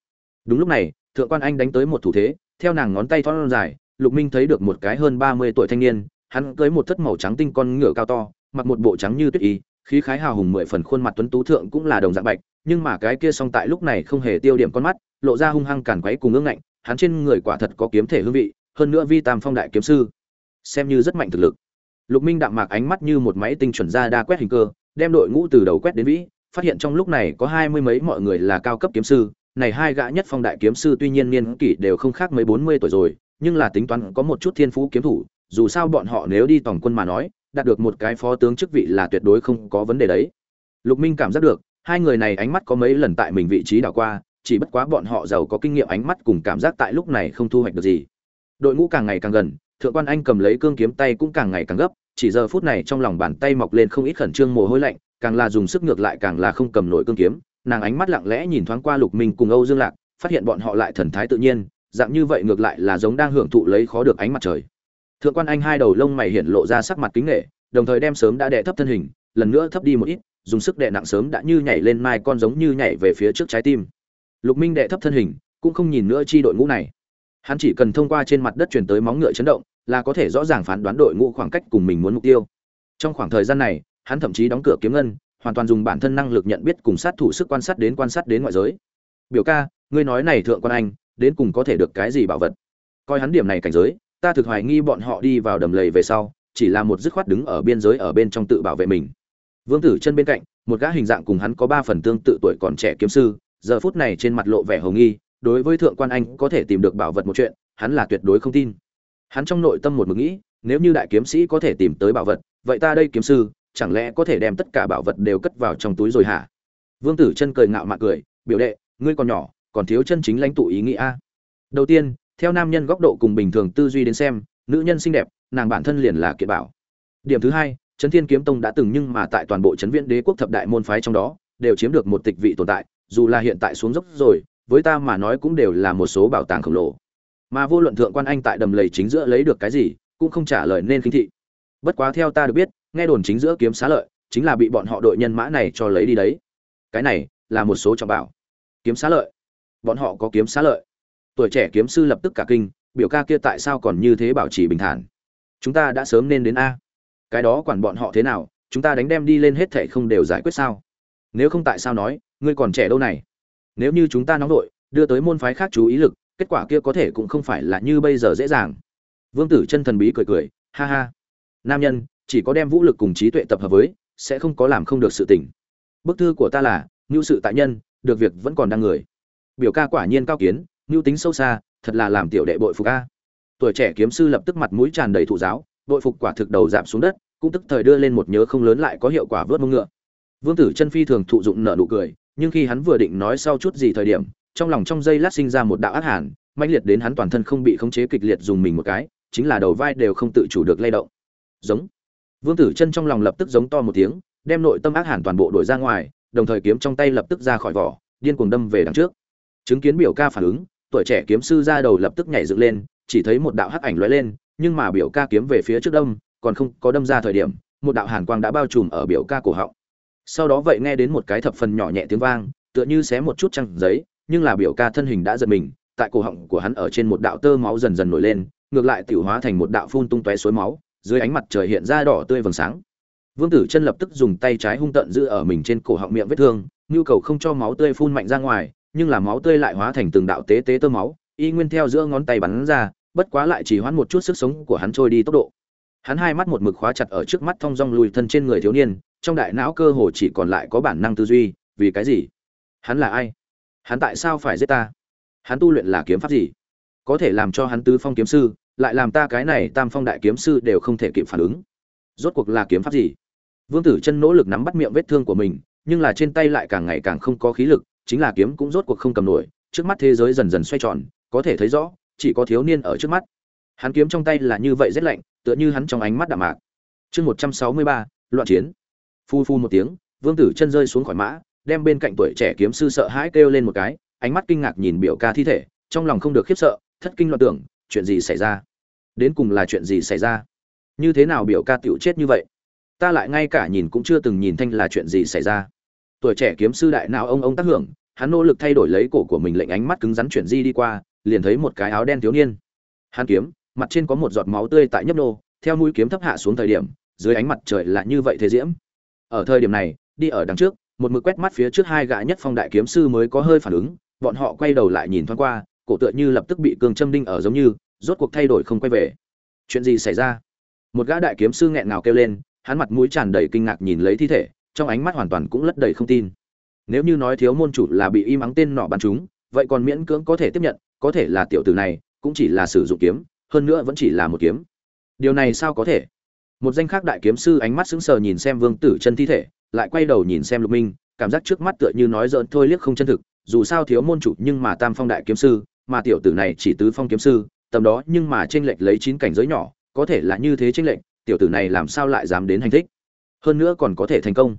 Đúng lúc này thượng quan anh đánh tới một thủ thế, theo nàng ngón tay thon dài, lục minh thấy được một cái hơn ba mươi tuổi thanh niên, hắn cưới một thất màu trắng tinh con ngựa cao to, mặc một bộ trắng như tuyết y, khí khái hào hùng mười phần khuôn mặt tuấn tú thượng cũng là đồng dạng bạch, nhưng mà cái kia song tại lúc này không hề tiêu điểm con mắt, lộ ra hung hăng cản quấy cùng ngưỡng ngạnh, hắn trên người quả thật có kiếm thể hương vị, hơn nữa vi tam phong đại kiếm sư, xem như rất mạnh thực lực. Lục minh đạm mạc ánh mắt như một máy tinh chuẩn ra đa quét hình cơ, đem đội ngũ từ đầu quét đến vĩ, phát hiện trong lúc này có hai mươi mấy mọi người là cao cấp kiếm sư này hai gã nhất phong đại kiếm sư tuy nhiên niên kỷ đều không khác mấy bốn mươi tuổi rồi, nhưng là tính toán có một chút thiên phú kiếm thủ, dù sao bọn họ nếu đi tổng quân mà nói, đạt được một cái phó tướng chức vị là tuyệt đối không có vấn đề đấy. Lục minh cảm giác được, hai người này ánh mắt có mấy lần tại mình vị trí đảo qua, chỉ bất quá bọn họ giàu có kinh nghiệm ánh mắt cùng cảm giác tại lúc này không thu hoạch được gì. Đội ngũ càng ngày càng gần, thượng quan anh cầm lấy cương kiếm tay cũng càng ngày càng gấp, chỉ giờ phút này trong lòng bàn tay mọc lên không ít khẩn trương mồ hôi lạnh, càng là dùng sức ngược lại càng là không cầm nổi cương kiếm nàng ánh mắt lặng lẽ nhìn thoáng qua lục minh cùng âu dương lạc, phát hiện bọn họ lại thần thái tự nhiên, dạng như vậy ngược lại là giống đang hưởng thụ lấy khó được ánh mặt trời. Thượng quan anh hai đầu lông mày hiện lộ ra sắc mặt kính nghệ, đồng thời đem sớm đã đè thấp thân hình, lần nữa thấp đi một ít, dùng sức đè nặng sớm đã như nhảy lên mai con giống như nhảy về phía trước trái tim. Lục minh đè thấp thân hình, cũng không nhìn nữa chi đội ngũ này. Hắn chỉ cần thông qua trên mặt đất truyền tới móng ngựa chấn động, là có thể rõ ràng phán đoán đội ngũ khoảng cách cùng mình muốn mục tiêu. Trong khoảng thời gian này, hắn thậm chí đóng cửa kiếm ngân hoàn toàn dùng bản thân năng lực nhận biết cùng sát thủ sức quan sát đến quan sát đến ngoại giới. Biểu ca, ngươi nói này thượng quan anh, đến cùng có thể được cái gì bảo vật? Coi hắn điểm này cảnh giới, ta thực hoài nghi bọn họ đi vào đầm lầy về sau, chỉ là một dứt khoát đứng ở biên giới ở bên trong tự bảo vệ mình. Vương tử chân bên cạnh, một gã hình dạng cùng hắn có ba phần tương tự tuổi còn trẻ kiếm sư, giờ phút này trên mặt lộ vẻ hồng nghi, đối với thượng quan anh có thể tìm được bảo vật một chuyện, hắn là tuyệt đối không tin. Hắn trong nội tâm một mực nghĩ, nếu như đại kiếm sĩ có thể tìm tới bảo vật, vậy ta đây kiếm sư chẳng lẽ có thể đem tất cả bảo vật đều cất vào trong túi rồi hả? Vương tử chân cười ngạo mạn cười, biểu đệ, ngươi còn nhỏ, còn thiếu chân chính lãnh tụ ý nghĩa đầu tiên, theo nam nhân góc độ cùng bình thường tư duy đến xem, nữ nhân xinh đẹp, nàng bản thân liền là kiện bảo. Điểm thứ hai, trấn thiên kiếm tông đã từng nhưng mà tại toàn bộ trấn viễn đế quốc thập đại môn phái trong đó, đều chiếm được một tịch vị tồn tại, dù là hiện tại xuống dốc rồi, với ta mà nói cũng đều là một số bảo tàng khổng lồ. Mà vô luận thượng quan anh tại đầm lầy chính giữa lấy được cái gì, cũng không trả lời nên khinh thị. Bất quá theo ta được biết nghe đồn chính giữa kiếm xá lợi, chính là bị bọn họ đội nhân mã này cho lấy đi đấy. Cái này là một số trọng bảo. Kiếm xá lợi. Bọn họ có kiếm xá lợi. Tuổi trẻ kiếm sư lập tức cả kinh, biểu ca kia tại sao còn như thế bảo trì bình thản? Chúng ta đã sớm nên đến a. Cái đó quản bọn họ thế nào, chúng ta đánh đem đi lên hết thảy không đều giải quyết sao? Nếu không tại sao nói, ngươi còn trẻ đâu này? Nếu như chúng ta nóng đội đưa tới môn phái khác chú ý lực, kết quả kia có thể cũng không phải là như bây giờ dễ dàng. Vương tử chân thần bí cười cười, ha ha. Nam nhân chỉ có đem vũ lực cùng trí tuệ tập hợp với, sẽ không có làm không được sự tỉnh bức thư của ta là ngưu sự tại nhân, được việc vẫn còn đang người. Biểu ca quả nhiên cao kiến ngưu tính sâu xa, thật là làm tiểu đệ bội phục a. Tuổi trẻ kiếm sư lập tức mặt mũi tràn đầy thụ giáo, bội phục quả thực đầu giảm xuống đất, cũng tức thời đưa lên một nhớ không lớn lại có hiệu quả vớt mông ngựa. Vương tử chân phi thường thụ dụng nợ nụ cười, nhưng khi hắn vừa định nói sau chút gì thời điểm, trong lòng trong giây lát sinh ra một đạo ác hàn, mãnh liệt đến hắn toàn thân không bị khống chế kịch liệt dùng mình một cái, chính là đầu vai đều không tự chủ được lay động. Giống vương tử chân trong lòng lập tức giống to một tiếng, đem nội tâm ác hàn toàn bộ đổi ra ngoài, đồng thời kiếm trong tay lập tức ra khỏi vỏ, điên cuồng đâm về đằng trước. Chứng kiến biểu ca phản ứng, tuổi trẻ kiếm sư ra đầu lập tức nhảy dựng lên, chỉ thấy một đạo hắc ảnh lóe lên, nhưng mà biểu ca kiếm về phía trước đâm, còn không có đâm ra thời điểm, một đạo hàn quang đã bao trùm ở biểu ca cổ họng. Sau đó vậy nghe đến một cái thập phần nhỏ nhẹ tiếng vang, tựa như xé một chút trang giấy, nhưng là biểu ca thân hình đã giật mình, tại cổ họng của hắn ở trên một đạo tơ máu dần dần nổi lên, ngược lại tiểu hóa thành một đạo phun tung tóe suối máu dưới ánh mặt trời hiện ra đỏ tươi vầng sáng. Vương tử chân lập tức dùng tay trái hung tận giữ ở mình trên cổ họng miệng vết thương, nhu cầu không cho máu tươi phun mạnh ra ngoài, nhưng là máu tươi lại hóa thành từng đạo tế tế tơ máu, y nguyên theo giữa ngón tay bắn ra, bất quá lại chỉ hoãn một chút sức sống của hắn trôi đi tốc độ. Hắn hai mắt một mực khóa chặt ở trước mắt thong dong lùi thân trên người thiếu niên, trong đại não cơ hồ chỉ còn lại có bản năng tư duy, vì cái gì? Hắn là ai? Hắn tại sao phải giết ta? Hắn tu luyện là kiếm pháp gì? Có thể làm cho hắn tứ phong kiếm sư lại làm ta cái này tam phong đại kiếm sư đều không thể kịp phản ứng. Rốt cuộc là kiếm pháp gì? Vương tử chân nỗ lực nắm bắt miệng vết thương của mình, nhưng là trên tay lại càng ngày càng không có khí lực, chính là kiếm cũng rốt cuộc không cầm nổi, trước mắt thế giới dần dần xoay tròn, có thể thấy rõ, chỉ có thiếu niên ở trước mắt. Hắn kiếm trong tay là như vậy rét lạnh, tựa như hắn trong ánh mắt đạm mạc. Chương một trăm sáu mươi ba, loạn chiến. Phu phu một tiếng, vương tử chân rơi xuống khỏi mã, đem bên cạnh tuổi trẻ kiếm sư sợ hãi kêu lên một cái, ánh mắt kinh ngạc nhìn biểu ca thi thể, trong lòng không được khiếp sợ, thất kinh loạn tưởng chuyện gì xảy ra? Đến cùng là chuyện gì xảy ra? Như thế nào biểu ca tựu chết như vậy? Ta lại ngay cả nhìn cũng chưa từng nhìn thanh là chuyện gì xảy ra. Tuổi trẻ kiếm sư đại nào ông ông tác hưởng, hắn nỗ lực thay đổi lấy cổ của mình lệnh ánh mắt cứng rắn chuyển di đi qua, liền thấy một cái áo đen thiếu niên. Hắn kiếm, mặt trên có một giọt máu tươi tại nhấp nô, theo mũi kiếm thấp hạ xuống thời điểm, dưới ánh mặt trời là như vậy thế diễm. Ở thời điểm này, đi ở đằng trước, một mực quét mắt phía trước hai gã nhất phong đại kiếm sư mới có hơi phản ứng, bọn họ quay đầu lại nhìn thoáng qua cổ tựa như lập tức bị cương châm đinh ở giống như, rốt cuộc thay đổi không quay về. Chuyện gì xảy ra? Một gã đại kiếm sư nghẹn ngào kêu lên, hắn mặt mũi tràn đầy kinh ngạc nhìn lấy thi thể, trong ánh mắt hoàn toàn cũng lất đầy không tin. Nếu như nói thiếu môn chủ là bị im ắng tên nọ bắn chúng, vậy còn miễn cưỡng có thể tiếp nhận, có thể là tiểu tử này, cũng chỉ là sử dụng kiếm, hơn nữa vẫn chỉ là một kiếm. Điều này sao có thể? Một danh khác đại kiếm sư ánh mắt sững sờ nhìn xem vương tử chân thi thể, lại quay đầu nhìn xem lục minh, cảm giác trước mắt tựa như nói dỡn thôi liếc không chân thực, dù sao thiếu môn chủ nhưng mà tam phong đại kiếm sư mà tiểu tử này chỉ tứ phong kiếm sư, tầm đó nhưng mà tranh lệch lấy chín cảnh giới nhỏ, có thể là như thế tranh lệch, tiểu tử này làm sao lại dám đến hành thích? Hơn nữa còn có thể thành công.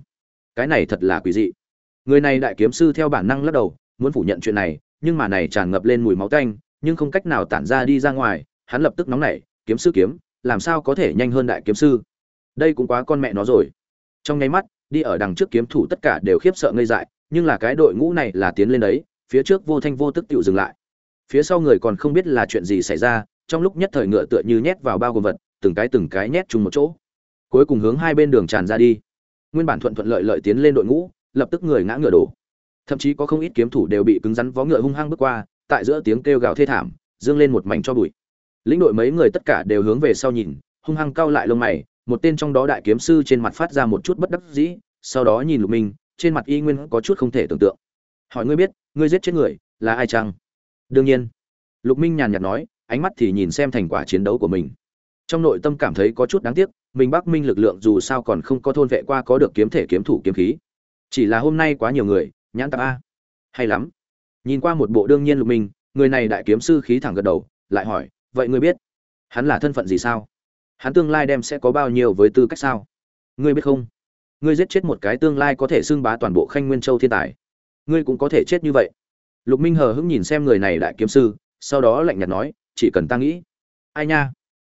Cái này thật là quỷ dị. Người này đại kiếm sư theo bản năng lắc đầu, muốn phủ nhận chuyện này, nhưng mà này tràn ngập lên mùi máu tanh, nhưng không cách nào tản ra đi ra ngoài, hắn lập tức nóng nảy, kiếm sư kiếm, làm sao có thể nhanh hơn đại kiếm sư? Đây cũng quá con mẹ nó rồi. Trong nháy mắt, đi ở đằng trước kiếm thủ tất cả đều khiếp sợ ngây dại, nhưng là cái đội ngũ này là tiến lên đấy, phía trước vô thanh vô tức tựu dừng lại phía sau người còn không biết là chuyện gì xảy ra, trong lúc nhất thời ngựa tựa như nhét vào bao gồm vật, từng cái từng cái nhét chung một chỗ. Cuối cùng hướng hai bên đường tràn ra đi. Nguyên bản thuận thuận lợi lợi tiến lên đội ngũ, lập tức người ngã ngựa đổ. Thậm chí có không ít kiếm thủ đều bị cứng rắn vó ngựa hung hăng bước qua, tại giữa tiếng kêu gào thê thảm, dương lên một mảnh cho bụi. Lĩnh đội mấy người tất cả đều hướng về sau nhìn, hung hăng cau lại lông mày, một tên trong đó đại kiếm sư trên mặt phát ra một chút bất đắc dĩ, sau đó nhìn lục minh, trên mặt y nguyên có chút không thể tưởng tượng. Hỏi ngươi biết, ngươi giết chết người là ai chăng? Đương nhiên. Lục minh nhàn nhạt nói, ánh mắt thì nhìn xem thành quả chiến đấu của mình. Trong nội tâm cảm thấy có chút đáng tiếc, mình bắc minh lực lượng dù sao còn không có thôn vệ qua có được kiếm thể kiếm thủ kiếm khí. Chỉ là hôm nay quá nhiều người, nhãn tạp a. Hay lắm. Nhìn qua một bộ đương nhiên lục minh, người này đại kiếm sư khí thẳng gật đầu, lại hỏi, vậy ngươi biết hắn là thân phận gì sao? Hắn tương lai đem sẽ có bao nhiêu với tư cách sao? Ngươi biết không? Ngươi giết chết một cái tương lai có thể xưng bá toàn bộ khanh nguyên châu thiên tài. Ngươi cũng có thể chết như vậy lục minh hờ hững nhìn xem người này đại kiếm sư, sau đó lạnh nhạt nói, chỉ cần ta nghĩ. Ai nha?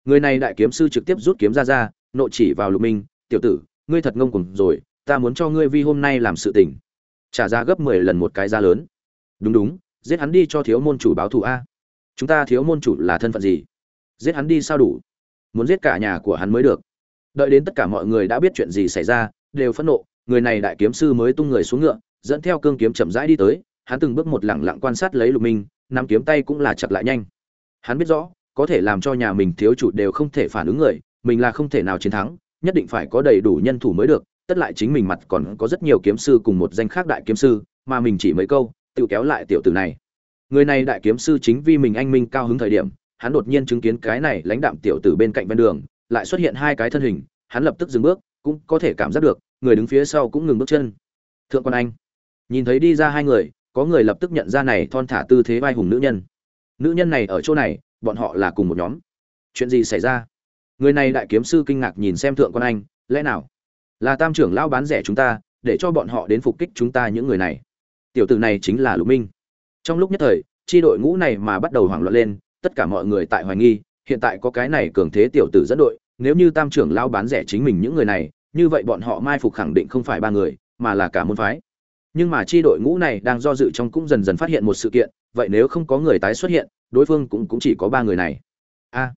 Người này đại kiếm sư trực tiếp rút kiếm ra ra, nộ chỉ vào lục minh, tiểu tử, ngươi thật ngông cuồng rồi, ta muốn cho ngươi vi hôm nay làm sự tình. Trả ra gấp mười lần một cái giá lớn. Đúng đúng, giết hắn đi cho thiếu môn chủ báo thù a. Chúng ta thiếu môn chủ là thân phận gì? Giết hắn đi sao đủ? Muốn giết cả nhà của hắn mới được. Đợi đến tất cả mọi người đã biết chuyện gì xảy ra, đều phẫn nộ, người này đại kiếm sư mới tung người xuống ngựa, dẫn theo cương kiếm chậm rãi đi tới hắn từng bước một lẳng lặng quan sát lấy lục minh, nắm kiếm tay cũng là chặt lại nhanh. Hắn biết rõ, có thể làm cho nhà mình thiếu chủ đều không thể phản ứng người, mình là không thể nào chiến thắng, nhất định phải có đầy đủ nhân thủ mới được, tất lại chính mình mặt còn có rất nhiều kiếm sư cùng một danh khác đại kiếm sư, mà mình chỉ mấy câu, tự kéo lại tiểu tử này. Người này đại kiếm sư chính vì mình anh minh cao hứng thời điểm, hắn đột nhiên chứng kiến cái này lãnh đạm tiểu tử bên cạnh ven đường, lại xuất hiện hai cái thân hình, hắn lập tức dừng bước, cũng có thể cảm giác được, người đứng phía sau cũng ngừng bước chân. Thượng quan anh, nhìn thấy đi ra hai người có người lập tức nhận ra này thon thả tư thế vai hùng nữ nhân. Nữ nhân này ở chỗ này, bọn họ là cùng một nhóm. Chuyện gì xảy ra? Người này đại kiếm sư kinh ngạc nhìn xem thượng quan anh, lẽ nào? Là tam trưởng lão bán rẻ chúng ta, để cho bọn họ đến phục kích chúng ta những người này. Tiểu tử này chính là lục minh. Trong lúc nhất thời, chi đội ngũ này mà bắt đầu hoảng loạn lên, tất cả mọi người tại hoài nghi, hiện tại có cái này cường thế tiểu tử dẫn đội, nếu như tam trưởng lão bán rẻ chính mình những người này, như vậy bọn họ mai phục khẳng định không phải ba người, mà là cả môn phái nhưng mà chi đội ngũ này đang do dự trong cũng dần dần phát hiện một sự kiện, vậy nếu không có người tái xuất hiện, đối phương cũng cũng chỉ có ba người này. A.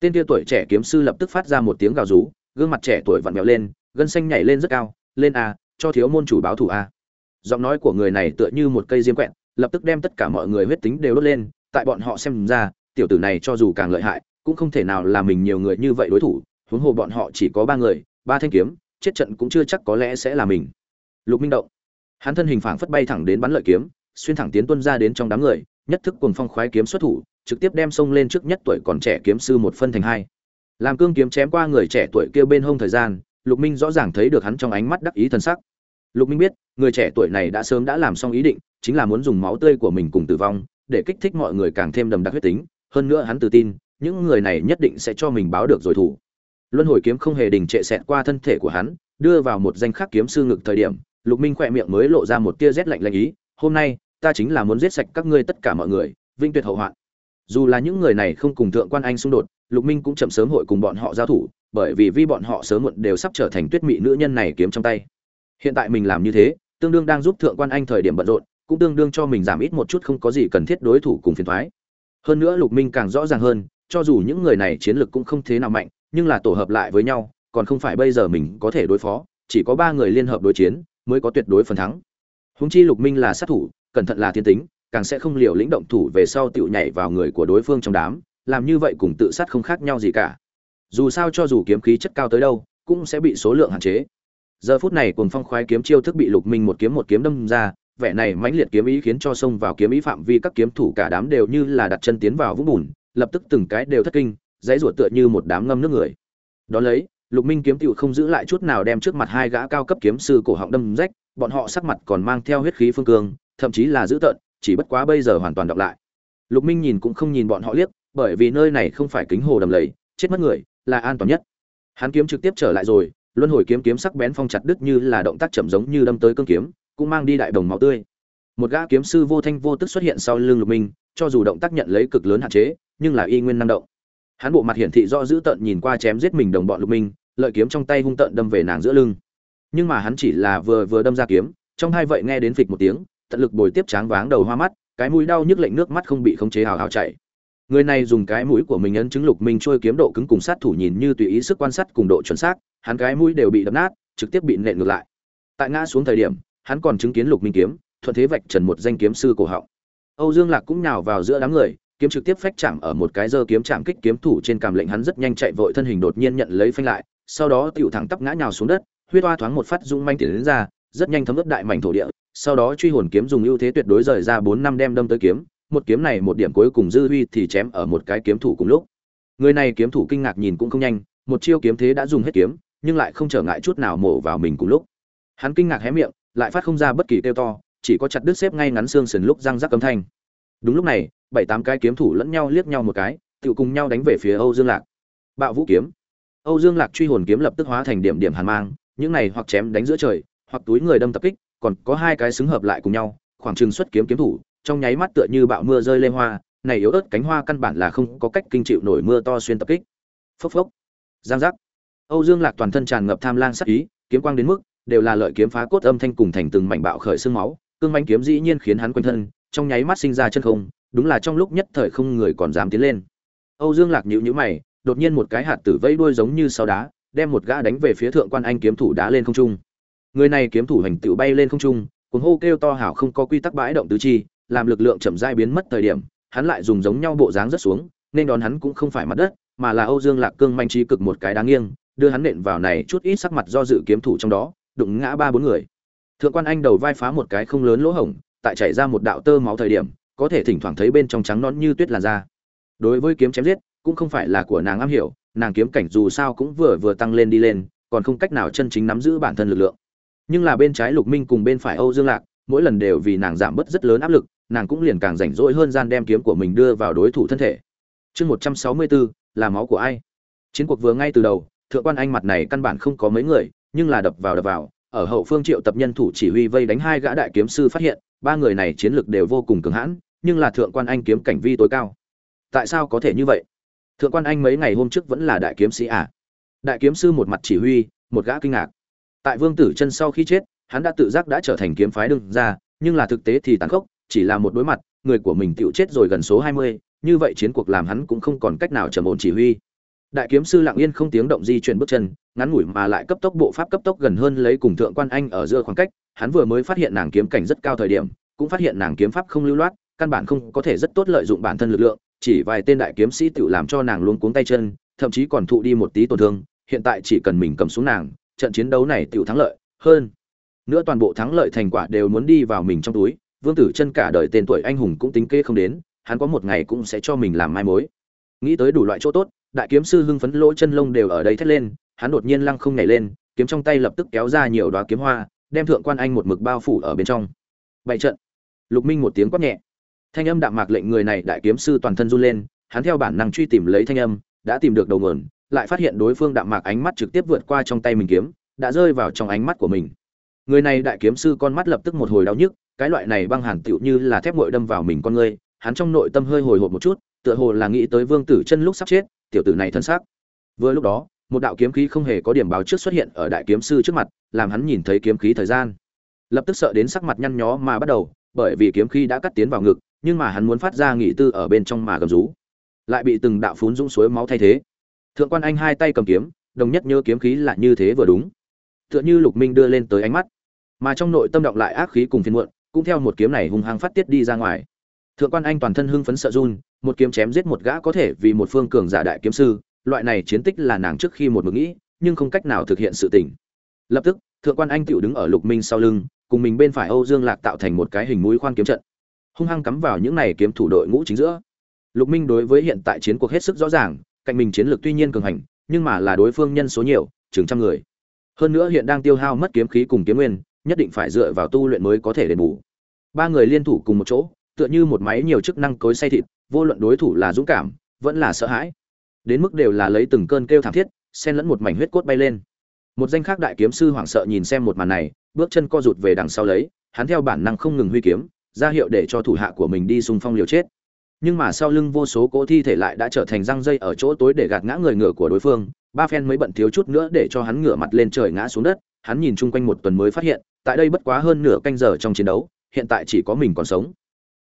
Tên tia tuổi trẻ kiếm sư lập tức phát ra một tiếng gào rú, gương mặt trẻ tuổi vặn vẹo lên, gân xanh nhảy lên rất cao, lên a, cho thiếu môn chủ báo thủ a. Giọng nói của người này tựa như một cây diêm quẹn lập tức đem tất cả mọi người huyết tính đều đốt lên, tại bọn họ xem ra, tiểu tử này cho dù càng lợi hại, cũng không thể nào là mình nhiều người như vậy đối thủ, huống hồ bọn họ chỉ có ba người, ba thanh kiếm, chết trận cũng chưa chắc có lẽ sẽ là mình. Lục minh động hắn thân hình phảng phất bay thẳng đến bắn lợi kiếm, xuyên thẳng tiến tuân ra đến trong đám người, nhất thức cùng phong khoái kiếm xuất thủ, trực tiếp đem sông lên trước nhất tuổi còn trẻ kiếm sư một phân thành hai. Làm cương kiếm chém qua người trẻ tuổi kia bên hông thời gian, lục minh rõ ràng thấy được hắn trong ánh mắt đắc ý thần sắc. Lục minh biết, người trẻ tuổi này đã sớm đã làm xong ý định, chính là muốn dùng máu tươi của mình cùng tử vong, để kích thích mọi người càng thêm đầm đặc huyết tính. Hơn nữa hắn tự tin, những người này nhất định sẽ cho mình báo được rồi thủ. Luân hồi kiếm không hề đình trệ xẹt qua thân thể của hắn, đưa vào một danh khắc kiếm sư ngực thời điểm lục minh khỏe miệng mới lộ ra một tia rét lạnh lạnh ý, hôm nay, ta chính là muốn giết sạch các ngươi tất cả mọi người, vinh tuyệt hậu hoạn. Dù là những người này không cùng thượng quan anh xung đột, lục minh cũng chậm sớm hội cùng bọn họ giao thủ, bởi vì vi bọn họ sớm muộn đều sắp trở thành tuyết mị nữ nhân này kiếm trong tay. Hiện tại mình làm như thế, tương đương đang giúp thượng quan anh thời điểm bận rộn, cũng tương đương cho mình giảm ít một chút không có gì cần thiết đối thủ cùng phiền thoái hơn nữa lục minh càng rõ ràng hơn, cho dù những người này chiến lược cũng không thế nào mạnh, nhưng là tổ hợp lại với nhau, còn không phải bây giờ mình có thể đối phó, chỉ có ba người liên hợp đối chiến mới có tuyệt đối phần thắng. Húng chi lục minh là sát thủ, cẩn thận là thiên tính, càng sẽ không liều lĩnh động thủ về sau tựu nhảy vào người của đối phương trong đám, làm như vậy cùng tự sát không khác nhau gì cả. Dù sao cho dù kiếm khí chất cao tới đâu, cũng sẽ bị số lượng hạn chế. Giờ phút này cùng phong khoái kiếm chiêu thức bị lục minh một kiếm một kiếm đâm ra, vẻ này mãnh liệt kiếm ý khiến cho xông vào kiếm ý phạm vi các kiếm thủ cả đám đều như là đặt chân tiến vào vũng bùn, lập tức từng cái đều thất kinh, dãy ruột tựa như một đám ngâm nước người. Đó lấy lục minh kiếm tựu không giữ lại chút nào đem trước mặt hai gã cao cấp kiếm sư cổ họng đâm rách, bọn họ sắc mặt còn mang theo huyết khí phương cương, thậm chí là dữ tợn, chỉ bất quá bây giờ hoàn toàn đọc lại. Lục minh nhìn cũng không nhìn bọn họ liếc, bởi vì nơi này không phải kính hồ đầm lầy, chết mất người, là an toàn nhất. Hắn kiếm trực tiếp trở lại rồi, luân hồi kiếm kiếm sắc bén phong chặt đứt như là động tác chậm giống như đâm tới cương kiếm, cũng mang đi đại đồng máu tươi. Một gã kiếm sư vô thanh vô tức xuất hiện sau lưng lục minh, cho dù động tác nhận lấy cực lớn hạn chế, nhưng là y nguyên năng động. Hắn bộ mặt hiển thị do giữ tận nhìn qua chém giết mình đồng bọn lục minh lợi kiếm trong tay hung tợn đâm về nàng giữa lưng. Nhưng mà hắn chỉ là vừa vừa đâm ra kiếm, trong hai vậy nghe đến phịch một tiếng, tận lực bồi tiếp tráng váng đầu hoa mắt, cái mũi đau nhức lệnh nước mắt không bị khống chế hào hào chảy. Người này dùng cái mũi của mình ấn chứng lục minh trôi kiếm độ cứng cùng sát thủ nhìn như tùy ý sức quan sát cùng độ chuẩn xác, hắn cái mũi đều bị đập nát, trực tiếp bị nện ngược lại. Tại ngã xuống thời điểm, hắn còn chứng kiến lục minh kiếm, thuận thế vạch trần một danh kiếm sư cổ họng. Âu dương lạc cũng nhào vào giữa đám người, kiếm trực tiếp phách chạm ở một cái giơ kiếm chạm kích kiếm thủ trên càm lệnh hắn rất nhanh chạy vội thân hình đột nhiên nhận lấy phanh lại sau đó tiểu thẳng tắp ngã nhào xuống đất, huyết oa thoáng một phát rung manh tiến ra, rất nhanh thấm ướt đại mảnh thổ địa, sau đó truy hồn kiếm dùng ưu thế tuyệt đối rời ra bốn năm đem đâm tới kiếm, một kiếm này một điểm cuối cùng dư huy thì chém ở một cái kiếm thủ cùng lúc. Người này kiếm thủ kinh ngạc nhìn cũng không nhanh, một chiêu kiếm thế đã dùng hết kiếm, nhưng lại không trở ngại chút nào mổ vào mình cùng lúc. Hắn kinh ngạc hé miệng, lại phát không ra bất kỳ kêu to, chỉ có chặt đứt xếp ngay ngắn xương sườn lúc răng rắc cấm thanh. Đúng lúc này, bảy tám cái kiếm thủ lẫn nhau liếc nhau một cái tụ cùng nhau đánh về phía âu dương lạc. Bạo vũ kiếm âu dương lạc truy hồn kiếm lập tức hóa thành điểm điểm hàn mang, những này hoặc chém đánh giữa trời, hoặc túi người đâm tập kích, còn có hai cái xứng hợp lại cùng nhau, khoảng trừng xuất kiếm kiếm thủ, trong nháy mắt tựa như bạo mưa rơi lên hoa, này yếu ớt cánh hoa căn bản là không có cách kinh chịu nổi mưa to xuyên tập kích. Phốc phốc. Giang giác. Âu dương lạc toàn thân tràn ngập tham lang sắc ý, kiếm quang đến mức đều là lợi kiếm phá cốt âm thanh cùng thành từng mảnh bạo khởi xương máu, cương mãnh kiếm dĩ nhiên khiến hắn quanh thân, trong nháy mắt sinh ra chân không, đúng là trong lúc nhất thời không người còn dám tiến lên. Âu dương lạc nhíu nhíu mày đột nhiên một cái hạt tử vây đuôi giống như sau đá, đem một gã đánh về phía thượng quan anh kiếm thủ đá lên không trung. Người này kiếm thủ hành tựu bay lên không trung, cuồng hô kêu to hảo không có quy tắc bãi động tứ chi, làm lực lượng chậm rãi biến mất thời điểm, hắn lại dùng giống nhau bộ dáng rất xuống, nên đón hắn cũng không phải mặt đất, mà là âu dương lạc cương manh trí cực một cái đáng nghiêng, đưa hắn nện vào này chút ít sắc mặt do dự kiếm thủ trong đó, đụng ngã ba bốn người. Thượng quan anh đầu vai phá một cái không lớn lỗ hổng, tại chảy ra một đạo tơ máu thời điểm, có thể thỉnh thoảng thấy bên trong trắng nõn như tuyết làn da. Đối với kiếm chém giết cũng không phải là của nàng am hiểu, nàng kiếm cảnh dù sao cũng vừa vừa tăng lên đi lên, còn không cách nào chân chính nắm giữ bản thân lực lượng. Nhưng là bên trái lục minh cùng bên phải âu dương lạc, mỗi lần đều vì nàng giảm bớt rất lớn áp lực, nàng cũng liền càng rảnh rỗi hơn gian đem kiếm của mình đưa vào đối thủ thân thể. Chương một trăm sáu mươi bốn là máu của ai? Chiến cuộc vừa ngay từ đầu, thượng quan anh mặt này căn bản không có mấy người, nhưng là đập vào đập vào, ở hậu phương triệu tập nhân thủ chỉ huy vây đánh hai gã đại kiếm sư phát hiện, ba người này chiến lực đều vô cùng cường hãn, nhưng là thượng quan anh kiếm cảnh vi tối cao. Tại sao có thể như vậy? Thượng quan anh mấy ngày hôm trước vẫn là đại kiếm sĩ à? Đại kiếm sư một mặt chỉ huy, một gã kinh ngạc. Tại vương tử chân sau khi chết, hắn đã tự giác đã trở thành kiếm phái đương ra nhưng là thực tế thì tàn khốc, chỉ là một đối mặt, người của mình tựu chết rồi gần số hai mươi, như vậy chiến cuộc làm hắn cũng không còn cách nào trầm ổn chỉ huy. Đại kiếm sư lặng yên không tiếng động di chuyển bước chân, ngắn ngủi mà lại cấp tốc bộ pháp cấp tốc gần hơn lấy cùng thượng quan anh ở giữa khoảng cách, hắn vừa mới phát hiện nàng kiếm cảnh rất cao thời điểm, cũng phát hiện nàng kiếm pháp không lưu loát, căn bản không có thể rất tốt lợi dụng bản thân lực lượng chỉ vài tên đại kiếm sĩ tự làm cho nàng luống cuống tay chân, thậm chí còn thụ đi một tí tổn thương, hiện tại chỉ cần mình cầm xuống nàng, trận chiến đấu này tựu thắng lợi hơn. Nữa toàn bộ thắng lợi thành quả đều muốn đi vào mình trong túi, vương tử chân cả đời tên tuổi anh hùng cũng tính kê không đến, hắn có một ngày cũng sẽ cho mình làm mai mối. Nghĩ tới đủ loại chỗ tốt, đại kiếm sư hưng phấn lỗ chân lông đều ở đây thét lên, hắn đột nhiên lăng không nhảy lên, kiếm trong tay lập tức kéo ra nhiều đóa kiếm hoa, đem thượng quan anh một mực bao phủ ở bên trong. Bảy trận. Lục minh một tiếng quát nhẹ thanh âm đạm mạc lệnh người này đại kiếm sư toàn thân run lên, hắn theo bản năng truy tìm lấy thanh âm, đã tìm được đầu nguồn, lại phát hiện đối phương đạm mạc ánh mắt trực tiếp vượt qua trong tay mình kiếm, đã rơi vào trong ánh mắt của mình. Người này đại kiếm sư con mắt lập tức một hồi đau nhức, cái loại này băng hàn tựu như là thép nguội đâm vào mình con ngươi hắn trong nội tâm hơi hồi hộp một chút, tựa hồ là nghĩ tới vương tử chân lúc sắp chết, tiểu tử này thân xác. Vừa lúc đó, một đạo kiếm khí không hề có điểm báo trước xuất hiện ở đại kiếm sư trước mặt, làm hắn nhìn thấy kiếm khí thời gian. Lập tức sợ đến sắc mặt nhăn nhó mà bắt đầu, bởi vì kiếm khí đã cắt tiến vào ngực nhưng mà hắn muốn phát ra nghỉ tư ở bên trong mà gầm rú. Lại bị từng đạo phún dũng suối máu thay thế. Thượng quan anh hai tay cầm kiếm, đồng nhất nhớ kiếm khí là như thế vừa đúng. Tựa như lục minh đưa lên tới ánh mắt. Mà trong nội tâm động lại ác khí cùng phiền muộn, cũng theo một kiếm này hung hăng phát tiết đi ra ngoài. Thượng quan anh toàn thân hưng phấn sợ run, một kiếm chém giết một gã có thể vì một phương cường giả đại kiếm sư, loại này chiến tích là nàng trước khi một mực nghĩ, nhưng không cách nào thực hiện sự tỉnh lập tức, thượng quan anh tựu đứng ở lục minh sau lưng, cùng mình bên phải âu dương lạc tạo thành một cái hình mũi khoan kiếm trận hung hăng cắm vào những này kiếm thủ đội ngũ chính giữa. Lục minh đối với hiện tại chiến cuộc hết sức rõ ràng, cạnh mình chiến lược tuy nhiên cường hành, nhưng mà là đối phương nhân số nhiều, chừng trăm người. Hơn nữa hiện đang tiêu hao mất kiếm khí cùng kiếm nguyên, nhất định phải dựa vào tu luyện mới có thể đền bù. Ba người liên thủ cùng một chỗ, tựa như một máy nhiều chức năng cối say thịt, vô luận đối thủ là dũng cảm, vẫn là sợ hãi. Đến mức đều là lấy từng cơn kêu thảm thiết, xen lẫn một mảnh huyết cốt bay lên. Một danh khác đại kiếm sư hoảng sợ nhìn xem một màn này, bước chân co rụt về đằng sau lấy, hắn theo bản năng không ngừng huy kiếm ra hiệu để cho thủ hạ của mình đi xung phong liều chết. Nhưng mà sau lưng vô số cỗ thi thể lại đã trở thành răng dây ở chỗ tối để gạt ngã người ngựa của đối phương, ba phen mới bận thiếu chút nữa để cho hắn ngửa mặt lên trời ngã xuống đất, hắn nhìn chung quanh một tuần mới phát hiện, tại đây bất quá hơn nửa canh giờ trong chiến đấu, hiện tại chỉ có mình còn sống.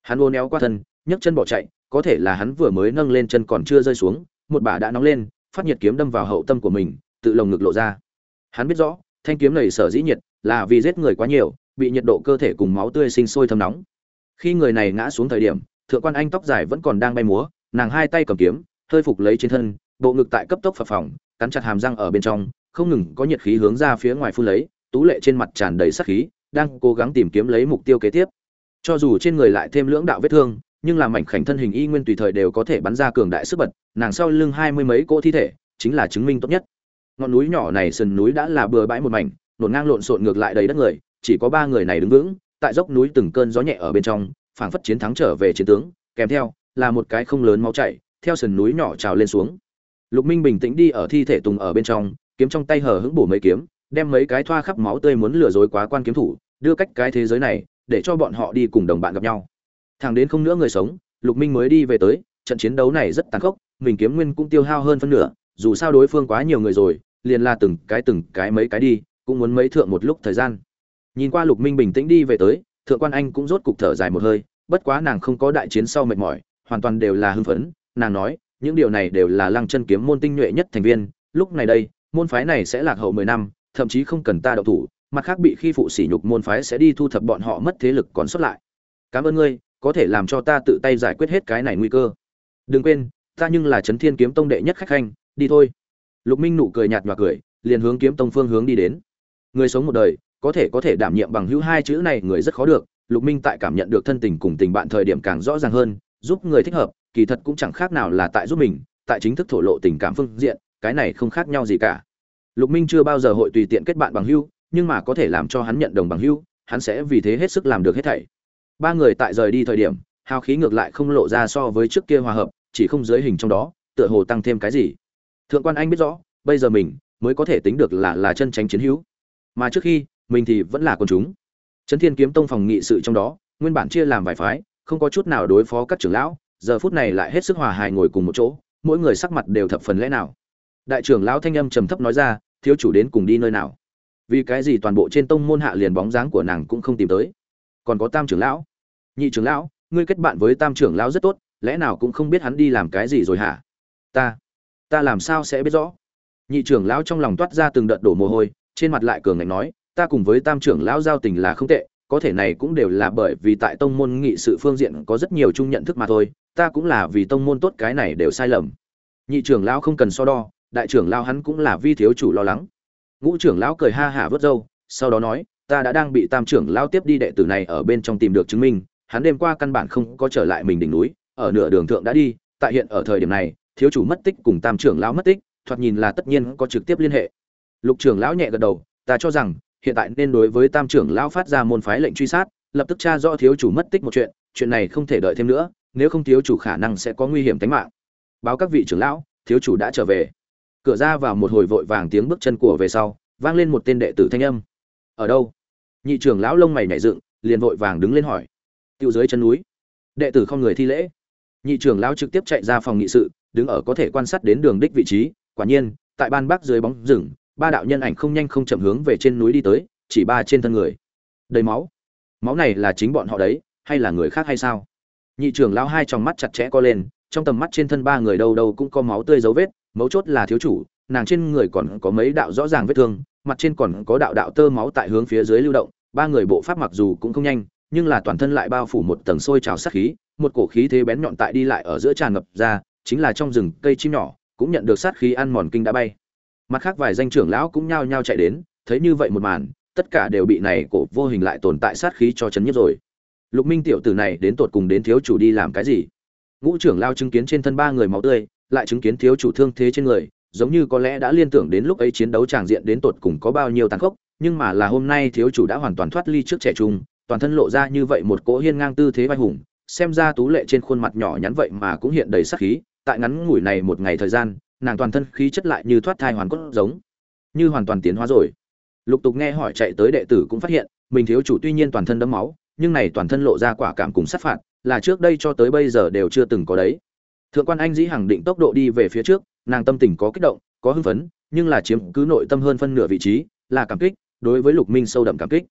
Hắn ô éo qua thân, nhấc chân bỏ chạy, có thể là hắn vừa mới nâng lên chân còn chưa rơi xuống, một bả đã nóng lên, phát nhiệt kiếm đâm vào hậu tâm của mình, tự lồng ngực lộ ra. Hắn biết rõ, thanh kiếm này sở dĩ nhiệt là vì giết người quá nhiều, bị nhiệt độ cơ thể cùng máu tươi sinh sôi thấm nóng khi người này ngã xuống thời điểm, thượng quan anh tóc dài vẫn còn đang bay múa, nàng hai tay cầm kiếm, hơi phục lấy trên thân, bộ ngực tại cấp tốc phập phồng, cắn chặt hàm răng ở bên trong, không ngừng có nhiệt khí hướng ra phía ngoài phun lấy, tú lệ trên mặt tràn đầy sát khí, đang cố gắng tìm kiếm lấy mục tiêu kế tiếp. Cho dù trên người lại thêm lưỡng đạo vết thương, nhưng làm mảnh khảnh thân hình y nguyên tùy thời đều có thể bắn ra cường đại sức bật, nàng sau lưng hai mươi mấy cỗ thi thể, chính là chứng minh tốt nhất. Ngọn núi nhỏ này sườn núi đã là bừa bãi một mảnh, nổn ngang lộn xộn ngược lại đầy đất người, chỉ có ba người này đứng vững tại dốc núi từng cơn gió nhẹ ở bên trong, phảng phất chiến thắng trở về chiến tướng, kèm theo, là một cái không lớn máu chảy, theo sườn núi nhỏ trào lên xuống. Lục minh bình tĩnh đi ở thi thể tùng ở bên trong, kiếm trong tay hở hững bổ mấy kiếm, đem mấy cái thoa khắp máu tươi muốn lừa dối quá quan kiếm thủ, đưa cách cái thế giới này, để cho bọn họ đi cùng đồng bạn gặp nhau. Thằng đến không nữa người sống, lục minh mới đi về tới, trận chiến đấu này rất tàn khốc, mình kiếm nguyên cũng tiêu hao hơn phân nửa, dù sao đối phương quá nhiều người rồi, liền la từng cái từng cái mấy cái đi, cũng muốn mấy thượng một lúc thời gian nhìn qua lục minh bình tĩnh đi về tới, thượng quan anh cũng rốt cục thở dài một hơi, bất quá nàng không có đại chiến sau mệt mỏi, hoàn toàn đều là hưng phấn. Nàng nói, những điều này đều là lăng chân kiếm môn tinh nhuệ nhất thành viên, lúc này đây, môn phái này sẽ lạc hậu mười năm, thậm chí không cần ta đậu thủ, mặt khác bị khi phụ sỉ nhục môn phái sẽ đi thu thập bọn họ mất thế lực còn xuất lại. Cảm ơn ngươi, có thể làm cho ta tự tay giải quyết hết cái này nguy cơ. Đừng quên, ta nhưng là trấn thiên kiếm tông đệ nhất khách khanh, đi thôi. Lục minh nụ cười nhạt nhòa cười, liền hướng kiếm tông phương hướng đi đến. Người sống một đời có thể có thể đảm nhiệm bằng hữu hai chữ này người rất khó được. Lục minh tại cảm nhận được thân tình cùng tình bạn thời điểm càng rõ ràng hơn, giúp người thích hợp, kỳ thật cũng chẳng khác nào là tại giúp mình, tại chính thức thổ lộ tình cảm phương diện, cái này không khác nhau gì cả. Lục minh chưa bao giờ hội tùy tiện kết bạn bằng hữu, nhưng mà có thể làm cho hắn nhận đồng bằng hữu, hắn sẽ vì thế hết sức làm được hết thảy. Ba người tại rời đi thời điểm, hào khí ngược lại không lộ ra so với trước kia hòa hợp, chỉ không dưới hình trong đó, tựa hồ tăng thêm cái gì. Thượng quan anh biết rõ, bây giờ mình mới có thể tính được là là chân tránh chiến hữu. Mà trước khi mình thì vẫn là con chúng. Trấn thiên kiếm tông phòng nghị sự trong đó, nguyên bản chia làm vài phái, không có chút nào đối phó các trưởng lão, giờ phút này lại hết sức hòa hài ngồi cùng một chỗ, mỗi người sắc mặt đều thập phần lẽ nào. Đại trưởng lão thanh âm trầm thấp nói ra, thiếu chủ đến cùng đi nơi nào? Vì cái gì toàn bộ trên tông môn hạ liền bóng dáng của nàng cũng không tìm tới? Còn có tam trưởng lão? Nhị trưởng lão, ngươi kết bạn với tam trưởng lão rất tốt, lẽ nào cũng không biết hắn đi làm cái gì rồi hả? Ta ta làm sao sẽ biết rõ? Nhị trưởng lão trong lòng toát ra từng đợt đổ mồ hôi, trên mặt lại cường ngạnh nói ta cùng với tam trưởng lão giao tình là không tệ, có thể này cũng đều là bởi vì tại tông môn nghị sự phương diện có rất nhiều chung nhận thức mà thôi, ta cũng là vì tông môn tốt cái này đều sai lầm. Nhị trưởng lão không cần so đo, đại trưởng lão hắn cũng là vi thiếu chủ lo lắng. Ngũ trưởng lão cười ha hả vớt râu, sau đó nói, ta đã đang bị tam trưởng lão tiếp đi đệ tử này ở bên trong tìm được chứng minh, hắn đêm qua căn bản không có trở lại mình đỉnh núi, ở nửa đường thượng đã đi, tại hiện ở thời điểm này, thiếu chủ mất tích cùng tam trưởng lão mất tích, thoạt nhìn là tất nhiên có trực tiếp liên hệ. Lục trưởng lão nhẹ gật đầu, ta cho rằng hiện tại nên đối với tam trưởng lão phát ra môn phái lệnh truy sát, lập tức tra rõ thiếu chủ mất tích một chuyện chuyện này không thể đợi thêm nữa, nếu không thiếu chủ khả năng sẽ có nguy hiểm tính mạng. Báo các vị trưởng lão, thiếu chủ đã trở về. Cửa ra vào một hồi vội vàng tiếng bước chân của về sau, vang lên một tên đệ tử thanh âm. Ở đâu? Nhị trưởng lão lông mày nhảy dựng, liền vội vàng đứng lên hỏi. Tiêu dưới chân núi. Đệ tử không người thi lễ. Nhị trưởng lão trực tiếp chạy ra phòng nghị sự, đứng ở có thể quan sát đến đường đích vị trí. Quả nhiên, tại ban bắc dưới bóng rừng ba đạo nhân ảnh không nhanh không chậm hướng về trên núi đi tới, chỉ ba trên thân người. Đầy máu. Máu này là chính bọn họ đấy, hay là người khác hay sao? Nhị trưởng lão hai tròng mắt chặt chẽ co lên, trong tầm mắt trên thân ba người đâu đâu cũng có máu tươi dấu vết, mấu chốt là thiếu chủ, nàng trên người còn có mấy đạo rõ ràng vết thương, mặt trên còn có đạo đạo tơ máu tại hướng phía dưới lưu động, ba người bộ pháp mặc dù cũng không nhanh, nhưng là toàn thân lại bao phủ một tầng sôi trào sát khí, một cổ khí thế bén nhọn tại đi lại ở giữa tràn ngập ra, chính là trong rừng cây chim nhỏ, cũng nhận được sát khí ăn mòn kinh đã bay mặt khác vài danh trưởng lão cũng nhao nhao chạy đến, thấy như vậy một màn, tất cả đều bị này cổ vô hình lại tồn tại sát khí cho chấn nhất rồi. Lục minh tiểu tử này đến tột cùng đến thiếu chủ đi làm cái gì? Ngũ trưởng lao chứng kiến trên thân ba người máu tươi, lại chứng kiến thiếu chủ thương thế trên người, giống như có lẽ đã liên tưởng đến lúc ấy chiến đấu tràng diện đến tột cùng có bao nhiêu tàn khốc, nhưng mà là hôm nay thiếu chủ đã hoàn toàn thoát ly trước trẻ trung, toàn thân lộ ra như vậy một cỗ hiên ngang tư thế vai hùng, xem ra tú lệ trên khuôn mặt nhỏ nhắn vậy mà cũng hiện đầy sát khí, tại ngắn ngủi này một ngày thời gian nàng toàn thân khí chất lại như thoát thai hoàn cốt giống, như hoàn toàn tiến hóa rồi. Lục tục nghe hỏi chạy tới đệ tử cũng phát hiện, mình thiếu chủ tuy nhiên toàn thân đẫm máu, nhưng này toàn thân lộ ra quả cảm cùng sát phạt, là trước đây cho tới bây giờ đều chưa từng có đấy. Thượng quan anh dĩ hằng định tốc độ đi về phía trước, nàng tâm tình có kích động, có hưng phấn, nhưng là chiếm cứ nội tâm hơn phân nửa vị trí, là cảm kích, đối với lục minh sâu đậm cảm kích.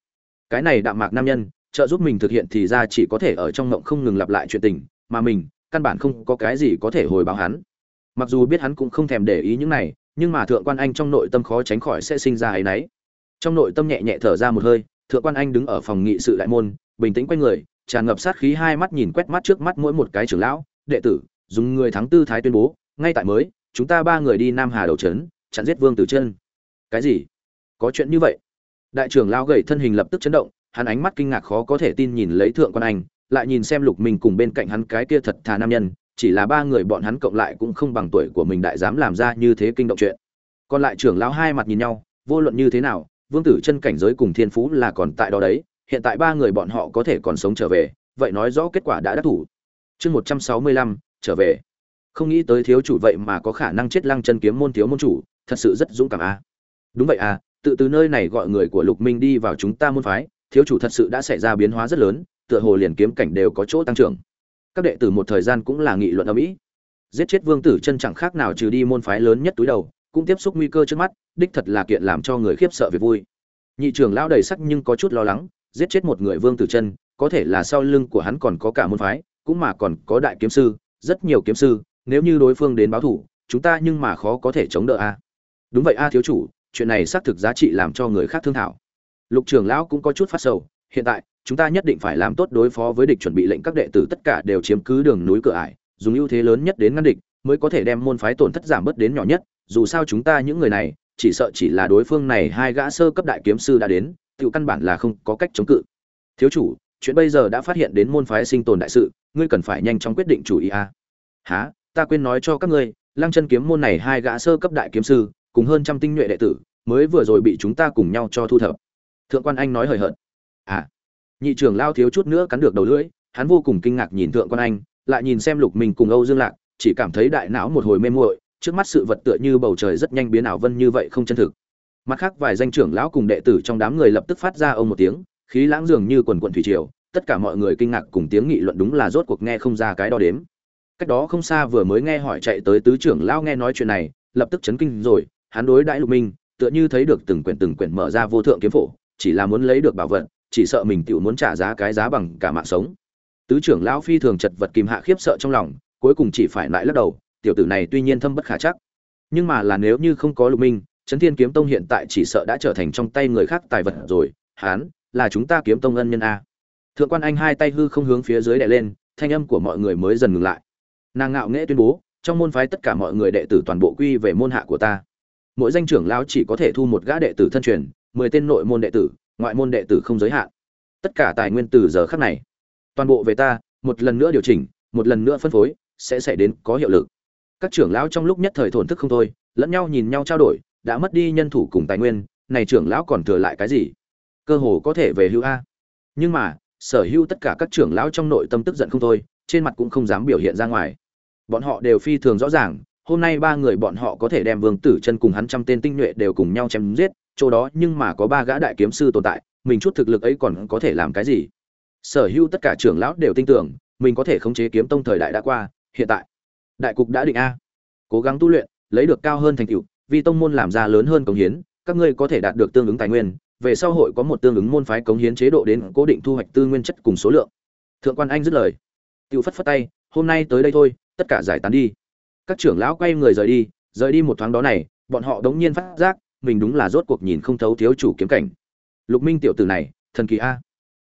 Cái này đạm mạc nam nhân, trợ giúp mình thực hiện thì ra chỉ có thể ở trong ngộng không ngừng lặp lại chuyện tình, mà mình, căn bản không có cái gì có thể hồi báo hắn mặc dù biết hắn cũng không thèm để ý những này, nhưng mà thượng quan anh trong nội tâm khó tránh khỏi sẽ sinh ra áy náy. Trong nội tâm nhẹ nhẹ thở ra một hơi, thượng quan anh đứng ở phòng nghị sự đại môn, bình tĩnh quay người, tràn ngập sát khí hai mắt nhìn quét mắt trước mắt mỗi một cái trưởng lão, đệ tử, dùng người thắng tư thái tuyên bố, ngay tại mới, chúng ta ba người đi nam hà đầu trấn, chặn giết vương tử chân. Cái gì? Có chuyện như vậy? Đại trưởng lao gầy thân hình lập tức chấn động, hắn ánh mắt kinh ngạc khó có thể tin nhìn lấy thượng quan anh, lại nhìn xem lục minh cùng bên cạnh hắn cái kia thật thà nam nhân chỉ là ba người bọn hắn cộng lại cũng không bằng tuổi của mình đại dám làm ra như thế kinh động chuyện. Còn lại trưởng lão hai mặt nhìn nhau, vô luận như thế nào, vương tử chân cảnh giới cùng thiên phú là còn tại đó đấy, hiện tại ba người bọn họ có thể còn sống trở về, vậy nói rõ kết quả đã đắc thủ. Chương một trăm sáu mươi lăm, trở về. Không nghĩ tới thiếu chủ vậy mà có khả năng chết lăng chân kiếm môn thiếu môn chủ, thật sự rất dũng cảm a. À. đúng vậy à tự từ nơi này gọi người của lục minh đi vào chúng ta môn phái, thiếu chủ thật sự đã xảy ra biến hóa rất lớn, tựa hồ liền kiếm cảnh đều có chỗ tăng trưởng các đệ tử một thời gian cũng là nghị luận ở mỹ. Giết chết vương tử chân chẳng khác nào trừ đi môn phái lớn nhất túi đầu, cũng tiếp xúc nguy cơ trước mắt, đích thật là kiện làm cho người khiếp sợ việc vui. Nhị trưởng lão đầy sắc nhưng có chút lo lắng, giết chết một người vương tử chân, có thể là sau lưng của hắn còn có cả môn phái, cũng mà còn có đại kiếm sư, rất nhiều kiếm sư, nếu như đối phương đến báo thủ, chúng ta nhưng mà khó có thể chống đỡ a. Đúng vậy a thiếu chủ, chuyện này xác thực giá trị làm cho người khác thương thảo. Lục trưởng lão cũng có chút phát sầu hiện tại, chúng ta nhất định phải làm tốt đối phó với địch chuẩn bị lệnh các đệ tử tất cả đều chiếm cứ đường núi cửa ải, dùng ưu thế lớn nhất đến ngăn địch, mới có thể đem môn phái tổn thất giảm bớt đến nhỏ nhất. Dù sao chúng ta những người này, chỉ sợ chỉ là đối phương này hai gã sơ cấp đại kiếm sư đã đến tự căn bản là không có cách chống cự. Thiếu chủ, chuyện bây giờ đã phát hiện đến môn phái sinh tồn đại sự, ngươi cần phải nhanh chóng quyết định chủ ý a. À. há ta quên nói cho các ngươi, lăng chân kiếm môn này hai gã sơ cấp đại kiếm sư, cùng hơn trăm tinh nhuệ đệ tử, mới vừa rồi bị chúng ta cùng nhau cho thu thập. Thượng quan anh nói hời hợt à nhị trưởng lao thiếu chút nữa cắn được đầu lưỡi, hắn vô cùng kinh ngạc nhìn thượng quan anh, lại nhìn xem lục mình cùng âu dương lạc, chỉ cảm thấy đại não một hồi mê muội, trước mắt sự vật tựa như bầu trời rất nhanh biến ảo vân như vậy không chân thực. Mặt khác vài danh trưởng lão cùng đệ tử trong đám người lập tức phát ra ông một tiếng, khí lãng dường như quần quận thủy triều, tất cả mọi người kinh ngạc cùng tiếng nghị luận đúng là rốt cuộc nghe không ra cái đo đếm. Cách đó không xa vừa mới nghe hỏi chạy tới tứ trưởng lão nghe nói chuyện này, lập tức chấn kinh rồi, hắn đối đãi lục minh, tựa như thấy được từng quyển từng quyển mở ra vô thượng kiếm phổ, chỉ là muốn lấy được bảo vật chỉ sợ mình tiểu muốn trả giá cái giá bằng cả mạng sống. Tứ trưởng lão phi thường chật vật kìm hạ khiếp sợ trong lòng, cuối cùng chỉ phải lại lắc đầu, tiểu tử này tuy nhiên thâm bất khả chắc. Nhưng mà là nếu như không có lục minh trấn thiên kiếm tông hiện tại chỉ sợ đã trở thành trong tay người khác tài vật rồi, hán, là chúng ta kiếm tông ân nhân a. Thượng quan anh hai tay hư không hướng phía dưới đè lên, thanh âm của mọi người mới dần ngừng lại. Nàng ngạo nghễ tuyên bố, trong môn phái tất cả mọi người đệ tử toàn bộ quy về môn hạ của ta. Mỗi danh trưởng lão chỉ có thể thu một gã đệ tử thân truyền, mười tên nội môn đệ tử ngoại môn đệ tử không giới hạn. Tất cả tài nguyên từ giờ khắc này, toàn bộ về ta, một lần nữa điều chỉnh, một lần nữa phân phối, sẽ xảy đến có hiệu lực. Các trưởng lão trong lúc nhất thời thổn thức không thôi, lẫn nhau nhìn nhau trao đổi, đã mất đi nhân thủ cùng tài nguyên, này trưởng lão còn thừa lại cái gì? Cơ hồ có thể về hưu a. Nhưng mà, sở hữu tất cả các trưởng lão trong nội tâm tức giận không thôi, trên mặt cũng không dám biểu hiện ra ngoài. Bọn họ đều phi thường rõ ràng, hôm nay ba người bọn họ có thể đem vương tử chân cùng hắn trăm tên tinh nhuệ đều cùng nhau chém giết chỗ đó nhưng mà có ba gã đại kiếm sư tồn tại, mình chút thực lực ấy còn có thể làm cái gì? Sở hữu tất cả trưởng lão đều tin tưởng, mình có thể khống chế kiếm tông thời đại đã qua, hiện tại, đại cục đã định a. Cố gắng tu luyện, lấy được cao hơn thành tựu, vì tông môn làm ra lớn hơn cống hiến, các ngươi có thể đạt được tương ứng tài nguyên, về sau hội có một tương ứng môn phái cống hiến chế độ đến cố định thu hoạch tư nguyên chất cùng số lượng. Thượng quan anh dứt lời. Tiêu phất phất tay, hôm nay tới đây thôi, tất cả giải tán đi. Các trưởng lão quay người rời đi rời đi một thoáng đó này, bọn họ đống nhiên phát giác mình đúng là rốt cuộc nhìn không thấu thiếu chủ kiếm cảnh. Lục minh tiểu tử này, thần kỳ a.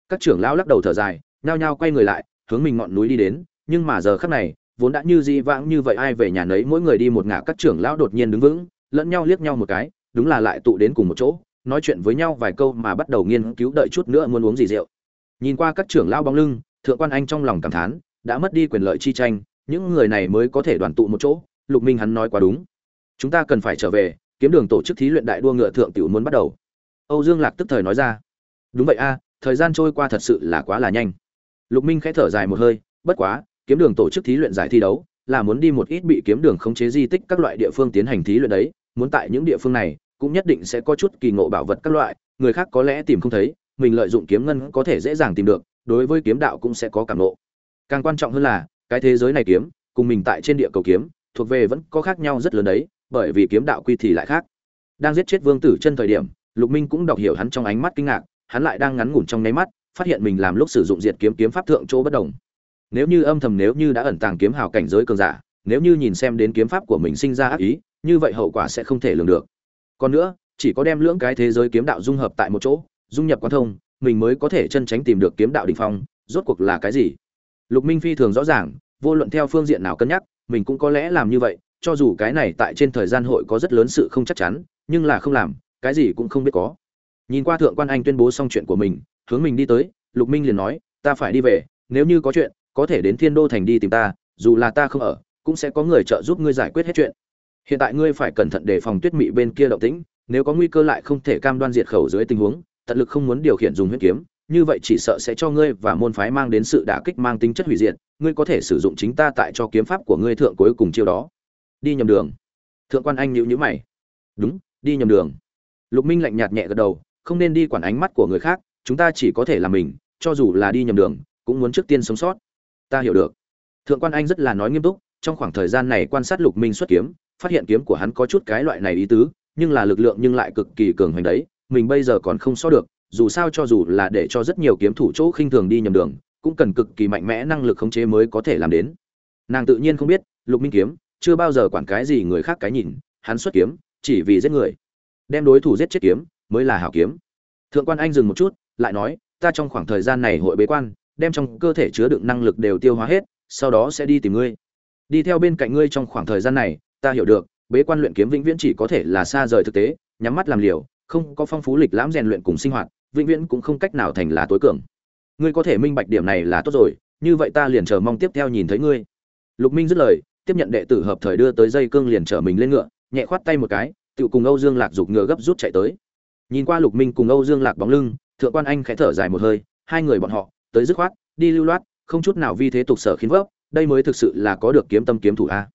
Các trưởng lão lắc đầu thở dài, nhao nhao quay người lại, hướng mình ngọn núi đi đến, nhưng mà giờ khắc này, vốn đã như dị vãng như vậy ai về nhà nấy, mỗi người đi một ngả, các trưởng lão đột nhiên đứng vững, lẫn nhau liếc nhau một cái, đúng là lại tụ đến cùng một chỗ, nói chuyện với nhau vài câu mà bắt đầu nghiên cứu đợi chút nữa muốn uống gì rượu. Nhìn qua các trưởng lão bóng lưng, thượng quan anh trong lòng cảm thán, đã mất đi quyền lợi chi tranh, những người này mới có thể đoàn tụ một chỗ, lục minh hắn nói quá đúng. Chúng ta cần phải trở về kiếm đường tổ chức thí luyện đại đua ngựa thượng tiểu muốn bắt đầu. Âu dương lạc tức thời nói ra, đúng vậy a, thời gian trôi qua thật sự là quá là nhanh. Lục minh khẽ thở dài một hơi, bất quá, kiếm đường tổ chức thí luyện giải thi đấu, là muốn đi một ít bị kiếm đường khống chế di tích các loại địa phương tiến hành thí luyện đấy, muốn tại những địa phương này, cũng nhất định sẽ có chút kỳ ngộ bảo vật các loại, người khác có lẽ tìm không thấy, mình lợi dụng kiếm ngân có thể dễ dàng tìm được, đối với kiếm đạo cũng sẽ có cảm ngộ. Càng quan trọng hơn là, cái thế giới này kiếm, cùng mình tại trên địa cầu kiếm, thuộc về vẫn có khác nhau rất lớn đấy bởi vì kiếm đạo quy thì lại khác. Đang giết chết vương tử chân thời điểm, lục minh cũng đọc hiểu hắn trong ánh mắt kinh ngạc, hắn lại đang ngắn ngủn trong nháy mắt, phát hiện mình làm lúc sử dụng diệt kiếm kiếm pháp thượng chỗ bất đồng. Nếu như âm thầm nếu như đã ẩn tàng kiếm hào cảnh giới cường giả, nếu như nhìn xem đến kiếm pháp của mình sinh ra ác ý, như vậy hậu quả sẽ không thể lường được. Còn nữa, chỉ có đem lưỡng cái thế giới kiếm đạo dung hợp tại một chỗ, dung nhập quan thông, mình mới có thể chân tránh tìm được kiếm đạo đỉnh phong, rốt cuộc là cái gì? Lục minh phi thường rõ ràng, vô luận theo phương diện nào cân nhắc, mình cũng có lẽ làm như vậy cho dù cái này tại trên thời gian hội có rất lớn sự không chắc chắn, nhưng là không làm, cái gì cũng không biết có. Nhìn qua thượng quan anh tuyên bố xong chuyện của mình, hướng mình đi tới, lục minh liền nói, ta phải đi về, nếu như có chuyện, có thể đến thiên đô thành đi tìm ta, dù là ta không ở, cũng sẽ có người trợ giúp ngươi giải quyết hết chuyện. Hiện tại ngươi phải cẩn thận đề phòng tuyết mị bên kia động tĩnh, nếu có nguy cơ lại không thể cam đoan diệt khẩu dưới tình huống, tận lực không muốn điều khiển dùng huyết kiếm, như vậy chỉ sợ sẽ cho ngươi và môn phái mang đến sự đả kích mang tính chất hủy diệt, ngươi có thể sử dụng chính ta tại cho kiếm pháp của ngươi thượng cuối cùng chiêu đó đi nhầm đường. Thượng quan anh nhữ nhữ mày. Đúng, đi nhầm đường. Lục minh lạnh nhạt nhẹ gật đầu, không nên đi quản ánh mắt của người khác, chúng ta chỉ có thể làm mình, cho dù là đi nhầm đường, cũng muốn trước tiên sống sót. Ta hiểu được. Thượng quan anh rất là nói nghiêm túc, trong khoảng thời gian này quan sát lục minh xuất kiếm, phát hiện kiếm của hắn có chút cái loại này ý tứ, nhưng là lực lượng nhưng lại cực kỳ cường hoành đấy, mình bây giờ còn không so được, dù sao cho dù là để cho rất nhiều kiếm thủ chỗ khinh thường đi nhầm đường, cũng cần cực kỳ mạnh mẽ năng lực khống chế mới có thể làm đến. Nàng tự nhiên không biết, lục minh kiếm chưa bao giờ quản cái gì người khác cái nhìn, hắn xuất kiếm, chỉ vì giết người. Đem đối thủ giết chết kiếm, mới là hảo kiếm. Thượng quan anh dừng một chút, lại nói, ta trong khoảng thời gian này hội bế quan, đem trong cơ thể chứa đựng năng lực đều tiêu hóa hết, sau đó sẽ đi tìm ngươi. Đi theo bên cạnh ngươi trong khoảng thời gian này, ta hiểu được, bế quan luyện kiếm vĩnh viễn chỉ có thể là xa rời thực tế, nhắm mắt làm liều, không có phong phú lịch lãm rèn luyện cùng sinh hoạt, vĩnh viễn cũng không cách nào thành là tối cường. Ngươi có thể minh bạch điểm này là tốt rồi, như vậy ta liền chờ mong tiếp theo nhìn thấy ngươi. Lục minh dứt lời tiếp nhận đệ tử hợp thời đưa tới dây cương liền chở mình lên ngựa, nhẹ khoát tay một cái tự cùng âu dương lạc giục ngựa gấp rút chạy tới. Nhìn qua lục minh cùng âu dương lạc bóng lưng, thượng quan anh khẽ thở dài một hơi, hai người bọn họ, tới dứt khoát, đi lưu loát, không chút nào vi thế tục sở khiến vấp, đây mới thực sự là có được kiếm tâm kiếm thủ a.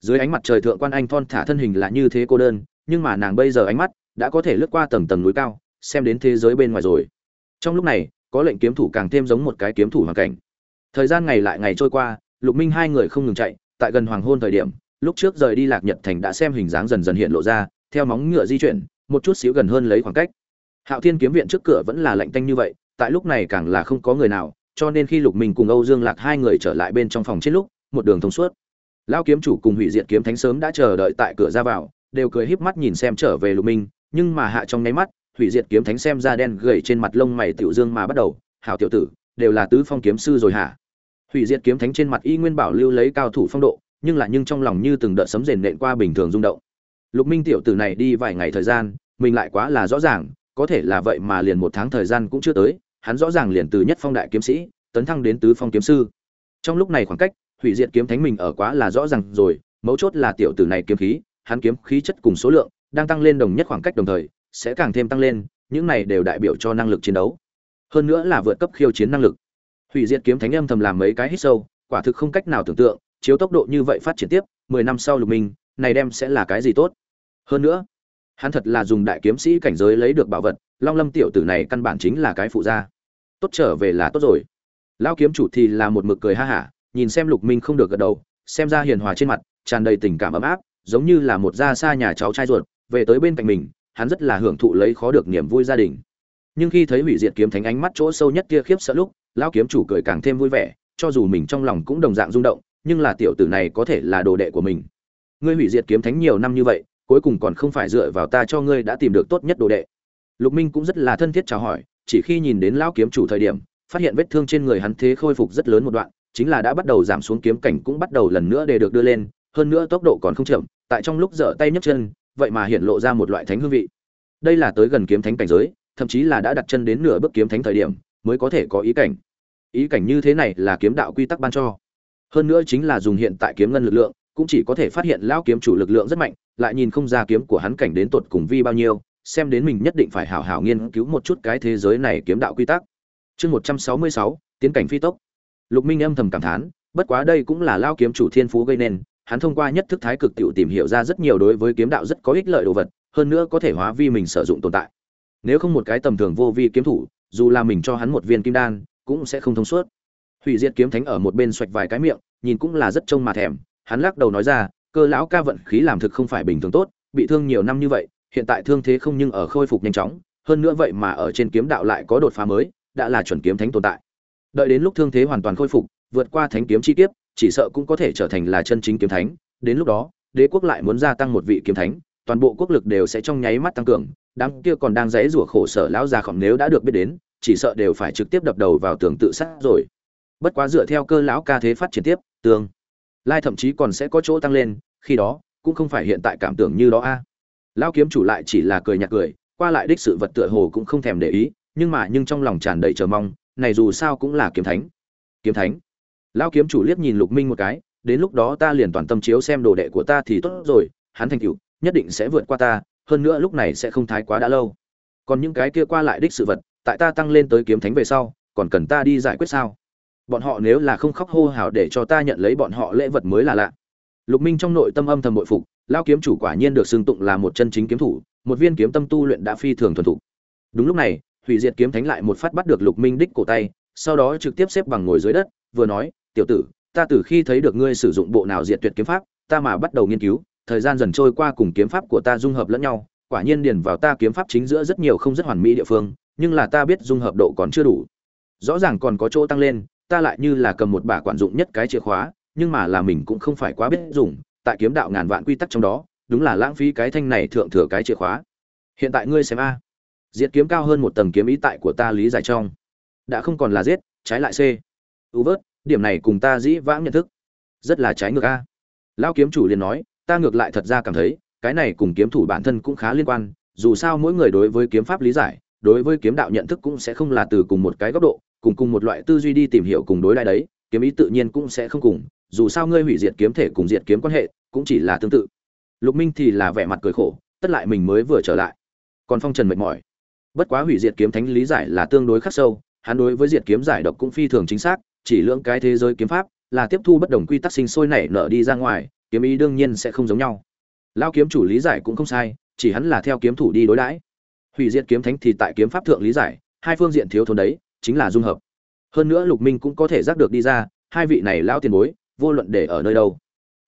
Dưới ánh mặt trời thượng quan anh thon thả thân hình là như thế cô đơn, nhưng mà nàng bây giờ ánh mắt đã có thể lướt qua tầng tầng núi cao, xem đến thế giới bên ngoài rồi. Trong lúc này, có lệnh kiếm thủ càng thêm giống một cái kiếm thủ hoàn cảnh. Thời gian ngày lại ngày trôi qua, lục minh hai người không ngừng chạy tại gần hoàng hôn thời điểm, lúc trước rời đi lạc nhật thành đã xem hình dáng dần dần hiện lộ ra, theo móng ngựa di chuyển, một chút xíu gần hơn lấy khoảng cách. Hạo thiên kiếm viện trước cửa vẫn là lạnh tanh như vậy, tại lúc này càng là không có người nào, cho nên khi lục minh cùng âu dương lạc hai người trở lại bên trong phòng trên lúc, một đường thông suốt. Lão kiếm chủ cùng hủy diệt kiếm thánh sớm đã chờ đợi tại cửa ra vào, đều cười híp mắt nhìn xem trở về lục minh, nhưng mà hạ trong nháy mắt, hủy diệt kiếm thánh xem ra đen gầy trên mặt lông mày tiểu dương mà bắt đầu, hảo tiểu tử, đều là tứ phong kiếm sư rồi hả? Hủy diệt kiếm thánh trên mặt y nguyên bảo lưu lấy cao thủ phong độ, nhưng là nhưng trong lòng như từng đợt sấm rền nện qua bình thường rung động. Lục minh tiểu tử này đi vài ngày thời gian, mình lại quá là rõ ràng, có thể là vậy mà liền một tháng thời gian cũng chưa tới, hắn rõ ràng liền từ nhất phong đại kiếm sĩ, tấn thăng đến tứ phong kiếm sư. Trong lúc này khoảng cách, hủy diệt kiếm thánh mình ở quá là rõ ràng rồi, mấu chốt là tiểu tử này kiếm khí, hắn kiếm khí chất cùng số lượng, đang tăng lên đồng nhất khoảng cách đồng thời, sẽ càng thêm tăng lên, những này đều đại biểu cho năng lực chiến đấu. Hơn nữa là vượt cấp khiêu chiến năng lực hủy diệt kiếm thánh âm thầm làm mấy cái hít sâu, quả thực không cách nào tưởng tượng, chiếu tốc độ như vậy phát triển tiếp, mười năm sau lục minh, này đem sẽ là cái gì tốt. Hơn nữa, hắn thật là dùng đại kiếm sĩ cảnh giới lấy được bảo vật, long lâm tiểu tử này căn bản chính là cái phụ gia. Tốt trở về là tốt rồi. Lão kiếm chủ thì là một mực cười ha hả, nhìn xem lục minh không được gật đầu, xem ra hiền hòa trên mặt, tràn đầy tình cảm ấm áp, giống như là một gia xa nhà cháu trai ruột, về tới bên cạnh mình, hắn rất là hưởng thụ lấy khó được niềm vui gia đình. Nhưng khi thấy hủy diệt kiếm thánh ánh mắt chỗ sâu nhất kia khiếp sợ lúc lão kiếm chủ cười càng thêm vui vẻ, cho dù mình trong lòng cũng đồng dạng rung động, nhưng là tiểu tử này có thể là đồ đệ của mình. Ngươi hủy diệt kiếm thánh nhiều năm như vậy, cuối cùng còn không phải dựa vào ta cho ngươi đã tìm được tốt nhất đồ đệ. Lục minh cũng rất là thân thiết chào hỏi, chỉ khi nhìn đến lão kiếm chủ thời điểm, phát hiện vết thương trên người hắn thế khôi phục rất lớn một đoạn, chính là đã bắt đầu giảm xuống kiếm cảnh cũng bắt đầu lần nữa để được đưa lên, hơn nữa tốc độ còn không chậm, tại trong lúc dở tay nhấc chân, vậy mà hiện lộ ra một loại thánh hương vị. Đây là tới gần kiếm thánh cảnh giới, thậm chí là đã đặt chân đến nửa bước kiếm thánh thời điểm, mới có thể có ý cảnh ý cảnh như thế này là kiếm đạo quy tắc ban cho. Hơn nữa chính là dùng hiện tại kiếm ngân lực lượng, cũng chỉ có thể phát hiện lão kiếm chủ lực lượng rất mạnh, lại nhìn không ra kiếm của hắn cảnh đến tột cùng vi bao nhiêu, xem đến mình nhất định phải hảo hảo nghiên cứu một chút cái thế giới này kiếm đạo quy tắc. Chương một trăm sáu mươi sáu, tiến cảnh phi tốc. Lục minh âm thầm cảm thán, bất quá đây cũng là lao kiếm chủ thiên phú gây nên, hắn thông qua nhất thức thái cực tiểu tìm hiểu ra rất nhiều đối với kiếm đạo rất có ích lợi đồ vật, hơn nữa có thể hóa vi mình sử dụng tồn tại. Nếu không một cái tầm thường vô vi kiếm thủ, dù là mình cho hắn một viên kim đan cũng sẽ không thông suốt. Hủy diệt kiếm thánh ở một bên xoạch vài cái miệng, nhìn cũng là rất trông mà thèm, hắn lắc đầu nói ra, cơ lão ca vận khí làm thực không phải bình thường tốt, bị thương nhiều năm như vậy, hiện tại thương thế không nhưng ở khôi phục nhanh chóng, hơn nữa vậy mà ở trên kiếm đạo lại có đột phá mới, đã là chuẩn kiếm thánh tồn tại. Đợi đến lúc thương thế hoàn toàn khôi phục, vượt qua thánh kiếm chi kiếp, chỉ sợ cũng có thể trở thành là chân chính kiếm thánh. Đến lúc đó, đế quốc lại muốn gia tăng một vị kiếm thánh, toàn bộ quốc lực đều sẽ trong nháy mắt tăng cường, đám kia còn đang dãy rủa khổ sở lão già khổng nếu đã được biết đến chỉ sợ đều phải trực tiếp đập đầu vào tường tự sát rồi. Bất quá dựa theo cơ lão ca thế phát triển tiếp tương lai thậm chí còn sẽ có chỗ tăng lên, khi đó, cũng không phải hiện tại cảm tưởng như đó a. Lão kiếm chủ lại chỉ là cười nhạt cười, qua lại đích sự vật tựa hồ cũng không thèm để ý, nhưng mà nhưng trong lòng tràn đầy chờ mong, này dù sao cũng là kiếm thánh. Kiếm thánh? Lão kiếm chủ liếc nhìn lục minh một cái, đến lúc đó ta liền toàn tâm chiếu xem đồ đệ của ta thì tốt rồi, hắn thành cựu nhất định sẽ vượt qua ta, hơn nữa lúc này sẽ không thái quá đã lâu. Còn những cái kia qua lại đích sự vật tại ta tăng lên tới kiếm thánh về sau, còn cần ta đi giải quyết sao? Bọn họ nếu là không khóc hô hào để cho ta nhận lấy bọn họ lễ vật mới là lạ. Lục minh trong nội tâm âm thầm bội phục lao kiếm chủ quả nhiên được xưng tụng là một chân chính kiếm thủ, một viên kiếm tâm tu luyện đã phi thường thuần thục. Đúng lúc này, hủy diệt kiếm thánh lại một phát bắt được lục minh đích cổ tay, sau đó trực tiếp xếp bằng ngồi dưới đất, vừa nói, tiểu tử, ta từ khi thấy được ngươi sử dụng bộ nào diệt tuyệt kiếm pháp, ta mà bắt đầu nghiên cứu, thời gian dần trôi qua cùng kiếm pháp của ta dung hợp lẫn nhau, quả nhiên điền vào ta kiếm pháp chính giữa rất nhiều không rất hoàn mỹ địa phương nhưng là ta biết dung hợp độ còn chưa đủ. Rõ ràng còn có chỗ tăng lên, ta lại như là cầm một bả quản dụng nhất cái chìa khóa, nhưng mà là mình cũng không phải quá biết dùng, tại kiếm đạo ngàn vạn quy tắc trong đó, đúng là lãng phí cái thanh này thượng thừa cái chìa khóa. Hiện tại ngươi xem a. Diệt kiếm cao hơn một tầng kiếm ý tại của ta lý giải trong. Đã không còn là giết, trái lại c. Ưu vớt, điểm này cùng ta dĩ vãng nhận thức. Rất là trái ngược a. Lão kiếm chủ liền nói, ta ngược lại thật ra cảm thấy, cái này cùng kiếm thủ bản thân cũng khá liên quan, dù sao mỗi người đối với kiếm pháp lý giải đối với kiếm đạo nhận thức cũng sẽ không là từ cùng một cái góc độ, cùng cùng một loại tư duy đi tìm hiểu cùng đối đãi đấy, kiếm ý tự nhiên cũng sẽ không cùng, dù sao ngươi hủy diệt kiếm thể cùng diệt kiếm quan hệ cũng chỉ là tương tự. Lục minh thì là vẻ mặt cười khổ, tất lại mình mới vừa trở lại. Còn phong trần mệt mỏi. Bất quá hủy diệt kiếm thánh lý giải là tương đối khắc sâu, hắn đối với diệt kiếm giải độc cũng phi thường chính xác, chỉ lượng cái thế giới kiếm pháp là tiếp thu bất đồng quy tắc sinh sôi nảy nở đi ra ngoài, kiếm ý đương nhiên sẽ không giống nhau. Lao kiếm chủ lý giải cũng không sai, chỉ hắn là theo kiếm thủ đi đối đãi hủy diệt kiếm thánh thì tại kiếm pháp thượng lý giải, hai phương diện thiếu thốn đấy, chính là dung hợp. Hơn nữa lục minh cũng có thể giác được đi ra, hai vị này lão tiền bối, vô luận để ở nơi đâu,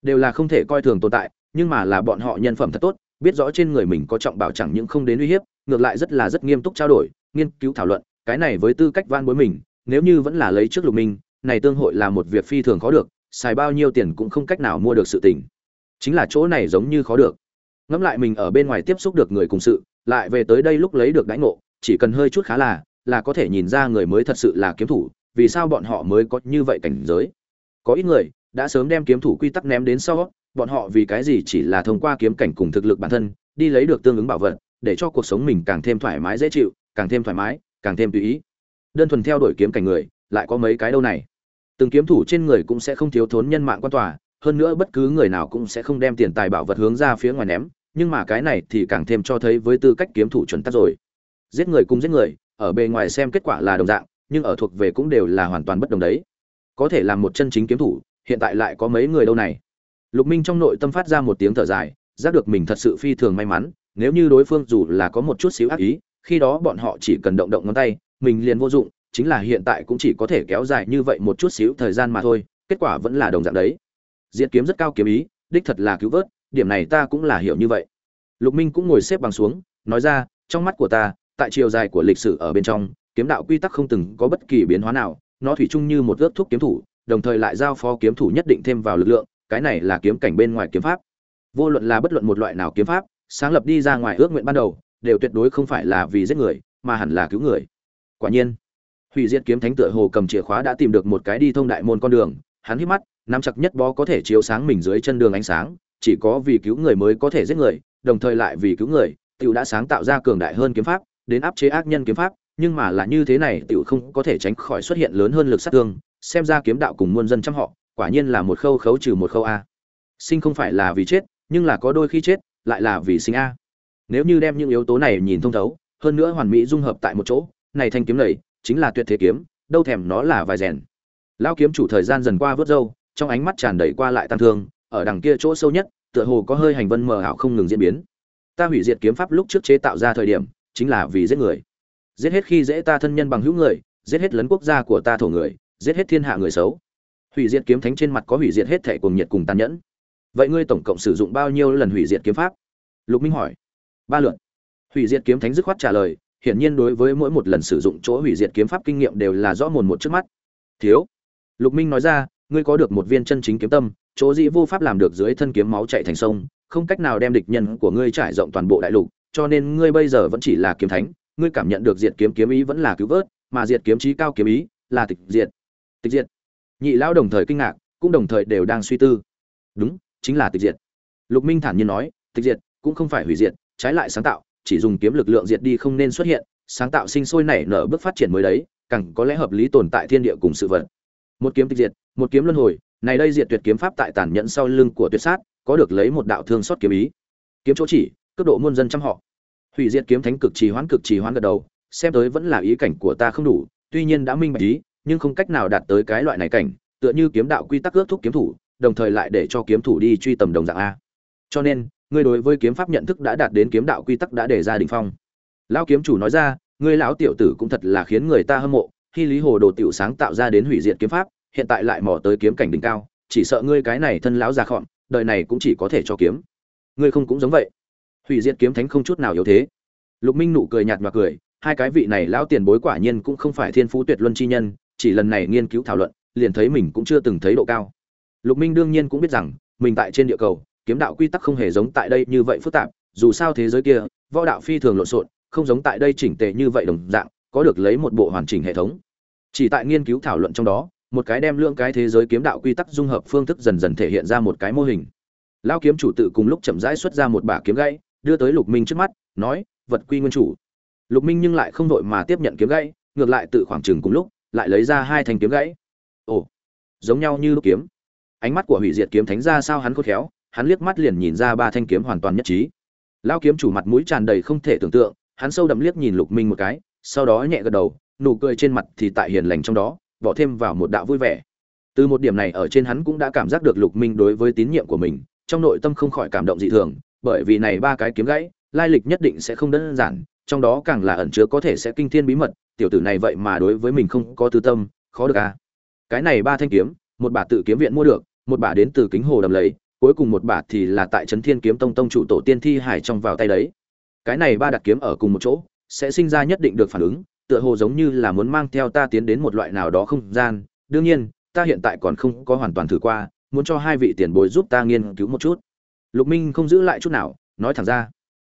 đều là không thể coi thường tồn tại, nhưng mà là bọn họ nhân phẩm thật tốt, biết rõ trên người mình có trọng bảo chẳng những không đến uy hiếp, ngược lại rất là rất nghiêm túc trao đổi, nghiên cứu thảo luận, cái này với tư cách van bối mình, nếu như vẫn là lấy trước lục minh, này tương hội là một việc phi thường khó được, xài bao nhiêu tiền cũng không cách nào mua được sự tình. Chính là chỗ này giống như khó được. Ngẫm lại mình ở bên ngoài tiếp xúc được người cùng sự lại về tới đây lúc lấy được đãi ngộ, chỉ cần hơi chút khá là là có thể nhìn ra người mới thật sự là kiếm thủ, vì sao bọn họ mới có như vậy cảnh giới. Có ít người đã sớm đem kiếm thủ quy tắc ném đến sau, bọn họ vì cái gì chỉ là thông qua kiếm cảnh cùng thực lực bản thân, đi lấy được tương ứng bảo vật, để cho cuộc sống mình càng thêm thoải mái dễ chịu, càng thêm thoải mái, càng thêm tùy ý. Đơn thuần theo đuổi kiếm cảnh người, lại có mấy cái đâu này. Từng kiếm thủ trên người cũng sẽ không thiếu thốn nhân mạng quan tòa, hơn nữa bất cứ người nào cũng sẽ không đem tiền tài bảo vật hướng ra phía ngoài ném nhưng mà cái này thì càng thêm cho thấy với tư cách kiếm thủ chuẩn tắc rồi. Giết người cùng giết người, ở bề ngoài xem kết quả là đồng dạng, nhưng ở thuộc về cũng đều là hoàn toàn bất đồng đấy. Có thể làm một chân chính kiếm thủ, hiện tại lại có mấy người đâu này? Lục minh trong nội tâm phát ra một tiếng thở dài, giác được mình thật sự phi thường may mắn, nếu như đối phương dù là có một chút xíu ác ý, khi đó bọn họ chỉ cần động động ngón tay, mình liền vô dụng, chính là hiện tại cũng chỉ có thể kéo dài như vậy một chút xíu thời gian mà thôi, kết quả vẫn là đồng dạng đấy. Diễn kiếm rất cao kiếm ý, đích thật là cứu vớt điểm này ta cũng là hiểu như vậy. Lục minh cũng ngồi xếp bằng xuống, nói ra, trong mắt của ta, tại chiều dài của lịch sử ở bên trong, kiếm đạo quy tắc không từng có bất kỳ biến hóa nào, nó thủy chung như một ước thuốc kiếm thủ, đồng thời lại giao phó kiếm thủ nhất định thêm vào lực lượng, cái này là kiếm cảnh bên ngoài kiếm pháp. Vô luận là bất luận một loại nào kiếm pháp, sáng lập đi ra ngoài ước nguyện ban đầu, đều tuyệt đối không phải là vì giết người, mà hẳn là cứu người. Quả nhiên, hủy diệt kiếm thánh tựa hồ cầm chìa khóa đã tìm được một cái đi thông đại môn con đường, hắn hít mắt, nắm chặt nhất bó có thể chiếu sáng mình dưới chân đường ánh sáng chỉ có vì cứu người mới có thể giết người, đồng thời lại vì cứu người, tiểu đã sáng tạo ra cường đại hơn kiếm pháp, đến áp chế ác nhân kiếm pháp, nhưng mà là như thế này, tiểu không có thể tránh khỏi xuất hiện lớn hơn lực sát thương, xem ra kiếm đạo cùng muôn dân trăm họ, quả nhiên là một khâu khấu trừ một khâu a. Sinh không phải là vì chết, nhưng là có đôi khi chết, lại là vì sinh a. Nếu như đem những yếu tố này nhìn thông thấu, hơn nữa hoàn mỹ dung hợp tại một chỗ, này thanh kiếm này, chính là tuyệt thế kiếm, đâu thèm nó là vài rèn. Lao kiếm chủ thời gian dần qua vớt râu, trong ánh mắt tràn đầy qua lại tăng thương ở đằng kia chỗ sâu nhất, tựa hồ có hơi hành vân mờ ảo không ngừng diễn biến. Ta hủy diệt kiếm pháp lúc trước chế tạo ra thời điểm, chính là vì giết người. Giết hết khi dễ ta thân nhân bằng hữu người, giết hết lấn quốc gia của ta thổ người, giết hết thiên hạ người xấu. Hủy diệt kiếm thánh trên mặt có hủy diệt hết thể cùng nhiệt cùng tàn nhẫn. Vậy ngươi tổng cộng sử dụng bao nhiêu lần hủy diệt kiếm pháp? Lục minh hỏi. Ba lượt. Hủy diệt kiếm thánh dứt khoát trả lời, hiển nhiên đối với mỗi một lần sử dụng chỗ hủy diệt kiếm pháp kinh nghiệm đều là rõ mồn một trước mắt. Thiếu. Lục minh nói ra, ngươi có được một viên chân chính kiếm tâm chỗ dĩ vô pháp làm được dưới thân kiếm máu chạy thành sông, không cách nào đem địch nhân của ngươi trải rộng toàn bộ đại lục, cho nên ngươi bây giờ vẫn chỉ là kiếm thánh, ngươi cảm nhận được diệt kiếm kiếm ý vẫn là cứu vớt, mà diệt kiếm trí cao kiếm ý là tịch diệt. Tịch diệt. Nhị lão đồng thời kinh ngạc, cũng đồng thời đều đang suy tư. Đúng, chính là tịch diệt. Lục minh thản nhiên nói, tịch diệt cũng không phải hủy diệt, trái lại sáng tạo, chỉ dùng kiếm lực lượng diệt đi không nên xuất hiện, sáng tạo sinh sôi nảy nở bước phát triển mới đấy, càng có lẽ hợp lý tồn tại thiên địa cùng sự vật. Một kiếm tịch diệt, một kiếm luân hồi này đây diệt tuyệt kiếm pháp tại tàn nhẫn sau lưng của tuyệt sát, có được lấy một đạo thương xót kiếm ý. Kiếm chỗ chỉ, cấp độ muôn dân trăm họ. Hủy diệt kiếm thánh cực trì hoãn cực trì hoãn gật đầu, xem tới vẫn là ý cảnh của ta không đủ, tuy nhiên đã minh bạch ý, nhưng không cách nào đạt tới cái loại này cảnh, tựa như kiếm đạo quy tắc ước thúc kiếm thủ, đồng thời lại để cho kiếm thủ đi truy tầm đồng dạng a. Cho nên, ngươi đối với kiếm pháp nhận thức đã đạt đến kiếm đạo quy tắc đã đề ra đỉnh phong. Lão kiếm chủ nói ra, ngươi lão tiểu tử cũng thật là khiến người ta hâm mộ, khi lý hồ đồ tiểu sáng tạo ra đến hủy diệt kiếm pháp hiện tại lại mò tới kiếm cảnh đỉnh cao, chỉ sợ ngươi cái này thân lão già khọn đời này cũng chỉ có thể cho kiếm. Ngươi không cũng giống vậy. Hủy diệt kiếm thánh không chút nào yếu thế. Lục minh nụ cười nhạt và cười, hai cái vị này lão tiền bối quả nhiên cũng không phải thiên phú tuyệt luân chi nhân, chỉ lần này nghiên cứu thảo luận, liền thấy mình cũng chưa từng thấy độ cao. Lục minh đương nhiên cũng biết rằng, mình tại trên địa cầu, kiếm đạo quy tắc không hề giống tại đây như vậy phức tạp, dù sao thế giới kia, võ đạo phi thường lộn xộn, không giống tại đây chỉnh tề như vậy đồng dạng, có được lấy một bộ hoàn chỉnh hệ thống. Chỉ tại nghiên cứu thảo luận trong đó một cái đem lượng cái thế giới kiếm đạo quy tắc dung hợp phương thức dần dần thể hiện ra một cái mô hình. Lao kiếm chủ tự cùng lúc chậm rãi xuất ra một bả kiếm gãy, đưa tới lục minh trước mắt, nói, vật quy nguyên chủ. Lục minh nhưng lại không đội mà tiếp nhận kiếm gãy, ngược lại tự khoảng chừng cùng lúc, lại lấy ra hai thanh kiếm gãy. Ồ, giống nhau như lúc kiếm. Ánh mắt của hủy diệt kiếm thánh ra sao hắn khôn khéo, hắn liếc mắt liền nhìn ra ba thanh kiếm hoàn toàn nhất trí. Lao kiếm chủ mặt mũi tràn đầy không thể tưởng tượng, hắn sâu đậm liếc nhìn lục minh một cái, sau đó nhẹ gật đầu, nụ cười trên mặt thì tại hiền lành trong đó bỏ thêm vào một đạo vui vẻ. Từ một điểm này ở trên hắn cũng đã cảm giác được lục minh đối với tín nhiệm của mình, trong nội tâm không khỏi cảm động dị thường, bởi vì này ba cái kiếm gãy, lai lịch nhất định sẽ không đơn giản, trong đó càng là ẩn chứa có thể sẽ kinh thiên bí mật, tiểu tử này vậy mà đối với mình không có tư tâm, khó được à. Cái này ba thanh kiếm, một bả tự kiếm viện mua được, một bả đến từ kính hồ đầm lấy cuối cùng một bả thì là tại trấn thiên kiếm tông tông chủ tổ tiên thi hải trong vào tay đấy. Cái này ba đặc kiếm ở cùng một chỗ, sẽ sinh ra nhất định được phản ứng tựa hồ giống như là muốn mang theo ta tiến đến một loại nào đó không gian. Đương nhiên, ta hiện tại còn không có hoàn toàn thử qua, muốn cho hai vị tiền bối giúp ta nghiên cứu một chút. Lục minh không giữ lại chút nào, nói thẳng ra.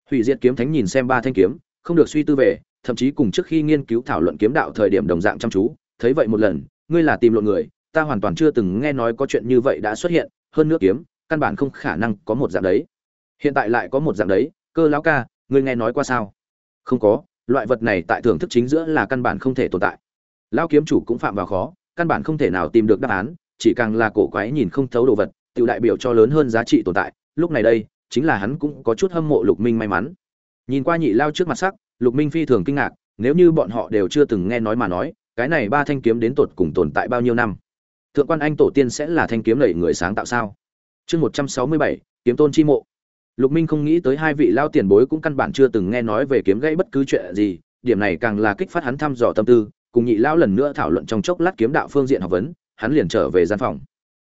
Hủy diệt kiếm thánh nhìn xem ba thanh kiếm, không được suy tư về, thậm chí cùng trước khi nghiên cứu thảo luận kiếm đạo thời điểm đồng dạng chăm chú. Thấy vậy một lần, ngươi là tìm lộn người, ta hoàn toàn chưa từng nghe nói có chuyện như vậy đã xuất hiện, hơn nữa kiếm, căn bản không khả năng có một dạng đấy. Hiện tại lại có một dạng đấy, cơ lão ca, ngươi nghe nói qua sao? Không có loại vật này tại thưởng thức chính giữa là căn bản không thể tồn tại. Lão kiếm chủ cũng phạm vào khó, căn bản không thể nào tìm được đáp án, chỉ càng là cổ quái nhìn không thấu đồ vật tự đại biểu cho lớn hơn giá trị tồn tại. Lúc này đây, chính là hắn cũng có chút hâm mộ lục minh may mắn. Nhìn qua nhị lao trước mặt sắc, lục minh phi thường kinh ngạc, nếu như bọn họ đều chưa từng nghe nói mà nói, cái này ba thanh kiếm đến tột cùng tồn tại bao nhiêu năm? Thượng quan anh tổ tiên sẽ là thanh kiếm lầy người sáng tạo sao? Chương một trăm sáu mươi bảy, kiếm tôn chi mộ lục minh không nghĩ tới hai vị lao tiền bối cũng căn bản chưa từng nghe nói về kiếm gãy bất cứ chuyện gì, điểm này càng là kích phát hắn thăm dò tâm tư, cùng nhị lao lần nữa thảo luận trong chốc lát kiếm đạo phương diện học vấn, hắn liền trở về gian phòng.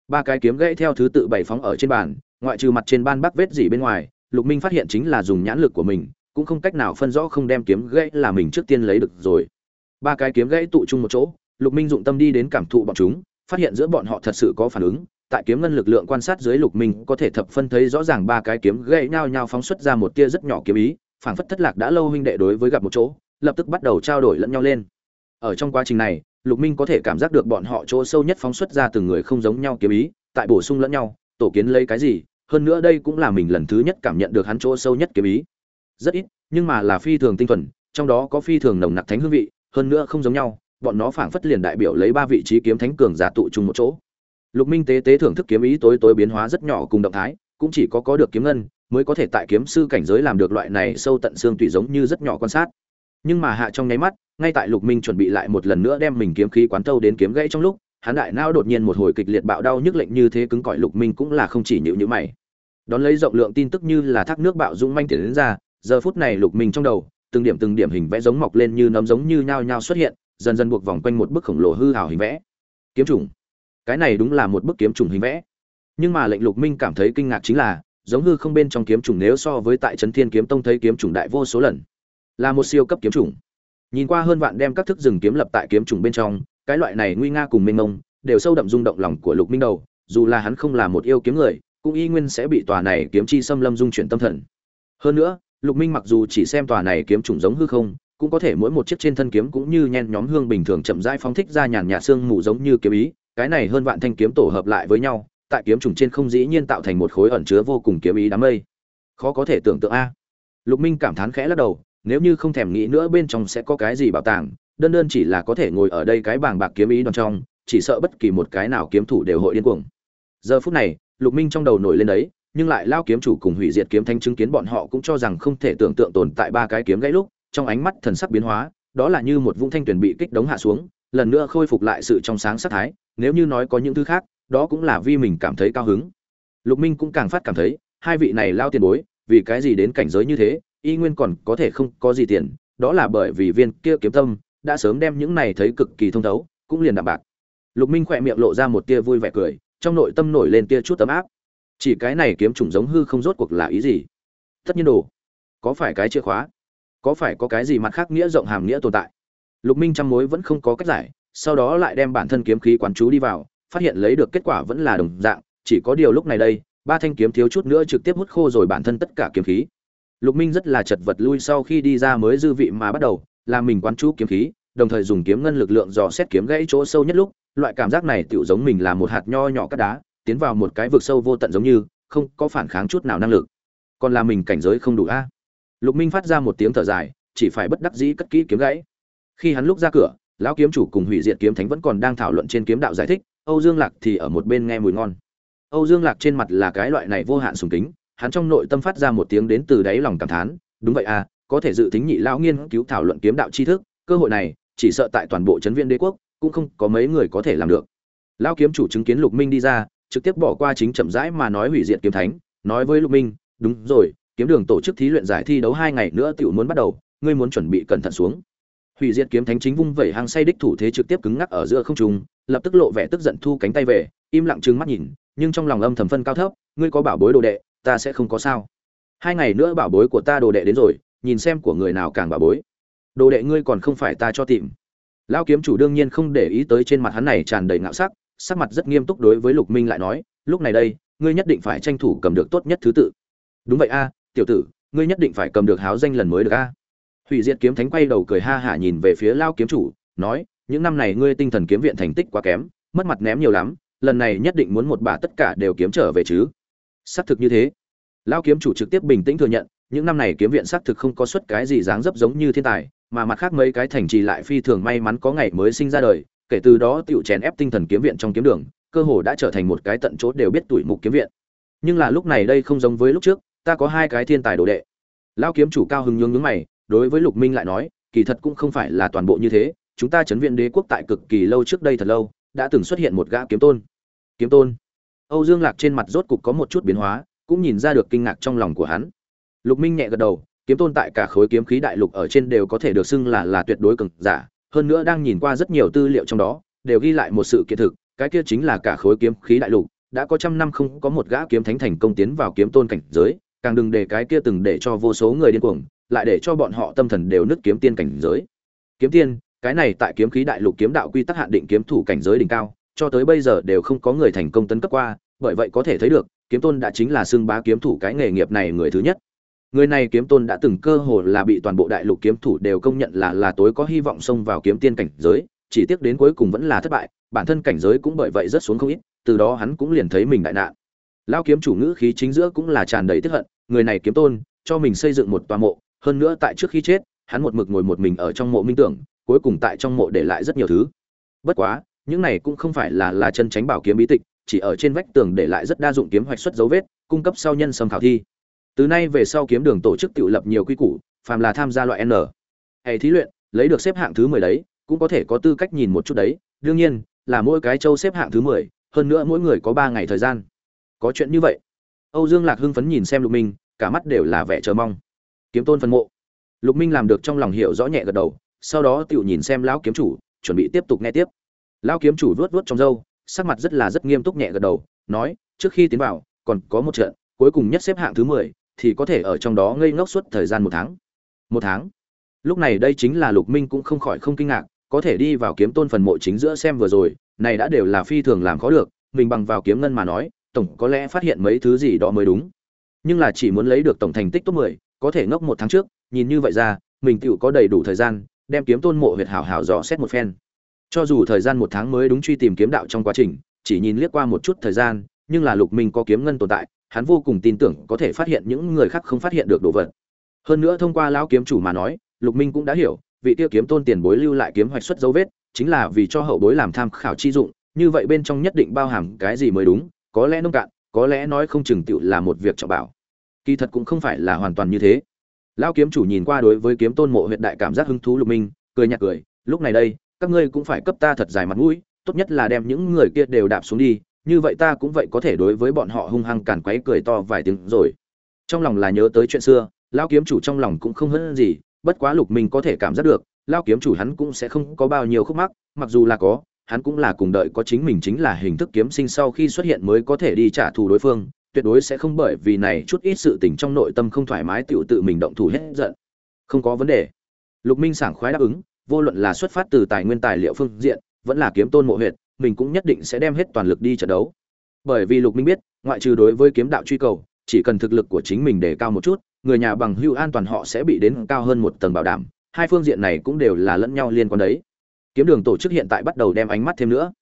Ba cái kiếm gãy theo thứ tự bày phóng ở trên bàn, ngoại trừ mặt trên ban bắc vết gì bên ngoài, lục minh phát hiện chính là dùng nhãn lực của mình, cũng không cách nào phân rõ không đem kiếm gãy là mình trước tiên lấy được rồi. Ba cái kiếm gãy tụ chung một chỗ, lục minh dụng tâm đi đến cảm thụ bọn chúng, phát hiện giữa bọn họ thật sự có phản ứng tại kiếm ngân lực lượng quan sát dưới lục minh có thể thập phân thấy rõ ràng ba cái kiếm gãy nhau nhau phóng xuất ra một tia rất nhỏ kiếm ý, phảng phất thất lạc đã lâu huynh đệ đối với gặp một chỗ, lập tức bắt đầu trao đổi lẫn nhau lên. Ở trong quá trình này, lục minh có thể cảm giác được bọn họ chỗ sâu nhất phóng xuất ra từng người không giống nhau kiếm ý, tại bổ sung lẫn nhau, tổ kiến lấy cái gì, hơn nữa đây cũng là mình lần thứ nhất cảm nhận được hắn chỗ sâu nhất kiếm ý. Rất ít, nhưng mà là phi thường tinh thuần, trong đó có phi thường nồng nặc thánh hương vị, hơn nữa không giống nhau, bọn nó phảng phất liền đại biểu lấy ba vị trí kiếm thánh cường giả tụ chung một chỗ lục minh tế tế thưởng thức kiếm ý tối tối biến hóa rất nhỏ cùng động thái, cũng chỉ có có được kiếm ngân, mới có thể tại kiếm sư cảnh giới làm được loại này sâu tận xương tùy giống như rất nhỏ quan sát. Nhưng mà hạ trong nháy mắt, ngay tại lục minh chuẩn bị lại một lần nữa đem mình kiếm khí quán thâu đến kiếm gãy trong lúc, hắn đại não đột nhiên một hồi kịch liệt bạo đau nhức lệnh như thế cứng cỏi lục minh cũng là không chỉ nhịu nhữ mày. Đón lấy rộng lượng tin tức như là thác nước bạo dũng manh tiền đến ra, giờ phút này lục minh trong đầu, từng điểm từng điểm hình vẽ giống mọc lên như nấm giống như nhao nhao xuất hiện, dần dần buộc vòng quanh một bức khổng lồ hư hào hình vẽ. Kiếm trùng cái này đúng là một bức kiếm trùng hình vẽ. Nhưng mà lệnh lục minh cảm thấy kinh ngạc chính là, giống hư không bên trong kiếm trùng nếu so với tại trấn thiên kiếm tông thấy kiếm trùng đại vô số lần. Là một siêu cấp kiếm trùng. Nhìn qua hơn vạn đem các thức rừng kiếm lập tại kiếm trùng bên trong, cái loại này nguy nga cùng mênh mông, đều sâu đậm rung động lòng của lục minh đầu, dù là hắn không là một yêu kiếm người, cũng y nguyên sẽ bị tòa này kiếm chi xâm lâm dung chuyển tâm thần. Hơn nữa, lục minh mặc dù chỉ xem tòa này kiếm trùng giống hư không, cũng có thể mỗi một chiếc trên thân kiếm cũng như nhen nhóm hương bình thường chậm rãi phóng thích ra nhàn nhạt xương mù giống như kiếm ý cái này hơn vạn thanh kiếm tổ hợp lại với nhau, tại kiếm trùng trên không dĩ nhiên tạo thành một khối ẩn chứa vô cùng kiếm ý đám mây. Khó có thể tưởng tượng a. Lục minh cảm thán khẽ lắc đầu, nếu như không thèm nghĩ nữa bên trong sẽ có cái gì bảo tàng, đơn đơn chỉ là có thể ngồi ở đây cái bảng bạc kiếm ý đoàn trong, chỉ sợ bất kỳ một cái nào kiếm thủ đều hội điên cuồng. Giờ phút này, lục minh trong đầu nổi lên đấy, nhưng lại lao kiếm chủ cùng hủy diệt kiếm thanh chứng kiến bọn họ cũng cho rằng không thể tưởng tượng tồn tại ba cái kiếm gãy lúc, trong ánh mắt thần sắc biến hóa, đó là như một vũng thanh tuyển bị kích đống hạ xuống lần nữa khôi phục lại sự trong sáng sắc thái, nếu như nói có những thứ khác, đó cũng là vì mình cảm thấy cao hứng. Lục minh cũng càng phát cảm thấy, hai vị này lao tiền bối, vì cái gì đến cảnh giới như thế, y nguyên còn có thể không có gì tiền, đó là bởi vì viên kia kiếm tâm, đã sớm đem những này thấy cực kỳ thông thấu, cũng liền đạm bạc. Lục minh khỏe miệng lộ ra một tia vui vẻ cười, trong nội tâm nổi lên tia chút tấm áp. Chỉ cái này kiếm trùng giống hư không rốt cuộc là ý gì? Tất nhiên đồ, có phải cái chìa khóa? Có phải có cái gì mặt khác nghĩa rộng hàm nghĩa tồn tại? Lục minh trăm mối vẫn không có cách giải, sau đó lại đem bản thân kiếm khí quán chú đi vào, phát hiện lấy được kết quả vẫn là đồng dạng, chỉ có điều lúc này đây, ba thanh kiếm thiếu chút nữa trực tiếp hút khô rồi bản thân tất cả kiếm khí. Lục minh rất là chật vật lui sau khi đi ra mới dư vị mà bắt đầu, là mình quán chú kiếm khí, đồng thời dùng kiếm ngân lực lượng dò xét kiếm gãy chỗ sâu nhất lúc, loại cảm giác này tựu giống mình là một hạt nho nhỏ cát đá, tiến vào một cái vực sâu vô tận giống như, không có phản kháng chút nào năng lực. Còn là mình cảnh giới không đủ a. Lục minh phát ra một tiếng thở dài, chỉ phải bất đắc dĩ cất kỹ kiếm gãy khi hắn lúc ra cửa, lão kiếm chủ cùng hủy diệt kiếm thánh vẫn còn đang thảo luận trên kiếm đạo giải thích, âu dương lạc thì ở một bên nghe mùi ngon. Âu dương lạc trên mặt là cái loại này vô hạn sùng kính, hắn trong nội tâm phát ra một tiếng đến từ đáy lòng cảm thán, đúng vậy à có thể dự tính nhị lão nghiên cứu thảo luận kiếm đạo tri thức, cơ hội này, chỉ sợ tại toàn bộ trấn viên đế quốc, cũng không có mấy người có thể làm được. Lão kiếm chủ chứng kiến lục minh đi ra, trực tiếp bỏ qua chính chậm rãi mà nói hủy diệt kiếm thánh, nói với lục minh, đúng rồi, kiếm đường tổ chức thí luyện giải thi đấu hai ngày nữa tiểu muốn bắt đầu, ngươi muốn chuẩn bị cẩn thận xuống hủy diệt kiếm thánh chính vung vẩy hàng say đích thủ thế trực tiếp cứng ngắc ở giữa không trung, lập tức lộ vẻ tức giận thu cánh tay về, im lặng trừng mắt nhìn, nhưng trong lòng âm thầm phân cao thấp, ngươi có bảo bối đồ đệ, ta sẽ không có sao. Hai ngày nữa bảo bối của ta đồ đệ đến rồi, nhìn xem của người nào càng bảo bối. Đồ đệ ngươi còn không phải ta cho tìm. Lão kiếm chủ đương nhiên không để ý tới trên mặt hắn này tràn đầy ngạo sắc sắc mặt rất nghiêm túc đối với lục minh lại nói, lúc này đây, ngươi nhất định phải tranh thủ cầm được tốt nhất thứ tự. Đúng vậy a, tiểu tử, ngươi nhất định phải cầm được háo danh lần mới được a hủy diệt kiếm thánh quay đầu cười ha hả nhìn về phía lao kiếm chủ, nói, những năm này ngươi tinh thần kiếm viện thành tích quá kém, mất mặt ném nhiều lắm, lần này nhất định muốn một bà tất cả đều kiếm trở về chứ. Xác thực như thế. Lao kiếm chủ trực tiếp bình tĩnh thừa nhận, những năm này kiếm viện xác thực không có suất cái gì dáng dấp giống như thiên tài, mà mặt khác mấy cái thành trì lại phi thường may mắn có ngày mới sinh ra đời, kể từ đó tựu chèn ép tinh thần kiếm viện trong kiếm đường, cơ hồ đã trở thành một cái tận chốt đều biết tuổi mục kiếm viện. Nhưng là lúc này đây không giống với lúc trước, ta có hai cái thiên tài đồ đệ. Lao kiếm chủ cao hừng nhướng nhướng mày đối với lục minh lại nói, kỳ thật cũng không phải là toàn bộ như thế, chúng ta chấn viện đế quốc tại cực kỳ lâu trước đây thật lâu, đã từng xuất hiện một gã kiếm tôn. Kiếm tôn? Âu dương lạc trên mặt rốt cục có một chút biến hóa, cũng nhìn ra được kinh ngạc trong lòng của hắn. Lục minh nhẹ gật đầu, kiếm tôn tại cả khối kiếm khí đại lục ở trên đều có thể được xưng là là tuyệt đối cường giả, hơn nữa đang nhìn qua rất nhiều tư liệu trong đó, đều ghi lại một sự kiện thực, cái kia chính là cả khối kiếm khí đại lục, đã có trăm năm không có một gã kiếm thánh thành công tiến vào kiếm tôn cảnh giới, càng đừng để cái kia từng để cho vô số người điên cuồng lại để cho bọn họ tâm thần đều nứt kiếm tiên cảnh giới. Kiếm tiên, cái này tại kiếm khí đại lục kiếm đạo quy tắc hạn định kiếm thủ cảnh giới đỉnh cao, cho tới bây giờ đều không có người thành công tấn cấp qua, bởi vậy có thể thấy được, kiếm tôn đã chính là xương bá kiếm thủ cái nghề nghiệp này người thứ nhất. Người này kiếm tôn đã từng cơ hồ là bị toàn bộ đại lục kiếm thủ đều công nhận là là tối có hy vọng xông vào kiếm tiên cảnh giới, chỉ tiếc đến cuối cùng vẫn là thất bại, bản thân cảnh giới cũng bởi vậy rất xuống không ít, từ đó hắn cũng liền thấy mình đại nạn. Lão kiếm chủ ngữ khí chính giữa cũng là tràn đầy tức hận, người này kiếm tôn, cho mình xây dựng một tòa mộ hơn nữa tại trước khi chết, hắn một mực ngồi một mình ở trong mộ minh tưởng, cuối cùng tại trong mộ để lại rất nhiều thứ. Bất quá, những này cũng không phải là là chân tránh bảo kiếm bí tịch, chỉ ở trên vách tường để lại rất đa dụng kiếm hoạch xuất dấu vết, cung cấp sau nhân sâm khảo thi. Từ nay về sau kiếm đường tổ chức tự lập nhiều quy củ, phàm là tham gia loại n. Hệ thí luyện, lấy được xếp hạng thứ mười đấy, cũng có thể có tư cách nhìn một chút đấy. Đương nhiên, là mỗi cái châu xếp hạng thứ mười, hơn nữa mỗi người có ba ngày thời gian. Có chuyện như vậy. Âu dương lạc hưng phấn nhìn xem lục minh, cả mắt đều là vẻ chờ mong kiếm tôn phân mộ. Lục minh làm được trong lòng hiểu rõ nhẹ gật đầu sau đó tựu nhìn xem lão kiếm chủ chuẩn bị tiếp tục nghe tiếp. Lão kiếm chủ vuốt vuốt trong râu sắc mặt rất là rất nghiêm túc nhẹ gật đầu nói trước khi tiến vào còn có một trận cuối cùng nhất xếp hạng thứ mười thì có thể ở trong đó ngây ngốc suốt thời gian một tháng. Một tháng? Lúc này đây chính là lục minh cũng không khỏi không kinh ngạc có thể đi vào kiếm tôn phần mộ chính giữa xem vừa rồi này đã đều là phi thường làm khó được mình bằng vào kiếm ngân mà nói tổng có lẽ phát hiện mấy thứ gì đó mới đúng. Nhưng là chỉ muốn lấy được tổng thành tích top 10, có thể ngốc một tháng trước, nhìn như vậy ra, mình tựu có đầy đủ thời gian, đem kiếm tôn mộ huyệt hảo hảo dò xét một phen. Cho dù thời gian một tháng mới đúng truy tìm kiếm đạo trong quá trình, chỉ nhìn liếc qua một chút thời gian, nhưng là lục minh có kiếm ngân tồn tại, hắn vô cùng tin tưởng có thể phát hiện những người khác không phát hiện được đồ vật. Hơn nữa thông qua lão kiếm chủ mà nói, lục minh cũng đã hiểu, vị tiêu kiếm tôn tiền bối lưu lại kiếm hoạch xuất dấu vết, chính là vì cho hậu bối làm tham khảo chi dụng, như vậy bên trong nhất định bao hàm cái gì mới đúng, có lẽ nông cạn, có lẽ nói không chừng tựu là một việc trọng bảo kỳ thật cũng không phải là hoàn toàn như thế. Lão kiếm chủ nhìn qua đối với kiếm tôn mộ huyện đại cảm giác hứng thú lục minh, cười nhạt cười, lúc này đây, các ngươi cũng phải cấp ta thật dài mặt mũi, tốt nhất là đem những người kia đều đạp xuống đi, như vậy ta cũng vậy có thể đối với bọn họ hung hăng càn quấy cười to vài tiếng rồi. Trong lòng là nhớ tới chuyện xưa, lão kiếm chủ trong lòng cũng không hơn gì, bất quá lục minh có thể cảm giác được, lão kiếm chủ hắn cũng sẽ không có bao nhiêu khúc mắc, mặc dù là có, hắn cũng là cùng đợi có chính mình chính là hình thức kiếm sinh sau khi xuất hiện mới có thể đi trả thù đối phương tuyệt đối sẽ không bởi vì này chút ít sự tình trong nội tâm không thoải mái tiểu tự mình động thủ hết giận. Không có vấn đề. Lục minh sảng khoái đáp ứng, vô luận là xuất phát từ tài nguyên tài liệu phương diện, vẫn là kiếm tôn mộ huyệt, mình cũng nhất định sẽ đem hết toàn lực đi trận đấu. Bởi vì lục minh biết, ngoại trừ đối với kiếm đạo truy cầu, chỉ cần thực lực của chính mình để cao một chút, người nhà bằng hữu an toàn họ sẽ bị đến cao hơn một tầng bảo đảm, hai phương diện này cũng đều là lẫn nhau liên quan đấy. Kiếm đường tổ chức hiện tại bắt đầu đem ánh mắt thêm nữa.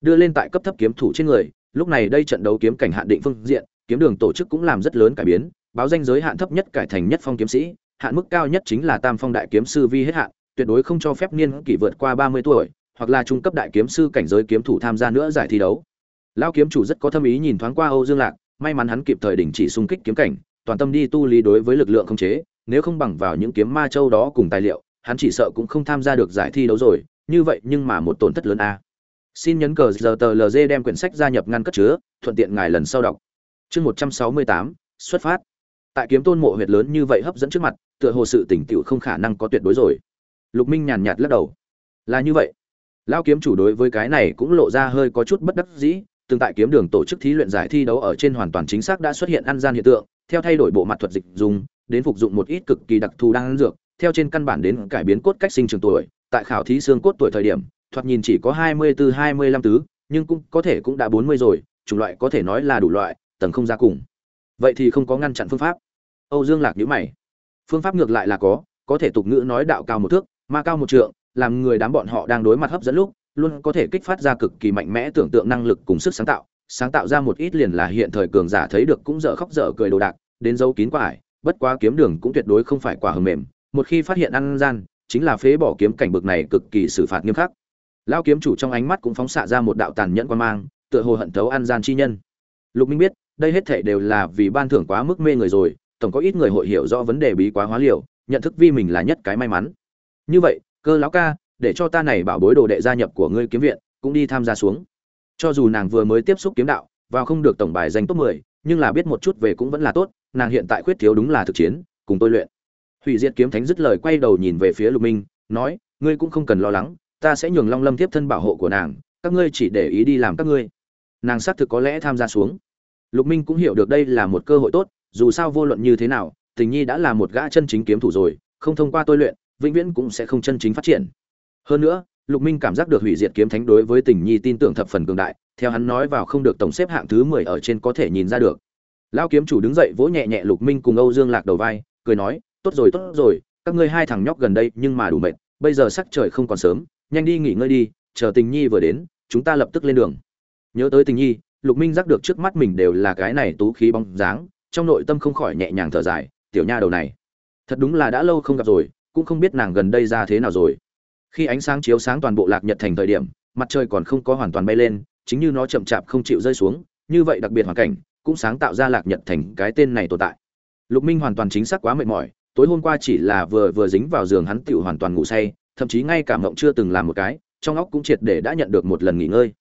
Đưa lên tại cấp thấp kiếm thủ trên người, lúc này đây trận đấu kiếm cảnh hạn định phương diện kiếm đường tổ chức cũng làm rất lớn cải biến, báo danh giới hạn thấp nhất cải thành nhất phong kiếm sĩ, hạn mức cao nhất chính là tam phong đại kiếm sư vi hết hạn, tuyệt đối không cho phép niên kỷ vượt qua ba mươi tuổi, hoặc là trung cấp đại kiếm sư cảnh giới kiếm thủ tham gia nữa giải thi đấu. Lao kiếm chủ rất có thâm ý nhìn thoáng qua âu dương lạc, may mắn hắn kịp thời đình chỉ xung kích kiếm cảnh, toàn tâm đi tu lý đối với lực lượng không chế, nếu không bằng vào những kiếm ma châu đó cùng tài liệu, hắn chỉ sợ cũng không tham gia được giải thi đấu rồi, như vậy nhưng mà một tổn thất lớn a. Xin nhấn cờ giờ tờ lg đem quyển sách gia nhập ngăn cất chứa, thuận tiện ngài lần sau đọc chương một trăm sáu mươi tám, xuất phát. Tại kiếm tôn mộ huyệt lớn như vậy hấp dẫn trước mặt, tựa hồ sự tỉnh tựu không khả năng có tuyệt đối rồi. Lục minh nhàn nhạt lắc đầu. Là như vậy. Lao kiếm chủ đối với cái này cũng lộ ra hơi có chút bất đắc dĩ, từng tại kiếm đường tổ chức thí luyện giải thi đấu ở trên hoàn toàn chính xác đã xuất hiện ăn gian hiện tượng, theo thay đổi bộ mặt thuật dịch dùng, đến phục dụng một ít cực kỳ đặc thù đang dược, theo trên căn bản đến cải biến cốt cách sinh trường tuổi, tại khảo thí xương cốt tuổi thời điểm, thoạt nhìn chỉ có hai mươi từ hai mươi lăm tứ, nhưng cũng có thể cũng đã bốn mươi rồi, chủng loại có thể nói là đủ loại tầng không ra cùng. Vậy thì không có ngăn chặn phương pháp. Âu dương lạc nhữ mày. Phương pháp ngược lại là có có thể tục ngữ nói đạo cao một thước, ma cao một trượng, làm người đám bọn họ đang đối mặt hấp dẫn lúc, luôn có thể kích phát ra cực kỳ mạnh mẽ tưởng tượng năng lực cùng sức sáng tạo sáng tạo ra một ít liền là hiện thời cường giả thấy được cũng dở khóc dở cười đồ đạc, đến dấu kín quả ải, bất quá kiếm đường cũng tuyệt đối không phải quả hầm mềm, một khi phát hiện ăn gian, chính là phế bỏ kiếm cảnh bực này cực kỳ xử phạt nghiêm khắc. Lao kiếm chủ trong ánh mắt cũng phóng xạ ra một đạo tàn nhẫn quan mang, tựa hồ hận thấu ăn gian chi nhân. Lục minh biết đây hết thảy đều là vì ban thưởng quá mức mê người rồi tổng có ít người hội hiểu rõ vấn đề bí quá hóa liều nhận thức vi mình là nhất cái may mắn. Như vậy cơ lão ca để cho ta này bảo bối đồ đệ gia nhập của ngươi kiếm viện cũng đi tham gia xuống. Cho dù nàng vừa mới tiếp xúc kiếm đạo vào không được tổng bài danh top 10, nhưng là biết một chút về cũng vẫn là tốt nàng hiện tại khuyết thiếu đúng là thực chiến cùng tôi luyện. Hủy diệt kiếm thánh dứt lời quay đầu nhìn về phía lục minh nói ngươi cũng không cần lo lắng ta sẽ nhường long lâm tiếp thân bảo hộ của nàng các ngươi chỉ để ý đi làm các ngươi. Nàng xác thực có lẽ tham gia xuống lục minh cũng hiểu được đây là một cơ hội tốt, dù sao vô luận như thế nào, tình nhi đã là một gã chân chính kiếm thủ rồi, không thông qua tôi luyện, vĩnh viễn cũng sẽ không chân chính phát triển. Hơn nữa, lục minh cảm giác được hủy diệt kiếm thánh đối với tình nhi tin tưởng thập phần cường đại, theo hắn nói vào không được tổng xếp hạng thứ mười ở trên có thể nhìn ra được. Lão kiếm chủ đứng dậy vỗ nhẹ nhẹ lục minh cùng âu dương lạc đầu vai, cười nói, tốt rồi tốt rồi, các ngươi hai thằng nhóc gần đây nhưng mà đủ mệt, bây giờ sắc trời không còn sớm, nhanh đi nghỉ ngơi đi, chờ tình nhi vừa đến, chúng ta lập tức lên đường. Nhớ tới tình nhi lục minh giác được trước mắt mình đều là cái này tú khí bóng dáng, trong nội tâm không khỏi nhẹ nhàng thở dài, tiểu nha đầu này, thật đúng là đã lâu không gặp rồi, cũng không biết nàng gần đây ra thế nào rồi. Khi ánh sáng chiếu sáng toàn bộ lạc nhật thành thời điểm, mặt trời còn không có hoàn toàn bay lên, chính như nó chậm chạp không chịu rơi xuống, như vậy đặc biệt hoàn cảnh cũng sáng tạo ra lạc nhật thành cái tên này tồn tại. Lục minh hoàn toàn chính xác quá mệt mỏi, tối hôm qua chỉ là vừa vừa dính vào giường hắn tựu hoàn toàn ngủ say, thậm chí ngay cả mộng chưa từng làm một cái, trong óc cũng triệt để đã nhận được một lần nghỉ ngơi.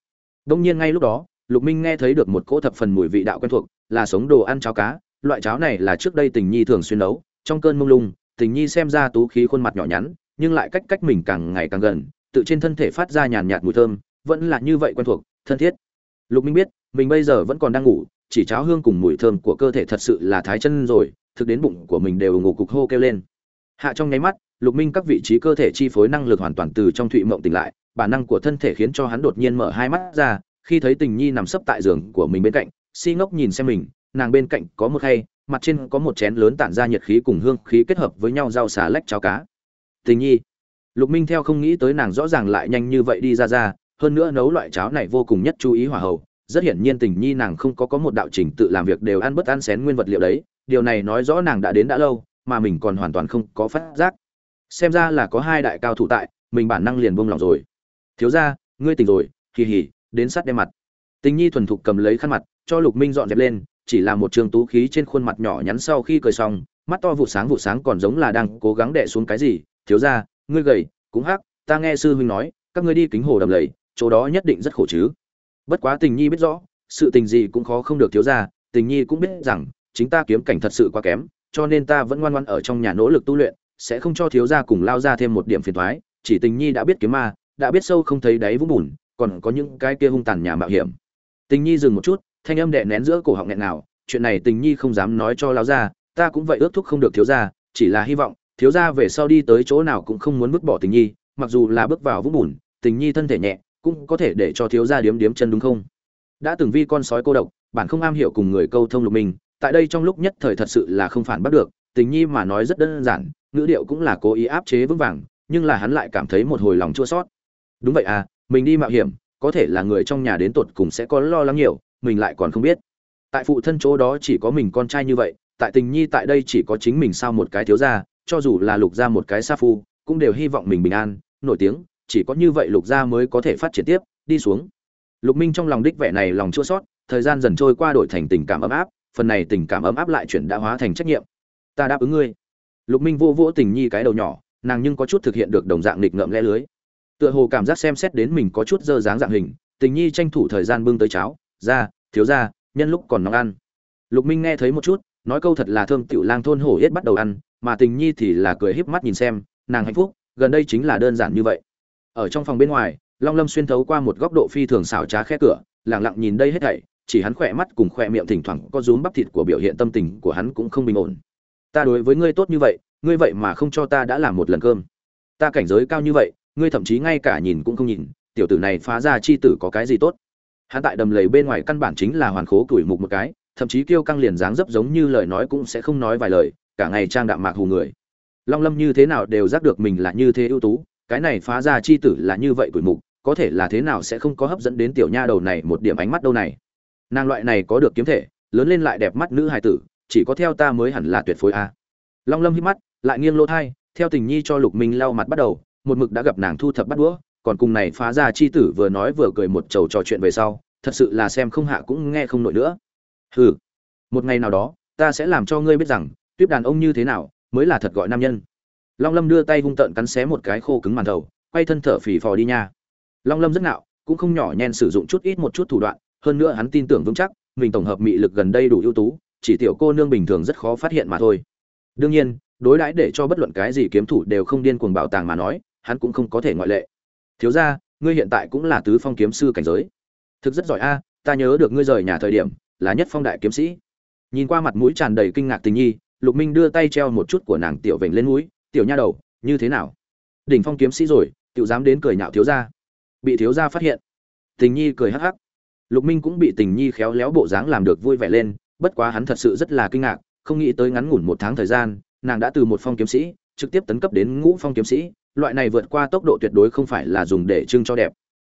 Đông nhiên ngay lúc đó lục minh nghe thấy được một cỗ thập phần mùi vị đạo quen thuộc, là sống đồ ăn cháo cá, loại cháo này là trước đây tình nhi thường xuyên nấu, trong cơn mông lung, tình nhi xem ra tú khí khuôn mặt nhỏ nhắn, nhưng lại cách cách mình càng ngày càng gần, tự trên thân thể phát ra nhàn nhạt mùi thơm, vẫn là như vậy quen thuộc, thân thiết. Lục minh biết, mình bây giờ vẫn còn đang ngủ, chỉ cháo hương cùng mùi thơm của cơ thể thật sự là thái chân rồi, thực đến bụng của mình đều ngủ cục hô kêu lên. Hạ trong nháy mắt, lục minh các vị trí cơ thể chi phối năng lực hoàn toàn từ trong thụy mộng tỉnh lại, bản năng của thân thể khiến cho hắn đột nhiên mở hai mắt ra khi thấy tình nhi nằm sấp tại giường của mình bên cạnh, si ngốc nhìn xem mình, nàng bên cạnh có một khay, mặt trên có một chén lớn tản ra nhiệt khí cùng hương khí kết hợp với nhau rau xà lách cháo cá. Tình nhi, lục minh theo không nghĩ tới nàng rõ ràng lại nhanh như vậy đi ra ra, hơn nữa nấu loại cháo này vô cùng nhất chú ý hỏa hậu rất hiển nhiên tình nhi nàng không có có một đạo trình tự làm việc đều ăn bất ăn xén nguyên vật liệu đấy, điều này nói rõ nàng đã đến đã lâu, mà mình còn hoàn toàn không có phát giác. Xem ra là có hai đại cao thủ tại, mình bản năng liền buông lòng rồi. Thiếu ra ngươi tỉnh rồi kỳ hỉ đến sát đem mặt. Tình nhi thuần thục cầm lấy khăn mặt, cho lục minh dọn dẹp lên, chỉ là một trường tú khí trên khuôn mặt nhỏ nhắn sau khi cười xong, mắt to vụ sáng vụ sáng còn giống là đang cố gắng đè xuống cái gì, thiếu ra ngươi gầy, cũng hắc, ta nghe sư huynh nói, các ngươi đi kính hồ đầm lầy, chỗ đó nhất định rất khổ chứ. Bất quá tình nhi biết rõ, sự tình gì cũng khó không được thiếu ra tình nhi cũng biết rằng, chính ta kiếm cảnh thật sự quá kém, cho nên ta vẫn ngoan ngoan ở trong nhà nỗ lực tu luyện, sẽ không cho thiếu gia cùng lao ra thêm một điểm phiền toái, chỉ tình nhi đã biết kiếm ma, đã biết sâu không thấy đáy vũng bùn còn có những cái kia hung tàn nhà mạo hiểm. Tình nhi dừng một chút, thanh âm đè nén giữa cổ họng nghẹn nào chuyện này tình nhi không dám nói cho lão gia, ta cũng vậy ước thúc không được thiếu gia, chỉ là hy vọng, thiếu gia về sau đi tới chỗ nào cũng không muốn vứt bỏ tình nhi, mặc dù là bước vào vũng bùn, tình nhi thân thể nhẹ, cũng có thể để cho thiếu gia điếm điếm chân đúng không? Đã từng vi con sói cô độc, bản không am hiểu cùng người câu thông lục mình, tại đây trong lúc nhất thời thật sự là không phản bắt được, tình nhi mà nói rất đơn giản, ngữ điệu cũng là cố ý áp chế vững vàng, nhưng là hắn lại cảm thấy một hồi lòng chua sót đúng vậy à mình đi mạo hiểm, có thể là người trong nhà đến tột cùng sẽ có lo lắng nhiều, mình lại còn không biết. Tại phụ thân chỗ đó chỉ có mình con trai như vậy, tại tình nhi tại đây chỉ có chính mình sao một cái thiếu gia, cho dù là lục gia một cái sa phu, cũng đều hy vọng mình bình an, nổi tiếng, chỉ có như vậy lục gia mới có thể phát triển tiếp, đi xuống. Lục minh trong lòng đích vẻ này lòng chua sót thời gian dần trôi qua đổi thành tình cảm ấm áp, phần này tình cảm ấm áp lại chuyển đã hóa thành trách nhiệm. Ta đáp ứng ngươi. Lục minh vô vỗ tình nhi cái đầu nhỏ, nàng nhưng có chút thực hiện được đồng dạng nghịch ngợm lẽ lưới tựa hồ cảm giác xem xét đến mình có chút dơ dáng dạng hình, tình nhi tranh thủ thời gian bưng tới cháo, ra, thiếu ra nhân lúc còn nóng ăn. Lục minh nghe thấy một chút, nói câu thật là thơm tiểu lang thôn hổ yết bắt đầu ăn, mà tình nhi thì là cười híp mắt nhìn xem, nàng hạnh phúc, gần đây chính là đơn giản như vậy. Ở trong phòng bên ngoài, long lâm xuyên thấu qua một góc độ phi thường xảo trá khe cửa lẳng lặng nhìn đây hết thảy, chỉ hắn khỏe mắt cùng khỏe miệng thỉnh thoảng có rúm bắp thịt của biểu hiện tâm tình của hắn cũng không bình ổn. Ta đối với ngươi tốt như vậy, ngươi vậy mà không cho ta đã làm một lần cơm. Ta cảnh giới cao như vậy ngươi thậm chí ngay cả nhìn cũng không nhìn, tiểu tử này phá ra chi tử có cái gì tốt? Hắn tại đầm lầy bên ngoài căn bản chính là hoàn khố tuổi mục một cái, thậm chí kêu căng liền dáng dấp giống như lời nói cũng sẽ không nói vài lời, cả ngày trang đạm mạc hù người. Long lâm như thế nào đều giác được mình là như thế ưu tú, cái này phá ra chi tử là như vậy tuổi mục, có thể là thế nào sẽ không có hấp dẫn đến tiểu nha đầu này một điểm ánh mắt đâu này. Nàng loại này có được kiếm thể, lớn lên lại đẹp mắt nữ hài tử, chỉ có theo ta mới hẳn là tuyệt phối a. Long lâm hít mắt, lại nghiêng lỗ thai, theo tình nhi cho lục minh lau mặt bắt đầu một mực đã gặp nàng thu thập bắt đũa, còn cùng này phá ra chi tử vừa nói vừa cười một trầu trò chuyện về sau, thật sự là xem không hạ cũng nghe không nổi nữa. Hừ, một ngày nào đó, ta sẽ làm cho ngươi biết rằng, tuyếp đàn ông như thế nào mới là thật gọi nam nhân. Long lâm đưa tay hung tợn cắn xé một cái khô cứng màn đầu, quay thân thở phì phò đi nha. Long lâm rất nạo cũng không nhỏ nhen sử dụng chút ít một chút thủ đoạn, hơn nữa hắn tin tưởng vững chắc, mình tổng hợp mị lực gần đây đủ ưu tú, chỉ tiểu cô nương bình thường rất khó phát hiện mà thôi. Đương nhiên, đối đãi để cho bất luận cái gì kiếm thủ đều không điên cuồng bảo tàng mà nói hắn cũng không có thể ngoại lệ. Thiếu ra ngươi hiện tại cũng là tứ phong kiếm sư cảnh giới. Thực rất giỏi a, ta nhớ được ngươi rời nhà thời điểm, là nhất phong đại kiếm sĩ. Nhìn qua mặt mũi tràn đầy kinh ngạc tình nhi, lục minh đưa tay treo một chút của nàng tiểu vểnh lên mũi, tiểu nha đầu, như thế nào? Đỉnh phong kiếm sĩ rồi, tiểu dám đến cười nhạo thiếu gia. Bị thiếu gia phát hiện, tình nhi cười hắc hắc. Lục minh cũng bị tình nhi khéo léo bộ dáng làm được vui vẻ lên, bất quá hắn thật sự rất là kinh ngạc, không nghĩ tới ngắn ngủn một tháng thời gian, nàng đã từ một phong kiếm sĩ, trực tiếp tấn cấp đến ngũ phong kiếm sĩ loại này vượt qua tốc độ tuyệt đối không phải là dùng để trưng cho đẹp.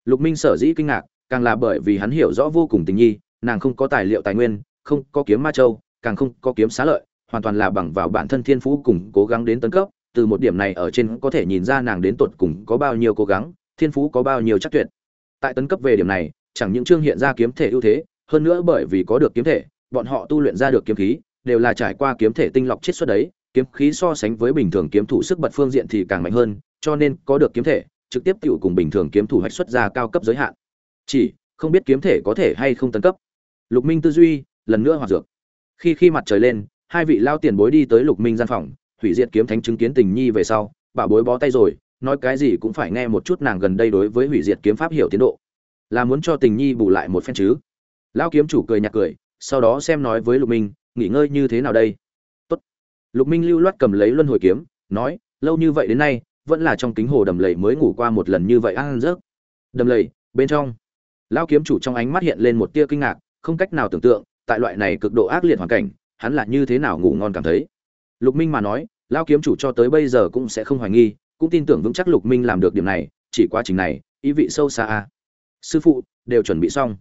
Lục minh sở dĩ kinh ngạc, càng là bởi vì hắn hiểu rõ vô cùng tình nhi, nàng không có tài liệu tài nguyên, không có kiếm ma châu, càng không có kiếm xá lợi, hoàn toàn là bằng vào bản thân thiên phú cùng cố gắng đến tấn cấp, từ một điểm này ở trên có thể nhìn ra nàng đến tột cùng có bao nhiêu cố gắng, thiên phú có bao nhiêu chắc tuyệt. Tại tấn cấp về điểm này, chẳng những trương hiện ra kiếm thể ưu thế, hơn nữa bởi vì có được kiếm thể, bọn họ tu luyện ra được kiếm khí, đều là trải qua kiếm thể tinh lọc chiết xuất đấy kiếm khí so sánh với bình thường kiếm thủ sức bật phương diện thì càng mạnh hơn, cho nên có được kiếm thể, trực tiếp tiểu cùng bình thường kiếm thủ hoạch xuất ra cao cấp giới hạn. Chỉ, không biết kiếm thể có thể hay không tấn cấp. Lục minh tư duy, lần nữa hoạt dược. Khi khi mặt trời lên, hai vị lao tiền bối đi tới lục minh gian phòng, hủy diệt kiếm thánh chứng kiến tình nhi về sau, bà bối bó tay rồi, nói cái gì cũng phải nghe một chút nàng gần đây đối với hủy diệt kiếm pháp hiểu tiến độ. Là muốn cho tình nhi bù lại một phen chứ? Lao kiếm chủ cười nhạt cười, sau đó xem nói với lục minh, nghỉ ngơi như thế nào đây? Lục minh lưu loát cầm lấy luân hồi kiếm, nói, lâu như vậy đến nay, vẫn là trong kính hồ đầm lầy mới ngủ qua một lần như vậy ăn rớt đầm lầy, bên trong. Lao kiếm chủ trong ánh mắt hiện lên một tia kinh ngạc, không cách nào tưởng tượng, tại loại này cực độ ác liệt hoàn cảnh, hắn là như thế nào ngủ ngon cảm thấy. Lục minh mà nói lao kiếm chủ cho tới bây giờ cũng sẽ không hoài nghi, cũng tin tưởng vững chắc lục minh làm được điểm này, chỉ quá trình này, ý vị sâu xa a sư phụ, đều chuẩn bị xong.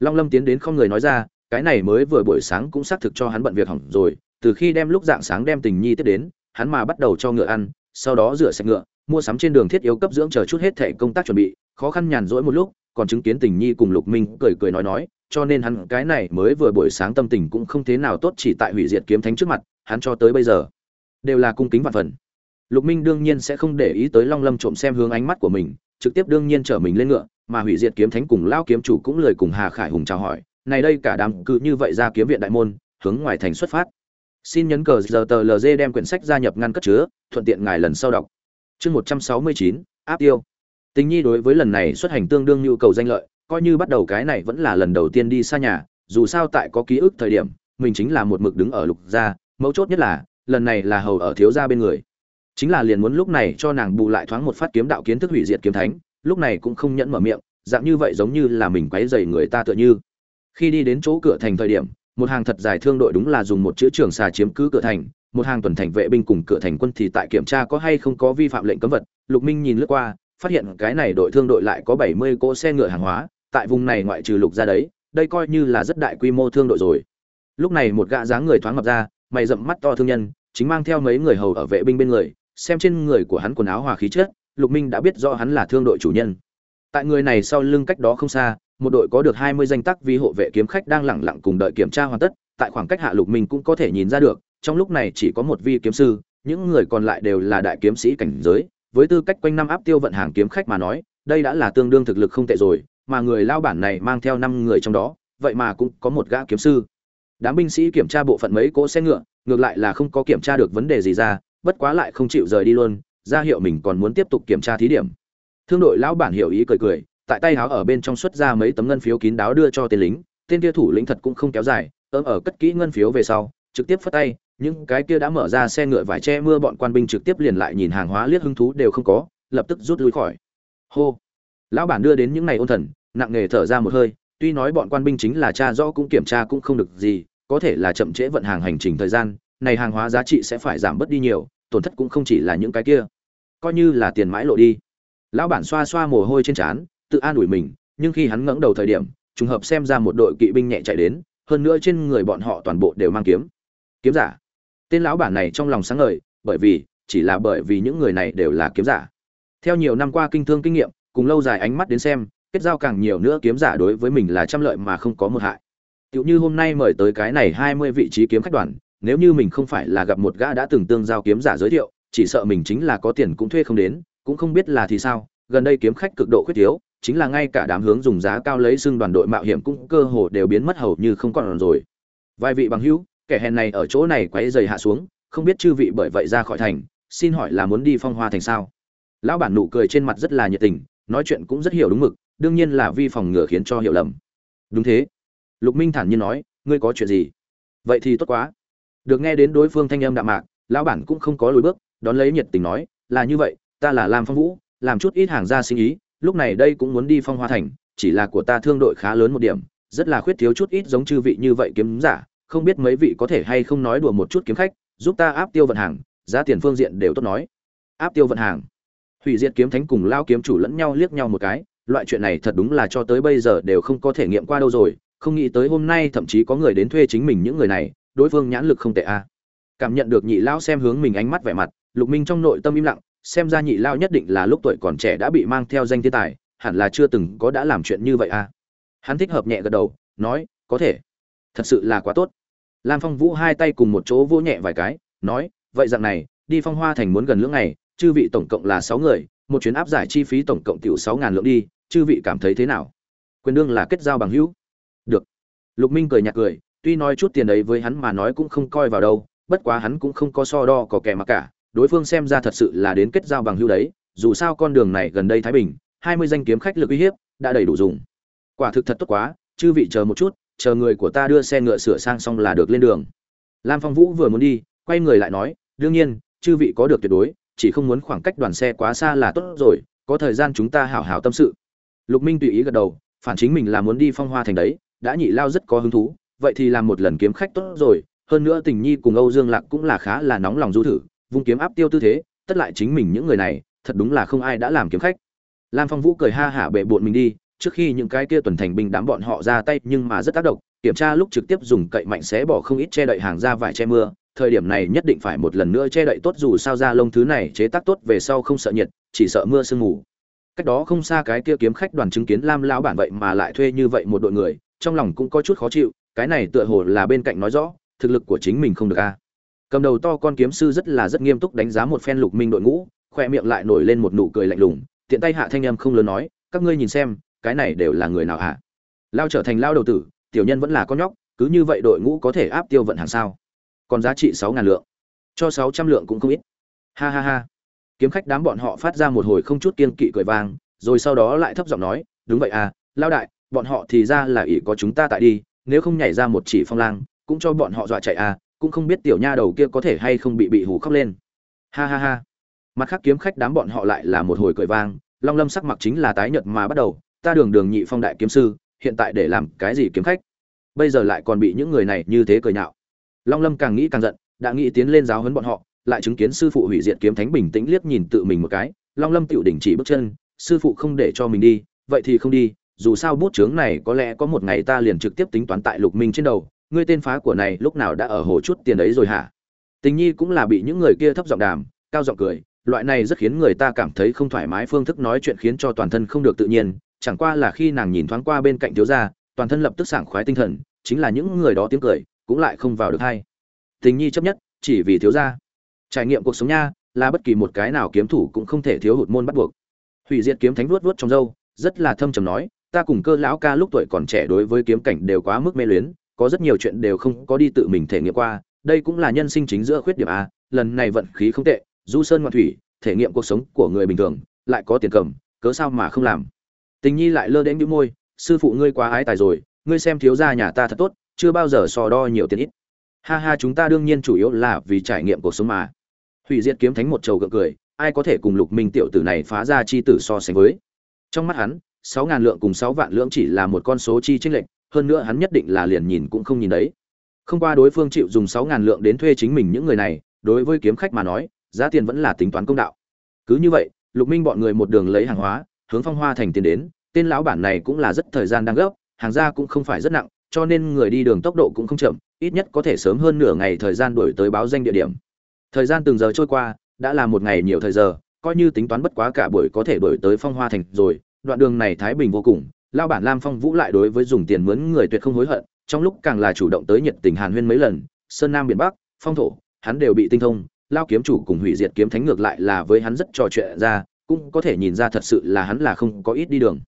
Long lâm tiến đến không người nói ra, cái này mới vừa buổi sáng cũng xác thực cho hắn bận việc hỏng rồi từ khi đem lúc dạng sáng đem tình nhi tiếp đến, hắn mà bắt đầu cho ngựa ăn, sau đó rửa sạch ngựa, mua sắm trên đường thiết yếu cấp dưỡng chờ chút hết thẻ công tác chuẩn bị, khó khăn nhàn rỗi một lúc, còn chứng kiến tình nhi cùng lục minh cười cười nói nói, cho nên hắn cái này mới vừa buổi sáng tâm tình cũng không thế nào tốt chỉ tại hủy diệt kiếm thánh trước mặt, hắn cho tới bây giờ đều là cung kính vạn phần. Lục minh đương nhiên sẽ không để ý tới long lâm trộm xem hướng ánh mắt của mình, trực tiếp đương nhiên chở mình lên ngựa, mà hủy diệt kiếm thánh cùng lao kiếm chủ cũng lời cùng hà khải hùng chào hỏi, này đây cả đám cứ như vậy ra kiếm viện đại môn, hướng ngoài thành xuất phát xin nhấn cờ giờ tờ lg đem quyển sách gia nhập ngăn cất chứa, thuận tiện ngài lần sau đọc. Chương một trăm sáu mươi chín, áp tiêu. Tình nhi đối với lần này xuất hành tương đương nhu cầu danh lợi, coi như bắt đầu cái này vẫn là lần đầu tiên đi xa nhà, dù sao tại có ký ức thời điểm, mình chính là một mực đứng ở lục gia, mấu chốt nhất là, lần này là hầu ở thiếu gia bên người. Chính là liền muốn lúc này cho nàng bù lại thoáng một phát kiếm đạo kiến thức hủy diệt kiếm thánh, lúc này cũng không nhẫn mở miệng, dạng như vậy giống như là mình quấy dày người ta tựa như. Khi đi đến chỗ cửa thành thời điểm một hàng thật dài thương đội đúng là dùng một chữ trường xà chiếm cứ cửa thành, một hàng tuần thành vệ binh cùng cửa thành quân thì tại kiểm tra có hay không có vi phạm lệnh cấm vật. Lục minh nhìn lướt qua, phát hiện cái này đội thương đội lại có bảy mươi cỗ xe ngựa hàng hóa, tại vùng này ngoại trừ lục ra đấy, đây coi như là rất đại quy mô thương đội rồi. Lúc này một gã dáng người thoáng mập ra, mày rậm mắt to thương nhân, chính mang theo mấy người hầu ở vệ binh bên người, xem trên người của hắn quần áo hòa khí chết lục minh đã biết rõ hắn là thương đội chủ nhân. Tại người này sau lưng cách đó không xa một đội có được hai mươi danh tác vi hộ vệ kiếm khách đang lẳng lặng cùng đợi kiểm tra hoàn tất, tại khoảng cách hạ lục minh cũng có thể nhìn ra được, trong lúc này chỉ có một vi kiếm sư, những người còn lại đều là đại kiếm sĩ cảnh giới. Với tư cách quanh năm áp tiêu vận hàng kiếm khách mà nói, đây đã là tương đương thực lực không tệ rồi, mà người lao bản này mang theo năm người trong đó, vậy mà cũng có một gã kiếm sư. Đám binh sĩ kiểm tra bộ phận mấy cỗ xe ngựa, ngược lại là không có kiểm tra được vấn đề gì ra, bất quá lại không chịu rời đi luôn, ra hiệu mình còn muốn tiếp tục kiểm tra thí điểm. Thương đội lão bản hiểu ý cười cười tại tay háo ở bên trong xuất ra mấy tấm ngân phiếu kín đáo đưa cho tên lính, tên kia thủ lĩnh thật cũng không kéo dài, ôm ở cất kỹ ngân phiếu về sau, trực tiếp phất tay, những cái kia đã mở ra xe ngựa vải che mưa bọn quan binh trực tiếp liền lại nhìn hàng hóa liếc hứng thú đều không có, lập tức rút lui khỏi. Hô! Lão bản đưa đến những ngày ôn thần, nặng nề thở ra một hơi, tuy nói bọn quan binh chính là cha rõ cũng kiểm tra cũng không được gì, có thể là chậm trễ vận hàng hành trình thời gian, này hàng hóa giá trị sẽ phải giảm bớt đi nhiều, tổn thất cũng không chỉ là những cái kia. Coi như là tiền mãi lộ đi. Lão bản xoa xoa mồ hôi trên trán tự an ủi mình, nhưng khi hắn ngẩng đầu thời điểm, trùng hợp xem ra một đội kỵ binh nhẹ chạy đến, hơn nữa trên người bọn họ toàn bộ đều mang kiếm. Kiếm giả. Tên lão bản này trong lòng sáng ngời, bởi vì, chỉ là bởi vì những người này đều là kiếm giả. Theo nhiều năm qua kinh thương kinh nghiệm, cùng lâu dài ánh mắt đến xem, kết giao càng nhiều nữa kiếm giả đối với mình là trăm lợi mà không có một hại. Tựu như hôm nay mời tới cái này hai mươi vị trí kiếm khách đoàn, nếu như mình không phải là gặp một gã đã từng tương giao kiếm giả giới thiệu, chỉ sợ mình chính là có tiền cũng thuê không đến, cũng không biết là thì sao, gần đây kiếm khách cực độ khuyết thiếu chính là ngay cả đám hướng dùng giá cao lấy xưng đoàn đội mạo hiểm cũng cơ hồ đều biến mất hầu như không còn rồi. Vài vị bằng hữu, kẻ hèn này ở chỗ này quấy rầy hạ xuống, không biết chư vị bởi vậy ra khỏi thành, xin hỏi là muốn đi phong hoa thành sao? Lão bản nụ cười trên mặt rất là nhiệt tình, nói chuyện cũng rất hiểu đúng mực, đương nhiên là vi phòng ngừa khiến cho hiểu lầm. Đúng thế. Lục minh thản nhiên nói, ngươi có chuyện gì? Vậy thì tốt quá. Được nghe đến đối phương thanh âm đạm mạc, lão bản cũng không có lùi bước, đón lấy nhiệt tình nói, là như vậy, ta là lam phong vũ, làm chút ít hàng ra sinh ý lúc này đây cũng muốn đi phong hoa thành, chỉ là của ta thương đội khá lớn một điểm, rất là khuyết thiếu chút ít giống chư vị như vậy kiếm giả, không biết mấy vị có thể hay không nói đùa một chút kiếm khách, giúp ta áp tiêu vận hàng, giá tiền phương diện đều tốt nói. Áp tiêu vận hàng. Hủy diệt kiếm thánh cùng lao kiếm chủ lẫn nhau liếc nhau một cái, loại chuyện này thật đúng là cho tới bây giờ đều không có thể nghiệm qua đâu rồi, không nghĩ tới hôm nay thậm chí có người đến thuê chính mình những người này, đối phương nhãn lực không tệ a cảm nhận được nhị lão xem hướng mình ánh mắt vẻ mặt, lục minh trong nội tâm im lặng xem ra nhị lao nhất định là lúc tuổi còn trẻ đã bị mang theo danh thiên tài, hẳn là chưa từng có đã làm chuyện như vậy a hắn thích hợp nhẹ gật đầu, nói, có thể. Thật sự là quá tốt. Lam phong vũ hai tay cùng một chỗ vỗ nhẹ vài cái, nói, vậy dạng này, đi phong hoa thành muốn gần lưỡng ngày, chư vị tổng cộng là sáu người, một chuyến áp giải chi phí tổng cộng tiểu sáu ngàn lượng đi, chư vị cảm thấy thế nào? Quyền đương là kết giao bằng hữu. Được. Lục minh cười nhạt cười, tuy nói chút tiền ấy với hắn mà nói cũng không coi vào đâu, bất quá hắn cũng không có so đo có kẻ mà cả đối phương xem ra thật sự là đến kết giao bằng hữu đấy, dù sao con đường này gần đây thái bình, hai mươi danh kiếm khách lực uy hiếp, đã đầy đủ dùng. Quả thực thật tốt quá, chư vị chờ một chút, chờ người của ta đưa xe ngựa sửa sang xong là được lên đường. Lam phong vũ vừa muốn đi, quay người lại nói, đương nhiên, chư vị có được tuyệt đối, chỉ không muốn khoảng cách đoàn xe quá xa là tốt rồi, có thời gian chúng ta hảo hảo tâm sự. Lục minh tùy ý gật đầu, phản chính mình là muốn đi phong hoa thành đấy, đã nhị lao rất có hứng thú, vậy thì làm một lần kiếm khách tốt rồi, hơn nữa tình nhi cùng âu dương lạc cũng là khá là nóng lòng du thử vung kiếm áp tiêu tư thế, tất lại chính mình những người này, thật đúng là không ai đã làm kiếm khách. Lam phong vũ cười ha hả bệ bộn mình đi, trước khi những cái kia tuần thành binh đám bọn họ ra tay nhưng mà rất tác động, kiểm tra lúc trực tiếp dùng cậy mạnh xé bỏ không ít che đậy hàng ra vải che mưa, thời điểm này nhất định phải một lần nữa che đậy tốt dù sao da lông thứ này chế tác tốt về sau không sợ nhiệt, chỉ sợ mưa sương mù. Cách đó không xa cái kia kiếm khách đoàn chứng kiến lam lão bản vậy mà lại thuê như vậy một đội người, trong lòng cũng có chút khó chịu, cái này tựa hồ là bên cạnh nói rõ, thực lực của chính mình không được a cầm đầu to con kiếm sư rất là rất nghiêm túc đánh giá một phen lục minh đội ngũ khoe miệng lại nổi lên một nụ cười lạnh lùng, tiện tay hạ thanh âm không lớn nói, các ngươi nhìn xem, cái này đều là người nào hả? Lao trở thành lao đầu tử, tiểu nhân vẫn là con nhóc, cứ như vậy đội ngũ có thể áp tiêu vận hàng sao? Còn giá trị sáu ngàn lượng, cho sáu trăm lượng cũng không ít. Ha ha ha. Kiếm khách đám bọn họ phát ra một hồi không chút kiên kỵ cười vang, rồi sau đó lại thấp giọng nói, đúng vậy à lao đại, bọn họ thì ra là ỷ có chúng ta tại đi, nếu không nhảy ra một chỉ phong lang, cũng cho bọn họ dọa chạy à cũng không biết tiểu nha đầu kia có thể hay không bị bị hù khóc lên. Ha ha ha. Mặt khác kiếm khách đám bọn họ lại là một hồi cười vang, long lâm sắc mặt chính là tái nhợt mà bắt đầu, ta đường đường nhị phong đại kiếm sư, hiện tại để làm cái gì kiếm khách? Bây giờ lại còn bị những người này như thế cười nhạo. Long lâm càng nghĩ càng giận, đã nghĩ tiến lên giáo huấn bọn họ, lại chứng kiến sư phụ hủy diệt kiếm thánh bình tĩnh liếc nhìn tự mình một cái, long lâm tựu đình chỉ bước chân, sư phụ không để cho mình đi, vậy thì không đi, dù sao bút chướng này có lẽ có một ngày ta liền trực tiếp tính toán tại lục minh trên đầu ngươi tên phá của này lúc nào đã ở hồ chút tiền ấy rồi hả? Tình nhi cũng là bị những người kia thấp giọng đàm, cao giọng cười, loại này rất khiến người ta cảm thấy không thoải mái phương thức nói chuyện khiến cho toàn thân không được tự nhiên, chẳng qua là khi nàng nhìn thoáng qua bên cạnh thiếu gia, toàn thân lập tức sảng khoái tinh thần, chính là những người đó tiếng cười, cũng lại không vào được hay. Tình nhi chấp nhất, chỉ vì thiếu gia. Trải nghiệm cuộc sống nha, là bất kỳ một cái nào kiếm thủ cũng không thể thiếu hụt môn bắt buộc. Hủy diệt kiếm thánh vuốt vuốt trong râu, rất là thâm trầm nói, ta cùng cơ lão ca lúc tuổi còn trẻ đối với kiếm cảnh đều quá mức mê luyến có rất nhiều chuyện đều không có đi tự mình thể nghiệm qua, đây cũng là nhân sinh chính giữa khuyết điểm a, lần này vận khí không tệ, du sơn ngoạn thủy, thể nghiệm cuộc sống của người bình thường, lại có tiền cầm, cớ sao mà không làm? Tình nhi lại lơ đến đĩu môi, sư phụ ngươi quá ái tài rồi, ngươi xem thiếu gia nhà ta thật tốt, chưa bao giờ so đo nhiều tiền ít. Ha ha, chúng ta đương nhiên chủ yếu là vì trải nghiệm cuộc sống mà. Hủy diệt kiếm thánh một trầu gượng cười, ai có thể cùng lục minh tiểu tử này phá ra chi tử so sánh với? Trong mắt hắn, sáu ngàn lượng cùng sáu vạn lượng chỉ là một con số chi trinh lệch hơn nữa hắn nhất định là liền nhìn cũng không nhìn đấy. Không qua đối phương chịu dùng sáu ngàn lượng đến thuê chính mình những người này, đối với kiếm khách mà nói, giá tiền vẫn là tính toán công đạo. Cứ như vậy, lục minh bọn người một đường lấy hàng hóa, hướng phong hoa thành tiền đến, tên lão bản này cũng là rất thời gian đang gấp, hàng ra cũng không phải rất nặng, cho nên người đi đường tốc độ cũng không chậm, ít nhất có thể sớm hơn nửa ngày thời gian đổi tới báo danh địa điểm. Thời gian từng giờ trôi qua, đã là một ngày nhiều thời giờ, coi như tính toán bất quá cả buổi có thể đổi tới phong hoa thành rồi, đoạn đường này thái bình vô cùng lao bản lam phong vũ lại đối với dùng tiền mướn người tuyệt không hối hận, trong lúc càng là chủ động tới nhiệt tình hàn huyên mấy lần, sơn nam biển bắc, phong thổ, hắn đều bị tinh thông lao kiếm chủ cùng hủy diệt kiếm thánh ngược lại là với hắn rất trò chuyện ra, cũng có thể nhìn ra thật sự là hắn là không có ít đi đường.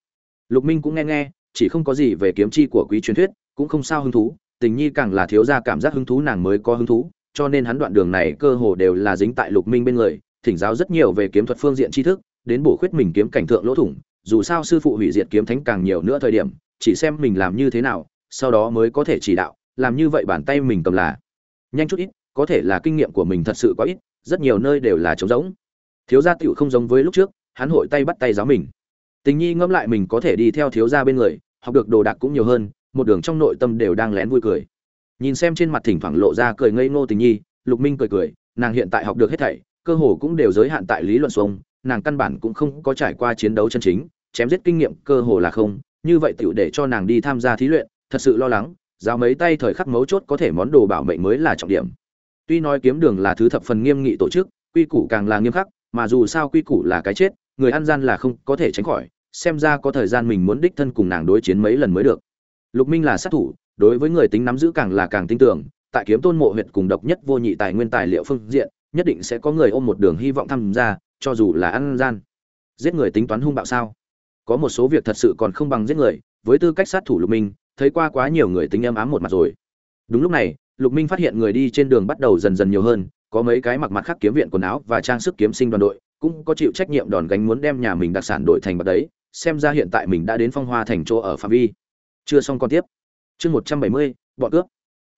Lục minh cũng nghe nghe, chỉ không có gì về kiếm chi của quý truyền thuyết, cũng không sao hứng thú, tình nhi càng là thiếu ra cảm giác hứng thú nàng mới có hứng thú, cho nên hắn đoạn đường này cơ hồ đều là dính tại lục minh bên người, thỉnh giáo rất nhiều về kiếm thuật phương diện tri thức, đến bổ khuyết mình kiếm cảnh thượng lỗ thủng dù sao sư phụ hủy diệt kiếm thánh càng nhiều nữa thời điểm, chỉ xem mình làm như thế nào, sau đó mới có thể chỉ đạo, làm như vậy bàn tay mình cầm là nhanh chút ít, có thể là kinh nghiệm của mình thật sự quá ít, rất nhiều nơi đều là trống rỗng. Thiếu gia tựu không giống với lúc trước, hắn hội tay bắt tay giáo mình. Tình nhi ngẫm lại mình có thể đi theo thiếu gia bên người, học được đồ đạc cũng nhiều hơn, một đường trong nội tâm đều đang lén vui cười. Nhìn xem trên mặt thỉnh thoảng lộ ra cười ngây ngô tình nhi, lục minh cười cười, nàng hiện tại học được hết thảy, cơ hồ cũng đều giới hạn tại lý luận xuống, nàng căn bản cũng không có trải qua chiến đấu chân chính chém giết kinh nghiệm cơ hồ là không, như vậy tựu để cho nàng đi tham gia thí luyện, thật sự lo lắng giao mấy tay thời khắc mấu chốt có thể món đồ bảo mệnh mới là trọng điểm. Tuy nói kiếm đường là thứ thập phần nghiêm nghị tổ chức, quy củ càng là nghiêm khắc, mà dù sao quy củ là cái chết, người ăn gian là không có thể tránh khỏi, xem ra có thời gian mình muốn đích thân cùng nàng đối chiến mấy lần mới được. Lục minh là sát thủ, đối với người tính nắm giữ càng là càng tin tưởng, tại kiếm tôn mộ huyệt cùng độc nhất vô nhị tài nguyên tài liệu phương diện, nhất định sẽ có người ôm một đường hy vọng tham gia, cho dù là ăn gian. Giết người tính toán hung bạo sao? Có một số việc thật sự còn không bằng giết người, với tư cách sát thủ lục minh, thấy qua quá nhiều người tính âm ám một mặt rồi. Đúng lúc này, lục minh phát hiện người đi trên đường bắt đầu dần dần nhiều hơn, có mấy cái mặc mặt khác kiếm viện quần áo và trang sức kiếm sinh đoàn đội, cũng có chịu trách nhiệm đòn gánh muốn đem nhà mình đặc sản đổi thành bạc đấy, xem ra hiện tại mình đã đến phong hoa thành chỗ ở phạm vi. Chưa xong còn tiếp. Chương một trăm bảy mươi, bọn cướp.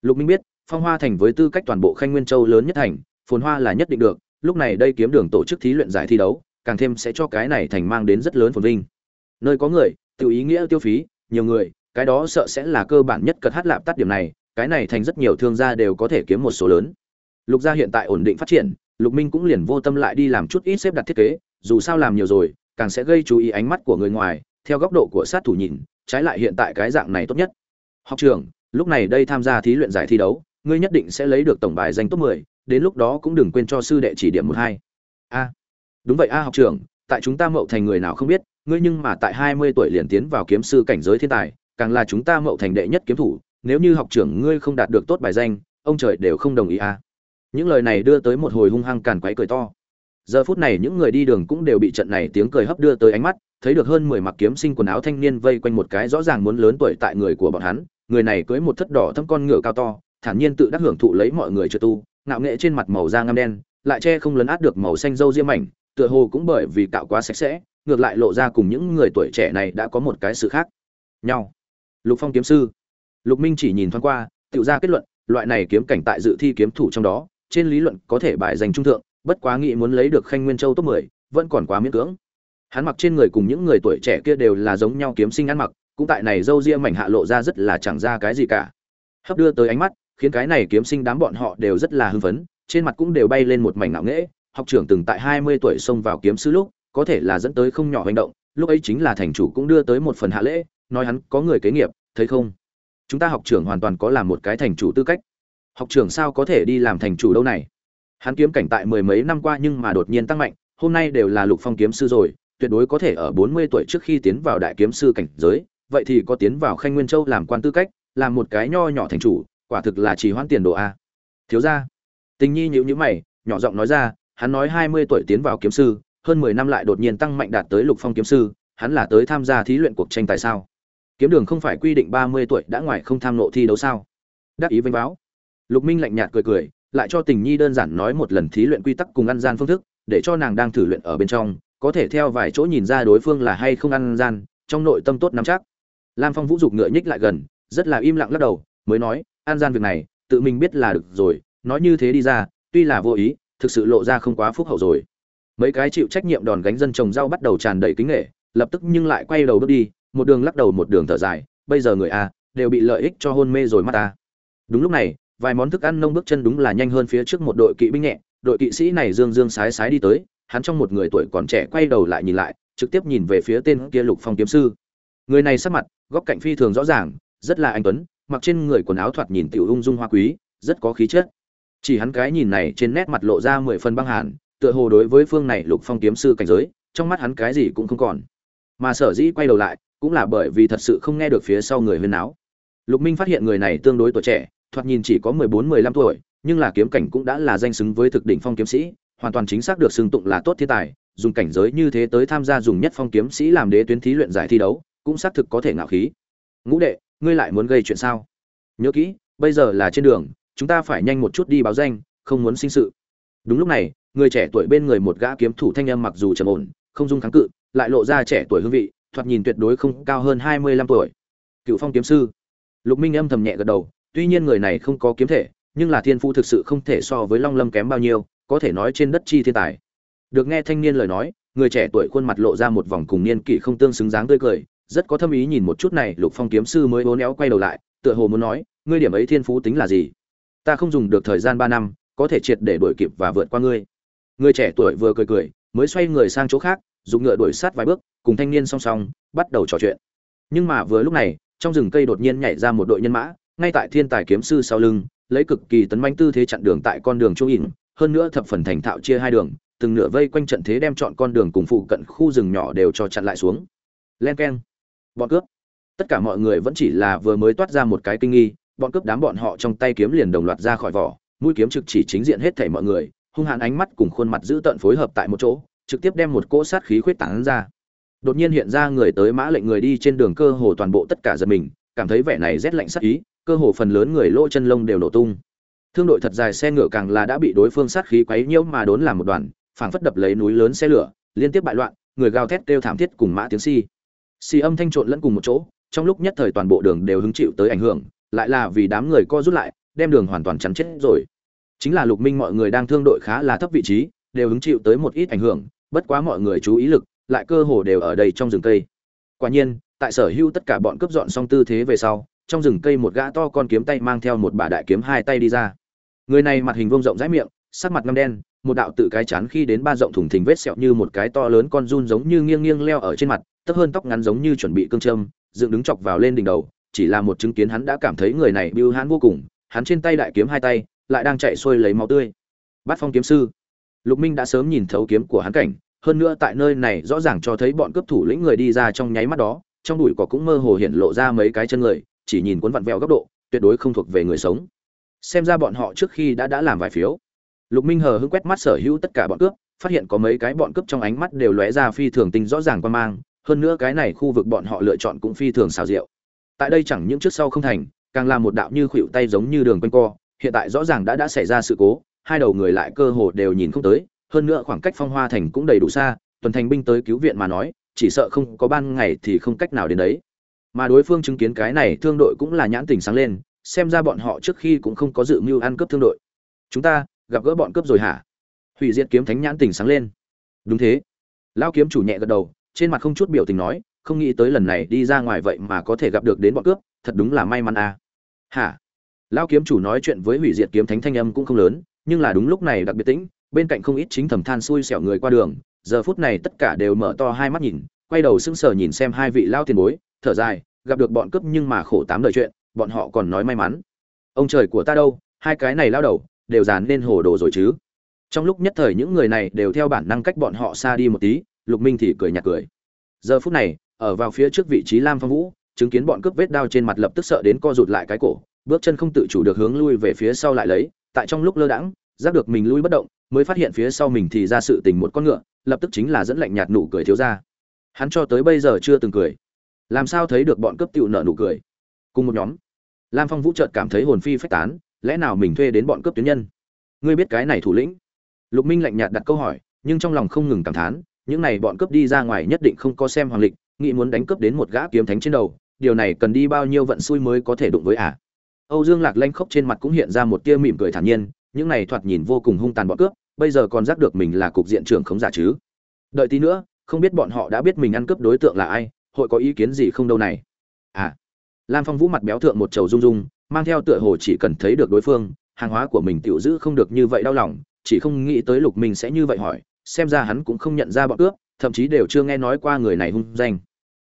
Lục minh biết, phong hoa thành với tư cách toàn bộ khanh nguyên châu lớn nhất thành, phồn hoa là nhất định được, lúc này đây kiếm đường tổ chức thí luyện giải thi đấu, càng thêm sẽ cho cái này thành mang đến rất lớn phồn vinh nơi có người tự ý nghĩa tiêu phí nhiều người cái đó sợ sẽ là cơ bản nhất cật hát lạp tắt điểm này cái này thành rất nhiều thương gia đều có thể kiếm một số lớn. Lục gia hiện tại ổn định phát triển lục minh cũng liền vô tâm lại đi làm chút ít xếp đặt thiết kế dù sao làm nhiều rồi càng sẽ gây chú ý ánh mắt của người ngoài theo góc độ của sát thủ nhìn trái lại hiện tại cái dạng này tốt nhất. Học trường lúc này đây tham gia thí luyện giải thi đấu ngươi nhất định sẽ lấy được tổng bài danh top 10, đến lúc đó cũng đừng quên cho sư đệ chỉ điểm một hai. A đúng vậy a học trưởng tại chúng ta mậu thành người nào không biết ngươi nhưng mà tại 20 tuổi liền tiến vào kiếm sư cảnh giới thiên tài, càng là chúng ta mậu thành đệ nhất kiếm thủ, nếu như học trưởng ngươi không đạt được tốt bài danh, ông trời đều không đồng ý a những lời này đưa tới một hồi hung hăng càn quấy cười to. Giờ phút này những người đi đường cũng đều bị trận này tiếng cười hấp đưa tới ánh mắt, thấy được hơn mười mặc kiếm sinh quần áo thanh niên vây quanh một cái rõ ràng muốn lớn tuổi tại người của bọn hắn, người này cưới một thất đỏ thâm con ngựa cao to, thản nhiên tự đắc hưởng thụ lấy mọi người chưa tu, ngạo nghệ trên mặt màu da ngăm đen, lại che không lấn át được màu xanh râu diêm mảnh, tựa hồ cũng bởi vì cạo quá sạch sẽ ngược lại lộ ra cùng những người tuổi trẻ này đã có một cái sự khác. Nhau. Lục phong kiếm sư. Lục minh chỉ nhìn thoáng qua tự ra kết luận loại này kiếm cảnh tại dự thi kiếm thủ trong đó trên lý luận có thể bài giành trung thượng bất quá nghĩ muốn lấy được khanh nguyên châu top 10, vẫn còn quá miễn cưỡng. Hắn mặc trên người cùng những người tuổi trẻ kia đều là giống nhau kiếm sinh ăn mặc cũng tại này dâu ria mảnh hạ lộ ra rất là chẳng ra cái gì cả. Hấp đưa tới ánh mắt khiến cái này kiếm sinh đám bọn họ đều rất là hưng phấn trên mặt cũng đều bay lên một mảnh ngạo nghễ. Học trưởng từng tại 20 tuổi xông vào kiếm sư lúc có thể là dẫn tới không nhỏ hành động, lúc ấy chính là thành chủ cũng đưa tới một phần hạ lễ, nói hắn có người kế nghiệp, thấy không? Chúng ta học trưởng hoàn toàn có làm một cái thành chủ tư cách. Học trưởng sao có thể đi làm thành chủ đâu này? Hắn kiếm cảnh tại mười mấy năm qua nhưng mà đột nhiên tăng mạnh, hôm nay đều là lục phong kiếm sư rồi, tuyệt đối có thể ở bốn mươi tuổi trước khi tiến vào đại kiếm sư cảnh giới, vậy thì có tiến vào khanh nguyên châu làm quan tư cách, làm một cái nho nhỏ thành chủ, quả thực là chỉ hoãn tiền đồ a. Thiếu gia. Tình nhi nhữ nhữ mày, nhỏ giọng nói ra, hắn nói hai mươi tuổi tiến vào kiếm sư hơn mười năm lại đột nhiên tăng mạnh đạt tới lục phong kiếm sư, hắn là tới tham gia thí luyện cuộc tranh tài sao? Kiếm đường không phải quy định ba mươi tuổi đã ngoài không tham nộ thi đấu sao? Đắc ý vênh báo. Lục minh lạnh nhạt cười cười, lại cho tình nhi đơn giản nói một lần thí luyện quy tắc cùng ăn gian phương thức, để cho nàng đang thử luyện ở bên trong, có thể theo vài chỗ nhìn ra đối phương là hay không ăn gian, trong nội tâm tốt nắm chắc. Lam phong vũ dục ngựa nhích lại gần, rất là im lặng lắc đầu, mới nói, ăn gian việc này, tự mình biết là được rồi, nói như thế đi ra, tuy là vô ý, thực sự lộ ra không quá phúc hậu rồi mấy cái chịu trách nhiệm đòn gánh dân trồng rau bắt đầu tràn đầy kính nghệ, lập tức nhưng lại quay đầu bước đi, một đường lắc đầu một đường thở dài, bây giờ người a, đều bị lợi ích cho hôn mê rồi mắt ta đúng lúc này, vài món thức ăn nông bước chân đúng là nhanh hơn phía trước một đội kỵ binh nhẹ, đội kỵ sĩ này dương dương sái sái đi tới, hắn trong một người tuổi còn trẻ quay đầu lại nhìn lại, trực tiếp nhìn về phía tên kia lục phong kiếm sư. Người này sắc mặt, góc cạnh phi thường rõ ràng, rất là anh tuấn, mặc trên người quần áo thoạt nhìn tiểu ung dung hoa quý, rất có khí chất. Chỉ hắn cái nhìn này trên nét mặt lộ ra mười phần băng hàn tựa hồ đối với phương này lục phong kiếm sư cảnh giới, trong mắt hắn cái gì cũng không còn. Mà sở dĩ quay đầu lại, cũng là bởi vì thật sự không nghe được phía sau người huyên náo. Lục minh phát hiện người này tương đối tuổi trẻ, thoạt nhìn chỉ có mười bốn, mười lăm tuổi, nhưng là kiếm cảnh cũng đã là danh xứng với thực đỉnh phong kiếm sĩ, hoàn toàn chính xác được xưng tụng là tốt thiên tài, dùng cảnh giới như thế tới tham gia dùng nhất phong kiếm sĩ làm đế tuyến thí luyện giải thi đấu, cũng xác thực có thể ngạo khí. Ngũ đệ, ngươi lại muốn gây chuyện sao? Nhớ kỹ, bây giờ là trên đường, chúng ta phải nhanh một chút đi báo danh, không muốn sinh sự. Đúng lúc này người trẻ tuổi bên người một gã kiếm thủ thanh âm mặc dù trầm ổn, không dung kháng cự, lại lộ ra trẻ tuổi hương vị, thoạt nhìn tuyệt đối không cao hơn hai mươi lăm tuổi. Cựu phong kiếm sư. Lục minh âm thầm nhẹ gật đầu, tuy nhiên người này không có kiếm thể, nhưng là thiên phu thực sự không thể so với long lâm kém bao nhiêu, có thể nói trên đất chi thiên tài. Được nghe thanh niên lời nói, người trẻ tuổi khuôn mặt lộ ra một vòng cùng niên kỷ không tương xứng dáng tươi cười, rất có thâm ý nhìn một chút này, lục phong kiếm sư mới bốn éo quay đầu lại, tựa hồ muốn nói, ngươi điểm ấy thiên phú tính là gì? Ta không dùng được thời gian ba năm, có thể triệt để đuổi kịp và vượt qua ngươi người trẻ tuổi vừa cười cười, mới xoay người sang chỗ khác, dùng ngựa đuổi sát vài bước, cùng thanh niên song song, bắt đầu trò chuyện. Nhưng mà vừa lúc này, trong rừng cây đột nhiên nhảy ra một đội nhân mã, ngay tại thiên tài kiếm sư sau lưng, lấy cực kỳ tấn manh tư thế chặn đường tại con đường chỗ ỉn, hơn nữa thập phần thành thạo chia hai đường, từng nửa vây quanh trận thế đem chọn con đường cùng phụ cận khu rừng nhỏ đều cho chặn lại xuống. Len keng. Bọn cướp. Tất cả mọi người vẫn chỉ là vừa mới toát ra một cái kinh nghi, bọn cướp đám bọn họ trong tay kiếm liền đồng loạt ra khỏi vỏ, mũi kiếm trực chỉ chính diện hết thảy mọi người hung hãn ánh mắt cùng khuôn mặt giữ tợn phối hợp tại một chỗ, trực tiếp đem một cỗ sát khí khuyết tán ra. Đột nhiên hiện ra người tới mã lệnh người đi trên đường cơ hồ toàn bộ tất cả giật mình, cảm thấy vẻ này rét lạnh sát ý, cơ hồ phần lớn người lỗ chân lông đều nổ tung. Thương đội thật dài xe ngựa càng là đã bị đối phương sát khí quấy nhiễu mà đốn làm một đoàn, phảng phất đập lấy núi lớn xe lửa, liên tiếp bại loạn, người gào thét kêu thảm thiết cùng mã tiếng si xì âm thanh trộn lẫn cùng một chỗ, trong lúc nhất thời toàn bộ đường đều hứng chịu tới ảnh hưởng, lại là vì đám người co rút lại, đem đường hoàn toàn chắn chết rồi chính là lục minh mọi người đang thương đội khá là thấp vị trí, đều hứng chịu tới một ít ảnh hưởng, bất quá mọi người chú ý lực, lại cơ hồ đều ở đây trong rừng cây. Quả nhiên, tại sở hữu tất cả bọn cướp dọn xong tư thế về sau, trong rừng cây một gã to con kiếm tay mang theo một bà đại kiếm hai tay đi ra. Người này mặt hình vuông rộng rãi miệng, sắc mặt ngăm đen, một đạo tự cái chán khi đến ba rộng thủng thình vết sẹo như một cái to lớn con run giống như nghiêng nghiêng leo ở trên mặt tấp hơn tóc ngắn giống như chuẩn bị cương châm, dựng đứng chọc vào lên đỉnh đầu, chỉ là một chứng kiến hắn đã cảm thấy người này bưu hãn vô cùng, hắn trên tay đại kiếm hai tay lại đang chạy xuôi lấy máu tươi. Bát phong kiếm sư, lục minh đã sớm nhìn thấu kiếm của hắn cảnh, hơn nữa tại nơi này rõ ràng cho thấy bọn cướp thủ lĩnh người đi ra trong nháy mắt đó, trong bụi cỏ cũng mơ hồ hiện lộ ra mấy cái chân người, chỉ nhìn cuốn vặn vẹo góc độ, tuyệt đối không thuộc về người sống. Xem ra bọn họ trước khi đã đã làm vài phiếu. Lục minh hờ hững quét mắt sở hữu tất cả bọn cướp, phát hiện có mấy cái bọn cướp trong ánh mắt đều lóe ra phi thường tinh rõ ràng qua mang, hơn nữa cái này khu vực bọn họ lựa chọn cũng phi thường xào rượu tại đây chẳng những trước sau không thành, càng là một đạo như khuỵu tay giống như đường quanh co hiện tại rõ ràng đã đã xảy ra sự cố, hai đầu người lại cơ hồ đều nhìn không tới, hơn nữa khoảng cách phong hoa thành cũng đầy đủ xa, tuần thành binh tới cứu viện mà nói, chỉ sợ không có ban ngày thì không cách nào đến đấy. Mà đối phương chứng kiến cái này thương đội cũng là nhãn tình sáng lên, xem ra bọn họ trước khi cũng không có dự mưu ăn cướp thương đội. Chúng ta, gặp gỡ bọn cướp rồi hả? Hủy diệt kiếm thánh nhãn tình sáng lên. Đúng thế. Lao kiếm chủ nhẹ gật đầu, trên mặt không chút biểu tình nói, không nghĩ tới lần này đi ra ngoài vậy mà có thể gặp được đến bọn cướp, thật đúng là may mắn à. Hả? Lao kiếm chủ nói chuyện với hủy diệt kiếm thánh thanh âm cũng không lớn, nhưng là đúng lúc này đặc biệt tĩnh, bên cạnh không ít chính thầm than xui xẻo người qua đường, giờ phút này tất cả đều mở to hai mắt nhìn, quay đầu sững sờ nhìn xem hai vị lao tiền bối, thở dài, gặp được bọn cướp nhưng mà khổ tám đời chuyện, bọn họ còn nói may mắn. Ông trời của ta đâu, hai cái này lao đầu, đều dàn nên hồ đồ rồi chứ. Trong lúc nhất thời những người này đều theo bản năng cách bọn họ xa đi một tí, lục minh thì cười nhạt cười. Giờ phút này, ở vào phía trước vị trí lam phong vũ, chứng kiến bọn cướp vết đao trên mặt lập tức sợ đến co rụt lại cái cổ bước chân không tự chủ được hướng lui về phía sau lại lấy, tại trong lúc lơ đãng, giác được mình lui bất động, mới phát hiện phía sau mình thì ra sự tình một con ngựa, lập tức chính là dẫn lạnh nhạt nụ cười thiếu ra. Hắn cho tới bây giờ chưa từng cười. Làm sao thấy được bọn cướp tựu nợ nụ cười? Cùng một nhóm. Lam phong vũ chợt cảm thấy hồn phi phách tán, lẽ nào mình thuê đến bọn cướp tuyến nhân? Ngươi biết cái này thủ lĩnh? Lục minh lạnh nhạt đặt câu hỏi, nhưng trong lòng không ngừng cảm thán, những này bọn cướp đi ra ngoài nhất định không có xem hoàng lịch, nghĩ muốn đánh cướp đến một gã kiếm thánh trên đầu, điều này cần đi bao nhiêu vận xui mới có thể đụng với ả à? Âu dương lạc lanh khóc trên mặt cũng hiện ra một tia mỉm cười thản nhiên, những này thoạt nhìn vô cùng hung tàn bọn cướp, bây giờ còn giác được mình là cục diện trưởng khống giả chứ. Đợi tí nữa, không biết bọn họ đã biết mình ăn cướp đối tượng là ai, hội có ý kiến gì không đâu này. À lam phong vũ mặt béo thượng một trầu rung rung, mang theo tựa hồ chỉ cần thấy được đối phương, hàng hóa của mình tiểu giữ không được như vậy đau lòng, chỉ không nghĩ tới lục minh sẽ như vậy hỏi, xem ra hắn cũng không nhận ra bọn cướp, thậm chí đều chưa nghe nói qua người này hung danh.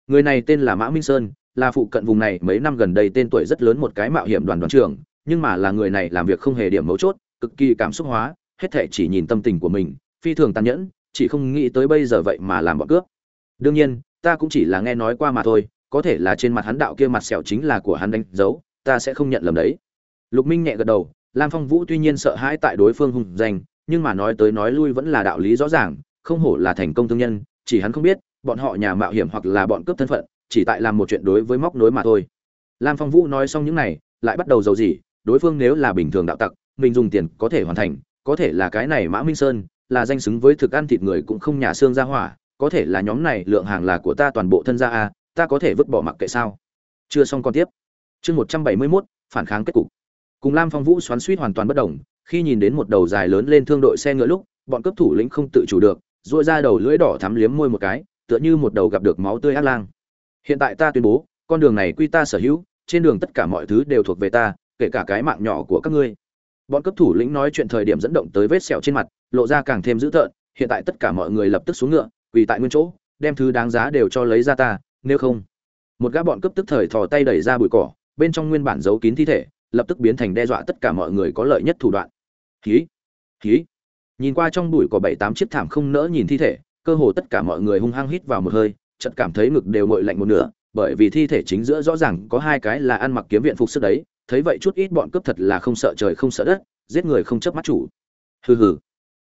Người này tên là mã minh sơn là phụ cận vùng này mấy năm gần đây tên tuổi rất lớn một cái mạo hiểm đoàn đoàn trưởng, nhưng mà là người này làm việc không hề điểm mấu chốt, cực kỳ cảm xúc hóa, hết thảy chỉ nhìn tâm tình của mình, phi thường tàn nhẫn, chỉ không nghĩ tới bây giờ vậy mà làm bọn cướp. Đương nhiên, ta cũng chỉ là nghe nói qua mà thôi, có thể là trên mặt hắn đạo kia mặt sẹo chính là của hắn đánh dấu, ta sẽ không nhận lầm đấy. Lục minh nhẹ gật đầu, lam phong vũ tuy nhiên sợ hãi tại đối phương hung danh, nhưng mà nói tới nói lui vẫn là đạo lý rõ ràng, không hổ là thành công thương nhân, chỉ hắn không biết, bọn họ nhà mạo hiểm hoặc là bọn cướp thân phận chỉ tại làm một chuyện đối với móc nối mà thôi. Lam phong vũ nói xong những này, lại bắt đầu giàu gì đối phương nếu là bình thường đạo tặc, mình dùng tiền có thể hoàn thành, có thể là cái này mã minh sơn, là danh xứng với thực ăn thịt người cũng không nhà xương ra hỏa, có thể là nhóm này lượng hàng là của ta toàn bộ thân gia a, ta có thể vứt bỏ mặc kệ sao? Chưa xong còn tiếp. Chương một trăm bảy mươi mốt, phản kháng kết cục. Cùng lam phong vũ xoắn suýt hoàn toàn bất đồng, khi nhìn đến một đầu dài lớn lên thương đội xe ngựa lúc, bọn cấp thủ lĩnh không tự chủ được dội ra đầu lưỡi đỏ thắm liếm môi một cái, tựa như một đầu gặp được máu tươi ác lang hiện tại ta tuyên bố, con đường này quy ta sở hữu, trên đường tất cả mọi thứ đều thuộc về ta, kể cả cái mạng nhỏ của các ngươi. Bọn cấp thủ lĩnh nói chuyện thời điểm dẫn động tới vết sẹo trên mặt, lộ ra càng thêm dữ tợn, hiện tại tất cả mọi người lập tức xuống ngựa, quỳ tại nguyên chỗ, đem thứ đáng giá đều cho lấy ra ta, nếu không. Một gã bọn cấp tức thời thò tay đẩy ra bụi cỏ, bên trong nguyên bản giấu kín thi thể, lập tức biến thành đe dọa tất cả mọi người có lợi nhất thủ đoạn. Khí khí nhìn qua trong bụi có bảy tám chiếc thảm không nỡ nhìn thi thể, cơ hồ tất cả mọi người hung hăng hít vào một hơi chợt cảm thấy ngực đều ngội lạnh một nửa, bởi vì thi thể chính giữa rõ ràng có hai cái là ăn mặc kiếm viện phục sức đấy, thấy vậy chút ít bọn cướp thật là không sợ trời không sợ đất, giết người không chớp mắt chủ. Hừ hừ.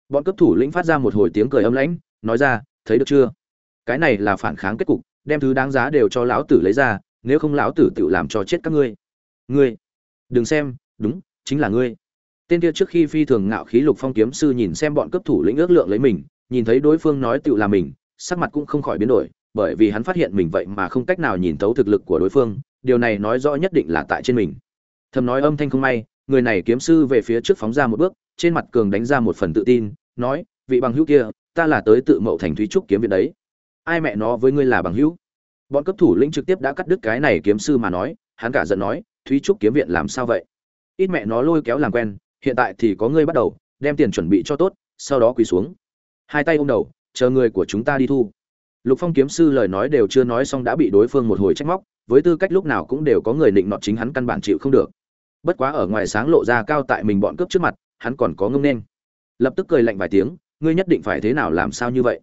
Bọn cướp thủ lĩnh phát ra một hồi tiếng cười âm lãnh, nói ra, thấy được chưa? Cái này là phản kháng kết cục, đem thứ đáng giá đều cho lão tử lấy ra, nếu không lão tử tự làm cho chết các ngươi. Ngươi? Đừng xem, đúng, chính là ngươi. Tên kia trước khi phi thường ngạo khí lục phong kiếm sư nhìn xem bọn cấp thủ lĩnh ước lượng lấy mình, nhìn thấy đối phương nói tự là mình, sắc mặt cũng không khỏi biến đổi bởi vì hắn phát hiện mình vậy mà không cách nào nhìn thấu thực lực của đối phương, điều này nói rõ nhất định là tại trên mình. Thầm nói âm thanh không may, người này kiếm sư về phía trước phóng ra một bước, trên mặt cường đánh ra một phần tự tin, nói, vị bằng hữu kia, ta là tới tự mậu thành thúy trúc kiếm viện đấy. Ai mẹ nó với ngươi là bằng hữu? Bọn cấp thủ lĩnh trực tiếp đã cắt đứt cái này kiếm sư mà nói, hắn cả giận nói, thúy trúc kiếm viện làm sao vậy? Ít mẹ nó lôi kéo làm quen, hiện tại thì có ngươi bắt đầu, đem tiền chuẩn bị cho tốt, sau đó quỳ xuống. Hai tay ôm đầu, chờ người của chúng ta đi thu lục phong kiếm sư lời nói đều chưa nói xong đã bị đối phương một hồi trách móc, với tư cách lúc nào cũng đều có người định nọ chính hắn căn bản chịu không được. Bất quá ở ngoài sáng lộ ra cao tại mình bọn cướp trước mặt, hắn còn có ngông nên. Lập tức cười lạnh vài tiếng, ngươi nhất định phải thế nào làm sao như vậy?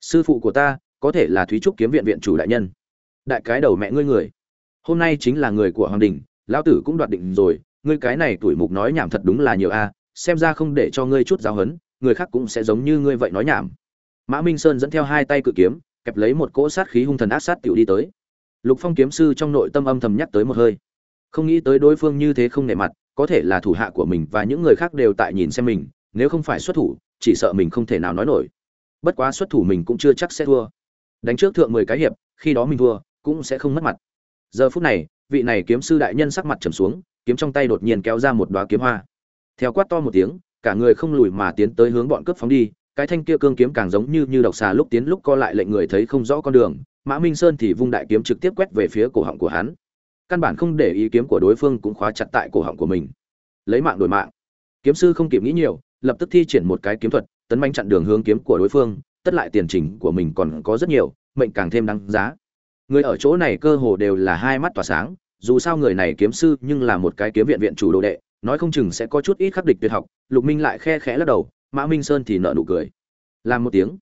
Sư phụ của ta, có thể là thúy trúc kiếm viện viện chủ đại nhân. Đại cái đầu mẹ ngươi người. Hôm nay chính là người của hoàng đình, lão tử cũng đoạt định rồi, ngươi cái này tuổi mục nói nhảm thật đúng là nhiều a, xem ra không để cho ngươi chút giáo hấn người khác cũng sẽ giống như ngươi vậy nói nhảm. Mã minh sơn dẫn theo hai tay cự kiếm kẹp lấy một cỗ sát khí hung thần ác sát tiểu đi tới. Lục phong kiếm sư trong nội tâm âm thầm nhắc tới một hơi. Không nghĩ tới đối phương như thế không nể mặt, có thể là thủ hạ của mình và những người khác đều tại nhìn xem mình, nếu không phải xuất thủ, chỉ sợ mình không thể nào nói nổi. Bất quá xuất thủ mình cũng chưa chắc sẽ thua. Đánh trước thượng mười cái hiệp, khi đó mình thua, cũng sẽ không mất mặt. Giờ phút này, vị này kiếm sư đại nhân sắc mặt trầm xuống, kiếm trong tay đột nhiên kéo ra một đóa kiếm hoa. Theo quát to một tiếng, cả người không lùi mà tiến tới hướng bọn cướp phóng đi cái thanh kia cương kiếm càng giống như như độc xà lúc tiến lúc co lại lệnh người thấy không rõ con đường, mã minh sơn thì vung đại kiếm trực tiếp quét về phía cổ họng của hắn. Căn bản không để ý kiếm của đối phương cũng khóa chặt tại cổ họng của mình. Lấy mạng đổi mạng. Kiếm sư không kịp nghĩ nhiều, lập tức thi triển một cái kiếm thuật, tấn manh chặn đường hướng kiếm của đối phương, tất lại tiền trình của mình còn có rất nhiều, mệnh càng thêm đáng giá. Người ở chỗ này cơ hồ đều là hai mắt tỏa sáng, dù sao người này kiếm sư nhưng là một cái kiếm viện viện chủ đồ đệ, nói không chừng sẽ có chút ít khắc địch tuyệt học, lục minh lại khe khẽ lắc đầu mã minh sơn thì nợ nụ cười. Làm một tiếng.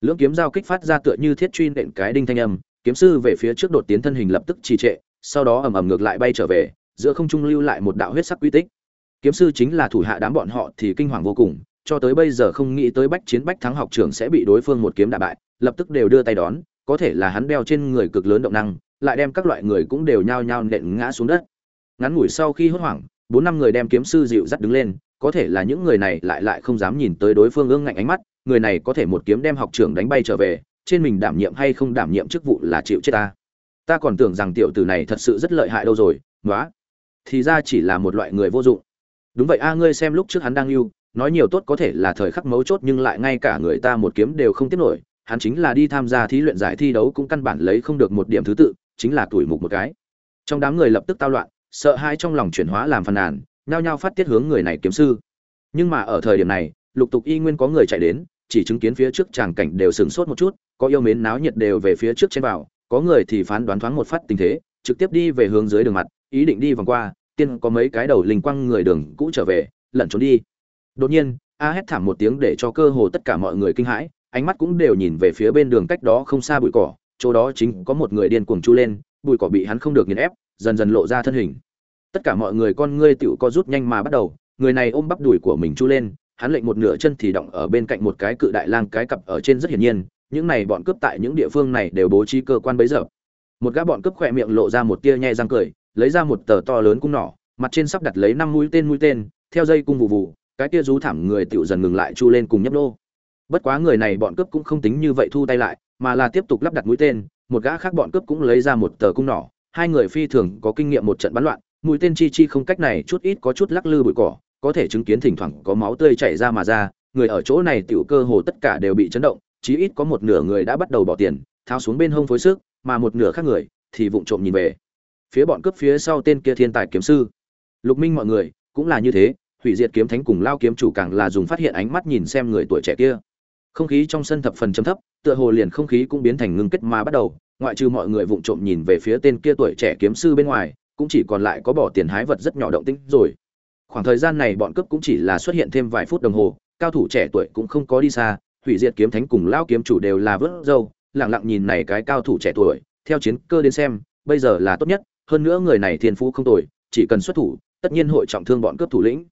Lưỡng kiếm giao kích phát ra tựa như thiết truy nện cái đinh thanh âm, kiếm sư về phía trước đột tiến thân hình lập tức trì trệ, sau đó ầm ầm ngược lại bay trở về, giữa không trung lưu lại một đạo huyết sắc quy tích. Kiếm sư chính là thủ hạ đám bọn họ thì kinh hoàng vô cùng, cho tới bây giờ không nghĩ tới bách chiến bách thắng học trưởng sẽ bị đối phương một kiếm đả bại, lập tức đều đưa tay đón, có thể là hắn đeo trên người cực lớn động năng, lại đem các loại người cũng đều nhao nhao nện ngã xuống đất. Ngắn ngủi sau khi hốt hoảng, bốn năm người đem kiếm sư dịu dắt đứng lên có thể là những người này lại lại không dám nhìn tới đối phương ương ngạnh ánh mắt, người này có thể một kiếm đem học trưởng đánh bay trở về, trên mình đảm nhiệm hay không đảm nhiệm chức vụ là chịu chết ta. Ta còn tưởng rằng tiểu tử này thật sự rất lợi hại đâu rồi nói thì ra chỉ là một loại người vô dụng. Đúng vậy a, ngươi xem lúc trước hắn đang lưu nói nhiều tốt có thể là thời khắc mấu chốt nhưng lại ngay cả người ta một kiếm đều không tiếp nổi, hắn chính là đi tham gia thí luyện giải thi đấu cũng căn bản lấy không được một điểm thứ tự, chính là tuổi mục một cái. Trong đám người lập tức tao loạn, sợ hãi trong lòng chuyển hóa làm phàn nàn nhao nhao phát tiết hướng người này kiếm sư. Nhưng mà ở thời điểm này, lục tục y nguyên có người chạy đến, chỉ chứng kiến phía trước tràng cảnh đều sửng sốt một chút, có yêu mến náo nhiệt đều về phía trước trên vào, có người thì phán đoán thoáng một phát tình thế, trực tiếp đi về hướng dưới đường mặt, ý định đi vòng qua, tiên có mấy cái đầu linh quăng người đường cũ trở về, lẩn trốn đi. Đột nhiên, a hét thảm một tiếng để cho cơ hồ tất cả mọi người kinh hãi, ánh mắt cũng đều nhìn về phía bên đường cách đó không xa bụi cỏ, chỗ đó chính có một người điên cuồng chu lên, bụi cỏ bị hắn không được nghiền ép, dần dần lộ ra thân hình tất cả mọi người con ngươi tựu co rút nhanh mà bắt đầu, người này ôm bắp đùi của mình chu lên, hắn lệnh một nửa chân thì động ở bên cạnh một cái cự đại lang cái cặp ở trên rất hiển nhiên, những này bọn cướp tại những địa phương này đều bố trí cơ quan bấy giờ. Một gã bọn cướp khỏe miệng lộ ra một tia nhai răng cười, lấy ra một tờ to lớn cung nỏ, mặt trên sắp đặt lấy năm mũi tên mũi tên, theo dây cung vụ vụ cái tia rú thảm người tựu dần ngừng lại chu lên cùng nhấp nô. Bất quá người này bọn cướp cũng không tính như vậy thu tay lại, mà là tiếp tục lắp đặt mũi tên, một gã khác bọn cướp cũng lấy ra một tờ cung nỏ, hai người phi thường có kinh nghiệm một trận bắn loạn mũi tên chi chi không cách này chút ít có chút lắc lư bụi cỏ, có thể chứng kiến thỉnh thoảng có máu tươi chảy ra mà ra, người ở chỗ này tiểu cơ hồ tất cả đều bị chấn động, chí ít có một nửa người đã bắt đầu bỏ tiền, tháo xuống bên hông phối sức, mà một nửa khác người thì vụng trộm nhìn về phía bọn cướp phía sau tên kia thiên tài kiếm sư. Lục minh mọi người, cũng là như thế, hủy diệt kiếm thánh cùng lao kiếm chủ càng là dùng phát hiện ánh mắt nhìn xem người tuổi trẻ kia. Không khí trong sân thập phần chấm thấp, tựa hồ liền không khí cũng biến thành ngưng kết mà bắt đầu, ngoại trừ mọi người vụng trộm nhìn về phía tên kia tuổi trẻ kiếm sư bên ngoài cũng chỉ còn lại có bỏ tiền hái vật rất nhỏ động tĩnh rồi. Khoảng thời gian này bọn cướp cũng chỉ là xuất hiện thêm vài phút đồng hồ, cao thủ trẻ tuổi cũng không có đi xa, hủy diệt kiếm thánh cùng lao kiếm chủ đều là vớt dâu lẳng lặng nhìn này cái cao thủ trẻ tuổi, theo chiến cơ đến xem, bây giờ là tốt nhất, hơn nữa người này thiên phú không tồi, chỉ cần xuất thủ, tất nhiên hội trọng thương bọn cướp thủ lĩnh.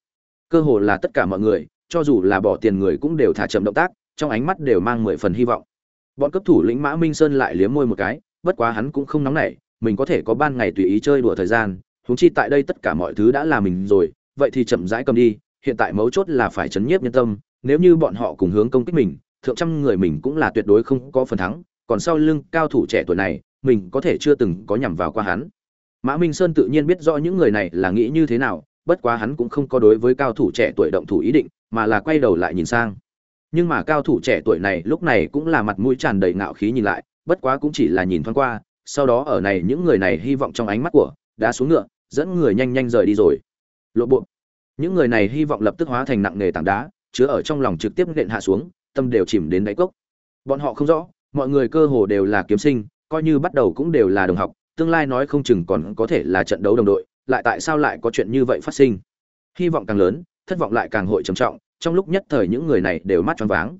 Cơ hồ là tất cả mọi người, cho dù là bỏ tiền người cũng đều thả chậm động tác, trong ánh mắt đều mang mười phần hy vọng. Bọn cấp thủ lĩnh mã minh sơn lại liếm môi một cái, bất quá hắn cũng không nóng nảy mình có thể có ban ngày tùy ý chơi đùa thời gian, huống chi tại đây tất cả mọi thứ đã là mình rồi, vậy thì chậm rãi cầm đi, hiện tại mấu chốt là phải chấn nhiếp nhân tâm, nếu như bọn họ cùng hướng công kích mình, thượng trăm người mình cũng là tuyệt đối không có phần thắng, còn sau lưng cao thủ trẻ tuổi này, mình có thể chưa từng có nhằm vào qua hắn. Mã minh sơn tự nhiên biết rõ những người này là nghĩ như thế nào, bất quá hắn cũng không có đối với cao thủ trẻ tuổi động thủ ý định, mà là quay đầu lại nhìn sang. Nhưng mà cao thủ trẻ tuổi này lúc này cũng là mặt mũi tràn đầy ngạo khí nhìn lại, bất quá cũng chỉ là nhìn thoáng qua sau đó ở này những người này hy vọng trong ánh mắt của đã xuống ngựa, dẫn người nhanh nhanh rời đi rồi. Lộ bộ. Những người này hy vọng lập tức hóa thành nặng nghề tảng đá, chứa ở trong lòng trực tiếp nện hạ xuống, tâm đều chìm đến đáy cốc. Bọn họ không rõ, mọi người cơ hồ đều là kiếm sinh, coi như bắt đầu cũng đều là đồng học, tương lai nói không chừng còn có thể là trận đấu đồng đội, lại tại sao lại có chuyện như vậy phát sinh? Hy vọng càng lớn, thất vọng lại càng hội trầm trọng, trong lúc nhất thời những người này đều mắt choáng váng.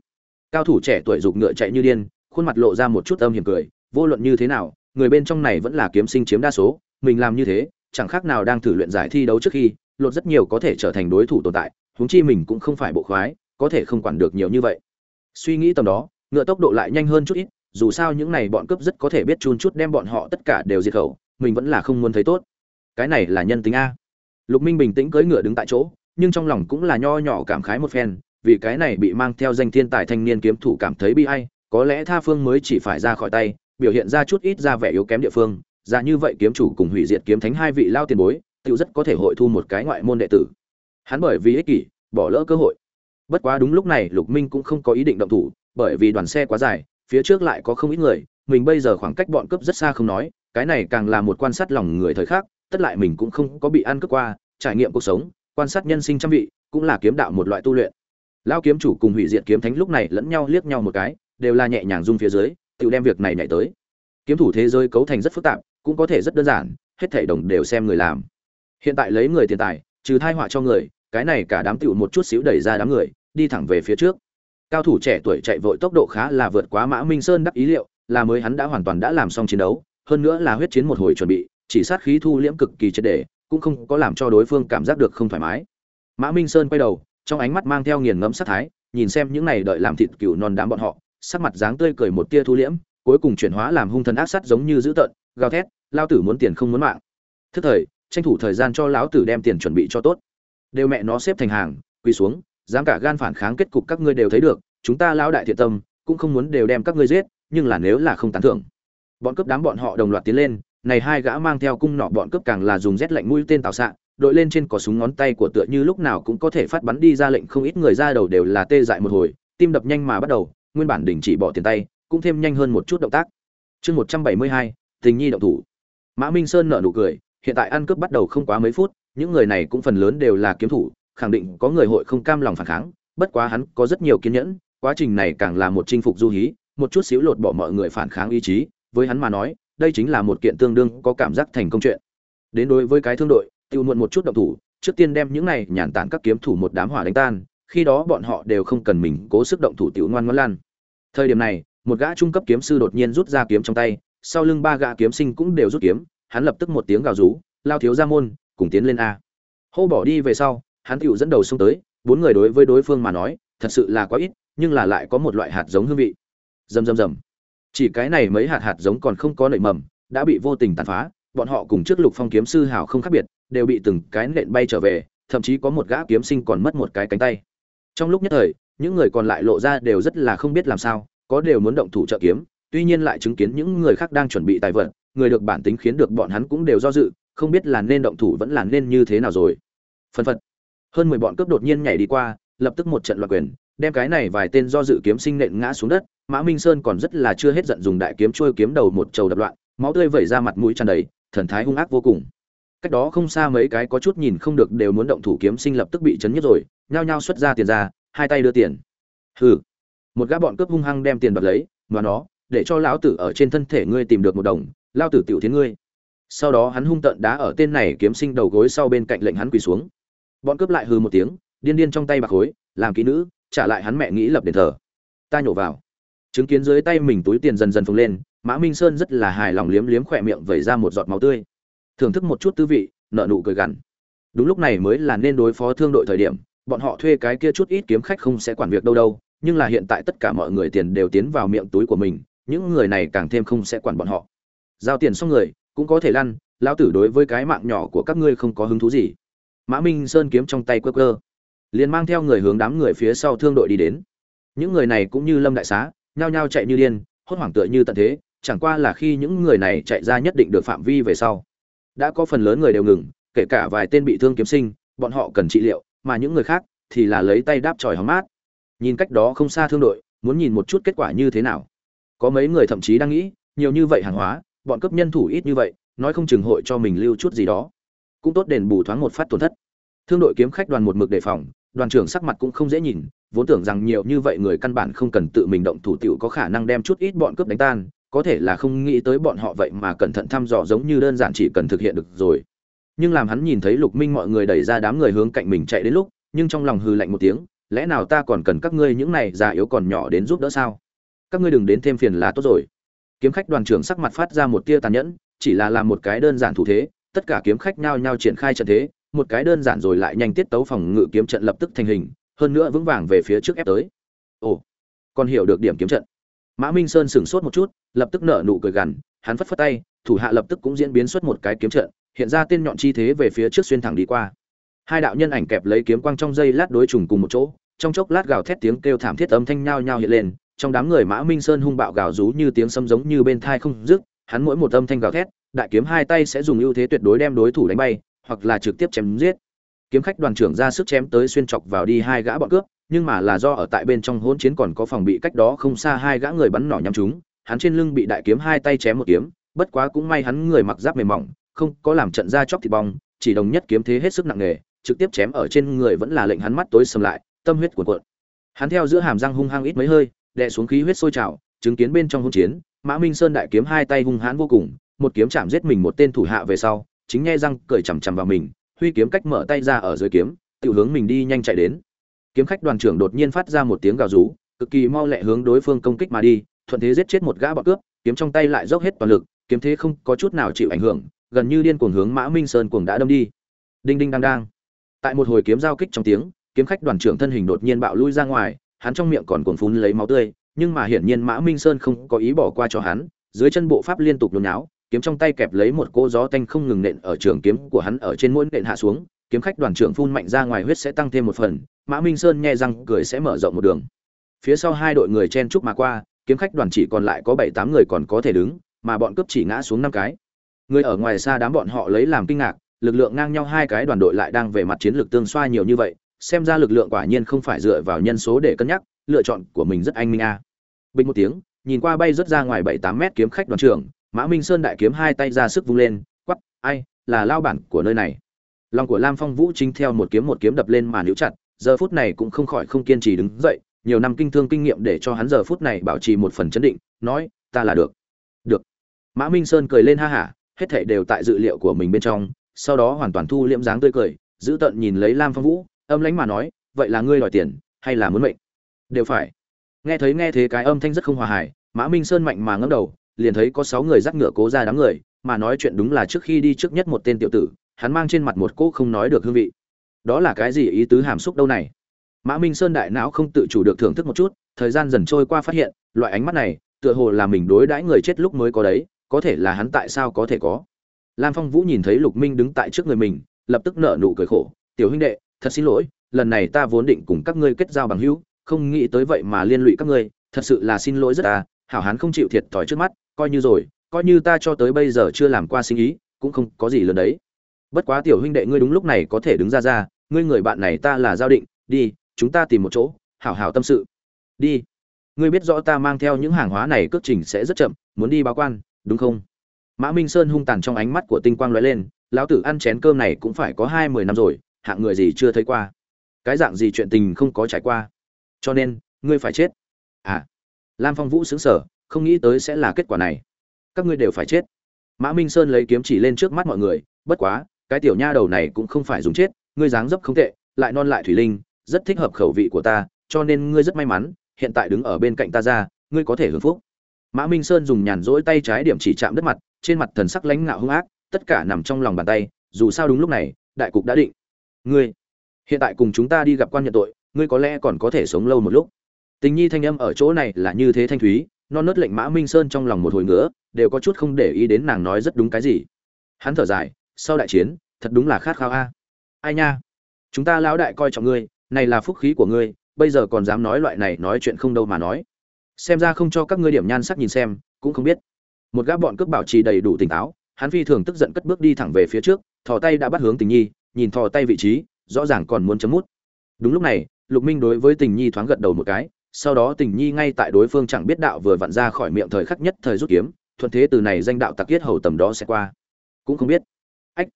Cao thủ trẻ tuổi dục ngựa chạy như điên, khuôn mặt lộ ra một chút âm hiểm cười, vô luận như thế nào người bên trong này vẫn là kiếm sinh chiếm đa số, mình làm như thế, chẳng khác nào đang thử luyện giải thi đấu trước khi, lột rất nhiều có thể trở thành đối thủ tồn tại, huống chi mình cũng không phải bộ khoái, có thể không quản được nhiều như vậy. Suy nghĩ tầm đó, ngựa tốc độ lại nhanh hơn chút ít, dù sao những này bọn cướp rất có thể biết chun chút đem bọn họ tất cả đều diệt khẩu, mình vẫn là không muốn thấy tốt. Cái này là nhân tính a. Lục minh bình tĩnh cưỡi ngựa đứng tại chỗ, nhưng trong lòng cũng là nho nhỏ cảm khái một phen, vì cái này bị mang theo danh thiên tài thanh niên kiếm thủ cảm thấy bi ai, có lẽ tha phương mới chỉ phải ra khỏi tay biểu hiện ra chút ít ra vẻ yếu kém địa phương, ra như vậy kiếm chủ cùng hủy diệt kiếm thánh hai vị lao tiền bối tự rất có thể hội thu một cái ngoại môn đệ tử. Hắn bởi vì ích kỷ, bỏ lỡ cơ hội. Bất quá đúng lúc này, lục minh cũng không có ý định động thủ, bởi vì đoàn xe quá dài, phía trước lại có không ít người, mình bây giờ khoảng cách bọn cướp rất xa không nói, cái này càng là một quan sát lòng người thời khắc, tất lại mình cũng không có bị ăn cướp qua, trải nghiệm cuộc sống, quan sát nhân sinh trăm vị, cũng là kiếm đạo một loại tu luyện. Lao kiếm chủ cùng hủy diệt kiếm thánh lúc này lẫn nhau liếc nhau một cái, đều là nhẹ nhàng rung phía dưới tự đem việc này nhảy tới. Kiếm thủ thế giới cấu thành rất phức tạp, cũng có thể rất đơn giản, hết thảy đồng đều xem người làm. Hiện tại lấy người tiền tài, trừ thai họa cho người, cái này cả đám tựu một chút xíu đẩy ra đám người, đi thẳng về phía trước. Cao thủ trẻ tuổi chạy vội tốc độ khá là vượt quá mã minh sơn đắc ý liệu, là mới hắn đã hoàn toàn đã làm xong chiến đấu, hơn nữa là huyết chiến một hồi chuẩn bị, chỉ sát khí thu liễm cực kỳ triệt để, cũng không có làm cho đối phương cảm giác được không thoải mái. Mã minh sơn quay đầu, trong ánh mắt mang theo nghiền ngẫm sát thái, nhìn xem những này đợi làm thịt cừu non đám bọn họ sắc mặt dáng tươi cười một tia thu liễm, cuối cùng chuyển hóa làm hung thần ác sát giống như dữ tợn, gào thét, lao tử muốn tiền không muốn mạng. Thức thời, tranh thủ thời gian cho lão tử đem tiền chuẩn bị cho tốt. Đều mẹ nó xếp thành hàng, quỳ xuống, dám cả gan phản kháng kết cục các ngươi đều thấy được, chúng ta lão đại thiện tâm, cũng không muốn đều đem các ngươi giết, nhưng là nếu là không tán thưởng. Bọn cướp đám bọn họ đồng loạt tiến lên, này hai gã mang theo cung nọ bọn cướp càng là dùng rét lạnh mũi tên tạo xạ, đội lên trên có súng ngón tay của tựa như lúc nào cũng có thể phát bắn đi ra lệnh không ít người ra đầu đều là tê dại một hồi, tim đập nhanh mà bắt đầu nguyên bản đình chỉ bỏ tiền tay, cũng thêm nhanh hơn một chút động tác. Chương một trăm bảy mươi hai, tình nhi động thủ. Mã minh sơn nở nụ cười, hiện tại ăn cướp bắt đầu không quá mấy phút, những người này cũng phần lớn đều là kiếm thủ, khẳng định có người hội không cam lòng phản kháng, bất quá hắn có rất nhiều kiên nhẫn, quá trình này càng là một chinh phục du hí, một chút xíu lột bỏ mọi người phản kháng ý chí, với hắn mà nói, đây chính là một kiện tương đương có cảm giác thành công chuyện. Đến đối với cái thương đội, tiêu muộn một chút động thủ, trước tiên đem những này nhàn tản các kiếm thủ một đám hỏa đánh tan khi đó bọn họ đều không cần mình cố sức động thủ tiểu ngoan ngoãn lan. Thời điểm này, một gã trung cấp kiếm sư đột nhiên rút ra kiếm trong tay, sau lưng ba gã kiếm sinh cũng đều rút kiếm, hắn lập tức một tiếng gào rú, lao thiếu ra môn, cùng tiến lên a. Hô bỏ đi về sau, hắn tiểu dẫn đầu xông tới, bốn người đối với đối phương mà nói, thật sự là quá ít, nhưng là lại có một loại hạt giống hương vị. Rầm rầm rầm. Chỉ cái này mấy hạt hạt giống còn không có nảy mầm, đã bị vô tình tàn phá, bọn họ cùng trước lục phong kiếm sư hảo không khác biệt, đều bị từng cái nện bay trở về, thậm chí có một gã kiếm sinh còn mất một cái cánh tay trong lúc nhất thời, những người còn lại lộ ra đều rất là không biết làm sao, có đều muốn động thủ trợ kiếm, tuy nhiên lại chứng kiến những người khác đang chuẩn bị tài vật, người được bản tính khiến được bọn hắn cũng đều do dự, không biết là nên động thủ vẫn là nên như thế nào rồi. Phân phật. Hơn mười bọn cướp đột nhiên nhảy đi qua, lập tức một trận loạt quyền, đem cái này vài tên do dự kiếm sinh nện ngã xuống đất. Mã minh sơn còn rất là chưa hết giận dùng đại kiếm trôi kiếm đầu một trầu đập loạn, máu tươi vẩy ra mặt mũi tràn đầy, thần thái hung ác vô cùng. Cách đó không xa mấy cái có chút nhìn không được đều muốn động thủ kiếm sinh lập tức bị chấn nhất rồi nhao nhao xuất ra tiền ra, hai tay đưa tiền. Hừ. Một gã bọn cướp hung hăng đem tiền đoạt lấy và nó, để cho lão tử ở trên thân thể ngươi tìm được một đồng lao tử tiểu thiến ngươi. Sau đó hắn hung tợn đá ở tên này kiếm sinh đầu gối sau bên cạnh lệnh hắn quỳ xuống. Bọn cướp lại hừ một tiếng, điên điên trong tay bạc khối, làm kỹ nữ, trả lại hắn mẹ nghĩ lập đền thờ. Ta nhổ vào. Chứng kiến dưới tay mình túi tiền dần dần phồng lên, mã minh sơn rất là hài lòng liếm liếm khỏe miệng vẩy ra một giọt máu tươi. Thưởng thức một chút tư vị nợ nụ cười gằn. Đúng lúc này mới là nên đối phó thương đội thời điểm bọn họ thuê cái kia chút ít kiếm khách không sẽ quản việc đâu đâu, nhưng là hiện tại tất cả mọi người tiền đều tiến vào miệng túi của mình, những người này càng thêm không sẽ quản bọn họ. Giao tiền xong người, cũng có thể lăn, lão tử đối với cái mạng nhỏ của các ngươi không có hứng thú gì. Mã minh sơn kiếm trong tay quơ cơ liền mang theo người hướng đám người phía sau thương đội đi đến. Những người này cũng như lâm đại xá, nhao nhao chạy như điên, hốt hoảng tựa như tận thế, chẳng qua là khi những người này chạy ra nhất định được phạm vi về sau. Đã có phần lớn người đều ngừng, kể cả vài tên bị thương kiếm sinh, bọn họ cần trị liệu mà những người khác thì là lấy tay đáp tròi hóng mát. Nhìn cách đó không xa thương đội, muốn nhìn một chút kết quả như thế nào. Có mấy người thậm chí đang nghĩ, nhiều như vậy hàng hóa, bọn cấp nhân thủ ít như vậy, nói không chừng hội cho mình lưu chút gì đó. Cũng tốt đền bù thoáng một phát tổn thất. Thương đội kiếm khách đoàn một mực đề phòng, đoàn trưởng sắc mặt cũng không dễ nhìn, vốn tưởng rằng nhiều như vậy người căn bản không cần tự mình động thủ tiểu có khả năng đem chút ít bọn cướp đánh tan, có thể là không nghĩ tới bọn họ vậy mà cẩn thận thăm dò giống như đơn giản chỉ cần thực hiện được rồi nhưng làm hắn nhìn thấy lục minh mọi người đẩy ra đám người hướng cạnh mình chạy đến lúc, nhưng trong lòng hừ lạnh một tiếng, lẽ nào ta còn cần các ngươi những này già yếu còn nhỏ đến giúp đỡ sao? Các ngươi đừng đến thêm phiền là tốt rồi. Kiếm khách đoàn trưởng sắc mặt phát ra một tia tàn nhẫn, chỉ là làm một cái đơn giản thủ thế, tất cả kiếm khách nhao nhao triển khai trận thế, một cái đơn giản rồi lại nhanh tiết tấu phòng ngự kiếm trận lập tức thành hình, hơn nữa vững vàng về phía trước ép tới. Ồ, còn hiểu được điểm kiếm trận. Mã minh sơn sửng sốt một chút, lập tức nở nụ cười gằn, hắn phất phất tay, thủ hạ lập tức cũng diễn biến xuất một cái kiếm trận hiện ra tên nhọn chi thế về phía trước xuyên thẳng đi qua. Hai đạo nhân ảnh kẹp lấy kiếm quang trong dây lát đối trùng cùng một chỗ, trong chốc lát gào thét tiếng kêu thảm thiết âm thanh nhao nhao hiện lên, trong đám người mã minh sơn hung bạo gào rú như tiếng sấm giống như bên thai không dứt, hắn mỗi một âm thanh gào thét, đại kiếm hai tay sẽ dùng ưu thế tuyệt đối đem đối thủ đánh bay, hoặc là trực tiếp chém giết. Kiếm khách đoàn trưởng ra sức chém tới xuyên chọc vào đi hai gã bọn cướp, nhưng mà là do ở tại bên trong hỗn chiến còn có phòng bị cách đó không xa hai gã người bắn nỏ nhắm chúng, hắn trên lưng bị đại kiếm hai tay chém một kiếm, bất quá cũng may hắn người mặc giáp mềm mỏng không có làm trận ra chóc thịt bong, chỉ đồng nhất kiếm thế hết sức nặng nề, trực tiếp chém ở trên người vẫn là lệnh hắn mắt tối sầm lại, tâm huyết cuộn cuộn. Hắn theo giữa hàm răng hung hăng ít mấy hơi, đè xuống khí huyết sôi trào, chứng kiến bên trong hỗn chiến, mã minh sơn đại kiếm hai tay hung hãn vô cùng, một kiếm chạm giết mình một tên thủ hạ về sau, chính nghe răng cười chằm chằm vào mình, huy kiếm cách mở tay ra ở dưới kiếm tự hướng mình đi nhanh chạy đến. Kiếm khách đoàn trưởng đột nhiên phát ra một tiếng gào rú, cực kỳ mau lẹ hướng đối phương công kích mà đi, thuận thế giết chết một gã bọn cướp, kiếm trong tay lại dốc hết toàn lực, kiếm thế không có chút nào chịu ảnh hưởng gần như điên cuồng hướng mã minh sơn cuồng đã đâm đi. Đinh đinh đang đang. Tại một hồi kiếm giao kích trong tiếng kiếm khách đoàn trưởng thân hình đột nhiên bạo lui ra ngoài hắn trong miệng còn cuồn phun lấy máu tươi nhưng mà hiển nhiên mã minh sơn không có ý bỏ qua cho hắn dưới chân bộ pháp liên tục nhốn nháo, kiếm trong tay kẹp lấy một cỗ gió tanh không ngừng nện ở trường kiếm của hắn ở trên mỗi nện hạ xuống kiếm khách đoàn trưởng phun mạnh ra ngoài huyết sẽ tăng thêm một phần mã minh sơn nhẹ răng cười sẽ mở rộng một đường. Phía sau hai đội người chen chúc mà qua kiếm khách đoàn chỉ còn lại có bảy tám người còn có thể đứng mà bọn cướp chỉ ngã xuống năm cái người ở ngoài xa đám bọn họ lấy làm kinh ngạc, lực lượng ngang nhau hai cái đoàn đội lại đang về mặt chiến lược tương xoa nhiều như vậy, xem ra lực lượng quả nhiên không phải dựa vào nhân số để cân nhắc, lựa chọn của mình rất anh minh a. À. bình một tiếng, nhìn qua bay rất ra ngoài bảy tám mét kiếm khách đoàn trưởng, mã minh sơn đại kiếm hai tay ra sức vung lên quắp ai, là lao bản của nơi này. Lòng của lam phong vũ chính theo một kiếm một kiếm đập lên mà níu chặt, giờ phút này cũng không khỏi không kiên trì đứng dậy, nhiều năm kinh thương kinh nghiệm để cho hắn giờ phút này bảo trì một phần chấn định, nói, ta là được. Được. Mã minh sơn cười lên ha hả hết thảy đều tại dự liệu của mình bên trong, sau đó hoàn toàn thu liễm dáng tươi cười, giữ tận nhìn lấy lam phong vũ, âm lãnh mà nói, vậy là ngươi đòi tiền, hay là muốn mệnh? Đều phải. Nghe thấy nghe thế cái âm thanh rất không hòa hài, mã minh sơn mạnh mà ngẩng đầu, liền thấy có sáu người dắt ngựa cố ra đám người, mà nói chuyện đúng là trước khi đi trước nhất một tên tiểu tử, hắn mang trên mặt một cố không nói được hương vị. Đó là cái gì ý tứ hàm xúc đâu này? Mã minh sơn đại não không tự chủ được thưởng thức một chút, thời gian dần trôi qua phát hiện, loại ánh mắt này, tựa hồ là mình đối đãi người chết lúc mới có đấy có thể là hắn tại sao có thể có. Lam phong vũ nhìn thấy lục minh đứng tại trước người mình, lập tức nở nụ cười khổ, tiểu huynh đệ, thật xin lỗi, lần này ta vốn định cùng các ngươi kết giao bằng hữu, không nghĩ tới vậy mà liên lụy các ngươi, thật sự là xin lỗi rất à hảo hán không chịu thiệt thòi trước mắt, coi như rồi, coi như ta cho tới bây giờ chưa làm qua sinh ý, cũng không có gì lớn đấy. Bất quá tiểu huynh đệ ngươi đúng lúc này có thể đứng ra ra, ngươi người bạn này ta là giao định, đi, chúng ta tìm một chỗ, hảo hảo tâm sự. Đi. Ngươi biết rõ ta mang theo những hàng hóa này cước trình sẽ rất chậm, muốn đi báo quan đúng không? Mã minh sơn hung tàn trong ánh mắt của tinh quang lóe lên, lão tử ăn chén cơm này cũng phải có hai mười năm rồi, hạng người gì chưa thấy qua? Cái dạng gì chuyện tình không có trải qua? Cho nên, ngươi phải chết. À lam phong vũ xứng sở không nghĩ tới sẽ là kết quả này. Các ngươi đều phải chết. Mã minh sơn lấy kiếm chỉ lên trước mắt mọi người, bất quá, cái tiểu nha đầu này cũng không phải dùng chết, ngươi dáng dấp không tệ, lại non lại thủy linh, rất thích hợp khẩu vị của ta, cho nên ngươi rất may mắn, hiện tại đứng ở bên cạnh ta ra, ngươi có thể hưởng phúc mã minh sơn dùng nhàn rỗi tay trái điểm chỉ chạm đất mặt, trên mặt thần sắc lãnh ngạo hung ác, tất cả nằm trong lòng bàn tay, dù sao đúng lúc này, đại cục đã định. Ngươi, hiện tại cùng chúng ta đi gặp quan nhận tội, ngươi có lẽ còn có thể sống lâu một lúc. Tình nhi thanh âm ở chỗ này là như thế thanh thúy, non nớt lệnh mã minh sơn trong lòng một hồi nữa đều có chút không để ý đến nàng nói rất đúng cái gì. Hắn thở dài, sau đại chiến, thật đúng là khát khao a. Ai nha, chúng ta lão đại coi trọng ngươi, này là phúc khí của ngươi, bây giờ còn dám nói loại này nói chuyện không đâu mà nói xem ra không cho các ngươi điểm nhan sắc nhìn xem, cũng không biết. Một gã bọn cướp bảo trì đầy đủ tỉnh táo, hắn phi thường tức giận cất bước đi thẳng về phía trước, thò tay đã bắt hướng tình nhi, nhìn thò tay vị trí, rõ ràng còn muốn chấm mút. Đúng lúc này, lục minh đối với tình nhi thoáng gật đầu một cái, sau đó tình nhi ngay tại đối phương chẳng biết đạo vừa vặn ra khỏi miệng thời khắc nhất thời rút kiếm, thuận thế từ này danh đạo tặc kiết hầu tầm đó sẽ qua. Cũng không biết. Ách!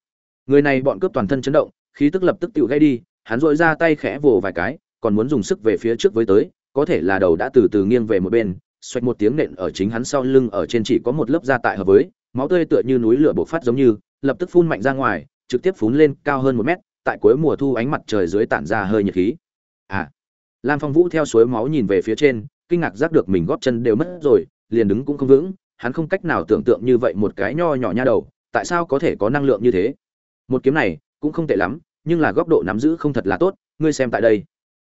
Người này bọn cướp toàn thân chấn động, khí tức lập tức tự gây đi, hắn dội ra tay khẽ vồ vài cái, còn muốn dùng sức về phía trước với tới có thể là đầu đã từ từ nghiêng về một bên, xoạch một tiếng nện ở chính hắn sau lưng ở trên chỉ có một lớp da tại hợp với, máu tươi tựa như núi lửa bộc phát giống như, lập tức phun mạnh ra ngoài, trực tiếp phun lên cao hơn một mét, tại cuối mùa thu ánh mặt trời dưới tản ra hơi nhiệt khí. À lam phong vũ theo suối máu nhìn về phía trên, kinh ngạc giác được mình góp chân đều mất rồi, liền đứng cũng không vững, hắn không cách nào tưởng tượng như vậy một cái nho nhỏ nha đầu, tại sao có thể có năng lượng như thế? Một kiếm này cũng không tệ lắm, nhưng là góc độ nắm giữ không thật là tốt, ngươi xem tại đây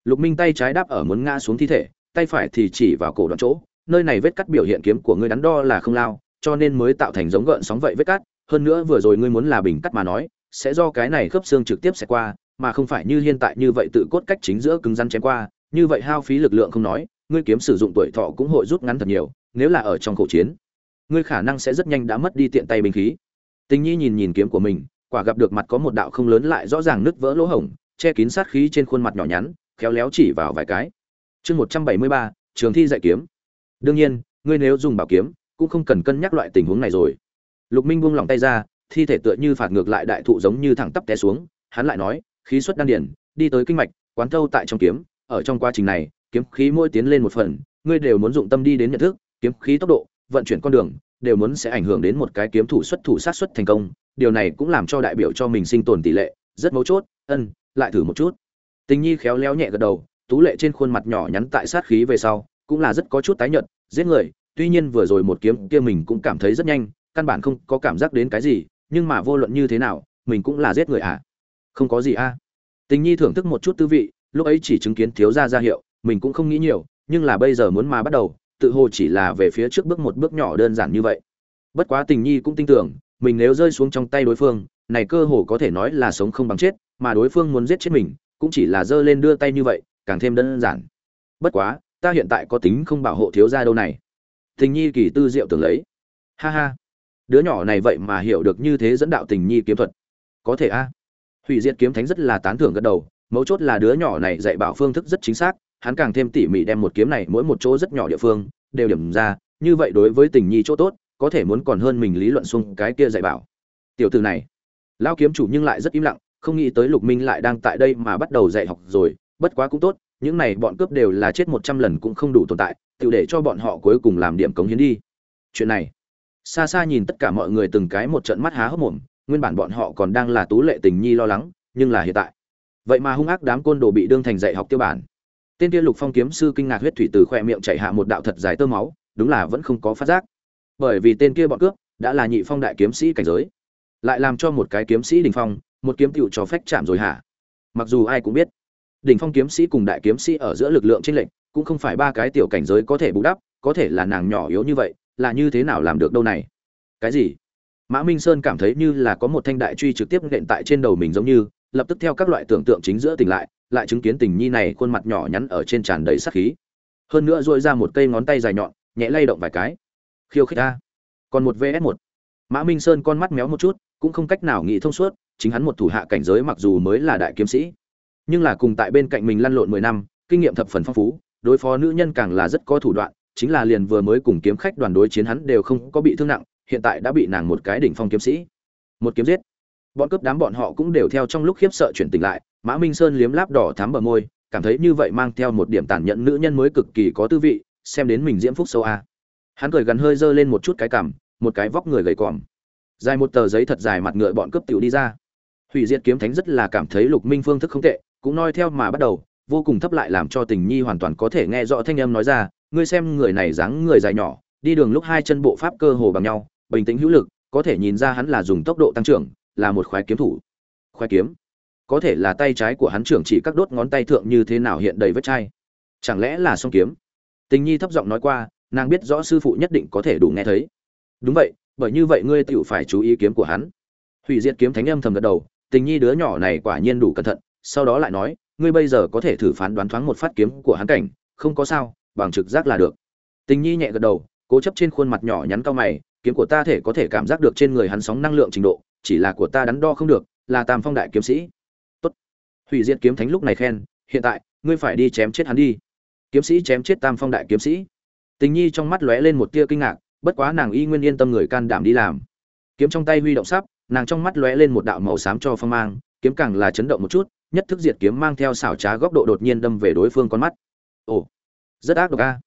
lục minh tay trái đáp ở muốn ngã xuống thi thể, tay phải thì chỉ vào cổ đoạn chỗ. Nơi này vết cắt biểu hiện kiếm của ngươi đắn đo là không lao, cho nên mới tạo thành giống gợn sóng vậy vết cắt. Hơn nữa vừa rồi ngươi muốn là bình cắt mà nói, sẽ do cái này khớp xương trực tiếp sẽ qua, mà không phải như hiện tại như vậy tự cốt cách chính giữa cứng rắn chém qua. Như vậy hao phí lực lượng không nói, ngươi kiếm sử dụng tuổi thọ cũng hội rút ngắn thật nhiều, nếu là ở trong khẩu chiến, ngươi khả năng sẽ rất nhanh đã mất đi tiện tay binh khí. Tình nhi nhìn nhìn kiếm của mình, quả gặp được mặt có một đạo không lớn lại rõ ràng nứt vỡ lỗ hổng, che kín sát khí trên khuôn mặt nhỏ nhắn khéo léo chỉ vào vài cái. Chương một trăm bảy mươi ba, trường thi dạy kiếm. Đương nhiên, ngươi nếu dùng bảo kiếm, cũng không cần cân nhắc loại tình huống này rồi. Lục minh buông lỏng tay ra, thi thể tựa như phạt ngược lại đại thụ giống như thẳng tắp té xuống. Hắn lại nói, khí xuất đan điển, đi tới kinh mạch, quán thâu tại trong kiếm. Ở trong quá trình này, kiếm khí mỗi tiến lên một phần, ngươi đều muốn dụng tâm đi đến nhận thức, kiếm khí tốc độ, vận chuyển con đường, đều muốn sẽ ảnh hưởng đến một cái kiếm thủ xuất thủ sát xuất thành công. Điều này cũng làm cho đại biểu cho mình sinh tồn tỷ lệ rất mấu chốt. Ân, lại thử một chút tình nhi khéo léo nhẹ gật đầu, tú lệ trên khuôn mặt nhỏ nhắn tại sát khí về sau, cũng là rất có chút tái nhợt, giết người, tuy nhiên vừa rồi một kiếm kia mình cũng cảm thấy rất nhanh, căn bản không có cảm giác đến cái gì, nhưng mà vô luận như thế nào, mình cũng là giết người à không có gì a à. tình nhi thưởng thức một chút tư vị, lúc ấy chỉ chứng kiến thiếu gia ra hiệu, mình cũng không nghĩ nhiều, nhưng là bây giờ muốn mà bắt đầu, tự hồ chỉ là về phía trước bước một bước nhỏ đơn giản như vậy bất quá tình nhi cũng tin tưởng, mình nếu rơi xuống trong tay đối phương, này cơ hồ có thể nói là sống không bằng chết, mà đối phương muốn giết chết mình cũng chỉ là giơ lên đưa tay như vậy, càng thêm đơn giản. Bất quá, ta hiện tại có tính không bảo hộ thiếu gia đâu này. Tình nhi kỳ tư diệu tưởng lấy. Ha ha. Đứa nhỏ này vậy mà hiểu được như thế dẫn đạo tình nhi kiếm thuật. Có thể a. Hủy diệt kiếm thánh rất là tán thưởng gật đầu, mấu chốt là đứa nhỏ này dạy bảo phương thức rất chính xác, hắn càng thêm tỉ mỉ đem một kiếm này mỗi một chỗ rất nhỏ địa phương, đều điểm ra, như vậy đối với tình nhi chỗ tốt, có thể muốn còn hơn mình lý luận xung cái kia dạy bảo. Tiểu từ này lao kiếm chủ nhưng lại rất im lặng không nghĩ tới lục minh lại đang tại đây mà bắt đầu dạy học rồi, bất quá cũng tốt, những này bọn cướp đều là chết một trăm lần cũng không đủ tồn tại tự để cho bọn họ cuối cùng làm điểm cống hiến đi. Chuyện này, xa xa nhìn tất cả mọi người từng cái một trận mắt há hốc mồm, nguyên bản bọn họ còn đang là tú lệ tình nhi lo lắng, nhưng là hiện tại, vậy mà hung ác đám côn đồ bị đương thành dạy học tiêu bản. Tên kia lục phong kiếm sư kinh ngạc huyết thủy từ khoe miệng chạy hạ một đạo thật dài tơ máu, đúng là vẫn không có phát giác. Bởi vì tên kia bọn cướp đã là nhị phong đại kiếm sĩ cảnh giới, lại làm cho một cái kiếm sĩ đình phong một kiếm tựu cho phách chạm rồi hả? Mặc dù ai cũng biết, đỉnh phong kiếm sĩ cùng đại kiếm sĩ ở giữa lực lượng trên lệnh cũng không phải ba cái tiểu cảnh giới có thể bù đắp, có thể là nàng nhỏ yếu như vậy, là như thế nào làm được đâu này? Cái gì? Mã minh sơn cảm thấy như là có một thanh đại truy trực tiếp nện tại trên đầu mình giống như, lập tức theo các loại tưởng tượng chính giữa tỉnh lại lại chứng kiến tình nhi này khuôn mặt nhỏ nhắn ở trên tràn đầy sắc khí. Hơn nữa dội ra một cây ngón tay dài nhọn, nhẹ lay động vài cái. Khiêu khích ta còn một vs một. Mã minh sơn con mắt méo một chút, cũng không cách nào nghĩ thông suốt chính hắn một thủ hạ cảnh giới mặc dù mới là đại kiếm sĩ, nhưng là cùng tại bên cạnh mình lăn lộn mười năm, kinh nghiệm thập phần phong phú, đối phó nữ nhân càng là rất có thủ đoạn, chính là liền vừa mới cùng kiếm khách đoàn đối chiến hắn đều không có bị thương nặng, hiện tại đã bị nàng một cái đỉnh phong kiếm sĩ, một kiếm giết. Bọn cướp đám bọn họ cũng đều theo trong lúc khiếp sợ chuyển tỉnh lại, mã minh sơn liếm láp đỏ thắm bờ môi, cảm thấy như vậy mang theo một điểm tàn nhẫn nữ nhân mới cực kỳ có tư vị, xem đến mình diễm phúc sâu a. Hắn cười gần hơi dơ lên một chút cái cằm, một cái vóc người gầy còm. Dài một tờ giấy thật dài mặt ngựa bọn cướp tiểu đi ra hủy diệt kiếm thánh rất là cảm thấy lục minh phương thức không tệ, cũng nói theo mà bắt đầu, vô cùng thấp lại làm cho tình nhi hoàn toàn có thể nghe rõ thanh âm nói ra, ngươi xem người này dáng người dài nhỏ, đi đường lúc hai chân bộ pháp cơ hồ bằng nhau, bình tĩnh hữu lực, có thể nhìn ra hắn là dùng tốc độ tăng trưởng, là một khoái kiếm thủ. Khoái kiếm? Có thể là tay trái của hắn trưởng chỉ các đốt ngón tay thượng như thế nào hiện đầy vết chai. Chẳng lẽ là song kiếm? Tình nhi thấp giọng nói qua, nàng biết rõ sư phụ nhất định có thể đủ nghe thấy. Đúng vậy, bởi như vậy ngươi tựu phải chú ý kiếm của hắn. Hủy diệt kiếm thánh âm thầm gật đầu tình nhi đứa nhỏ này quả nhiên đủ cẩn thận, sau đó lại nói, ngươi bây giờ có thể thử phán đoán thoáng một phát kiếm của hắn cảnh, không có sao, bằng trực giác là được. Tình nhi nhẹ gật đầu, cố chấp trên khuôn mặt nhỏ nhắn cao mày, kiếm của ta thể có thể cảm giác được trên người hắn sóng năng lượng trình độ, chỉ là của ta đắn đo không được, là tam phong đại kiếm sĩ. Tốt. Hủy diệt kiếm thánh lúc này khen, hiện tại, ngươi phải đi chém chết hắn đi. Kiếm sĩ chém chết tam phong đại kiếm sĩ. Tình nhi trong mắt lóe lên một tia kinh ngạc, bất quá nàng y nguyên yên tâm người can đảm đi làm. Kiếm trong tay huy động sắp nàng trong mắt lóe lên một đạo màu xám cho phong mang kiếm càng là chấn động một chút nhất thức diệt kiếm mang theo xảo trá góc độ đột nhiên đâm về đối phương con mắt. Ồ rất ác độc a.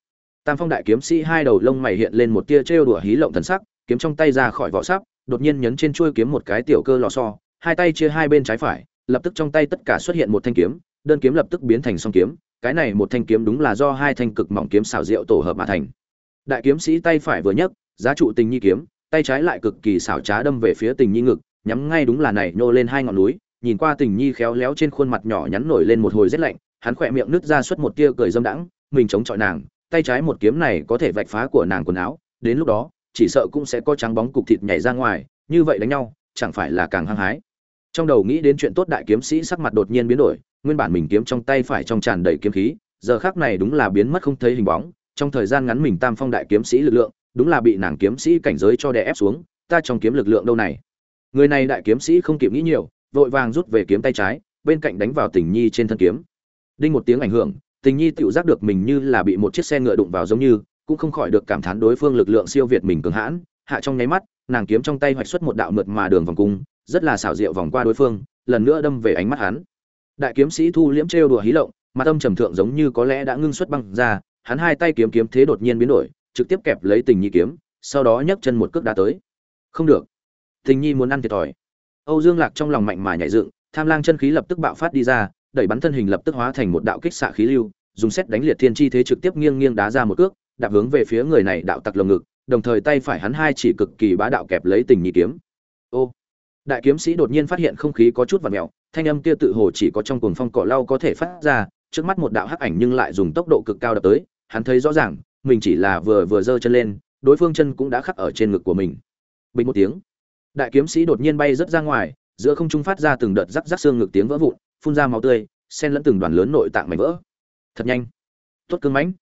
Tam phong đại kiếm sĩ hai đầu lông mày hiện lên một tia trêu đùa hí lộng thần sắc kiếm trong tay ra khỏi vỏ sáp, đột nhiên nhấn trên chuôi kiếm một cái tiểu cơ lò xo hai tay chia hai bên trái phải lập tức trong tay tất cả xuất hiện một thanh kiếm đơn kiếm lập tức biến thành song kiếm cái này một thanh kiếm đúng là do hai thanh cực mỏng kiếm xảo diệu tổ hợp mà thành. Đại kiếm sĩ tay phải vừa nhấc giá trụ tình nhi kiếm tay trái lại cực kỳ xảo trá đâm về phía tình nhi ngực, nhắm ngay đúng là này, nhô lên hai ngọn núi, nhìn qua tình nhi khéo léo trên khuôn mặt nhỏ nhắn nổi lên một hồi rét lạnh, hắn khỏe miệng nứt ra suốt một tia cười dâm đãng, mình chống chọi nàng, tay trái một kiếm này có thể vạch phá của nàng quần áo, đến lúc đó, chỉ sợ cũng sẽ có trắng bóng cục thịt nhảy ra ngoài, như vậy đánh nhau, chẳng phải là càng hăng hái. Trong đầu nghĩ đến chuyện tốt đại kiếm sĩ sắc mặt đột nhiên biến đổi, nguyên bản mình kiếm trong tay phải trong tràn đầy kiếm khí, giờ khác này đúng là biến mất không thấy hình bóng, trong thời gian ngắn mình tam phong đại kiếm sĩ lực lượng đúng là bị nàng kiếm sĩ cảnh giới cho đè ép xuống, ta trong kiếm lực lượng đâu này? Người này đại kiếm sĩ không kịp nghĩ nhiều, vội vàng rút về kiếm tay trái, bên cạnh đánh vào tình nhi trên thân kiếm. Đinh một tiếng ảnh hưởng, tình nhi tự giác được mình như là bị một chiếc xe ngựa đụng vào giống như, cũng không khỏi được cảm thán đối phương lực lượng siêu việt mình cường hãn. Hạ trong nháy mắt, nàng kiếm trong tay hoạch xuất một đạo mượt mà đường vòng cung, rất là xảo diệu vòng qua đối phương, lần nữa đâm về ánh mắt hắn. Đại kiếm sĩ thu liễm trêu đùa hí lộng, mặt âm trầm thượng giống như có lẽ đã ngưng xuất băng ra, hắn hai tay kiếm kiếm thế đột nhiên biến đổi trực tiếp kẹp lấy tình nhi kiếm, sau đó nhấc chân một cước đá tới. Không được. Tình nhi muốn ăn thiệt thòi. Âu dương lạc trong lòng mạnh mà nhảy dựng, tham lang chân khí lập tức bạo phát đi ra, đẩy bắn thân hình lập tức hóa thành một đạo kích xạ khí lưu, dùng xét đánh liệt thiên chi thế trực tiếp nghiêng nghiêng đá ra một cước, đạp hướng về phía người này đạo tặc lồng ngực, đồng thời tay phải hắn hai chỉ cực kỳ bá đạo kẹp lấy tình nhi kiếm. Ô! Đại kiếm sĩ đột nhiên phát hiện không khí có chút vặt mèo, thanh âm kia tự hồ chỉ có trong cuồng phong cỏ lau có thể phát ra, trước mắt một đạo hắc ảnh nhưng lại dùng tốc độ cực cao đập tới, hắn thấy rõ ràng mình chỉ là vừa vừa giơ chân lên, đối phương chân cũng đã khắc ở trên ngực của mình. Bình một tiếng, đại kiếm sĩ đột nhiên bay rất ra ngoài, giữa không trung phát ra từng đợt rắc rắc xương ngực tiếng vỡ vụn, phun ra máu tươi, xen lẫn từng đoàn lớn nội tạng mảnh vỡ. Thật nhanh. Tốt cưng mãnh.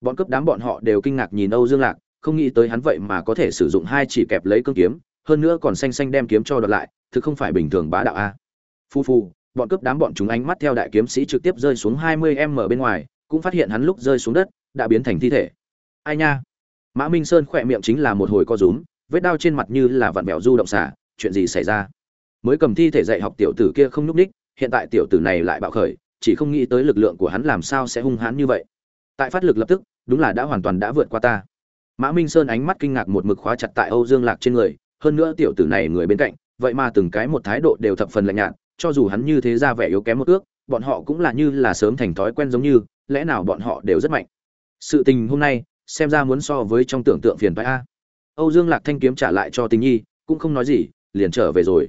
Bọn cướp đám bọn họ đều kinh ngạc nhìn âu dương lạc, không nghĩ tới hắn vậy mà có thể sử dụng hai chỉ kẹp lấy cương kiếm, hơn nữa còn xanh xanh đem kiếm cho đoạt lại, thực không phải bình thường bá đạo a. À. Phu phu bọn cướp đám bọn chúng ánh mắt theo đại kiếm sĩ trực tiếp rơi xuống hai mươi m bên ngoài, cũng phát hiện hắn lúc rơi xuống đất, đã biến thành thi thể ai nha? Mã minh sơn khỏe miệng chính là một hồi co rúm, vết đao trên mặt như là vặn vẹo du động xả, chuyện gì xảy ra? Mới cầm thi thể dạy học tiểu tử kia không nhúc ních, hiện tại tiểu tử này lại bạo khởi, chỉ không nghĩ tới lực lượng của hắn làm sao sẽ hung hãn như vậy. Tại phát lực lập tức, đúng là đã hoàn toàn đã vượt qua ta. Mã minh sơn ánh mắt kinh ngạc một mực khóa chặt tại âu dương lạc trên người, hơn nữa tiểu tử này người bên cạnh, vậy mà từng cái một thái độ đều thập phần lạnh nhạt, cho dù hắn như thế ra vẻ yếu kém một ước, bọn họ cũng là như là sớm thành thói quen giống như, lẽ nào bọn họ đều rất mạnh? Sự tình hôm nay xem ra muốn so với trong tưởng tượng phiền phái a. Âu dương lạc thanh kiếm trả lại cho tình nhi, cũng không nói gì, liền trở về rồi.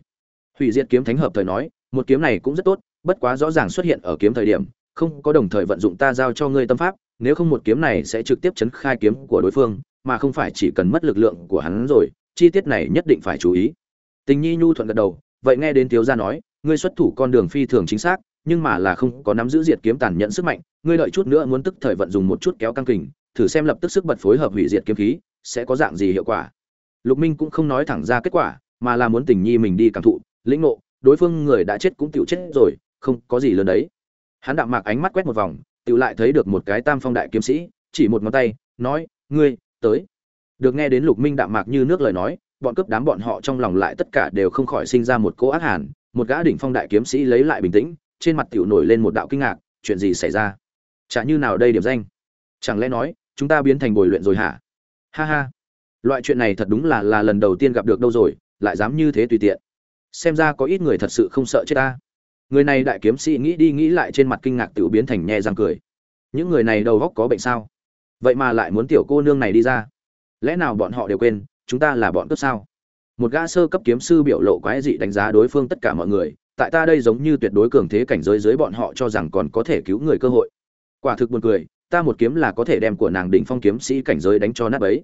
Hủy diệt kiếm thánh hợp thời nói, một kiếm này cũng rất tốt, bất quá rõ ràng xuất hiện ở kiếm thời điểm, không có đồng thời vận dụng ta giao cho ngươi tâm pháp, nếu không một kiếm này sẽ trực tiếp chấn khai kiếm của đối phương, mà không phải chỉ cần mất lực lượng của hắn rồi, chi tiết này nhất định phải chú ý. Tình nhi nhu thuận gật đầu, vậy nghe đến thiếu gia nói, ngươi xuất thủ con đường phi thường chính xác, nhưng mà là không có nắm giữ diệt kiếm tàn nhẫn sức mạnh, ngươi đợi chút nữa muốn tức thời vận dùng một chút kéo căng kình thử xem lập tức sức bật phối hợp hủy diệt kiếm khí, sẽ có dạng gì hiệu quả. Lục minh cũng không nói thẳng ra kết quả, mà là muốn tình nhi mình đi cảm thụ, lĩnh ngộ, đối phương người đã chết cũng tiểu chết rồi, không có gì lớn đấy. Hắn đạm mạc ánh mắt quét một vòng, tiểu lại thấy được một cái tam phong đại kiếm sĩ, chỉ một ngón tay, nói, ngươi, tới. Được nghe đến lục minh đạm mạc như nước lời nói, bọn cướp đám bọn họ trong lòng lại tất cả đều không khỏi sinh ra một cỗ ác hàn, một gã đỉnh phong đại kiếm sĩ lấy lại bình tĩnh, trên mặt tiểu nổi lên một đạo kinh ngạc, chuyện gì xảy ra? Chả như nào đây điểm danh? Chẳng lẽ nói chúng ta biến thành bồi luyện rồi hả? Ha ha. Loại chuyện này thật đúng là là lần đầu tiên gặp được đâu rồi, lại dám như thế tùy tiện. Xem ra có ít người thật sự không sợ chết ta. Người này đại kiếm sĩ nghĩ đi nghĩ lại trên mặt kinh ngạc tự biến thành nhẹ răng cười. Những người này đầu góc có bệnh sao? Vậy mà lại muốn tiểu cô nương này đi ra. Lẽ nào bọn họ đều quên, chúng ta là bọn cướp sao? Một gã sơ cấp kiếm sư biểu lộ quái dị đánh giá đối phương tất cả mọi người, tại ta đây giống như tuyệt đối cường thế cảnh giới dưới bọn họ cho rằng còn có thể cứu người cơ hội. Quả thực buồn cười ta một kiếm là có thể đem của nàng đỉnh phong kiếm sĩ cảnh giới đánh cho nát ấy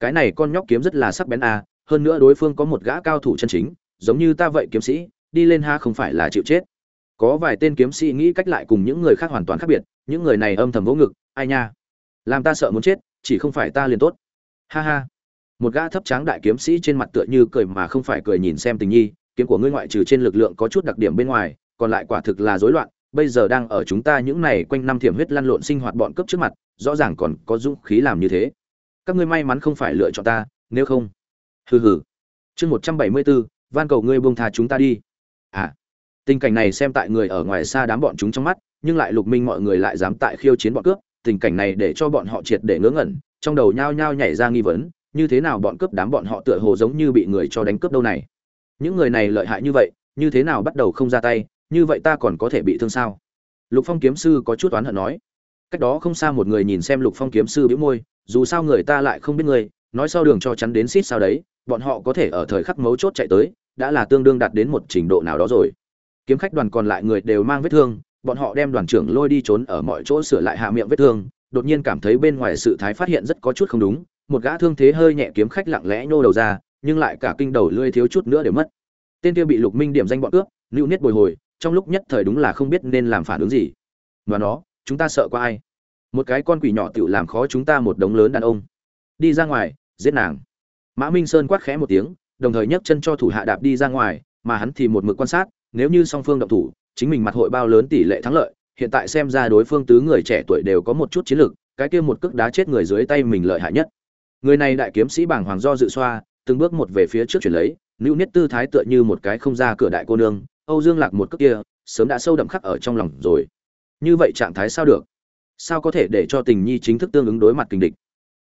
cái này con nhóc kiếm rất là sắc bén à, hơn nữa đối phương có một gã cao thủ chân chính giống như ta vậy kiếm sĩ đi lên ha không phải là chịu chết. Có vài tên kiếm sĩ nghĩ cách lại cùng những người khác hoàn toàn khác biệt những người này âm thầm vỗ ngực ai nha làm ta sợ muốn chết chỉ không phải ta liền tốt. Ha ha. Một gã thấp tráng đại kiếm sĩ trên mặt tựa như cười mà không phải cười nhìn xem tình nhi kiếm của ngươi ngoại trừ trên lực lượng có chút đặc điểm bên ngoài còn lại quả thực là rối loạn bây giờ đang ở chúng ta những này quanh năm thiểm huyết lăn lộn sinh hoạt bọn cấp trước mặt, rõ ràng còn có dũng khí làm như thế. Các ngươi may mắn không phải lựa chọn ta, nếu không. Hừ hừ. Chương một trăm bảy mươi bốn van cầu ngươi buông tha chúng ta đi. À tình cảnh này xem tại người ở ngoài xa đám bọn chúng trong mắt, nhưng lại lục minh mọi người lại dám tại khiêu chiến bọn cướp, tình cảnh này để cho bọn họ triệt để ngớ ngẩn, trong đầu nhao nhao nhảy ra nghi vấn, như thế nào bọn cướp đám bọn họ tựa hồ giống như bị người cho đánh cướp đâu này. Những người này lợi hại như vậy, như thế nào bắt đầu không ra tay như vậy ta còn có thể bị thương sao? Lục phong kiếm sư có chút oán hận nói. Cách đó không xa một người nhìn xem lục phong kiếm sư bĩu môi, dù sao người ta lại không biết người, nói sau đường cho chắn đến xít sao đấy, bọn họ có thể ở thời khắc mấu chốt chạy tới, đã là tương đương đạt đến một trình độ nào đó rồi. Kiếm khách đoàn còn lại người đều mang vết thương, bọn họ đem đoàn trưởng lôi đi trốn ở mọi chỗ sửa lại hạ miệng vết thương, đột nhiên cảm thấy bên ngoài sự thái phát hiện rất có chút không đúng, một gã thương thế hơi nhẹ kiếm khách lặng lẽ nhô đầu ra, nhưng lại cả kinh đầu lươi thiếu chút nữa để mất. Tên kia bị lục minh điểm danh bọn cướp lưu niết bồi hồi trong lúc nhất thời đúng là không biết nên làm phản ứng gì. Và nó, chúng ta sợ qua ai? Một cái con quỷ nhỏ tự làm khó chúng ta một đống lớn đàn ông. Đi ra ngoài, giết nàng. Mã minh sơn quát khẽ một tiếng, đồng thời nhấc chân cho thủ hạ đạp đi ra ngoài, mà hắn thì một mực quan sát, nếu như song phương động thủ, chính mình mặt hội bao lớn tỷ lệ thắng lợi, hiện tại xem ra đối phương tứ người trẻ tuổi đều có một chút chiến lược, cái kia một cước đá chết người dưới tay mình lợi hại nhất. Người này đại kiếm sĩ bảng hoàng do dự xoa, từng bước một về phía trước chuyển lấy lưu niết tư thái tựa như một cái không ra cửa đại cô nương âu dương lạc một cước kia, sớm đã sâu đậm khắc ở trong lòng rồi. Như vậy trạng thái sao được? Sao có thể để cho tình nhi chính thức tương ứng đối mặt kình địch?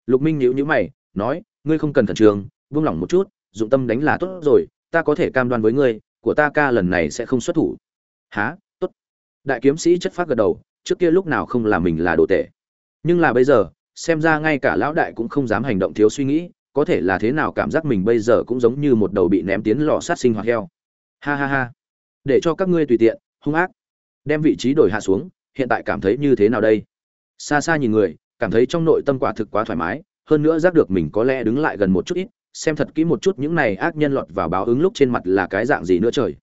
Lục minh nhíu nhíu mày, nói, ngươi không cần thần trường buông lỏng một chút, dụng tâm đánh là tốt rồi, ta có thể cam đoan với ngươi, của ta ca lần này sẽ không xuất thủ. Hả? tốt. Đại kiếm sĩ chất phát gật đầu, trước kia lúc nào không là mình là đồ tệ. Nhưng là bây giờ, xem ra ngay cả lão đại cũng không dám hành động thiếu suy nghĩ, có thể là thế nào cảm giác mình bây giờ cũng giống như một đầu bị ném tiến lò sát sinh hoạt heo. Ha ha ha để cho các ngươi tùy tiện, hung ác. Đem vị trí đổi hạ xuống, hiện tại cảm thấy như thế nào đây? Xa xa nhìn người, cảm thấy trong nội tâm quả thực quá thoải mái, hơn nữa giác được mình có lẽ đứng lại gần một chút ít, xem thật kỹ một chút những này ác nhân lọt vào báo ứng lúc trên mặt là cái dạng gì nữa trời.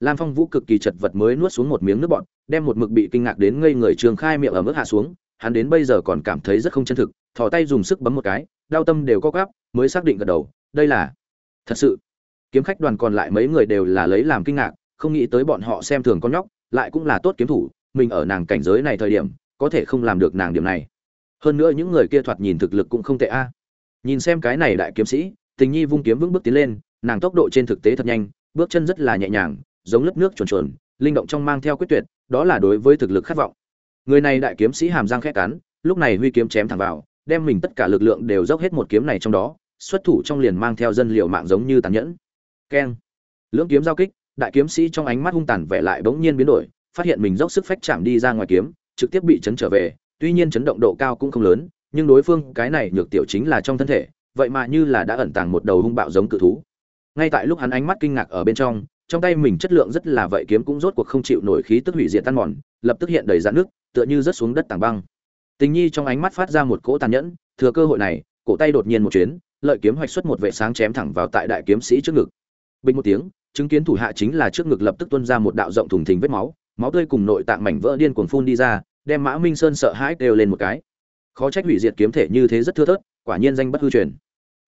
Lam phong vũ cực kỳ chật vật mới nuốt xuống một miếng nước bọt, đem một mực bị kinh ngạc đến ngây người trường khai miệng ở mức hạ xuống, hắn đến bây giờ còn cảm thấy rất không chân thực, thò tay dùng sức bấm một cái, đau tâm đều có gắp mới xác định gật đầu, đây là, thật sự. Kiếm khách đoàn còn lại mấy người đều là lấy làm kinh ngạc không nghĩ tới bọn họ xem thường con nhóc, lại cũng là tốt kiếm thủ, mình ở nàng cảnh giới này thời điểm, có thể không làm được nàng điểm này. Hơn nữa những người kia thoạt nhìn thực lực cũng không tệ a. Nhìn xem cái này đại kiếm sĩ, tình nhi vung kiếm vững bước tiến lên, nàng tốc độ trên thực tế thật nhanh, bước chân rất là nhẹ nhàng, giống lớp nước chuồn chuồn, linh động trong mang theo quyết tuyệt, đó là đối với thực lực khát vọng. Người này đại kiếm sĩ hàm răng khẽ cắn, lúc này huy kiếm chém thẳng vào, đem mình tất cả lực lượng đều dốc hết một kiếm này trong đó, xuất thủ trong liền mang theo dân liệu mạng giống như tàn nhẫn. Keng. Lưỡng kiếm giao kích đại kiếm sĩ trong ánh mắt hung tàn vẻ lại bỗng nhiên biến đổi, phát hiện mình dốc sức phách chạm đi ra ngoài kiếm, trực tiếp bị chấn trở về, tuy nhiên chấn động độ cao cũng không lớn, nhưng đối phương cái này nhược tiểu chính là trong thân thể, vậy mà như là đã ẩn tàng một đầu hung bạo giống cự thú. Ngay tại lúc hắn ánh mắt kinh ngạc ở bên trong trong tay mình chất lượng rất là vậy kiếm cũng rốt cuộc không chịu nổi khí tức hủy diệt tan mòn, lập tức hiện đầy dạn nước tựa như rớt xuống đất tảng băng. Tình nhi trong ánh mắt phát ra một cỗ tàn nhẫn, thừa cơ hội này, cổ tay đột nhiên một chuyến, lợi kiếm hoạch xuất một vệ sáng chém thẳng vào tại đại kiếm sĩ trước ngực. Bình một tiếng chứng kiến thủ hạ chính là trước ngực lập tức tuôn ra một đạo rộng thùng thình vết máu máu tươi cùng nội tạng mảnh vỡ điên cuồng phun đi ra, đem mã minh sơn sợ hãi kêu lên một cái. Khó trách hủy diệt kiếm thể như thế rất thưa thớt, quả nhiên danh bất hư truyền.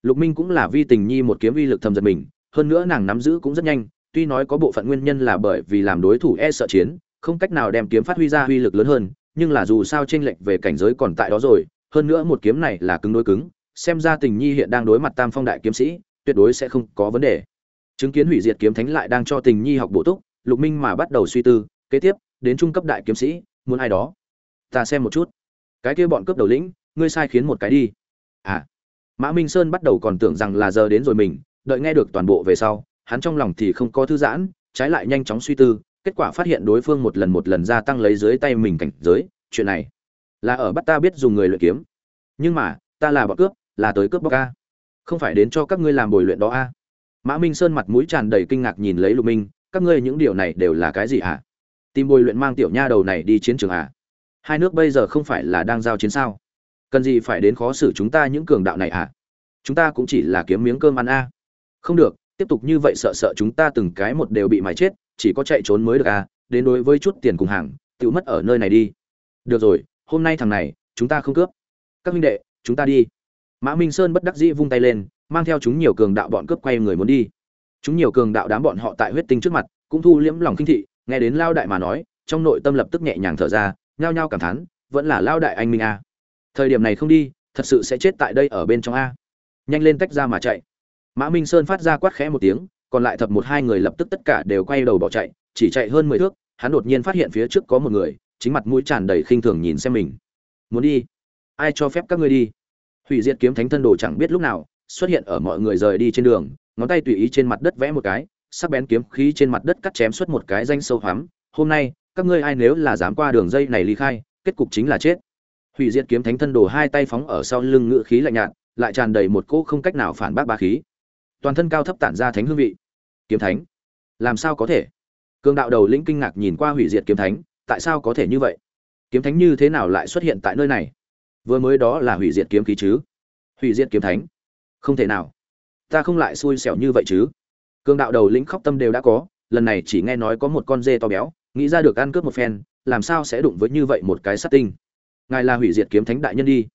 Lục minh cũng là vi tình nhi một kiếm uy lực thầm giật mình, hơn nữa nàng nắm giữ cũng rất nhanh, tuy nói có bộ phận nguyên nhân là bởi vì làm đối thủ e sợ chiến, không cách nào đem kiếm phát huy ra uy lực lớn hơn, nhưng là dù sao chênh lệch về cảnh giới còn tại đó rồi, hơn nữa một kiếm này là cứng đối cứng, xem ra tình nhi hiện đang đối mặt tam phong đại kiếm sĩ, tuyệt đối sẽ không có vấn đề chứng kiến hủy diệt kiếm thánh lại đang cho tình nhi học bổ túc, lục minh mà bắt đầu suy tư, kế tiếp, đến trung cấp đại kiếm sĩ, muốn ai đó? Ta xem một chút. Cái kia bọn cướp đầu lĩnh, ngươi sai khiến một cái đi. À. Mã minh sơn bắt đầu còn tưởng rằng là giờ đến rồi mình, đợi nghe được toàn bộ về sau, hắn trong lòng thì không có thư giãn, trái lại nhanh chóng suy tư, kết quả phát hiện đối phương một lần một lần gia tăng lấy dưới tay mình cảnh giới, chuyện này là ở bắt ta biết dùng người luyện kiếm. Nhưng mà, ta là bọn cướp, là tới cướp bóc a. Không phải đến cho các ngươi làm bồi luyện đó a mã minh sơn mặt mũi tràn đầy kinh ngạc nhìn lấy lục minh, các ngươi những điều này đều là cái gì hả? Tìm bồi luyện mang tiểu nha đầu này đi chiến trường à hai nước bây giờ không phải là đang giao chiến sao? Cần gì phải đến khó xử chúng ta những cường đạo này à chúng ta cũng chỉ là kiếm miếng cơm ăn a. Không được, tiếp tục như vậy sợ sợ chúng ta từng cái một đều bị mái chết, chỉ có chạy trốn mới được à đến đối với chút tiền cùng hàng tự mất ở nơi này đi. Được rồi, hôm nay thằng này, chúng ta không cướp. Các huynh đệ, chúng ta đi. Mã minh sơn bất đắc dĩ vung tay lên mang theo chúng nhiều cường đạo bọn cướp quay người muốn đi. Chúng nhiều cường đạo đám bọn họ tại huyết tinh trước mặt, cũng thu liễm lòng kinh thị, nghe đến lao đại mà nói, trong nội tâm lập tức nhẹ nhàng thở ra, nhao nhao cảm thán, vẫn là lao đại anh minh a. Thời điểm này không đi, thật sự sẽ chết tại đây ở bên trong a. Nhanh lên tách ra mà chạy. Mã minh sơn phát ra quát khẽ một tiếng, còn lại thập một hai người lập tức tất cả đều quay đầu bỏ chạy, chỉ chạy hơn mười thước, hắn đột nhiên phát hiện phía trước có một người, chính mặt mũi tràn đầy khinh thường nhìn xem mình. Muốn đi? Ai cho phép các ngươi đi? Hủy diệt kiếm thánh thân đồ chẳng biết lúc nào xuất hiện ở mọi người rời đi trên đường, ngón tay tùy ý trên mặt đất vẽ một cái, sắc bén kiếm khí trên mặt đất cắt chém xuất một cái danh sâu hoắm. Hôm nay, các ngươi ai nếu là dám qua đường dây này ly khai, kết cục chính là chết. Hủy diệt kiếm thánh thân đồ hai tay phóng ở sau lưng ngự khí lạnh nhạt, lại tràn đầy một cỗ không cách nào phản bác ba khí. Toàn thân cao thấp tản ra thánh hương vị. Kiếm thánh? Làm sao có thể? Cương đạo đầu lĩnh kinh ngạc nhìn qua hủy diệt kiếm thánh, tại sao có thể như vậy? Kiếm thánh như thế nào lại xuất hiện tại nơi này? Vừa mới đó là hủy diệt kiếm khí chứ? Hủy diệt kiếm thánh? Không thể nào. Ta không lại xui xẻo như vậy chứ. Cương đạo đầu lĩnh khóc tâm đều đã có, lần này chỉ nghe nói có một con dê to béo, nghĩ ra được ăn cướp một phen, làm sao sẽ đụng với như vậy một cái sát tinh. Ngài là hủy diệt kiếm thánh đại nhân đi.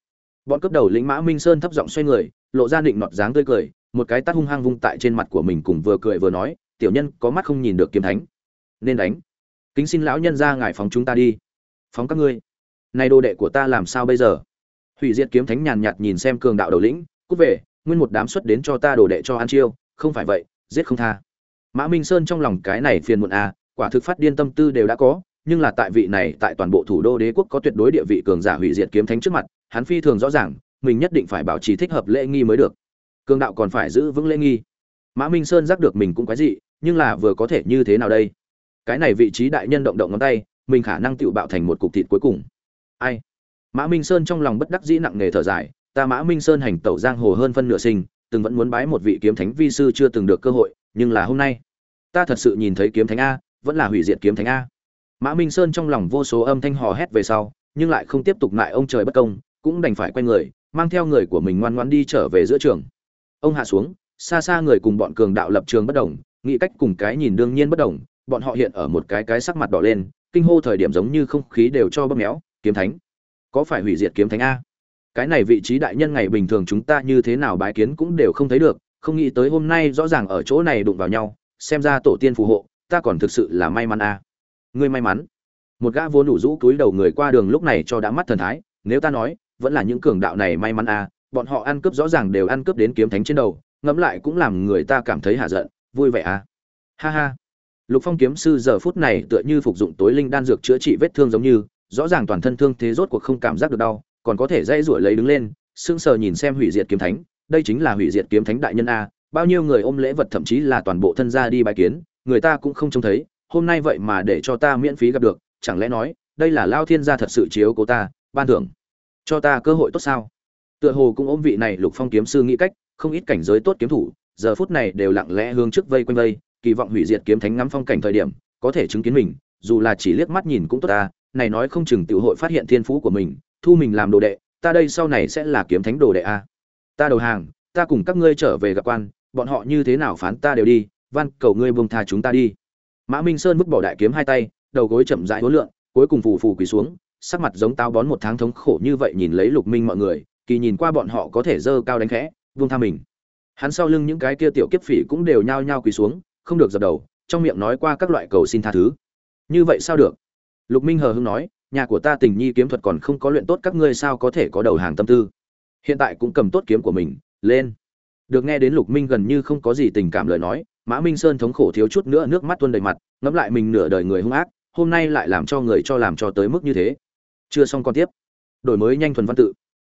Bọn cướp đầu lĩnh mã minh sơn thấp giọng xoay người, lộ ra định nọt dáng tươi cười, một cái tát hung hăng vung tại trên mặt của mình cùng vừa cười vừa nói, tiểu nhân, có mắt không nhìn được kiếm thánh. Nên đánh. Kính xin lão nhân ra ngài phóng chúng ta đi. Phóng các ngươi. Nay đồ đệ của ta làm sao bây giờ? Hủy diệt kiếm thánh nhàn nhạt nhìn xem cường đạo đầu lĩnh, cút về nguyên một đám xuất đến cho ta đồ đệ cho ăn chiêu, không phải vậy, giết không tha. Mã minh sơn trong lòng cái này phiền muộn à quả thực phát điên tâm tư đều đã có, nhưng là tại vị này, tại toàn bộ thủ đô đế quốc có tuyệt đối địa vị cường giả hủy diệt kiếm thánh trước mặt, hắn phi thường rõ ràng, mình nhất định phải bảo trì thích hợp lễ nghi mới được. Cường đạo còn phải giữ vững lễ nghi. Mã minh sơn giác được mình cũng quái dị, nhưng là vừa có thể như thế nào đây? Cái này vị trí đại nhân động động ngón tay, mình khả năng tự bạo thành một cục thịt cuối cùng. Ai? Mã minh sơn trong lòng bất đắc dĩ nặng nề thở dài ta mã minh sơn hành tẩu giang hồ hơn phân nửa sinh, từng vẫn muốn bái một vị kiếm thánh vi sư chưa từng được cơ hội, nhưng là hôm nay, ta thật sự nhìn thấy kiếm thánh a, vẫn là hủy diệt kiếm thánh a. Mã minh sơn trong lòng vô số âm thanh hò hét về sau, nhưng lại không tiếp tục lại ông trời bất công, cũng đành phải quay người, mang theo người của mình ngoan ngoan đi trở về giữa trường. Ông hạ xuống, xa xa người cùng bọn cường đạo lập trường bất đồng, nghĩ cách cùng cái nhìn đương nhiên bất đồng, bọn họ hiện ở một cái cái sắc mặt đỏ lên, kinh hô thời điểm giống như không khí đều cho bóp méo, kiếm thánh, có phải hủy diệt kiếm thánh a? Cái này vị trí đại nhân ngày bình thường chúng ta như thế nào bái kiến cũng đều không thấy được, không nghĩ tới hôm nay rõ ràng ở chỗ này đụng vào nhau, xem ra tổ tiên phù hộ, ta còn thực sự là may mắn a ngươi may mắn. Một gã vốn đủ rũ túi đầu người qua đường lúc này cho đã mắt thần thái, nếu ta nói, vẫn là những cường đạo này may mắn a bọn họ ăn cướp rõ ràng đều ăn cướp đến kiếm thánh trên đầu, ngẫm lại cũng làm người ta cảm thấy hạ giận, vui vẻ a ha ha. Lục phong kiếm sư giờ phút này tựa như phục dụng tối linh đan dược chữa trị vết thương giống như, rõ ràng toàn thân thương thế rốt cuộc không cảm giác được đau còn có thể dây rủi lấy đứng lên, sững sờ nhìn xem hủy diệt kiếm thánh, đây chính là hủy diệt kiếm thánh đại nhân a, bao nhiêu người ôm lễ vật thậm chí là toàn bộ thân gia đi bài kiến, người ta cũng không trông thấy, hôm nay vậy mà để cho ta miễn phí gặp được, chẳng lẽ nói, đây là lao thiên gia thật sự chiếu cố ta, ban thưởng, cho ta cơ hội tốt sao? Tựa hồ cũng ôm vị này lục phong kiếm sư nghĩ cách, không ít cảnh giới tốt kiếm thủ, giờ phút này đều lặng lẽ hướng trước vây quanh vây, kỳ vọng hủy diệt kiếm thánh ngắm phong cảnh thời điểm, có thể chứng kiến mình, dù là chỉ liếc mắt nhìn cũng tốt ta, này nói không chừng tiểu hội phát hiện thiên phú của mình thu mình làm đồ đệ, ta đây sau này sẽ là kiếm thánh đồ đệ a. Ta đầu hàng, ta cùng các ngươi trở về gặp quan, bọn họ như thế nào phán ta đều đi, van, cầu ngươi buông tha chúng ta đi. Mã minh sơn vứt bỏ đại kiếm hai tay, đầu gối chậm rãi hối lượng cuối cùng phù phù quỳ xuống, sắc mặt giống tao bón một tháng thống khổ như vậy nhìn lấy lục minh mọi người, kỳ nhìn qua bọn họ có thể dơ cao đánh khẽ, buông tha mình. Hắn sau lưng những cái kia tiểu kiếp phỉ cũng đều nhao nhao quỳ xuống, không được dập đầu, trong miệng nói qua các loại cầu xin tha thứ. Như vậy sao được? Lục minh hờ hững nói nhà của ta tình nhi kiếm thuật còn không có luyện tốt, các ngươi sao có thể có đầu hàng tâm tư? Hiện tại cũng cầm tốt kiếm của mình, lên. Được nghe đến lục minh gần như không có gì tình cảm lời nói, mã minh sơn thống khổ thiếu chút nữa nước mắt tuôn đầy mặt, ngẫm lại mình nửa đời người hung ác, hôm nay lại làm cho người cho làm cho tới mức như thế. Chưa xong còn tiếp. Đổi mới nhanh thuần văn tự.